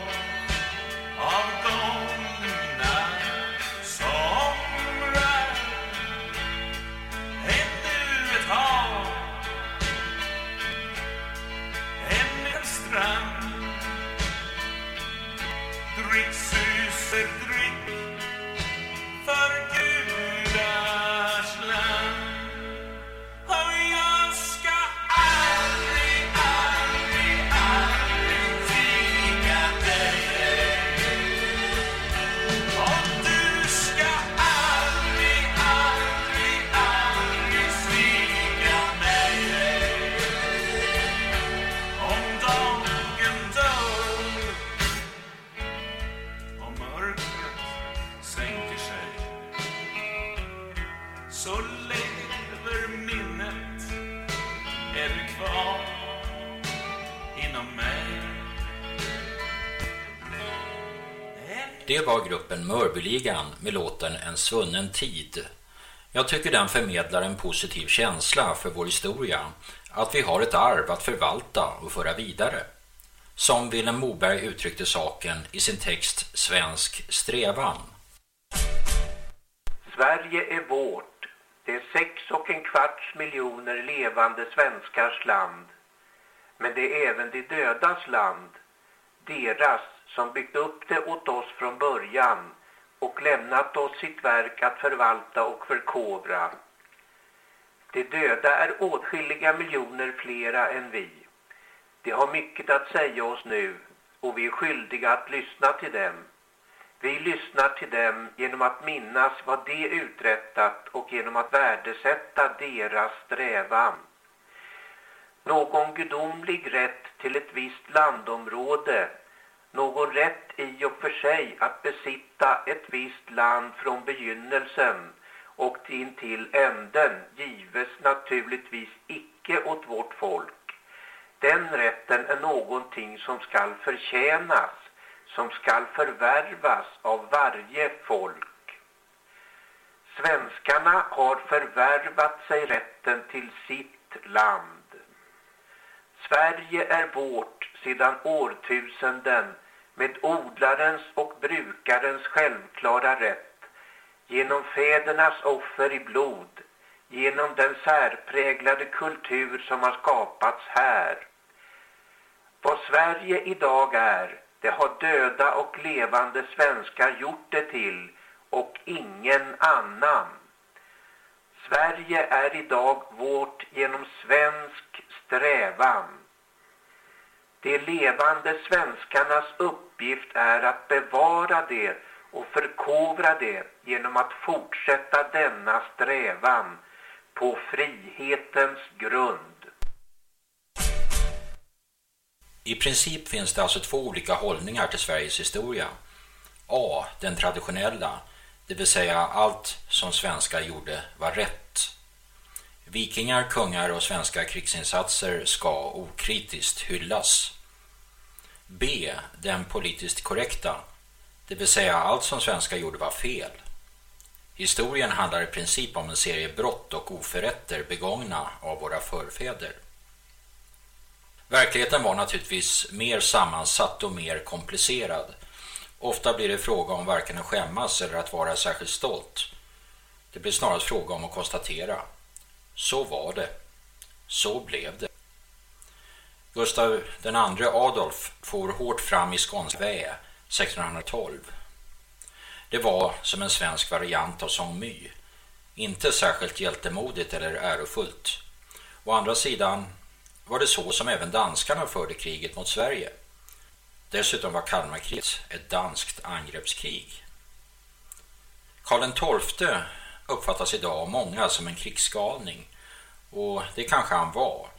Sjöbyligan med låten En svunnen tid. Jag tycker den förmedlar en positiv känsla för vår historia, att vi har ett arv att förvalta och föra vidare. Som Vilhelm Moberg uttryckte saken i sin text Svensk strävan. Sverige är vårt. Det är sex och en kvarts miljoner levande svenskars land. Men det är även de dödas land. Deras som byggt upp det åt oss från början och lämnat oss sitt verk att förvalta och förkovra. De döda är åtskilliga miljoner flera än vi. De har mycket att säga oss nu och vi är skyldiga att lyssna till dem. Vi lyssnar till dem genom att minnas vad de uträttat och genom att värdesätta deras strävan. Någon gudomlig rätt till ett visst landområde, någon rätt i och för sig att besitta ett visst land från begynnelsen och intill änden gives naturligtvis icke åt vårt folk. Den rätten är någonting som skall förtjänas, som skall förvärvas av varje folk. Svenskarna har förvärvat sig rätten till sitt land. Sverige är vårt sedan årtusenden med odlarens och brukarens självklara rätt, genom fädernas offer i blod, genom den särpräglade kultur som har skapats här. Vad Sverige idag är, det har döda och levande svenskar gjort det till och ingen annan. Sverige är idag vårt genom svensk strävan. De levande svenskarnas uppgift är att bevara det och förkovra det genom att fortsätta denna strävan på frihetens grund. I princip finns det alltså två olika hållningar till Sveriges historia. A. Den traditionella, det vill säga allt som svenskar gjorde var rätt. Vikingar, kungar och svenska krigsinsatser ska okritiskt hyllas. B. Den politiskt korrekta, det vill säga allt som svenskar gjorde var fel. Historien handlar i princip om en serie brott och oförrätter begångna av våra förfäder. Verkligheten var naturligtvis mer sammansatt och mer komplicerad. Ofta blir det fråga om varken att skämmas eller att vara särskilt stolt. Det blir snarast fråga om att konstatera. Så var det. Så blev det. Gustav II Adolf for hårt fram i Skånska Vä 1612. Det var som en svensk variant av Song My. Inte särskilt hjältemodigt eller ärofullt. Å andra sidan var det så som även danskarna förde kriget mot Sverige. Dessutom var Kalmarkriget ett danskt angreppskrig. Karl XII uppfattas idag av många som en krigsgalning och det kanske han var.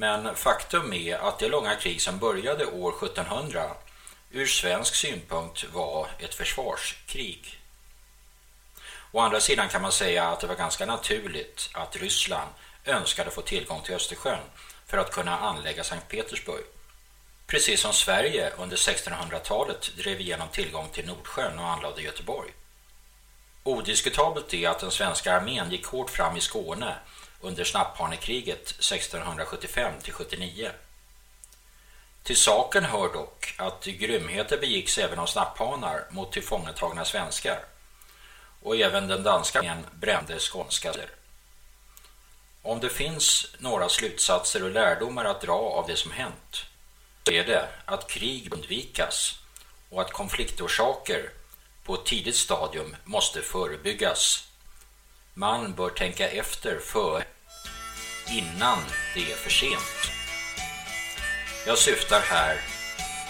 Men faktum är att det långa krig som började år 1700 ur svensk synpunkt var ett försvarskrig. Å andra sidan kan man säga att det var ganska naturligt att Ryssland önskade få tillgång till Östersjön för att kunna anlägga Sankt Petersburg. Precis som Sverige under 1600-talet drev igenom tillgång till Nordsjön och anlade Göteborg. Odiskutabelt är att den svenska armén gick hårt fram i Skåne under Snapphanekriget 1675-79. Till saken hör dock att grymheter begicks även av snapphanar mot tillfångatagna svenskar och även den danska armén brände skånska. Om det finns några slutsatser och lärdomar att dra av det som hänt så är det att krig undvikas och att konfliktorsaker på ett tidigt stadium måste förebyggas. Man bör tänka efter för innan det är för sent. Jag syftar här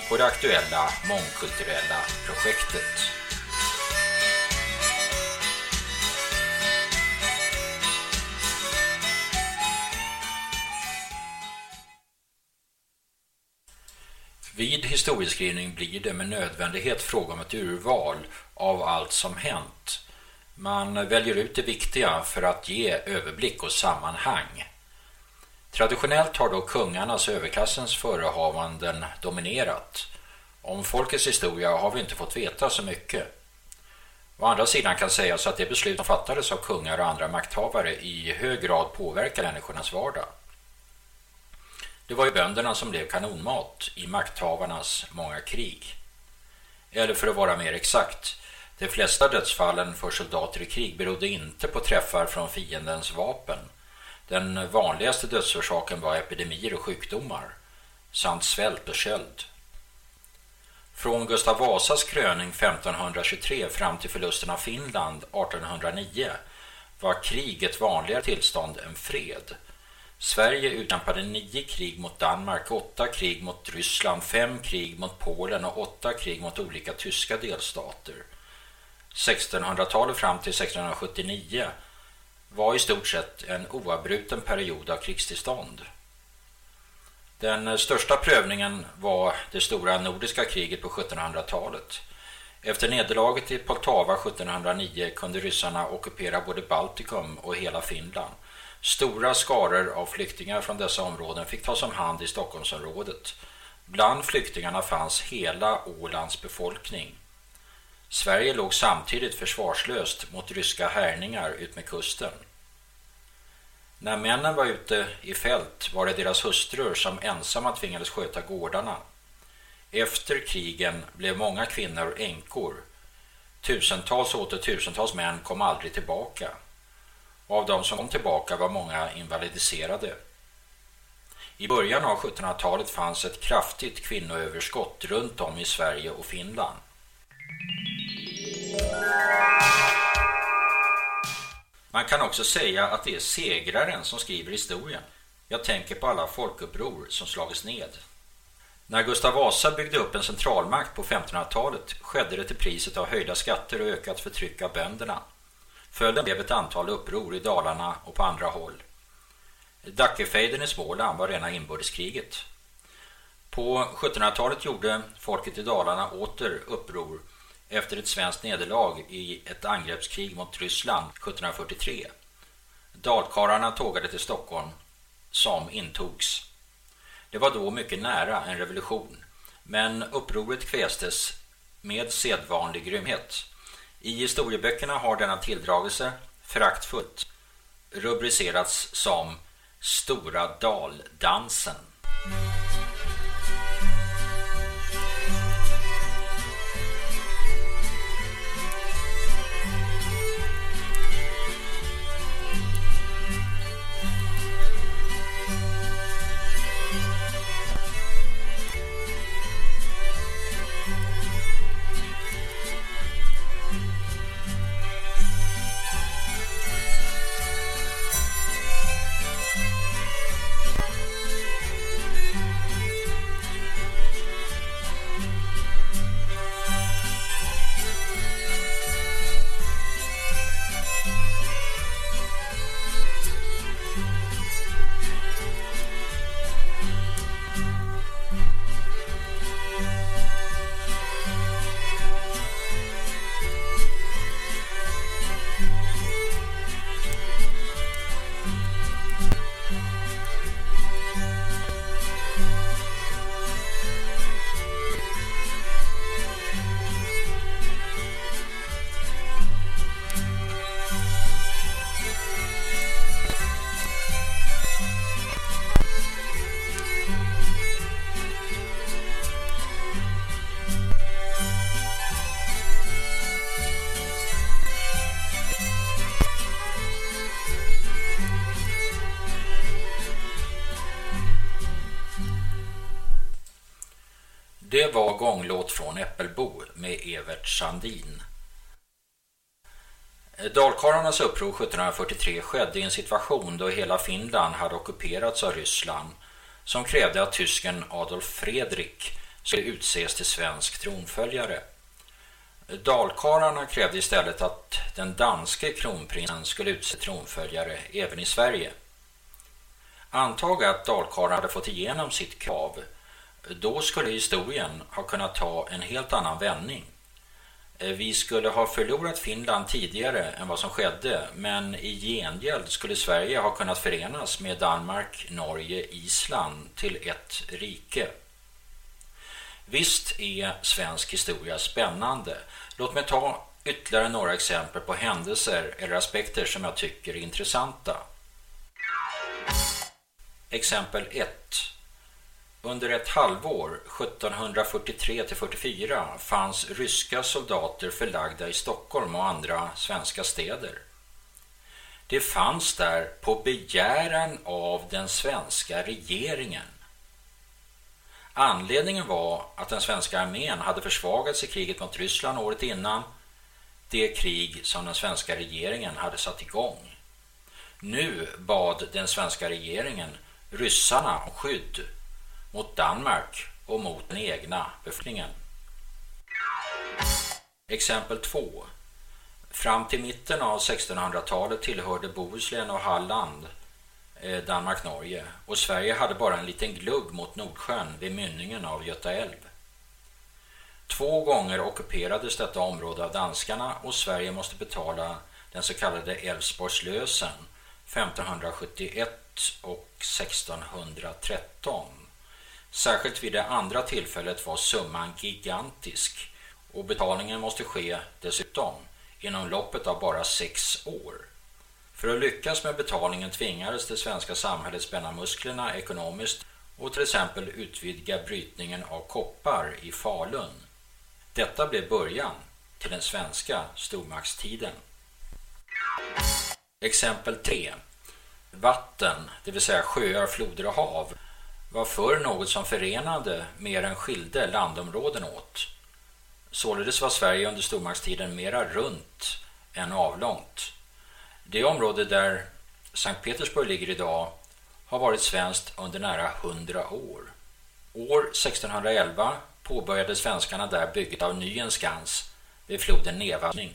på det aktuella mångkulturella projektet. Vid historieskrivning blir det med nödvändighet fråga om ett urval av allt som hänt. Man väljer ut det viktiga för att ge överblick och sammanhang. Traditionellt har då kungarnas och överklassens förehavanden dominerat. Om folkets historia har vi inte fått veta så mycket. Å andra sidan kan sägas att det beslut som fattades av kungar och andra makthavare i hög grad påverkar människornas vardag. Det var ju bönderna som blev kanonmat i makthavarnas många krig. Eller för att vara mer exakt, de flesta dödsfallen för soldater i krig berodde inte på träffar från fiendens vapen. Den vanligaste dödsorsaken var epidemier och sjukdomar, samt svält och köld. Från Gustav Vasas kröning 1523 fram till förlusten av Finland 1809 var krig ett vanligare tillstånd än fred. Sverige utkämpade nio krig mot Danmark, åtta krig mot Ryssland, fem krig mot Polen och åtta krig mot olika tyska delstater. 1600-talet fram till 1679 var i stort sett en oavbruten period av krigstillstånd. Den största prövningen var det stora nordiska kriget på 1700-talet. Efter nederlaget i Poltava 1709 kunde ryssarna ockupera både Baltikum och hela Finland. Stora skaror av flyktingar från dessa områden fick tas om hand i Stockholmsområdet. Bland flyktingarna fanns hela Ålands befolkning. Sverige låg samtidigt försvarslöst mot ryska härningar utmed kusten. När männen var ute i fält var det deras hustrur som ensamma tvingades sköta gårdarna. Efter krigen blev många kvinnor änkor. Tusentals och åter tusentals män kom aldrig tillbaka. Av de som kom tillbaka var många invalidiserade. I början av 1700-talet fanns ett kraftigt kvinnoöverskott runt om i Sverige och Finland. Man kan också säga att det är segraren som skriver historien. Jag tänker på alla folkuppror som slagits ned. När Gustav Vasa byggde upp en centralmakt på 1500-talet skedde det till priset av höjda skatter och ökat förtryck av bönderna. Följden blev ett antal uppror i Dalarna och på andra håll. Dackefejden i Småland var rena inbördeskriget. På 1700-talet gjorde folket i Dalarna åter uppror efter ett svenskt nederlag i ett angreppskrig mot Ryssland 1743. Dalkarlarna tågade till Stockholm, som intogs. Det var då mycket nära en revolution, men upproret kvästes med sedvanlig grymhet. I historieböckerna har denna tilldragelse föraktfullt rubricerats som Stora daldansen. Det var gånglåt från Äppelbo med Evert Sandin. Dalkarlarnas uppror 1743 skedde i en situation då hela Finland hade ockuperats av Ryssland som krävde att tysken Adolf Fredrik skulle utses till svensk tronföljare. Dalkarlarna krävde istället att den danske kronprinsen skulle utse tronföljare även i Sverige. Antag att dalkarlarna hade fått igenom sitt krav då skulle historien ha kunnat ta en helt annan vändning. Eh, vi skulle ha förlorat Finland tidigare än vad som skedde men i gengäld skulle Sverige ha kunnat förenas med Danmark, Norge, Island till ett rike. Visst är svensk historia spännande. Låt mig ta ytterligare några exempel på händelser eller aspekter som jag tycker är intressanta. Exempel 1. Under ett halvår, 1743-44, fanns ryska soldater förlagda i Stockholm och andra svenska städer. Det fanns där på begäran av den svenska regeringen. Anledningen var att den svenska armén hade försvagats i kriget mot Ryssland året innan, det krig som den svenska regeringen hade satt igång. Nu bad den svenska regeringen ryssarna om skydd mot Danmark och mot den egna befolkningen. Exempel 2. Fram till mitten av 1600-talet tillhörde Bohuslän och Halland eh, Danmark-Norge och Sverige hade bara en liten glugg mot Nordsjön vid mynningen av Göta älv. Två gånger ockuperades detta område av danskarna och Sverige måste betala den så kallade Älvsborgslösen 1571 och 1613. Särskilt vid det andra tillfället var summan gigantisk och betalningen måste ske dessutom inom loppet av bara sex år. För att lyckas med betalningen tvingades det svenska samhället spänna musklerna ekonomiskt och till exempel utvidga brytningen av koppar i Falun. Detta blev början till den svenska stormaktstiden. Exempel 3. Vatten, det vill säga sjöar, floder och hav, var förr något som förenade mer än skilde landområden åt. Således var Sverige under stormaktstiden mera runt än avlångt. Det område där Sankt Petersburg ligger idag har varit svenskt under nära hundra år. År 1611 påbörjade svenskarna där bygget av Nyenskans vid floden Nevasning.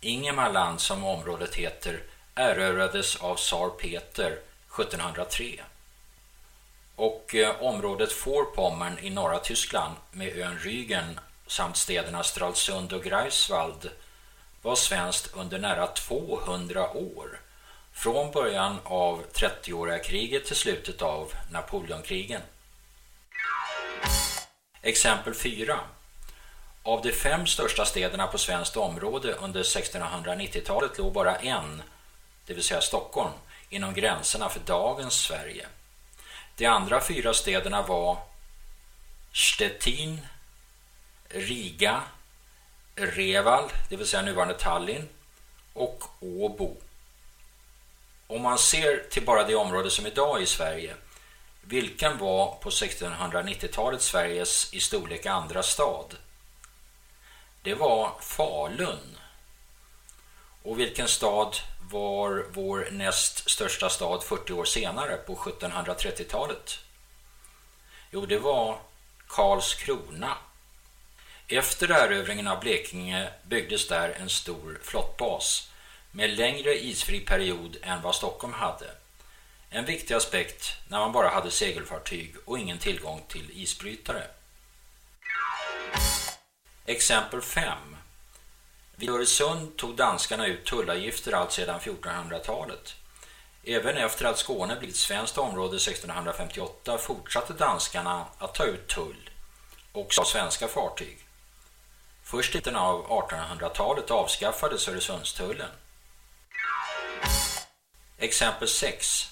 Ingemarland, som området heter, erövrades av tsar Peter 1703 och eh, området Vorpommern i norra Tyskland med ön Rügen samt städerna Stralsund och Greifswald var svenskt under nära 200 år från början av 30-åriga kriget till slutet av Napoleonkrigen. Exempel 4. Av de fem största städerna på svenskt område under 1690-talet låg bara en, det vill säga Stockholm, inom gränserna för dagens Sverige. De andra fyra städerna var Stettin, Riga, Reval, det vill säga nuvarande Tallinn, och Åbo. Om man ser till bara det område som idag är i Sverige, vilken var på 1690-talet Sveriges i storlek andra stad? Det var Falun. Och vilken stad var vår näst största stad 40 år senare på 1730-talet? Jo, det var Karlskrona. Efter erövringen av Blekinge byggdes där en stor flottbas med längre isfri period än vad Stockholm hade. En viktig aspekt när man bara hade segelfartyg och ingen tillgång till isbrytare. Exempel 5. Vid Öresund tog danskarna ut tullavgifter allt sedan 1400-talet. Även efter att Skåne blivit svenskt område 1658 fortsatte danskarna att ta ut tull, också av svenska fartyg. Först i mitten av 1800-talet avskaffades Öresundstullen. Exempel 6.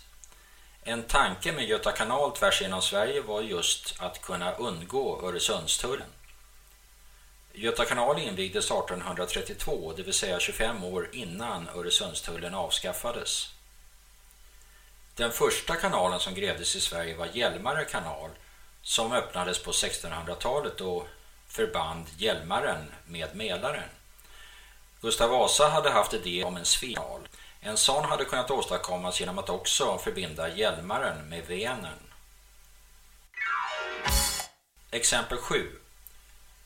En tanke med Göta kanal tvärs genom Sverige var just att kunna undgå Öresundstullen. Göta kanal invigdes 1832, det vill säga 25 år innan Öresundstullen avskaffades. Den första kanalen som grävdes i Sverige var Hjälmare kanal som öppnades på 1600-talet och förband Hjälmaren med Mälaren. Gustav Vasa hade haft idé om en svinal. En sån hade kunnat åstadkommas genom att också förbinda Hjälmaren med Vänern. Exempel 7.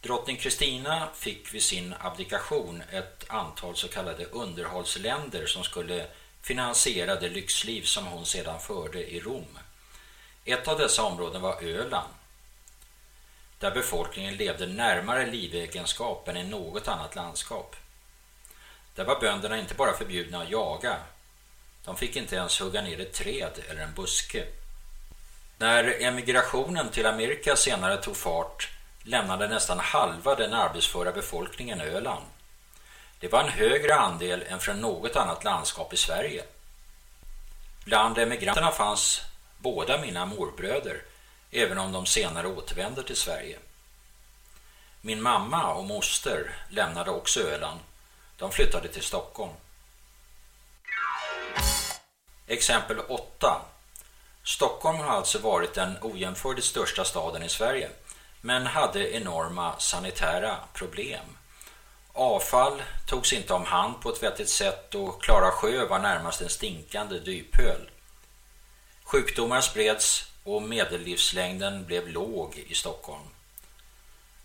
Drottning Kristina fick vid sin abdikation ett antal så kallade underhållsländer som skulle finansiera det lyxliv som hon sedan förde i Rom. Ett av dessa områden var Öland. där befolkningen levde närmare livegenskapen än i något annat landskap. Där var bönderna inte bara förbjudna att jaga, de fick inte ens hugga ner ett träd eller en buske. När emigrationen till Amerika senare tog fart lämnade nästan halva den arbetsföra befolkningen Öland. Det var en högre andel än från något annat landskap i Sverige. Bland emigranterna fanns båda mina morbröder, även om de senare återvände till Sverige. Min mamma och moster lämnade också Öland. De flyttade till Stockholm. Exempel 8. Stockholm har alltså varit den ojämförligt största staden i Sverige, men hade enorma sanitära problem. Avfall togs inte om hand på ett vettigt sätt och Klara sjö var närmast en stinkande dypöl. Sjukdomar spreds och medellivslängden blev låg i Stockholm.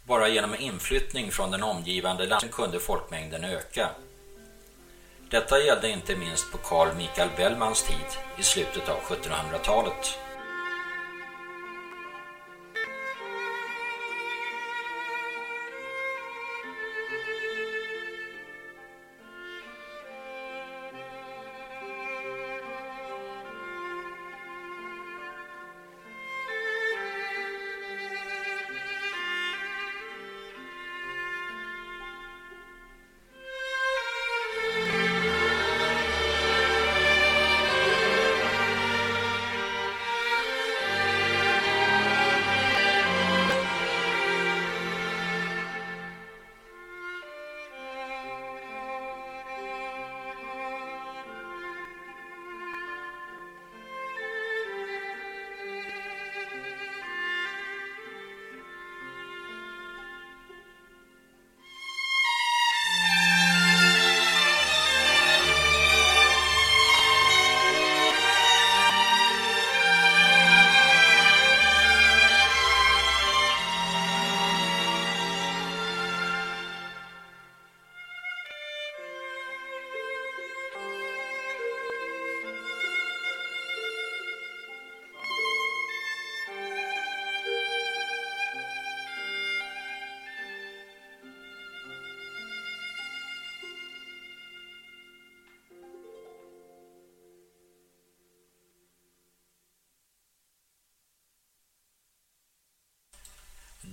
Bara genom inflyttning från den omgivande landet kunde folkmängden öka. Detta gällde inte minst på Carl Michael Bellmans tid i slutet av 1700-talet.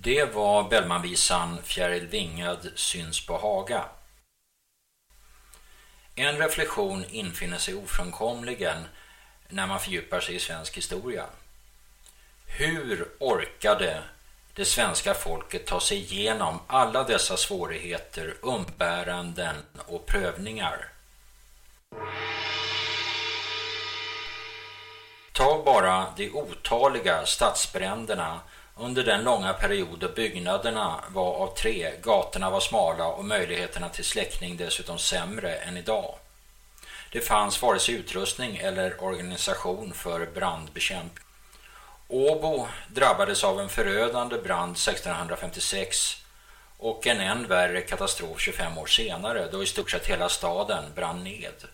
Det var Bellmanvisan Fjäril Vingad syns på Haga. En reflektion infinner sig ofrånkomligen när man fördjupar sig i svensk historia. Hur orkade det svenska folket ta sig igenom alla dessa svårigheter, umbäranden och prövningar? Ta bara de otaliga stadsbränderna under den långa period då byggnaderna var av trä, gatorna var smala och möjligheterna till släckning dessutom sämre än idag. Det fanns vare sig utrustning eller organisation för brandbekämpning. Åbo drabbades av en förödande brand 1656 och en än värre katastrof 25 år senare då i stort sett hela staden brann ned.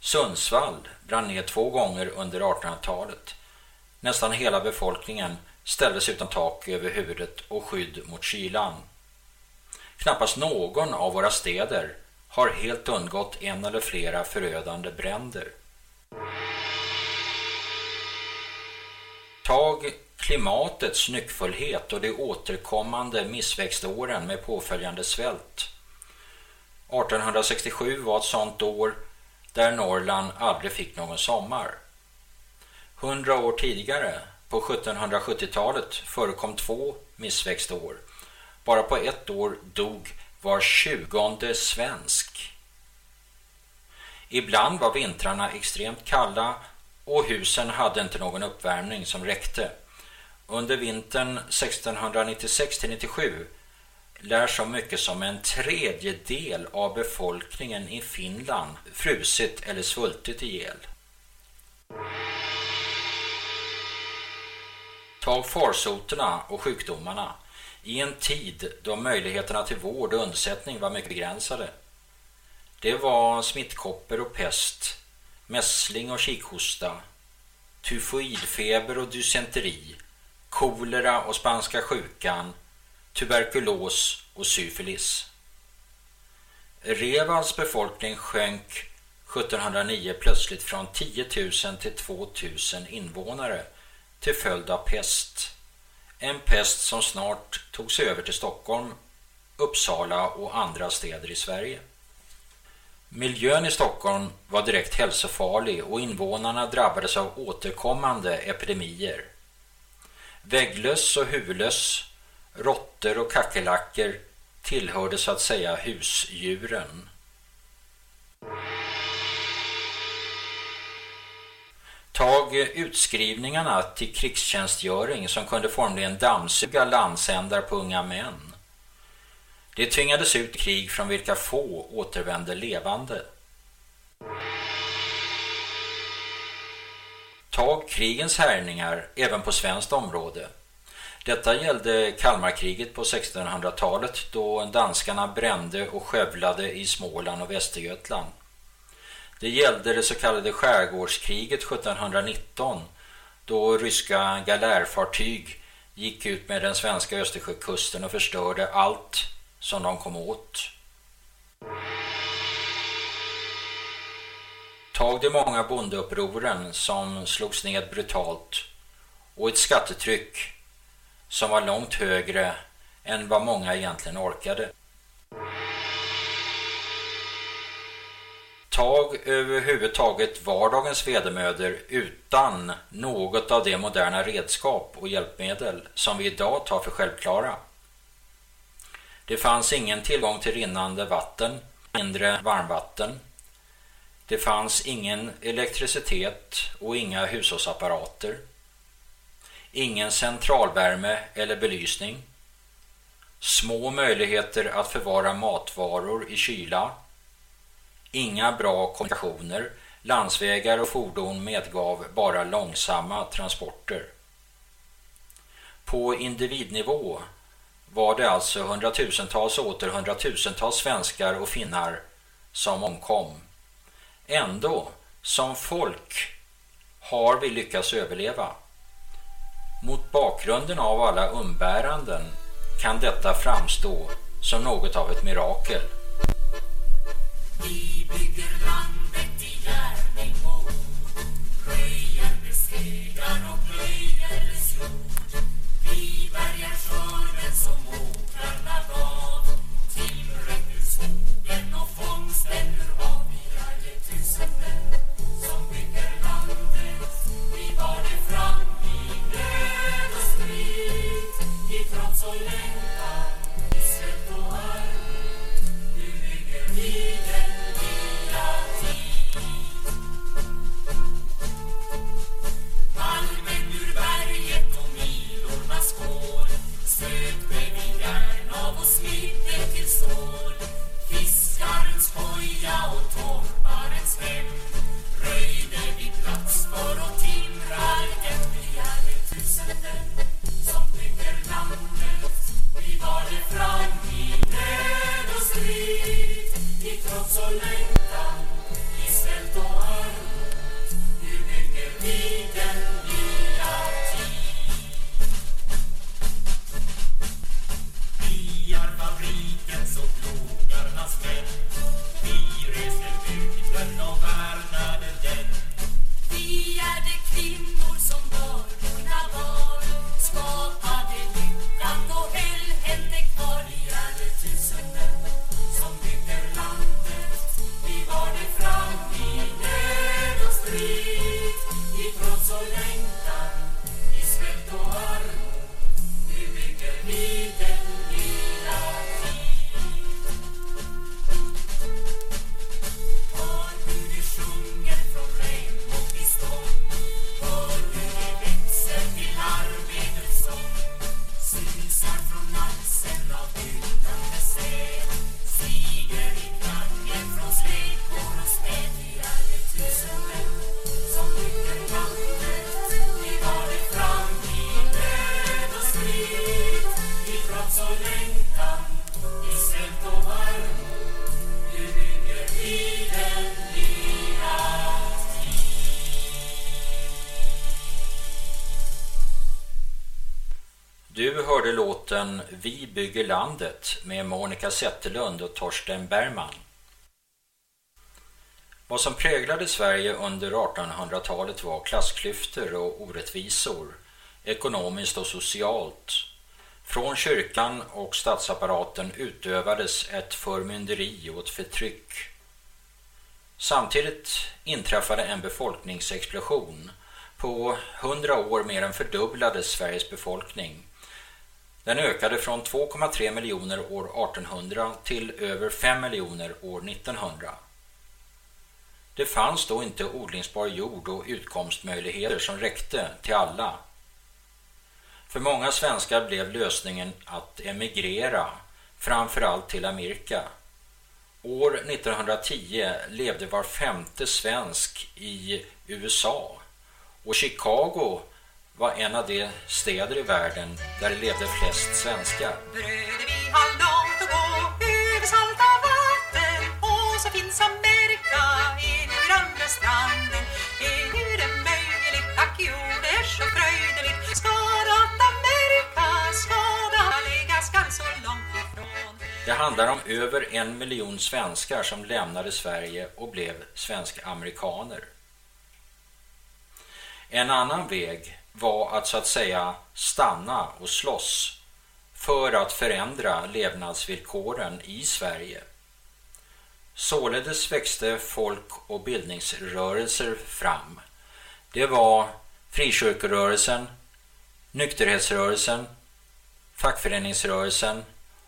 Sundsvall brann ned två gånger under 1800-talet. Nästan hela befolkningen ställdes utan tak över huvudet och skydd mot kylan. Knappast någon av våra städer har helt undgått en eller flera förödande bränder. Tag klimatets nyckfullhet och de återkommande missväxtåren med påföljande svält. 1867 var ett sådant år där Norrland aldrig fick någon sommar. Hundra år tidigare, på 1770-talet förekom två missväxtår. Bara på ett år dog var tjugonde svensk. Ibland var vintrarna extremt kalla och husen hade inte någon uppvärmning som räckte. Under vintern 1696-97 lär så mycket som en tredjedel av befolkningen i Finland frusit eller svultit ihjäl. Ta farsoterna och sjukdomarna i en tid då möjligheterna till vård och undsättning var mycket begränsade. Det var smittkoppor och pest, mässling och kikhosta, tyfoidfeber och dysenteri, kolera och spanska sjukan, tuberkulos och syfilis. Revals befolkning sjönk 1709 plötsligt från 10 000 till 2 000 invånare till följd av pest. En pest som snart tog sig över till Stockholm, Uppsala och andra städer i Sverige. Miljön i Stockholm var direkt hälsofarlig och invånarna drabbades av återkommande epidemier. Vägglöss och huvudlöss, råttor och kackerlackor tillhörde så att säga husdjuren. Tag utskrivningarna till krigstjänstgöring som kunde formligen dammsuga landsändar på unga män. Det tvingades ut krig från vilka få återvände levande. Tag krigens härningar även på svenskt område. Detta gällde Kalmarkriget på 1600-talet då danskarna brände och skövlade i Småland och Västergötland. Det gällde det så kallade skärgårdskriget 1719 då ryska galärfartyg gick ut med den svenska Östersjökusten och förstörde allt som de kom åt. Tag de många bondeupproren som slogs ned brutalt och ett skattetryck som var långt högre än vad många egentligen orkade. Tag överhuvudtaget vardagens vedermödor utan något av de moderna redskap och hjälpmedel som vi idag tar för självklara. Det fanns ingen tillgång till rinnande vatten, mindre varmvatten. Det fanns ingen elektricitet och inga hushållsapparater. Ingen centralvärme eller belysning. Små möjligheter att förvara matvaror i kyla. Inga bra kommunikationer. Landsvägar och fordon medgav bara långsamma transporter. På individnivå var det alltså hundratusentals och åter hundratusentals svenskar och finnar som omkom. Ändå, som folk, har vi lyckats överleva. Mot bakgrunden av alla umbäranden kan detta framstå som något av ett mirakel. Vi bygger landet i gärning och ord Röjer med stegar och plöjer dess jord Vi bärgar skörden som åkrarna gav. Timret ur skogen och fångsten ur hav Vi är det tusenden som bygger landet. Vi bar det fram i nöd och strid I trots och podden Vi bygger landet med Monica Zetterlund och Torsten Bergman. Vad som präglade Sverige under 1800-talet var klassklyftor och orättvisor, ekonomiskt och socialt. Från kyrkan och statsapparaten utövades ett förmynderi och ett förtryck. Samtidigt inträffade en befolkningsexplosion. På hundra år mer än fördubblades Sveriges befolkning. Den ökade från 2,3 miljoner år 1800 till över 5 miljoner år 1900. Det fanns då inte odlingsbar jord och utkomstmöjligheter som räckte till alla. För många svenskar blev lösningen att emigrera, framförallt till Amerika. År 1910 levde var femte svensk i USA och Chicago var en av de städer i världen där det levde flest svenskar. Bröder vi har långt att gå över salta vatten och så finns Amerika in andra stranden. Är det möjligt, tack jo det är så fröjdeligt. Ska åt Amerika, ska det ligga skall så långt ifrån. Det handlar om över en miljon svenskar som lämnade Sverige och blev svensk-amerikaner. En annan väg var att så att säga stanna och slåss för att förändra levnadsvillkoren i Sverige. Således växte folk- och bildningsrörelser fram. Det var frikyrkorörelsen, nykterhetsrörelsen, fackföreningsrörelsen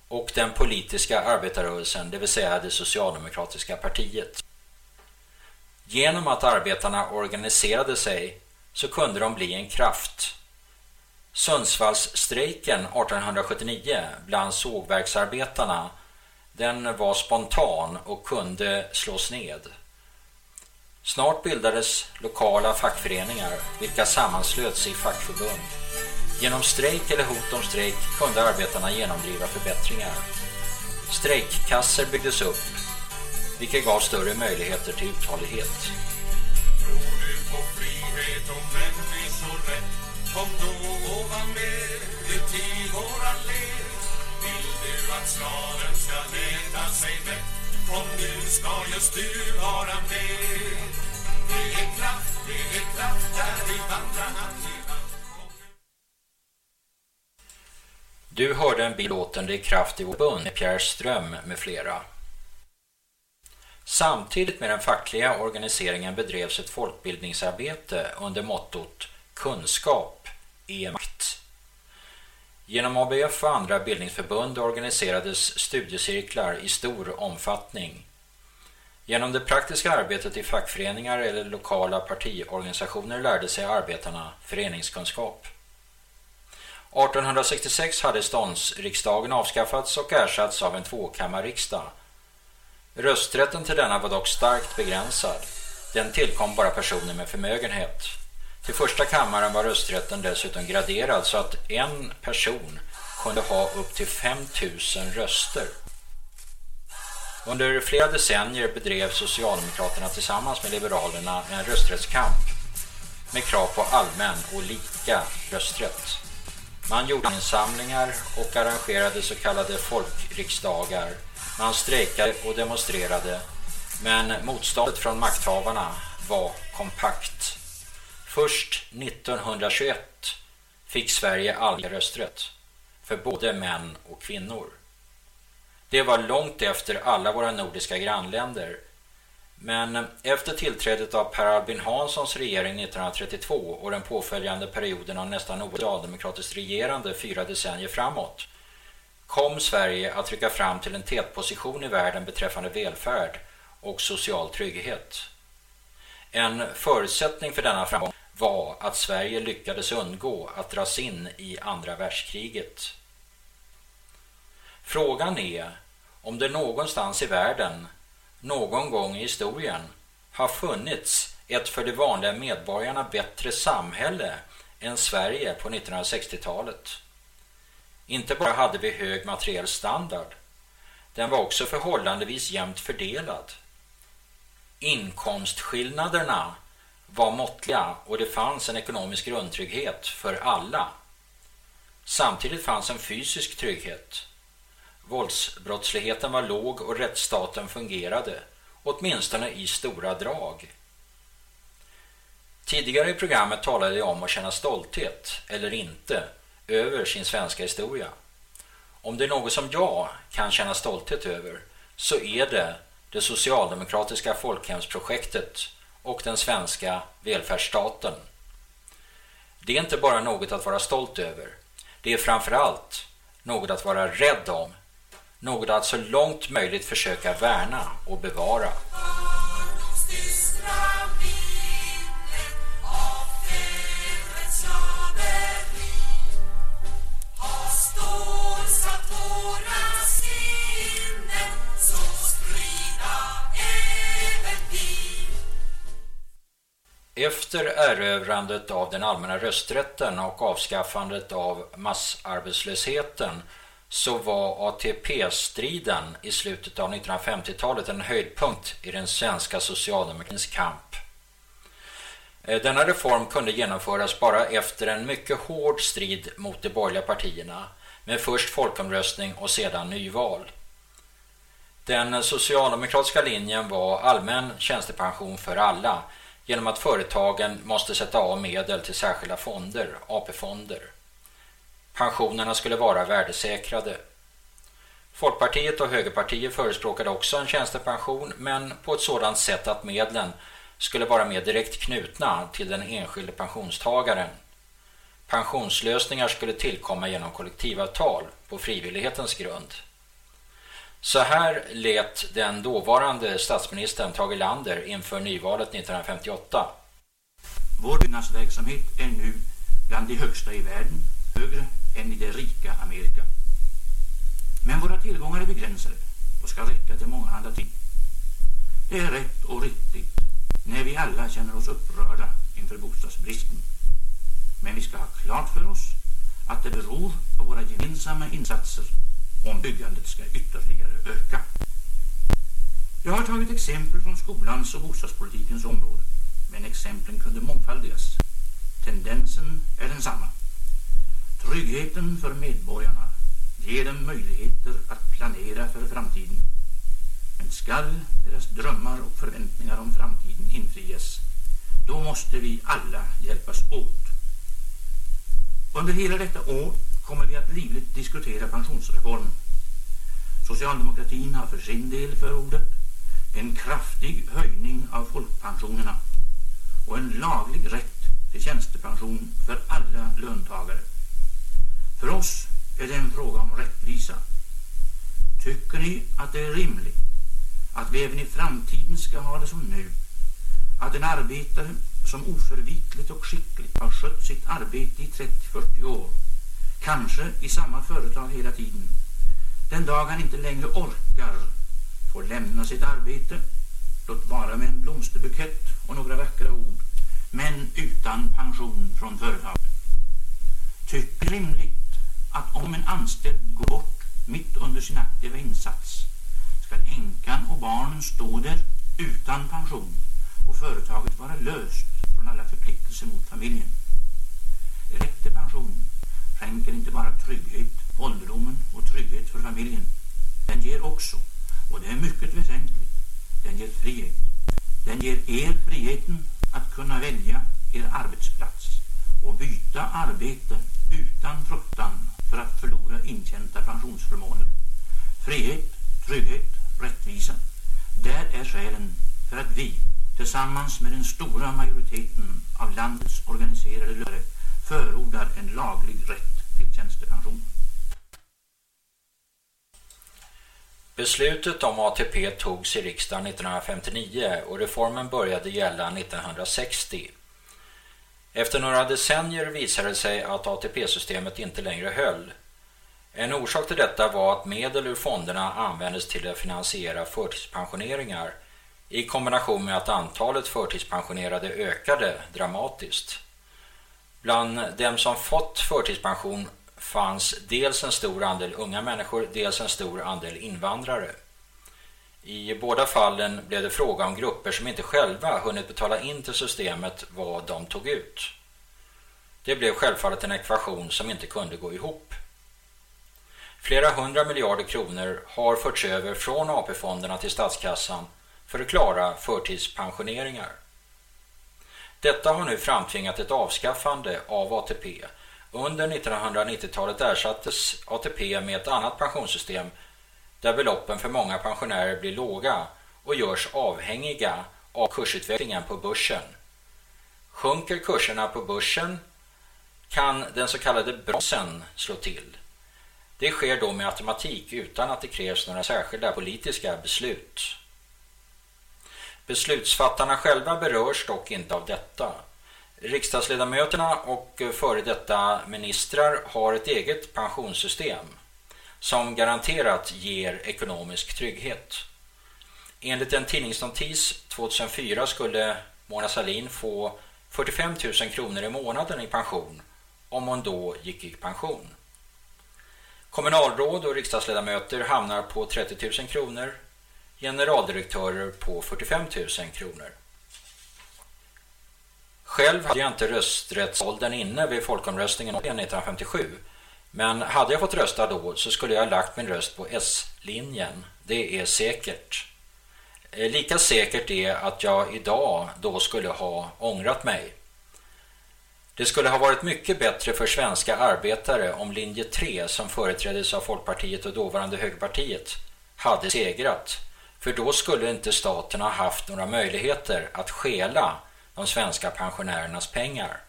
och den politiska arbetarrörelsen, det vill säga det socialdemokratiska partiet. Genom att arbetarna organiserade sig så kunde de bli en kraft. Sundsvallsstrejken 1879 bland sågverksarbetarna den var spontan och kunde slås ned. Snart bildades lokala fackföreningar vilka sammanslöts i fackförbund. Genom strejk eller hot om strejk kunde arbetarna genomdriva förbättringar. Strejkkasser byggdes upp vilket gav större möjligheter till uthållighet vet om på frihet människorätt Kom då ovan var med ut i våra led Vill du att slaven ska leta sig mätt Kom nu ska just du vara med. Det är kraft, det är kraft där vi vandrar hand i hand. Du hörde en bilåten Det är kraft i vår bund med Pierre Ström med flera. Samtidigt med den fackliga organiseringen bedrevs ett folkbildningsarbete under mottot Kunskap är makt. Genom ABF och andra bildningsförbund organiserades studiecirklar i stor omfattning. Genom det praktiska arbetet i fackföreningar eller lokala partiorganisationer lärde sig arbetarna föreningskunskap. 1866 hade ståndsriksdagen avskaffats och ersatts av en tvåkammarriksdag Rösträtten till denna var dock starkt begränsad. Den tillkom bara personer med förmögenhet. Till första kammaren var rösträtten dessutom graderad så att en person kunde ha upp till 5000 röster. Under flera decennier bedrev Socialdemokraterna tillsammans med Liberalerna en rösträttskamp med krav på allmän och lika rösträtt. Man gjorde insamlingar och arrangerade så kallade folkriksdagar man strejkade och demonstrerade, men motståndet från makthavarna var kompakt. Först 1921 fick Sverige allmän rösträtt för både män och kvinnor. Det var långt efter alla våra nordiska grannländer. Men efter tillträdet av Per Albin Hanssons regering 1932 och den påföljande perioden av nästan odemokratiskt regerande fyra decennier framåt kom Sverige att rycka fram till en tätposition i världen beträffande välfärd och social trygghet. En förutsättning för denna framgång var att Sverige lyckades undgå att dras in i andra världskriget. Frågan är om det någonstans i världen, någon gång i historien, har funnits ett för de vanliga medborgarna bättre samhälle än Sverige på 1960-talet. Inte bara hade vi hög materiell standard, den var också förhållandevis jämnt fördelad. Inkomstskillnaderna var måttliga och det fanns en ekonomisk grundtrygghet för alla. Samtidigt fanns en fysisk trygghet. Våldsbrottsligheten var låg och rättsstaten fungerade, åtminstone i stora drag. Tidigare i programmet talade jag om att känna stolthet, eller inte, över sin svenska historia. Om det är något som jag kan känna stolthet över så är det det socialdemokratiska folkhemsprojektet och den svenska välfärdsstaten. Det är inte bara något att vara stolt över. Det är framförallt något att vara rädd om. Något att så långt möjligt försöka värna och bevara. Efter erövrandet av den allmänna rösträtten och avskaffandet av massarbetslösheten så var ATP-striden i slutet av 1950-talet en höjdpunkt i den svenska socialdemokratins kamp. Eh, denna reform kunde genomföras bara efter en mycket hård strid mot de borgerliga partierna med först folkomröstning och sedan nyval. Den socialdemokratiska linjen var allmän tjänstepension för alla genom att företagen måste sätta av medel till särskilda fonder, AP-fonder. Pensionerna skulle vara värdesäkrade. Folkpartiet och Högerpartiet förespråkade också en tjänstepension men på ett sådant sätt att medlen skulle vara mer direkt knutna till den enskilde pensionstagaren. Pensionslösningar skulle tillkomma genom kollektivavtal på frivillighetens grund. Så här lät den dåvarande statsministern Tage Lander inför nyvalet 1958. Vår byggnadsverksamhet är nu bland de högsta i världen, högre än i det rika Amerika. Men våra tillgångar är begränsade och ska räcka till många andra ting. Det är rätt och riktigt när vi alla känner oss upprörda inför bostadsbristen. Men vi ska ha klart för oss att det beror på våra gemensamma insatser om byggandet ska ytterligare öka. Jag har tagit exempel från skolans och bostadspolitikens område, men exemplen kunde mångfaldigas. Tendensen är densamma. Tryggheten för medborgarna ger dem möjligheter att planera för framtiden. Men skall deras drömmar och förväntningar om framtiden infrias, då måste vi alla hjälpas åt. Under hela detta år kommer vi att livligt diskutera pensionsreformen. Socialdemokratin har för sin del förordat en kraftig höjning av folkpensionerna och en laglig rätt till tjänstepension för alla löntagare. För oss är det en fråga om rättvisa. Tycker ni att det är rimligt att vi även i framtiden ska ha det som nu? Att en arbetare som oförvitligt och skickligt har skött sitt arbete i 30-40 år kanske i samma företag hela tiden. Den dag han inte längre orkar får lämna sitt arbete, låt vara med en blomsterbukett och några vackra ord, men utan pension från företaget. Tyck rimligt att om en anställd går bort mitt under sin aktiva insats ska änkan och barnen stå där utan pension och företaget vara löst från alla förpliktelser mot familjen. Rätt till pension skänker inte bara trygghet på ålderdomen och trygghet för familjen. Den ger också, och det är mycket väsentligt, den ger frihet. Den ger er friheten att kunna välja er arbetsplats och byta arbete utan fruktan för att förlora intjänta pensionsförmåner. Frihet, trygghet, rättvisa. Där är skälen för att vi tillsammans med den stora majoriteten av landets organiserade lärare förordar en laglig rätt till tjänstepension. Beslutet om ATP togs i riksdagen 1959 och reformen började gälla 1960. Efter några decennier visade det sig att ATP-systemet inte längre höll. En orsak till detta var att medel ur fonderna användes till att finansiera förtidspensioneringar i kombination med att antalet förtidspensionerade ökade dramatiskt. Bland dem som fått förtidspension fanns dels en stor andel unga människor, dels en stor andel invandrare. I båda fallen blev det fråga om grupper som inte själva hunnit betala in till systemet vad de tog ut. Det blev självfallet en ekvation som inte kunde gå ihop. Flera hundra miljarder kronor har förts över från AP-fonderna till statskassan för att klara förtidspensioneringar. Detta har nu framtvingat ett avskaffande av ATP. Under 1990-talet ersattes ATP med ett annat pensionssystem där beloppen för många pensionärer blir låga och görs avhängiga av kursutvecklingen på börsen. Sjunker kurserna på börsen kan den så kallade bromsen slå till. Det sker då med automatik utan att det krävs några särskilda politiska beslut. Beslutsfattarna själva berörs dock inte av detta. Riksdagsledamöterna och eh, före detta ministrar har ett eget pensionssystem som garanterat ger ekonomisk trygghet. Enligt en tidningsnotis 2004 skulle Mona Salin få 45 000 kronor i månaden i pension om hon då gick i pension. Kommunalråd och riksdagsledamöter hamnar på 30 000 kronor, generaldirektörer på 45 000 kronor. Själv hade jag inte rösträttsåldern inne vid folkomröstningen 1957 men hade jag fått rösta då så skulle jag ha lagt min röst på S-linjen. Det är säkert. Eh, lika säkert är att jag idag då skulle ha ångrat mig. Det skulle ha varit mycket bättre för svenska arbetare om linje 3 som företräddes av Folkpartiet och dåvarande Högerpartiet hade segrat. För då skulle inte staten ha haft några möjligheter att skela de svenska pensionärernas pengar.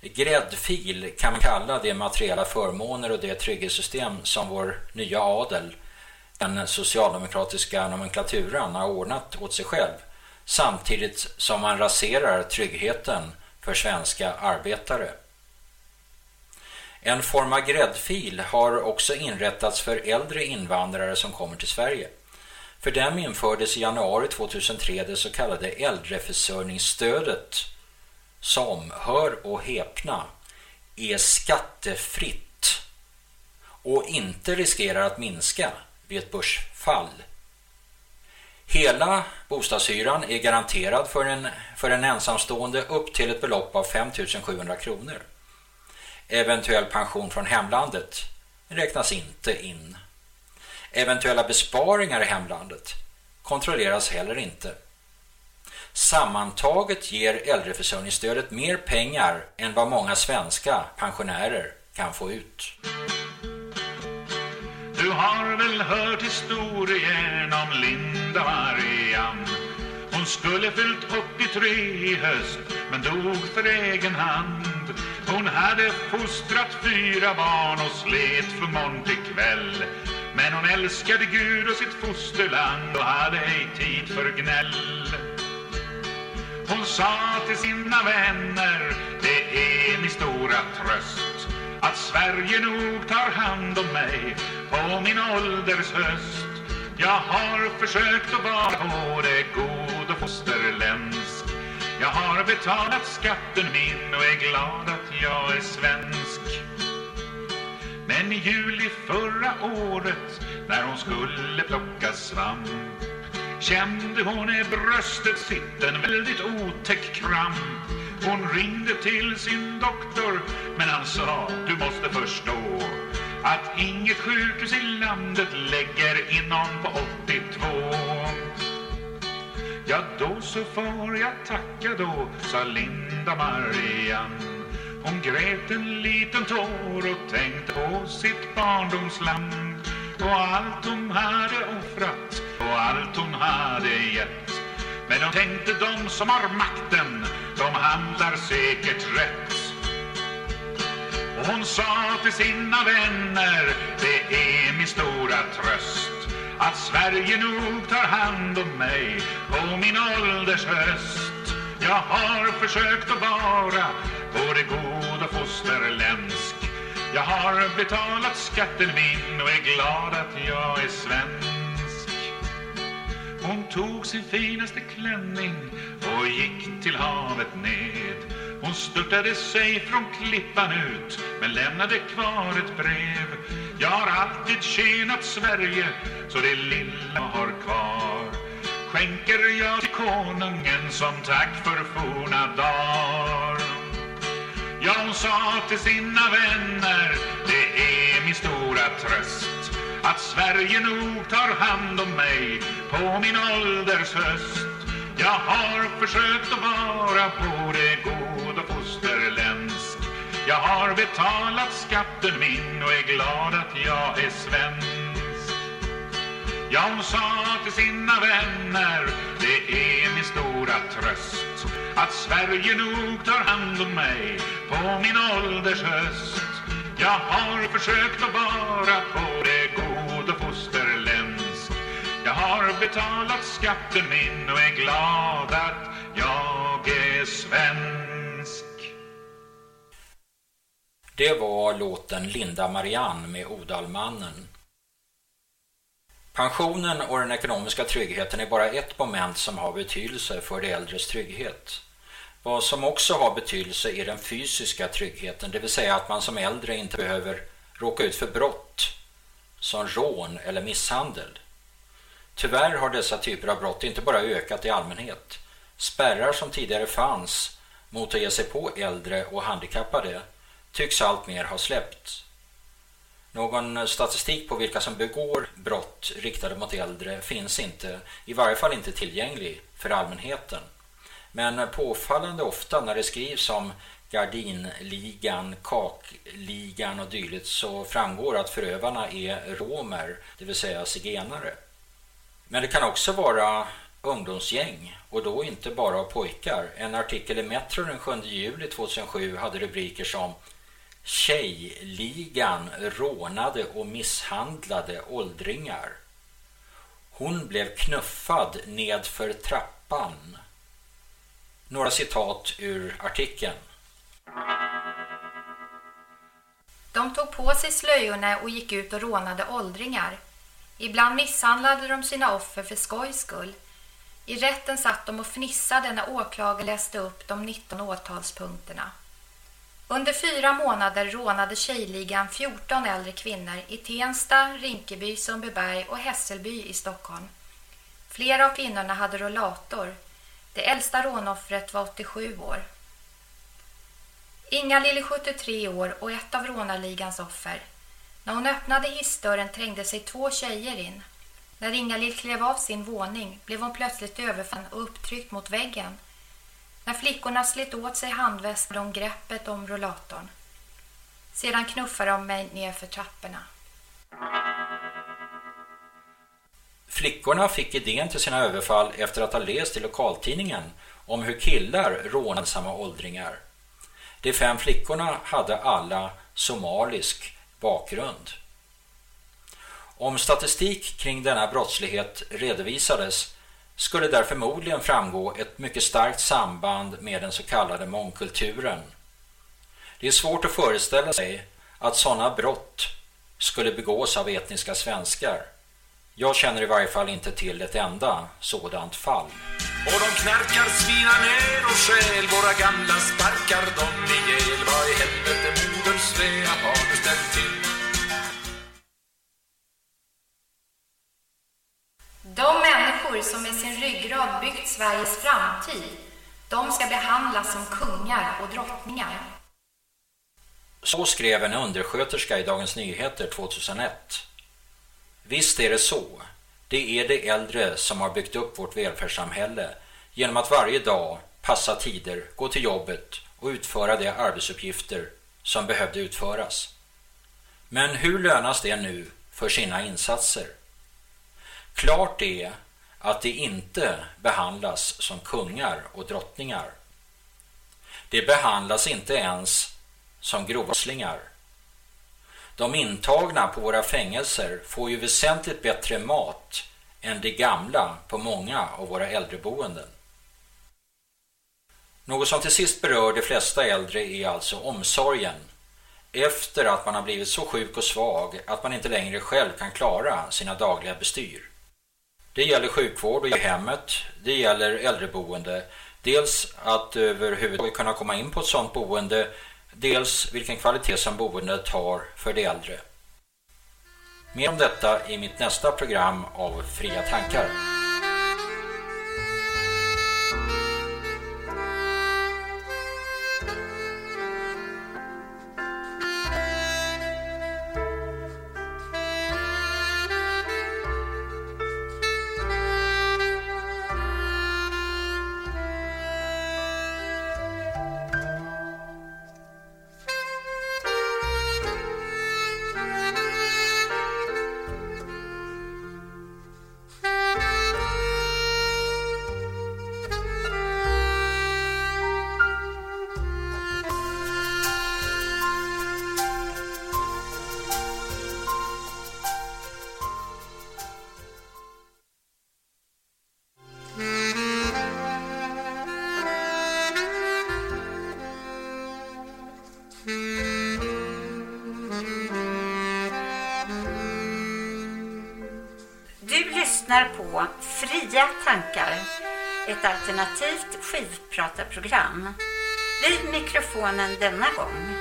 Gräddfil kan man kalla de materiella förmåner och det trygghetssystem som vår nya adel, den socialdemokratiska nomenklaturan, har ordnat åt sig själv samtidigt som man raserar tryggheten för svenska arbetare. En form av gräddfil har också inrättats för äldre invandrare som kommer till Sverige. För dem infördes i januari 2003 det så kallade äldreförsörjningsstödet som, hör och häpna, är skattefritt och inte riskerar att minska vid ett börsfall. Hela bostadshyran är garanterad för en, för en ensamstående upp till ett belopp av 5 700 kronor. Eventuell pension från hemlandet räknas inte in. Eventuella besparingar i hemlandet kontrolleras heller inte. Sammantaget ger äldreförsörjningsstödet mer pengar än vad många svenska pensionärer kan få ut. Du har väl hört historien om Linda Marianne Hon skulle fyllt 83 i höst men dog för egen hand hon hade fostrat fyra barn och slet för morgon till kväll Men hon älskade Gud och sitt fosterland och hade ej tid för gnäll Hon sa till sina vänner, det är min stora tröst att Sverige nog tar hand om mig på min ålders höst. Jag har försökt att vara både god och fosterländsk. Jag har betalat skatten min och är glad att jag är svensk. Men i juli förra året när hon skulle plocka svamp kände hon i bröstet sitt en väldigt otäck kramp. Hon ringde till sin doktor men han sa du måste förstå att inget sjukhus i landet lägger in någon på 82. Ja, då så får jag tacka då, sa Linda Marianne. Hon grät en liten tår och tänkte på sitt barndomsland och allt hon hade offrat och allt hon hade gett. Men hon tänkte de som har makten, de handlar säkert rätt. Och hon sa till sina vänner, det är min stora tröst att Sverige nog tar hand om mig på min ålders höst. Jag har försökt att vara både god och fosterländsk. Jag har betalat skatten min och är glad att jag är svensk. Hon tog sin finaste klänning och gick till havet ned. Hon störtade sig från klippan ut men lämnade kvar ett brev. Jag har alltid tjänat Sverige så det lilla jag har kvar skänker jag till konungen som tack för forna dagar. sa till sina vänner Det är min stora tröst Att Sverige nog tar hand om mig På min ålders höst jag har försökt att vara både god och fosterländsk. Jag har betalat skatten min och är glad att jag är svensk. Jag sa till sina vänner Det är min stora tröst Att Sverige nog tar hand om mig På min ålders höst. Jag har försökt att vara både god och fosterländsk. Jag har betalat skatten min och är glad att jag är svensk Det var låten Linda Marianne med Odalmannen. Pensionen och den ekonomiska tryggheten är bara ett moment som har betydelse för de äldres trygghet. Vad som också har betydelse är den fysiska tryggheten, det vill säga att man som äldre inte behöver råka ut för brott som rån eller misshandel. Tyvärr har dessa typer av brott inte bara ökat i allmänhet. Spärrar som tidigare fanns mot att ge sig på äldre och handikappade tycks allt mer ha släppt. Någon statistik på vilka som begår brott riktade mot äldre finns inte, i varje fall inte tillgänglig för allmänheten. Men påfallande ofta när det skrivs om Gardinligan, Kakligan och dylikt så framgår att förövarna är romer, det vill säga zigenare. Men det kan också vara ungdomsgäng och då inte bara av pojkar. En artikel i Metro den 7 juli 2007 hade rubriker som Tjejligan rånade och misshandlade åldringar. Hon blev knuffad nedför trappan. Några citat ur artikeln. De tog på sig slöjorna och gick ut och rånade åldringar. Ibland misshandlade de sina offer för skojs skull. I rätten satt de och fnissade när åklagaren läste upp de 19 åtalspunkterna. Under fyra månader rånade Tjejligan 14 äldre kvinnor i Tensta, Rinkeby, Sundbyberg och Hässelby i Stockholm. Flera av kvinnorna hade rollator. Det äldsta rånoffret var 87 år. Inga-Lill 73 år och ett av rånarligans offer. När hon öppnade hissdörren trängde sig två tjejer in. När Inga-Lill klev av sin våning blev hon plötsligt överfallen och upptryckt mot väggen. När flickorna slet åt sig handvästen om greppet om rollatorn. Sedan knuffade de mig ner för trapporna. Flickorna fick idén till sina överfall efter att ha läst i lokaltidningen om hur killar rånade samma åldringar. De fem flickorna hade alla somalisk bakgrund. Om statistik kring denna brottslighet redovisades skulle där förmodligen framgå ett mycket starkt samband med den så kallade mångkulturen. Det är svårt att föreställa sig att sådana brott skulle begås av etniska svenskar. Jag känner i varje fall inte till ett enda sådant fall. Och de knarkar, svinar ner och skäl Våra gamla sparkar dem ihjäl Vad i helvete De människor som med sin ryggrad byggt Sveriges framtid, de ska behandlas som kungar och drottningar. Så skrev en undersköterska i Dagens Nyheter 2001. Visst är det så. Det är de äldre som har byggt upp vårt välfärdssamhälle genom att varje dag passa tider, gå till jobbet och utföra de arbetsuppgifter som behövde utföras. Men hur lönas det nu för sina insatser? Klart är att de inte behandlas som kungar och drottningar. De behandlas inte ens som grovslingar. De intagna på våra fängelser får ju väsentligt bättre mat än de gamla på många av våra äldreboenden. Något som till sist berör de flesta äldre är alltså omsorgen efter att man har blivit så sjuk och svag att man inte längre själv kan klara sina dagliga bestyr. Det gäller sjukvård i hemmet, det gäller äldreboende. Dels att överhuvudtaget kunna komma in på ett sådant boende, dels vilken kvalitet som boendet har för de äldre. Mer om detta i mitt nästa program av Fria tankar. Alternativt skivpratarprogram. Vid mikrofonen denna gång.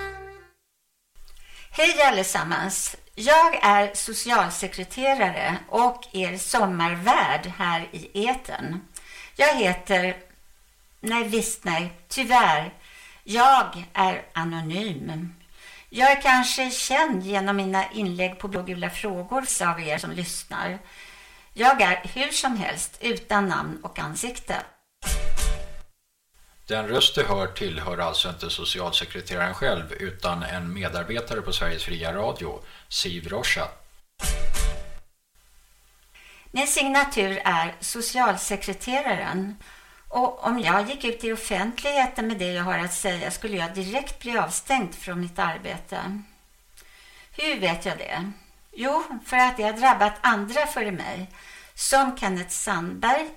Hej allesammans! Jag är socialsekreterare och er sommarvärd här i eten. Jag heter... Nej, visst nej, tyvärr. Jag är anonym. Jag är kanske känd genom mina inlägg på blågula frågor av er som lyssnar. Jag är hur som helst utan namn och ansikte. Den röst du hör tillhör alltså inte socialsekreteraren själv utan en medarbetare på Sveriges Fria Radio, Siv Rocha. Min signatur är socialsekreteraren och om jag gick ut i offentligheten med det jag har att säga skulle jag direkt bli avstängd från mitt arbete. Hur vet jag det? Jo, för att det har drabbat andra före mig, som Kenneth Sandberg,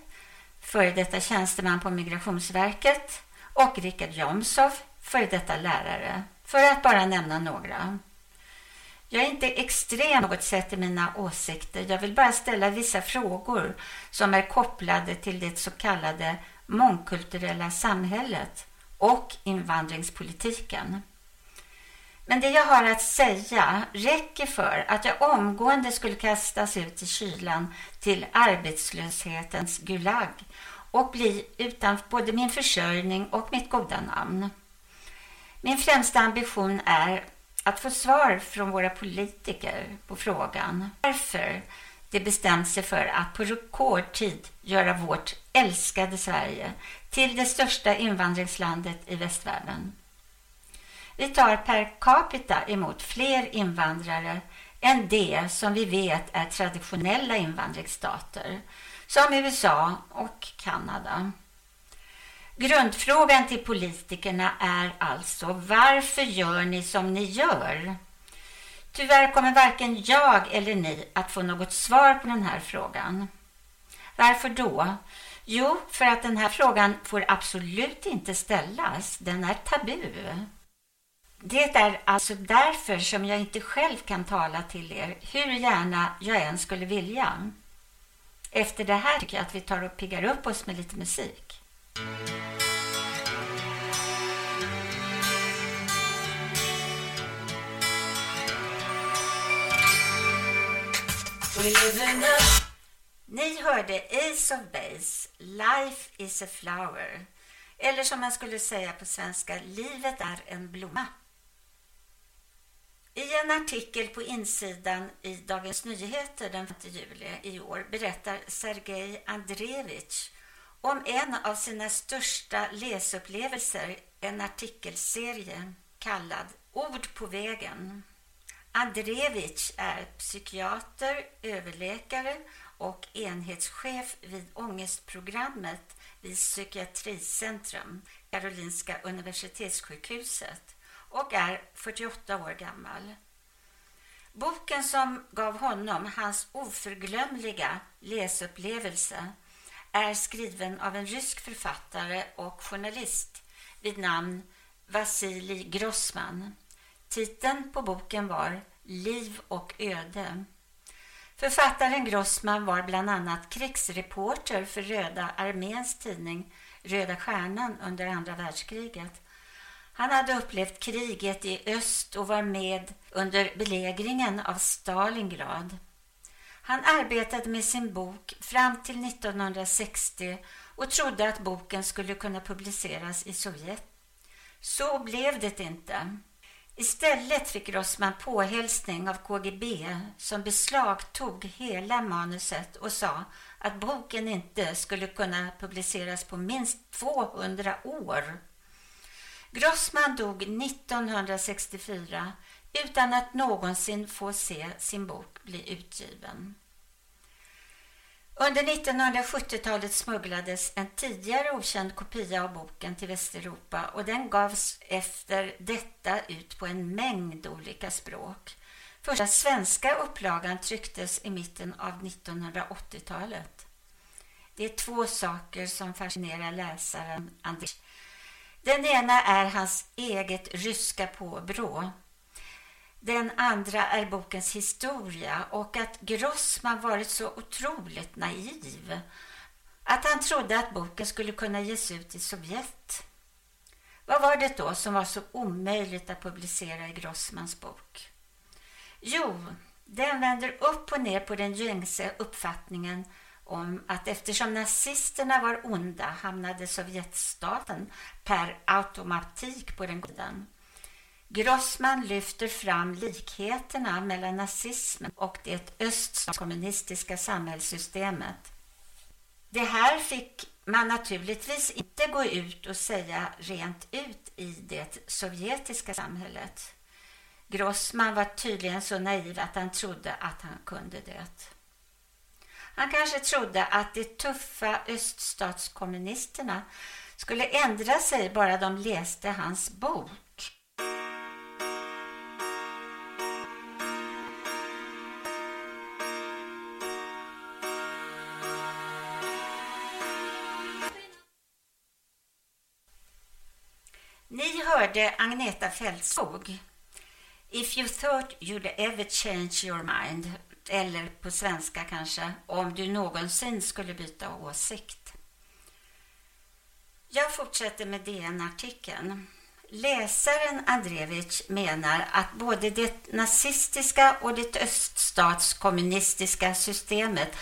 före detta tjänsteman på Migrationsverket, och Richard Jomshoff, före detta lärare, för att bara nämna några. Jag är inte extrem på något sätt i mina åsikter. Jag vill bara ställa vissa frågor som är kopplade till det så kallade mångkulturella samhället och invandringspolitiken. Men det jag har att säga räcker för att jag omgående skulle kastas ut i kylan till arbetslöshetens gulag och bli utan både min försörjning och mitt goda namn. Min främsta ambition är att få svar från våra politiker på frågan varför de bestämt sig för att på rekordtid göra vårt älskade Sverige till det största invandringslandet i västvärlden. Vi tar per capita emot fler invandrare än de som vi vet är traditionella invandringsstater, som USA och Kanada. Grundfrågan till politikerna är alltså varför gör ni som ni gör? Tyvärr kommer varken jag eller ni att få något svar på den här frågan. Varför då? Jo, för att den här frågan får absolut inte ställas. Den är tabu. Det är alltså därför som jag inte själv kan tala till er, hur gärna jag än skulle vilja. Efter det här tycker jag att vi tar och piggar upp oss med lite musik. Ni hörde Ace of Base, Life is a flower. Eller som man skulle säga på svenska, livet är en blomma. I en artikel på insidan i Dagens Nyheter den 5 juli i år berättar Sergej Andreevich om en av sina största läsupplevelser, en artikelserie kallad Ord på vägen. Andreevich är psykiater, överläkare och enhetschef vid ångestprogrammet vid Psykiatricentrum, Karolinska Universitetssjukhuset och är 48 år gammal. Boken som gav honom hans oförglömliga läsupplevelse är skriven av en rysk författare och journalist vid namn Vasilij Grossman. Titeln på boken var Liv och öde. Författaren Grossman var bland annat krigsreporter för Röda arméns tidning Röda stjärnan under andra världskriget. Han hade upplevt kriget i öst och var med under belägringen av Stalingrad. Han arbetade med sin bok fram till 1960 och trodde att boken skulle kunna publiceras i Sovjet. Så blev det inte. Istället fick Rossman påhälsning av KGB som beslagtog hela manuset och sa att boken inte skulle kunna publiceras på minst 200 år. Grossman dog 1964 utan att någonsin få se sin bok bli utgiven. Under 1970-talet smugglades en tidigare okänd kopia av boken till Västeuropa och den gavs efter detta ut på en mängd olika språk. Första svenska upplagan trycktes i mitten av 1980-talet. Det är två saker som fascinerar läsaren Anders. Den ena är hans eget ryska påbrå. Den andra är bokens historia och att Grossman varit så otroligt naiv att han trodde att boken skulle kunna ges ut i Sovjet. Vad var det då som var så omöjligt att publicera i Grossmans bok? Jo, den vänder upp och ner på den gängse uppfattningen om att eftersom nazisterna var onda hamnade Sovjetstaten per automatik på den goda. Grossman lyfter fram likheterna mellan nazismen och det öststatskommunistiska samhällssystemet. Det här fick man naturligtvis inte gå ut och säga rent ut i det sovjetiska samhället. Grossman var tydligen så naiv att han trodde att han kunde det. Han kanske trodde att de tuffa öststatskommunisterna skulle ändra sig bara de läste hans bok. Ni hörde Agneta Fältskog. If you thought you'd ever change your mind, eller på svenska kanske, om du någonsin skulle byta åsikt. Jag fortsätter med DN-artikeln. Läsaren Andrevich menar att både det nazistiska och det öststatskommunistiska systemet